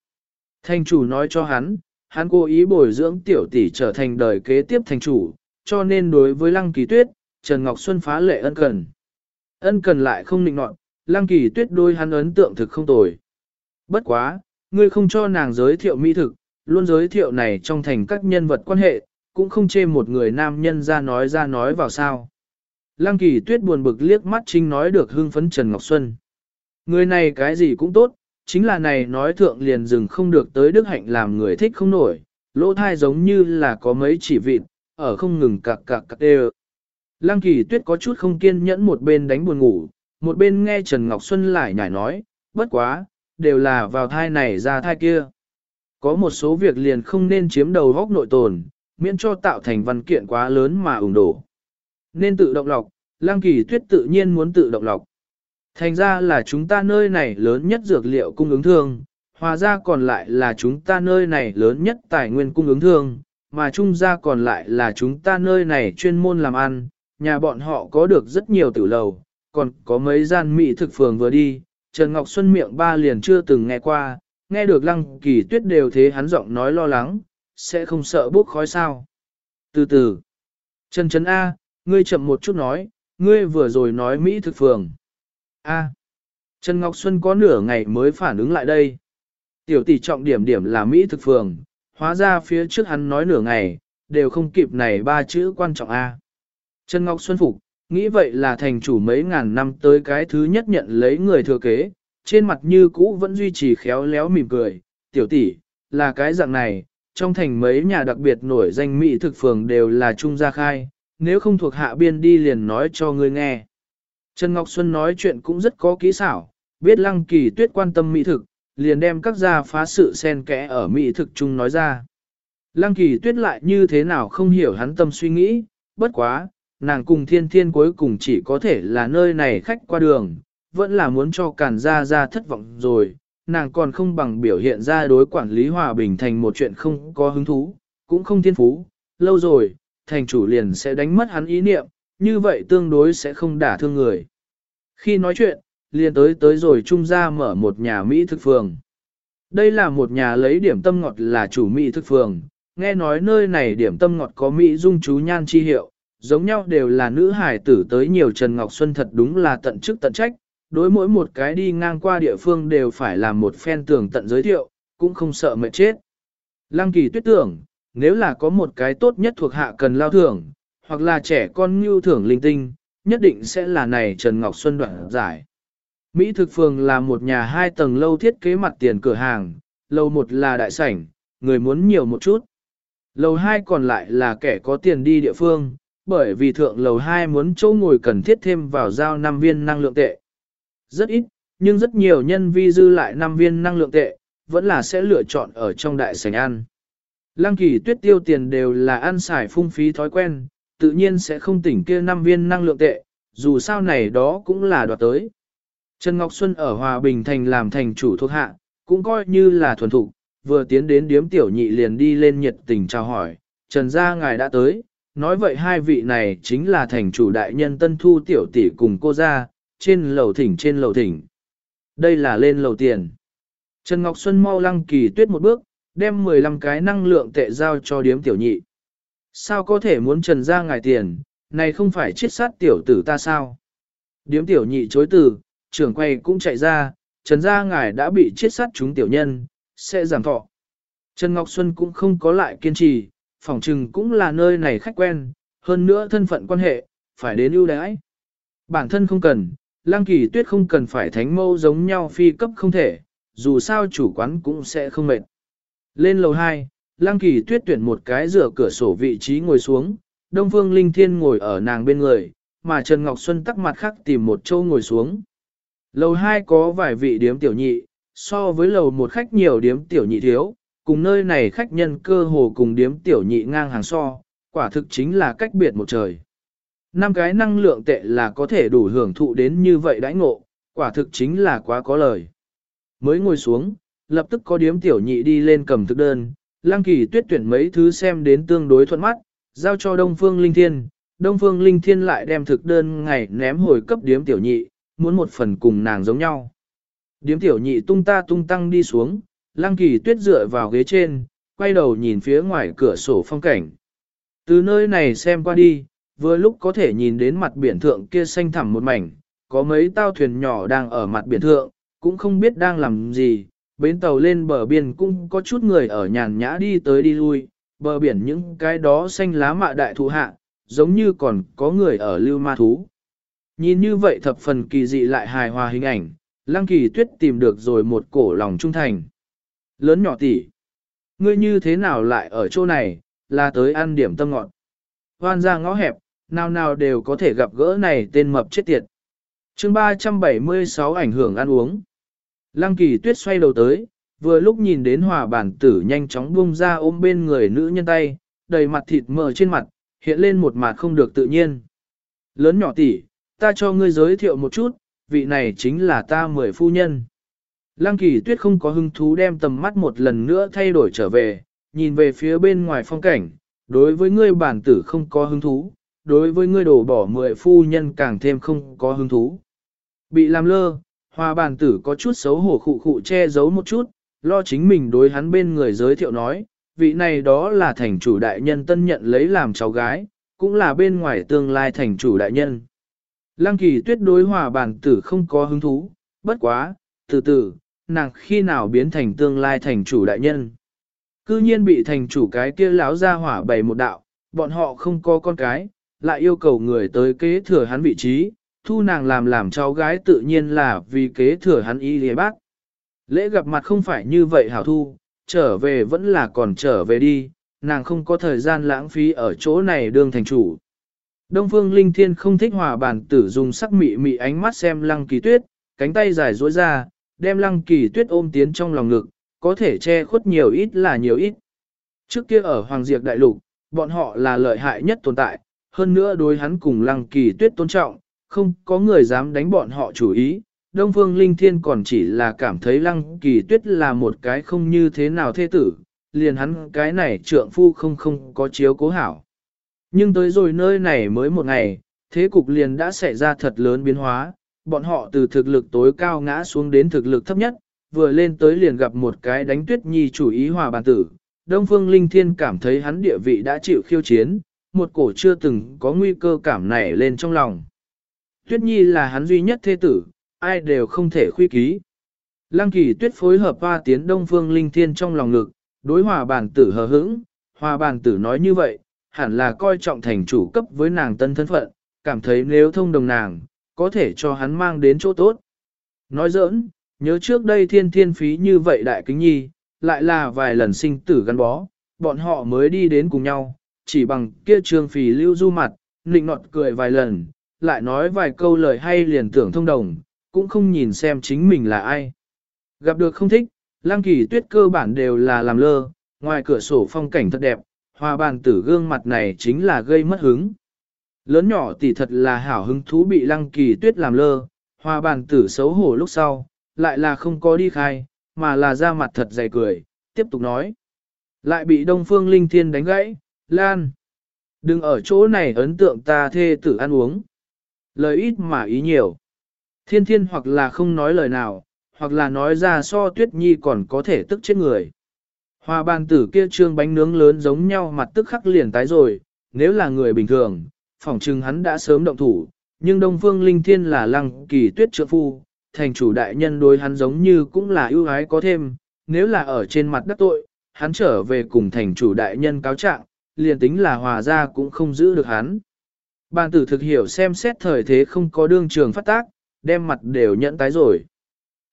Thành chủ nói cho hắn, hắn cố ý bồi dưỡng tiểu tỷ trở thành đời kế tiếp thành chủ, cho nên đối với Lăng Kỳ Tuyết, Trần Ngọc Xuân phá lệ ân cần. Ân cần lại không nịnh nọt, Lăng Kỳ Tuyết đôi hắn ấn tượng thực không tồi. Bất quá, ngươi không cho nàng giới thiệu mỹ thực, luôn giới thiệu này trong thành các nhân vật quan hệ, cũng không chê một người nam nhân ra nói ra nói vào sao. Lăng kỳ tuyết buồn bực liếc mắt chính nói được hưng phấn Trần Ngọc Xuân. Người này cái gì cũng tốt, chính là này nói thượng liền dừng không được tới đức hạnh làm người thích không nổi, lỗ thai giống như là có mấy chỉ vịt, ở không ngừng cạc cạc cạc đê Lăng kỳ tuyết có chút không kiên nhẫn một bên đánh buồn ngủ, một bên nghe Trần Ngọc Xuân lại nhảy nói, bất quá, đều là vào thai này ra thai kia. Có một số việc liền không nên chiếm đầu góc nội tồn, miễn cho tạo thành văn kiện quá lớn mà ủng đổ. Nên tự động lọc, lang Kỳ Tuyết tự nhiên muốn tự động lọc. Thành ra là chúng ta nơi này lớn nhất dược liệu cung ứng thương, hòa ra còn lại là chúng ta nơi này lớn nhất tài nguyên cung ứng thương, mà trung ra còn lại là chúng ta nơi này chuyên môn làm ăn, nhà bọn họ có được rất nhiều tử lầu, còn có mấy gian mỹ thực phường vừa đi, Trần Ngọc Xuân miệng ba liền chưa từng nghe qua, nghe được lăng kỳ tuyết đều thế hắn giọng nói lo lắng, sẽ không sợ bốc khói sao. Từ từ, Trần Trấn A, ngươi chậm một chút nói, ngươi vừa rồi nói Mỹ thực phường. A. Trần Ngọc Xuân có nửa ngày mới phản ứng lại đây. Tiểu tỷ trọng điểm điểm là Mỹ thực phường, hóa ra phía trước hắn nói nửa ngày, đều không kịp này ba chữ quan trọng A. Trần Ngọc Xuân phục, nghĩ vậy là thành chủ mấy ngàn năm tới cái thứ nhất nhận lấy người thừa kế, trên mặt như cũ vẫn duy trì khéo léo mỉm cười, tiểu tỷ, là cái dạng này, trong thành mấy nhà đặc biệt nổi danh mỹ thực phường đều là trung gia khai, nếu không thuộc hạ biên đi liền nói cho ngươi nghe. Trần Ngọc Xuân nói chuyện cũng rất có kỹ xảo, biết lăng kỳ tuyết quan tâm mỹ thực, liền đem các gia phá sự xen kẽ ở mỹ thực chung nói ra. Lăng kỳ tuyết lại như thế nào không hiểu hắn tâm suy nghĩ, bất quá, nàng cùng thiên thiên cuối cùng chỉ có thể là nơi này khách qua đường, vẫn là muốn cho càn gia gia thất vọng rồi, nàng còn không bằng biểu hiện ra đối quản lý hòa bình thành một chuyện không có hứng thú, cũng không thiên phú, lâu rồi, thành chủ liền sẽ đánh mất hắn ý niệm, như vậy tương đối sẽ không đả thương người. Khi nói chuyện, liền tới tới rồi trung gia mở một nhà Mỹ thực phường. Đây là một nhà lấy điểm tâm ngọt là chủ Mỹ thực phường, nghe nói nơi này điểm tâm ngọt có Mỹ dung chú nhan chi hiệu, giống nhau đều là nữ hải tử tới nhiều Trần Ngọc Xuân thật đúng là tận chức tận trách, đối mỗi một cái đi ngang qua địa phương đều phải làm một phen tường tận giới thiệu, cũng không sợ mệt chết. Lăng kỳ tuyết tưởng, nếu là có một cái tốt nhất thuộc hạ cần lao thưởng, hoặc là trẻ con ngưu thưởng linh tinh, nhất định sẽ là này Trần Ngọc Xuân đoạn giải. Mỹ thực phường là một nhà hai tầng lâu thiết kế mặt tiền cửa hàng, lầu một là đại sảnh, người muốn nhiều một chút. Lầu hai còn lại là kẻ có tiền đi địa phương, bởi vì thượng lầu hai muốn chỗ ngồi cần thiết thêm vào giao 5 viên năng lượng tệ. Rất ít, nhưng rất nhiều nhân vi dư lại 5 viên năng lượng tệ, vẫn là sẽ lựa chọn ở trong đại sảnh ăn. Lăng kỳ tuyết tiêu tiền đều là ăn xài phung phí thói quen, tự nhiên sẽ không tỉnh kia 5 viên năng lượng tệ, dù sao này đó cũng là đoạt tới. Trần Ngọc Xuân ở Hòa Bình Thành làm thành chủ thuộc hạ, cũng coi như là thuần thục, vừa tiến đến điếm tiểu nhị liền đi lên nhiệt tình chào hỏi, Trần gia ngài đã tới, nói vậy hai vị này chính là thành chủ đại nhân tân thu tiểu tỷ cùng cô gia, trên lầu thỉnh trên lầu thỉnh. Đây là lên lầu tiền. Trần Ngọc Xuân mau lăng kỳ tuyết một bước, đem 15 cái năng lượng tệ giao cho điếm tiểu nhị. Sao có thể muốn trần ra ngài tiền, này không phải chiết sát tiểu tử ta sao? Điếm tiểu nhị chối từ, trưởng quay cũng chạy ra, trần ra ngài đã bị chiết sát chúng tiểu nhân, sẽ giảm thọ. Trần Ngọc Xuân cũng không có lại kiên trì, phòng trừng cũng là nơi này khách quen, hơn nữa thân phận quan hệ, phải đến ưu đãi. Bản thân không cần, lang kỳ tuyết không cần phải thánh mâu giống nhau phi cấp không thể, dù sao chủ quán cũng sẽ không mệt. Lên lầu 2, lang kỳ tuyết tuyển một cái rửa cửa sổ vị trí ngồi xuống, Đông Phương Linh Thiên ngồi ở nàng bên người, mà Trần Ngọc Xuân tắc mặt khác tìm một chỗ ngồi xuống. Lầu 2 có vài vị điếm tiểu nhị, so với lầu một khách nhiều điếm tiểu nhị thiếu, cùng nơi này khách nhân cơ hồ cùng điếm tiểu nhị ngang hàng so, quả thực chính là cách biệt một trời. Năm cái năng lượng tệ là có thể đủ hưởng thụ đến như vậy đãi ngộ, quả thực chính là quá có lời. Mới ngồi xuống, lập tức có điếm tiểu nhị đi lên cầm thực đơn, Lăng Kỳ tuyết tuyển mấy thứ xem đến tương đối thuận mắt, giao cho Đông Phương Linh Thiên. Đông Phương Linh Thiên lại đem thực đơn ngày ném hồi cấp điếm tiểu nhị, muốn một phần cùng nàng giống nhau. Điếm tiểu nhị tung ta tung tăng đi xuống, Lăng Kỳ tuyết dựa vào ghế trên, quay đầu nhìn phía ngoài cửa sổ phong cảnh. Từ nơi này xem qua đi, vừa lúc có thể nhìn đến mặt biển thượng kia xanh thẳm một mảnh, có mấy tao thuyền nhỏ đang ở mặt biển thượng, cũng không biết đang làm gì, bến tàu lên bờ biển cũng có chút người ở nhàn nhã đi tới đi lui, bờ biển những cái đó xanh lá mạ đại thụ hạ, giống như còn có người ở lưu ma thú. Nhìn như vậy thập phần kỳ dị lại hài hòa hình ảnh, lăng kỳ tuyết tìm được rồi một cổ lòng trung thành. Lớn nhỏ tỷ, ngươi như thế nào lại ở chỗ này, là tới ăn điểm tâm ngọn. Hoan ra ngõ hẹp, nào nào đều có thể gặp gỡ này tên mập chết tiệt. chương 376 ảnh hưởng ăn uống. Lăng kỳ tuyết xoay đầu tới, vừa lúc nhìn đến hòa bản tử nhanh chóng buông ra ôm bên người nữ nhân tay, đầy mặt thịt mờ trên mặt, hiện lên một mặt không được tự nhiên. Lớn nhỏ tỷ, ta cho ngươi giới thiệu một chút, vị này chính là ta mười phu nhân. Lăng kỳ tuyết không có hứng thú đem tầm mắt một lần nữa thay đổi trở về, nhìn về phía bên ngoài phong cảnh, đối với ngươi bản tử không có hứng thú, đối với ngươi đổ bỏ mười phu nhân càng thêm không có hứng thú. Bị làm lơ, hòa bàn tử có chút xấu hổ khụ khụ che giấu một chút, lo chính mình đối hắn bên người giới thiệu nói, vị này đó là thành chủ đại nhân tân nhận lấy làm cháu gái, cũng là bên ngoài tương lai thành chủ đại nhân. Lăng kỳ tuyết đối hòa bản tử không có hứng thú, bất quá, từ từ, nàng khi nào biến thành tương lai thành chủ đại nhân. Cư nhiên bị thành chủ cái kia láo ra hỏa bày một đạo, bọn họ không có con cái, lại yêu cầu người tới kế thừa hắn vị trí, thu nàng làm làm cháu gái tự nhiên là vì kế thừa hắn y lìa bác. Lễ gặp mặt không phải như vậy hảo thu, trở về vẫn là còn trở về đi, nàng không có thời gian lãng phí ở chỗ này đương thành chủ. Đông Phương Linh Thiên không thích hòa bản tử dùng sắc mị mị ánh mắt xem lăng kỳ tuyết, cánh tay dài dối ra, đem lăng kỳ tuyết ôm tiến trong lòng ngực, có thể che khuất nhiều ít là nhiều ít. Trước kia ở Hoàng Diệp Đại Lục, bọn họ là lợi hại nhất tồn tại, hơn nữa đối hắn cùng lăng kỳ tuyết tôn trọng, không có người dám đánh bọn họ chủ ý. Đông Phương Linh Thiên còn chỉ là cảm thấy lăng kỳ tuyết là một cái không như thế nào thế tử, liền hắn cái này trượng phu không không có chiếu cố hảo. Nhưng tới rồi nơi này mới một ngày, thế cục liền đã xảy ra thật lớn biến hóa, bọn họ từ thực lực tối cao ngã xuống đến thực lực thấp nhất, vừa lên tới liền gặp một cái đánh tuyết nhi chủ ý hòa bàn tử. Đông Phương Linh Thiên cảm thấy hắn địa vị đã chịu khiêu chiến, một cổ chưa từng có nguy cơ cảm nảy lên trong lòng. Tuyết Nhi là hắn duy nhất thế tử, ai đều không thể khuy ký. Lăng kỳ tuyết phối hợp hoa tiến Đông Phương Linh Thiên trong lòng ngực, đối hòa bản tử hờ hững, hòa bản tử nói như vậy, hẳn là coi trọng thành chủ cấp với nàng tân thân phận, cảm thấy nếu thông đồng nàng, có thể cho hắn mang đến chỗ tốt. Nói giỡn, nhớ trước đây thiên thiên phí như vậy đại kính nhi, lại là vài lần sinh tử gắn bó, bọn họ mới đi đến cùng nhau, chỉ bằng kia trương phì lưu du mặt, nịnh nọt cười vài lần, lại nói vài câu lời hay liền tưởng thông đồng, cũng không nhìn xem chính mình là ai. Gặp được không thích, lang kỳ tuyết cơ bản đều là làm lơ, ngoài cửa sổ phong cảnh thật đẹp, hoa bàn tử gương mặt này chính là gây mất hứng. Lớn nhỏ tỷ thật là hảo hứng thú bị lăng kỳ tuyết làm lơ, hoa bàn tử xấu hổ lúc sau, lại là không có đi khai, mà là ra mặt thật dày cười, tiếp tục nói. Lại bị Đông Phương Linh Thiên đánh gãy, Lan. Đừng ở chỗ này ấn tượng ta thê tử ăn uống. Lời ít mà ý nhiều. Thiên thiên hoặc là không nói lời nào, hoặc là nói ra so tuyết nhi còn có thể tức chết người. Hoa bàn tử kia trương bánh nướng lớn giống nhau mặt tức khắc liền tái rồi, nếu là người bình thường, phỏng chừng hắn đã sớm động thủ, nhưng Đông Phương Linh Thiên là lăng kỳ tuyết trượng phu, thành chủ đại nhân đối hắn giống như cũng là ưu ái có thêm, nếu là ở trên mặt đất tội, hắn trở về cùng thành chủ đại nhân cáo trạng, liền tính là hòa ra cũng không giữ được hắn. Bàn tử thực hiểu xem xét thời thế không có đương trường phát tác, đem mặt đều nhận tái rồi.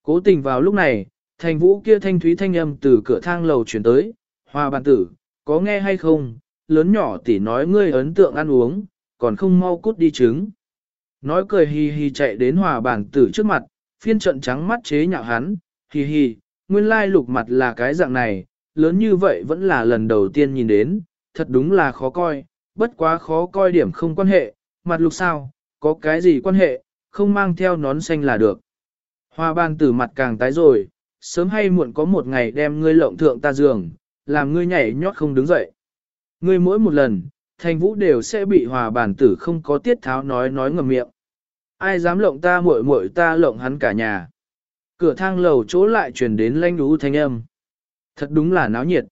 Cố tình vào lúc này, thành vũ kia thanh thúy thanh âm từ cửa thang lầu chuyển tới, hòa bàn tử, có nghe hay không, lớn nhỏ tỉ nói ngươi ấn tượng ăn uống, còn không mau cút đi trứng. Nói cười hì hì chạy đến hòa bàn tử trước mặt, phiên trận trắng mắt chế nhạo hắn, hì hì, nguyên lai lục mặt là cái dạng này, lớn như vậy vẫn là lần đầu tiên nhìn đến, thật đúng là khó coi, bất quá khó coi điểm không quan hệ, mặt lục sao, có cái gì quan hệ, không mang theo nón xanh là được. Hoa ban tử mặt càng tái rồi, sớm hay muộn có một ngày đem ngươi lộng thượng ta giường, làm ngươi nhảy nhót không đứng dậy. Ngươi mỗi một lần, thành vũ đều sẽ bị hòa bản tử không có tiết tháo nói nói ngầm miệng. Ai dám lộng ta muội muội ta lộng hắn cả nhà. Cửa thang lầu chỗ lại truyền đến lanh đú thanh âm. Thật đúng là náo nhiệt.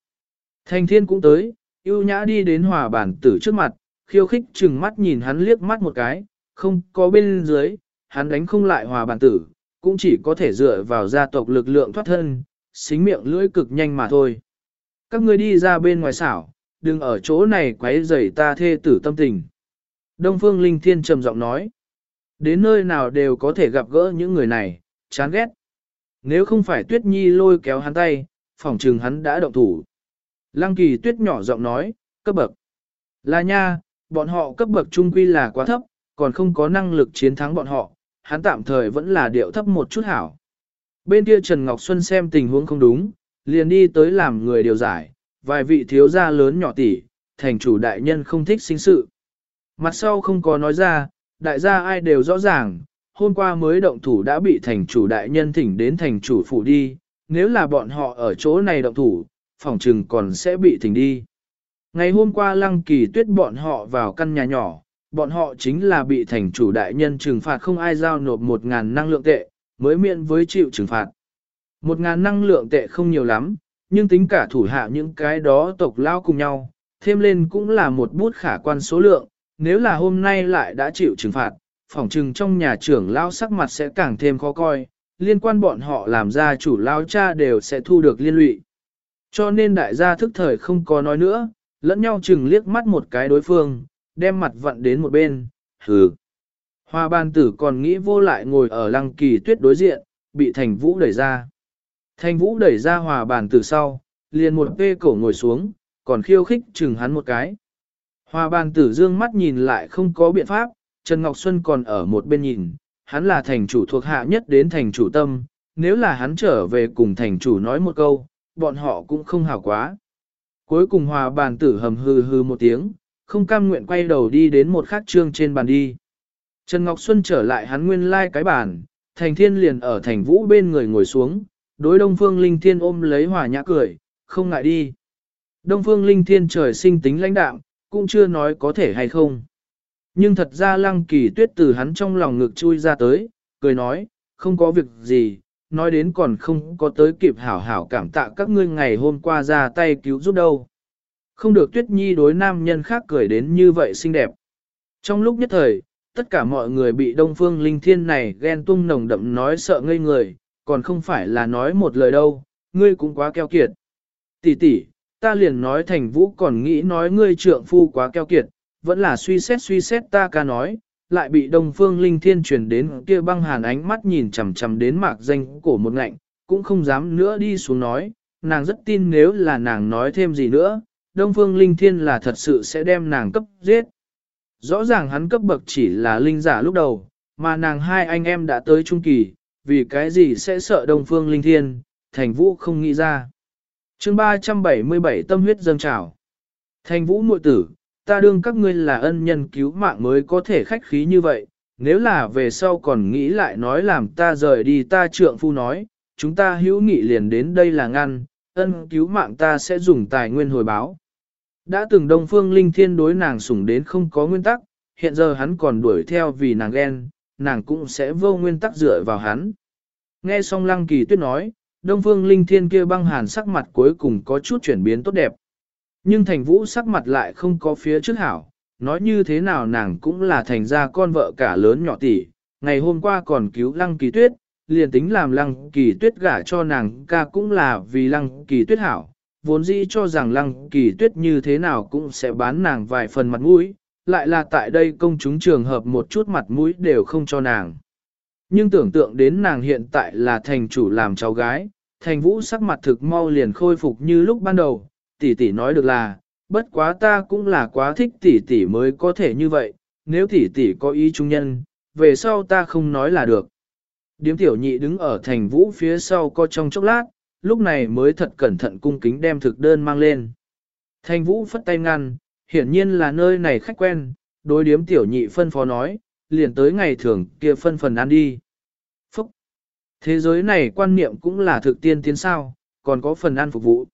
Thanh thiên cũng tới, yêu nhã đi đến hòa bản tử trước mặt, khiêu khích chừng mắt nhìn hắn liếc mắt một cái, không có bên dưới, hắn đánh không lại hòa bản tử, cũng chỉ có thể dựa vào gia tộc lực lượng thoát thân, xính miệng lưỡi cực nhanh mà thôi. Các ngươi đi ra bên ngoài xảo, đừng ở chỗ này quấy rầy ta thê tử tâm tình. Đông Phương Linh Thiên trầm giọng nói. Đến nơi nào đều có thể gặp gỡ những người này, chán ghét. Nếu không phải Tuyết Nhi lôi kéo hắn tay, phỏng trừng hắn đã động thủ. Lăng kỳ tuyết nhỏ giọng nói, cấp bậc. Là nha, bọn họ cấp bậc trung quy là quá thấp, còn không có năng lực chiến thắng bọn họ, hắn tạm thời vẫn là điệu thấp một chút hảo. Bên kia Trần Ngọc Xuân xem tình huống không đúng, liền đi tới làm người điều giải, vài vị thiếu gia lớn nhỏ tỷ, thành chủ đại nhân không thích sinh sự. Mặt sau không có nói ra, đại gia ai đều rõ ràng, hôm qua mới động thủ đã bị thành chủ đại nhân thỉnh đến thành chủ phủ đi, nếu là bọn họ ở chỗ này động thủ, phòng trừng còn sẽ bị thỉnh đi. Ngày hôm qua lăng kỳ tuyết bọn họ vào căn nhà nhỏ, bọn họ chính là bị thành chủ đại nhân trừng phạt không ai giao nộp một ngàn năng lượng tệ, mới miễn với chịu trừng phạt. Một ngàn năng lượng tệ không nhiều lắm, nhưng tính cả thủ hạ những cái đó tộc lao cùng nhau, thêm lên cũng là một bút khả quan số lượng, nếu là hôm nay lại đã chịu trừng phạt, phỏng trừng trong nhà trưởng lao sắc mặt sẽ càng thêm khó coi, liên quan bọn họ làm ra chủ lao cha đều sẽ thu được liên lụy. Cho nên đại gia thức thời không có nói nữa, lẫn nhau chừng liếc mắt một cái đối phương, đem mặt vặn đến một bên, hừ. Hoa ban tử còn nghĩ vô lại ngồi ở lăng kỳ tuyết đối diện, bị thành vũ đẩy ra. Thành vũ đẩy ra hòa bàn tử sau, liền một vê cổ ngồi xuống, còn khiêu khích chừng hắn một cái. Hoa bàn tử dương mắt nhìn lại không có biện pháp, Trần Ngọc Xuân còn ở một bên nhìn, hắn là thành chủ thuộc hạ nhất đến thành chủ tâm, nếu là hắn trở về cùng thành chủ nói một câu, bọn họ cũng không hảo quá. Cuối cùng hòa bàn tử hầm hừ hừ một tiếng, không cam nguyện quay đầu đi đến một khát trương trên bàn đi. Trần Ngọc Xuân trở lại hắn nguyên lai like cái bàn, thành thiên liền ở thành vũ bên người ngồi xuống, đối đông phương linh thiên ôm lấy hòa nhã cười, không ngại đi. Đông phương linh thiên trời sinh tính lãnh đạm, cũng chưa nói có thể hay không. Nhưng thật ra lăng kỳ tuyết từ hắn trong lòng ngực chui ra tới, cười nói, không có việc gì, nói đến còn không có tới kịp hảo hảo cảm tạ các ngươi ngày hôm qua ra tay cứu giúp đâu. Không được tuyết nhi đối nam nhân khác cười đến như vậy xinh đẹp. Trong lúc nhất thời, tất cả mọi người bị đông phương linh thiên này ghen tung nồng đậm nói sợ ngây người, còn không phải là nói một lời đâu, ngươi cũng quá keo kiệt. Tỷ tỷ, ta liền nói thành vũ còn nghĩ nói ngươi trượng phu quá keo kiệt, vẫn là suy xét suy xét ta ca nói, lại bị Đông Phương Linh Thiên truyền đến kia băng hàn ánh mắt nhìn chằm chằm đến mạc danh cổ một ngạnh, cũng không dám nữa đi xuống nói, nàng rất tin nếu là nàng nói thêm gì nữa, Đông Phương Linh Thiên là thật sự sẽ đem nàng cấp giết. Rõ ràng hắn cấp bậc chỉ là linh giả lúc đầu, mà nàng hai anh em đã tới trung kỳ, vì cái gì sẽ sợ Đông Phương Linh Thiên, Thành Vũ không nghĩ ra. chương 377 tâm huyết dâng trào. Thành Vũ muội tử, ta đương các ngươi là ân nhân cứu mạng mới có thể khách khí như vậy, nếu là về sau còn nghĩ lại nói làm ta rời đi ta trượng phu nói, chúng ta hữu nghị liền đến đây là ngăn, ân cứu mạng ta sẽ dùng tài nguyên hồi báo. Đã từng Đông Phương Linh Thiên đối nàng sủng đến không có nguyên tắc, hiện giờ hắn còn đuổi theo vì nàng ghen, nàng cũng sẽ vô nguyên tắc dựa vào hắn. Nghe xong Lăng Kỳ Tuyết nói, Đông Phương Linh Thiên kia băng hàn sắc mặt cuối cùng có chút chuyển biến tốt đẹp. Nhưng thành vũ sắc mặt lại không có phía trước hảo, nói như thế nào nàng cũng là thành ra con vợ cả lớn nhỏ tỷ, ngày hôm qua còn cứu lăng kỳ tuyết, liền tính làm lăng kỳ tuyết gả cho nàng ca cũng là vì lăng kỳ tuyết hảo, vốn dĩ cho rằng lăng kỳ tuyết như thế nào cũng sẽ bán nàng vài phần mặt mũi, lại là tại đây công chúng trường hợp một chút mặt mũi đều không cho nàng. Nhưng tưởng tượng đến nàng hiện tại là thành chủ làm cháu gái, thành vũ sắc mặt thực mau liền khôi phục như lúc ban đầu, tỷ tỷ nói được là, bất quá ta cũng là quá thích tỷ tỷ mới có thể như vậy, nếu tỷ tỷ có ý trung nhân, về sau ta không nói là được. Điếm tiểu nhị đứng ở thành vũ phía sau co trong chốc lát, lúc này mới thật cẩn thận cung kính đem thực đơn mang lên. Thành vũ phất tay ngăn, hiển nhiên là nơi này khách quen, đối điếm tiểu nhị phân phó nói, liền tới ngày thường kia phân phần ăn đi. Phúc! Thế giới này quan niệm cũng là thực tiên tiến sao, còn có phần ăn phục vụ.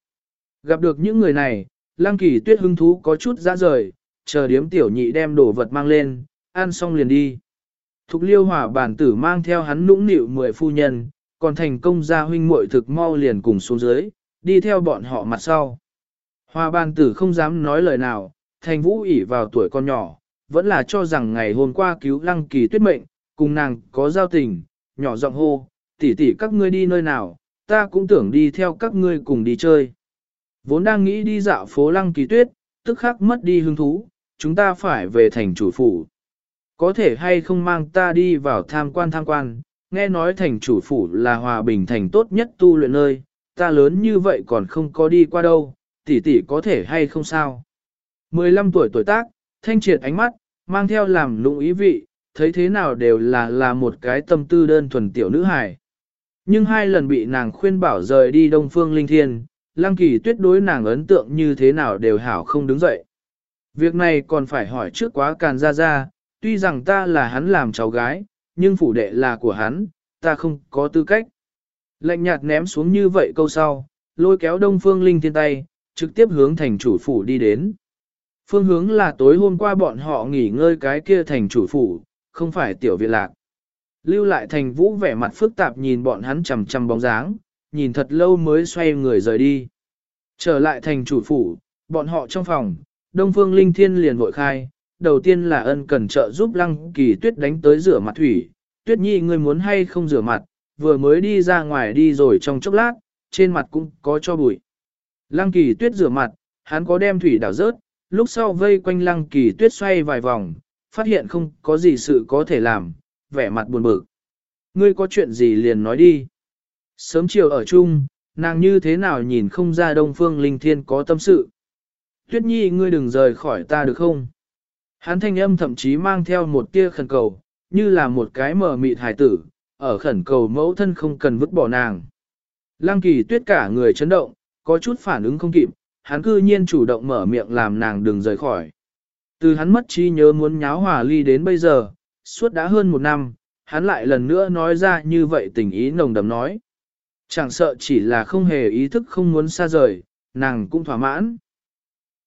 Gặp được những người này, Lăng Kỳ Tuyết hứng thú có chút ra rời, chờ điếm tiểu nhị đem đồ vật mang lên, ăn xong liền đi. Thục liêu hỏa bản tử mang theo hắn nũng nịu mười phu nhân, còn thành công gia huynh muội thực mau liền cùng xuống dưới, đi theo bọn họ mặt sau. Hòa bản tử không dám nói lời nào, thành vũ ỉ vào tuổi con nhỏ, vẫn là cho rằng ngày hôm qua cứu lăng kỳ tuyết mệnh, cùng nàng có giao tình, nhỏ giọng hô, tỷ tỷ các ngươi đi nơi nào, ta cũng tưởng đi theo các ngươi cùng đi chơi. Vốn đang nghĩ đi dạo phố lăng kỳ tuyết, tức khắc mất đi hứng thú, chúng ta phải về thành chủ phủ. có thể hay không mang ta đi vào tham quan tham quan, nghe nói thành chủ phủ là hòa bình thành tốt nhất tu luyện nơi, ta lớn như vậy còn không có đi qua đâu, tỷ tỷ có thể hay không sao. 15 tuổi tuổi tác, thanh triệt ánh mắt, mang theo làm lụng ý vị, thấy thế nào đều là là một cái tâm tư đơn thuần tiểu nữ hài. Nhưng hai lần bị nàng khuyên bảo rời đi Đông Phương Linh Thiên, Lăng Kỳ tuyết đối nàng ấn tượng như thế nào đều hảo không đứng dậy. Việc này còn phải hỏi trước quá càn ra ra, tuy rằng ta là hắn làm cháu gái, nhưng phủ đệ là của hắn, ta không có tư cách. Lạnh nhạt ném xuống như vậy câu sau, lôi kéo Đông Phương Linh Thiên tay, trực tiếp hướng thành chủ phủ đi đến. Phương hướng là tối hôm qua bọn họ nghỉ ngơi cái kia thành chủ phủ, không phải tiểu viện lạc. Lưu lại thành vũ vẻ mặt phức tạp nhìn bọn hắn chầm chầm bóng dáng, nhìn thật lâu mới xoay người rời đi. Trở lại thành chủ phủ, bọn họ trong phòng, Đông Phương Linh Thiên liền vội khai, đầu tiên là ân cần trợ giúp Lăng Kỳ Tuyết đánh tới rửa mặt thủy, Tuyết Nhi ngươi muốn hay không rửa mặt, vừa mới đi ra ngoài đi rồi trong chốc lát, trên mặt cũng có cho bụi. Lăng Kỳ Tuyết rửa mặt, hắn có đem thủy đảo rớt, lúc sau vây quanh Lăng Kỳ Tuyết xoay vài vòng, phát hiện không có gì sự có thể làm, vẻ mặt buồn bực. Ngươi có chuyện gì liền nói đi. Sớm chiều ở chung, nàng như thế nào nhìn không ra Đông Phương Linh Thiên có tâm sự. Tuyết Nhi ngươi đừng rời khỏi ta được không? Hắn thanh âm thậm chí mang theo một tia khẩn cầu, như là một cái mở mịt hài tử, ở khẩn cầu mẫu thân không cần vứt bỏ nàng. Lăng kỳ tuyết cả người chấn động, có chút phản ứng không kịp, hắn cư nhiên chủ động mở miệng làm nàng đừng rời khỏi. Từ hắn mất trí nhớ muốn nháo hòa ly đến bây giờ, suốt đã hơn một năm, hắn lại lần nữa nói ra như vậy tình ý nồng đầm nói. Chẳng sợ chỉ là không hề ý thức không muốn xa rời, nàng cũng thỏa mãn.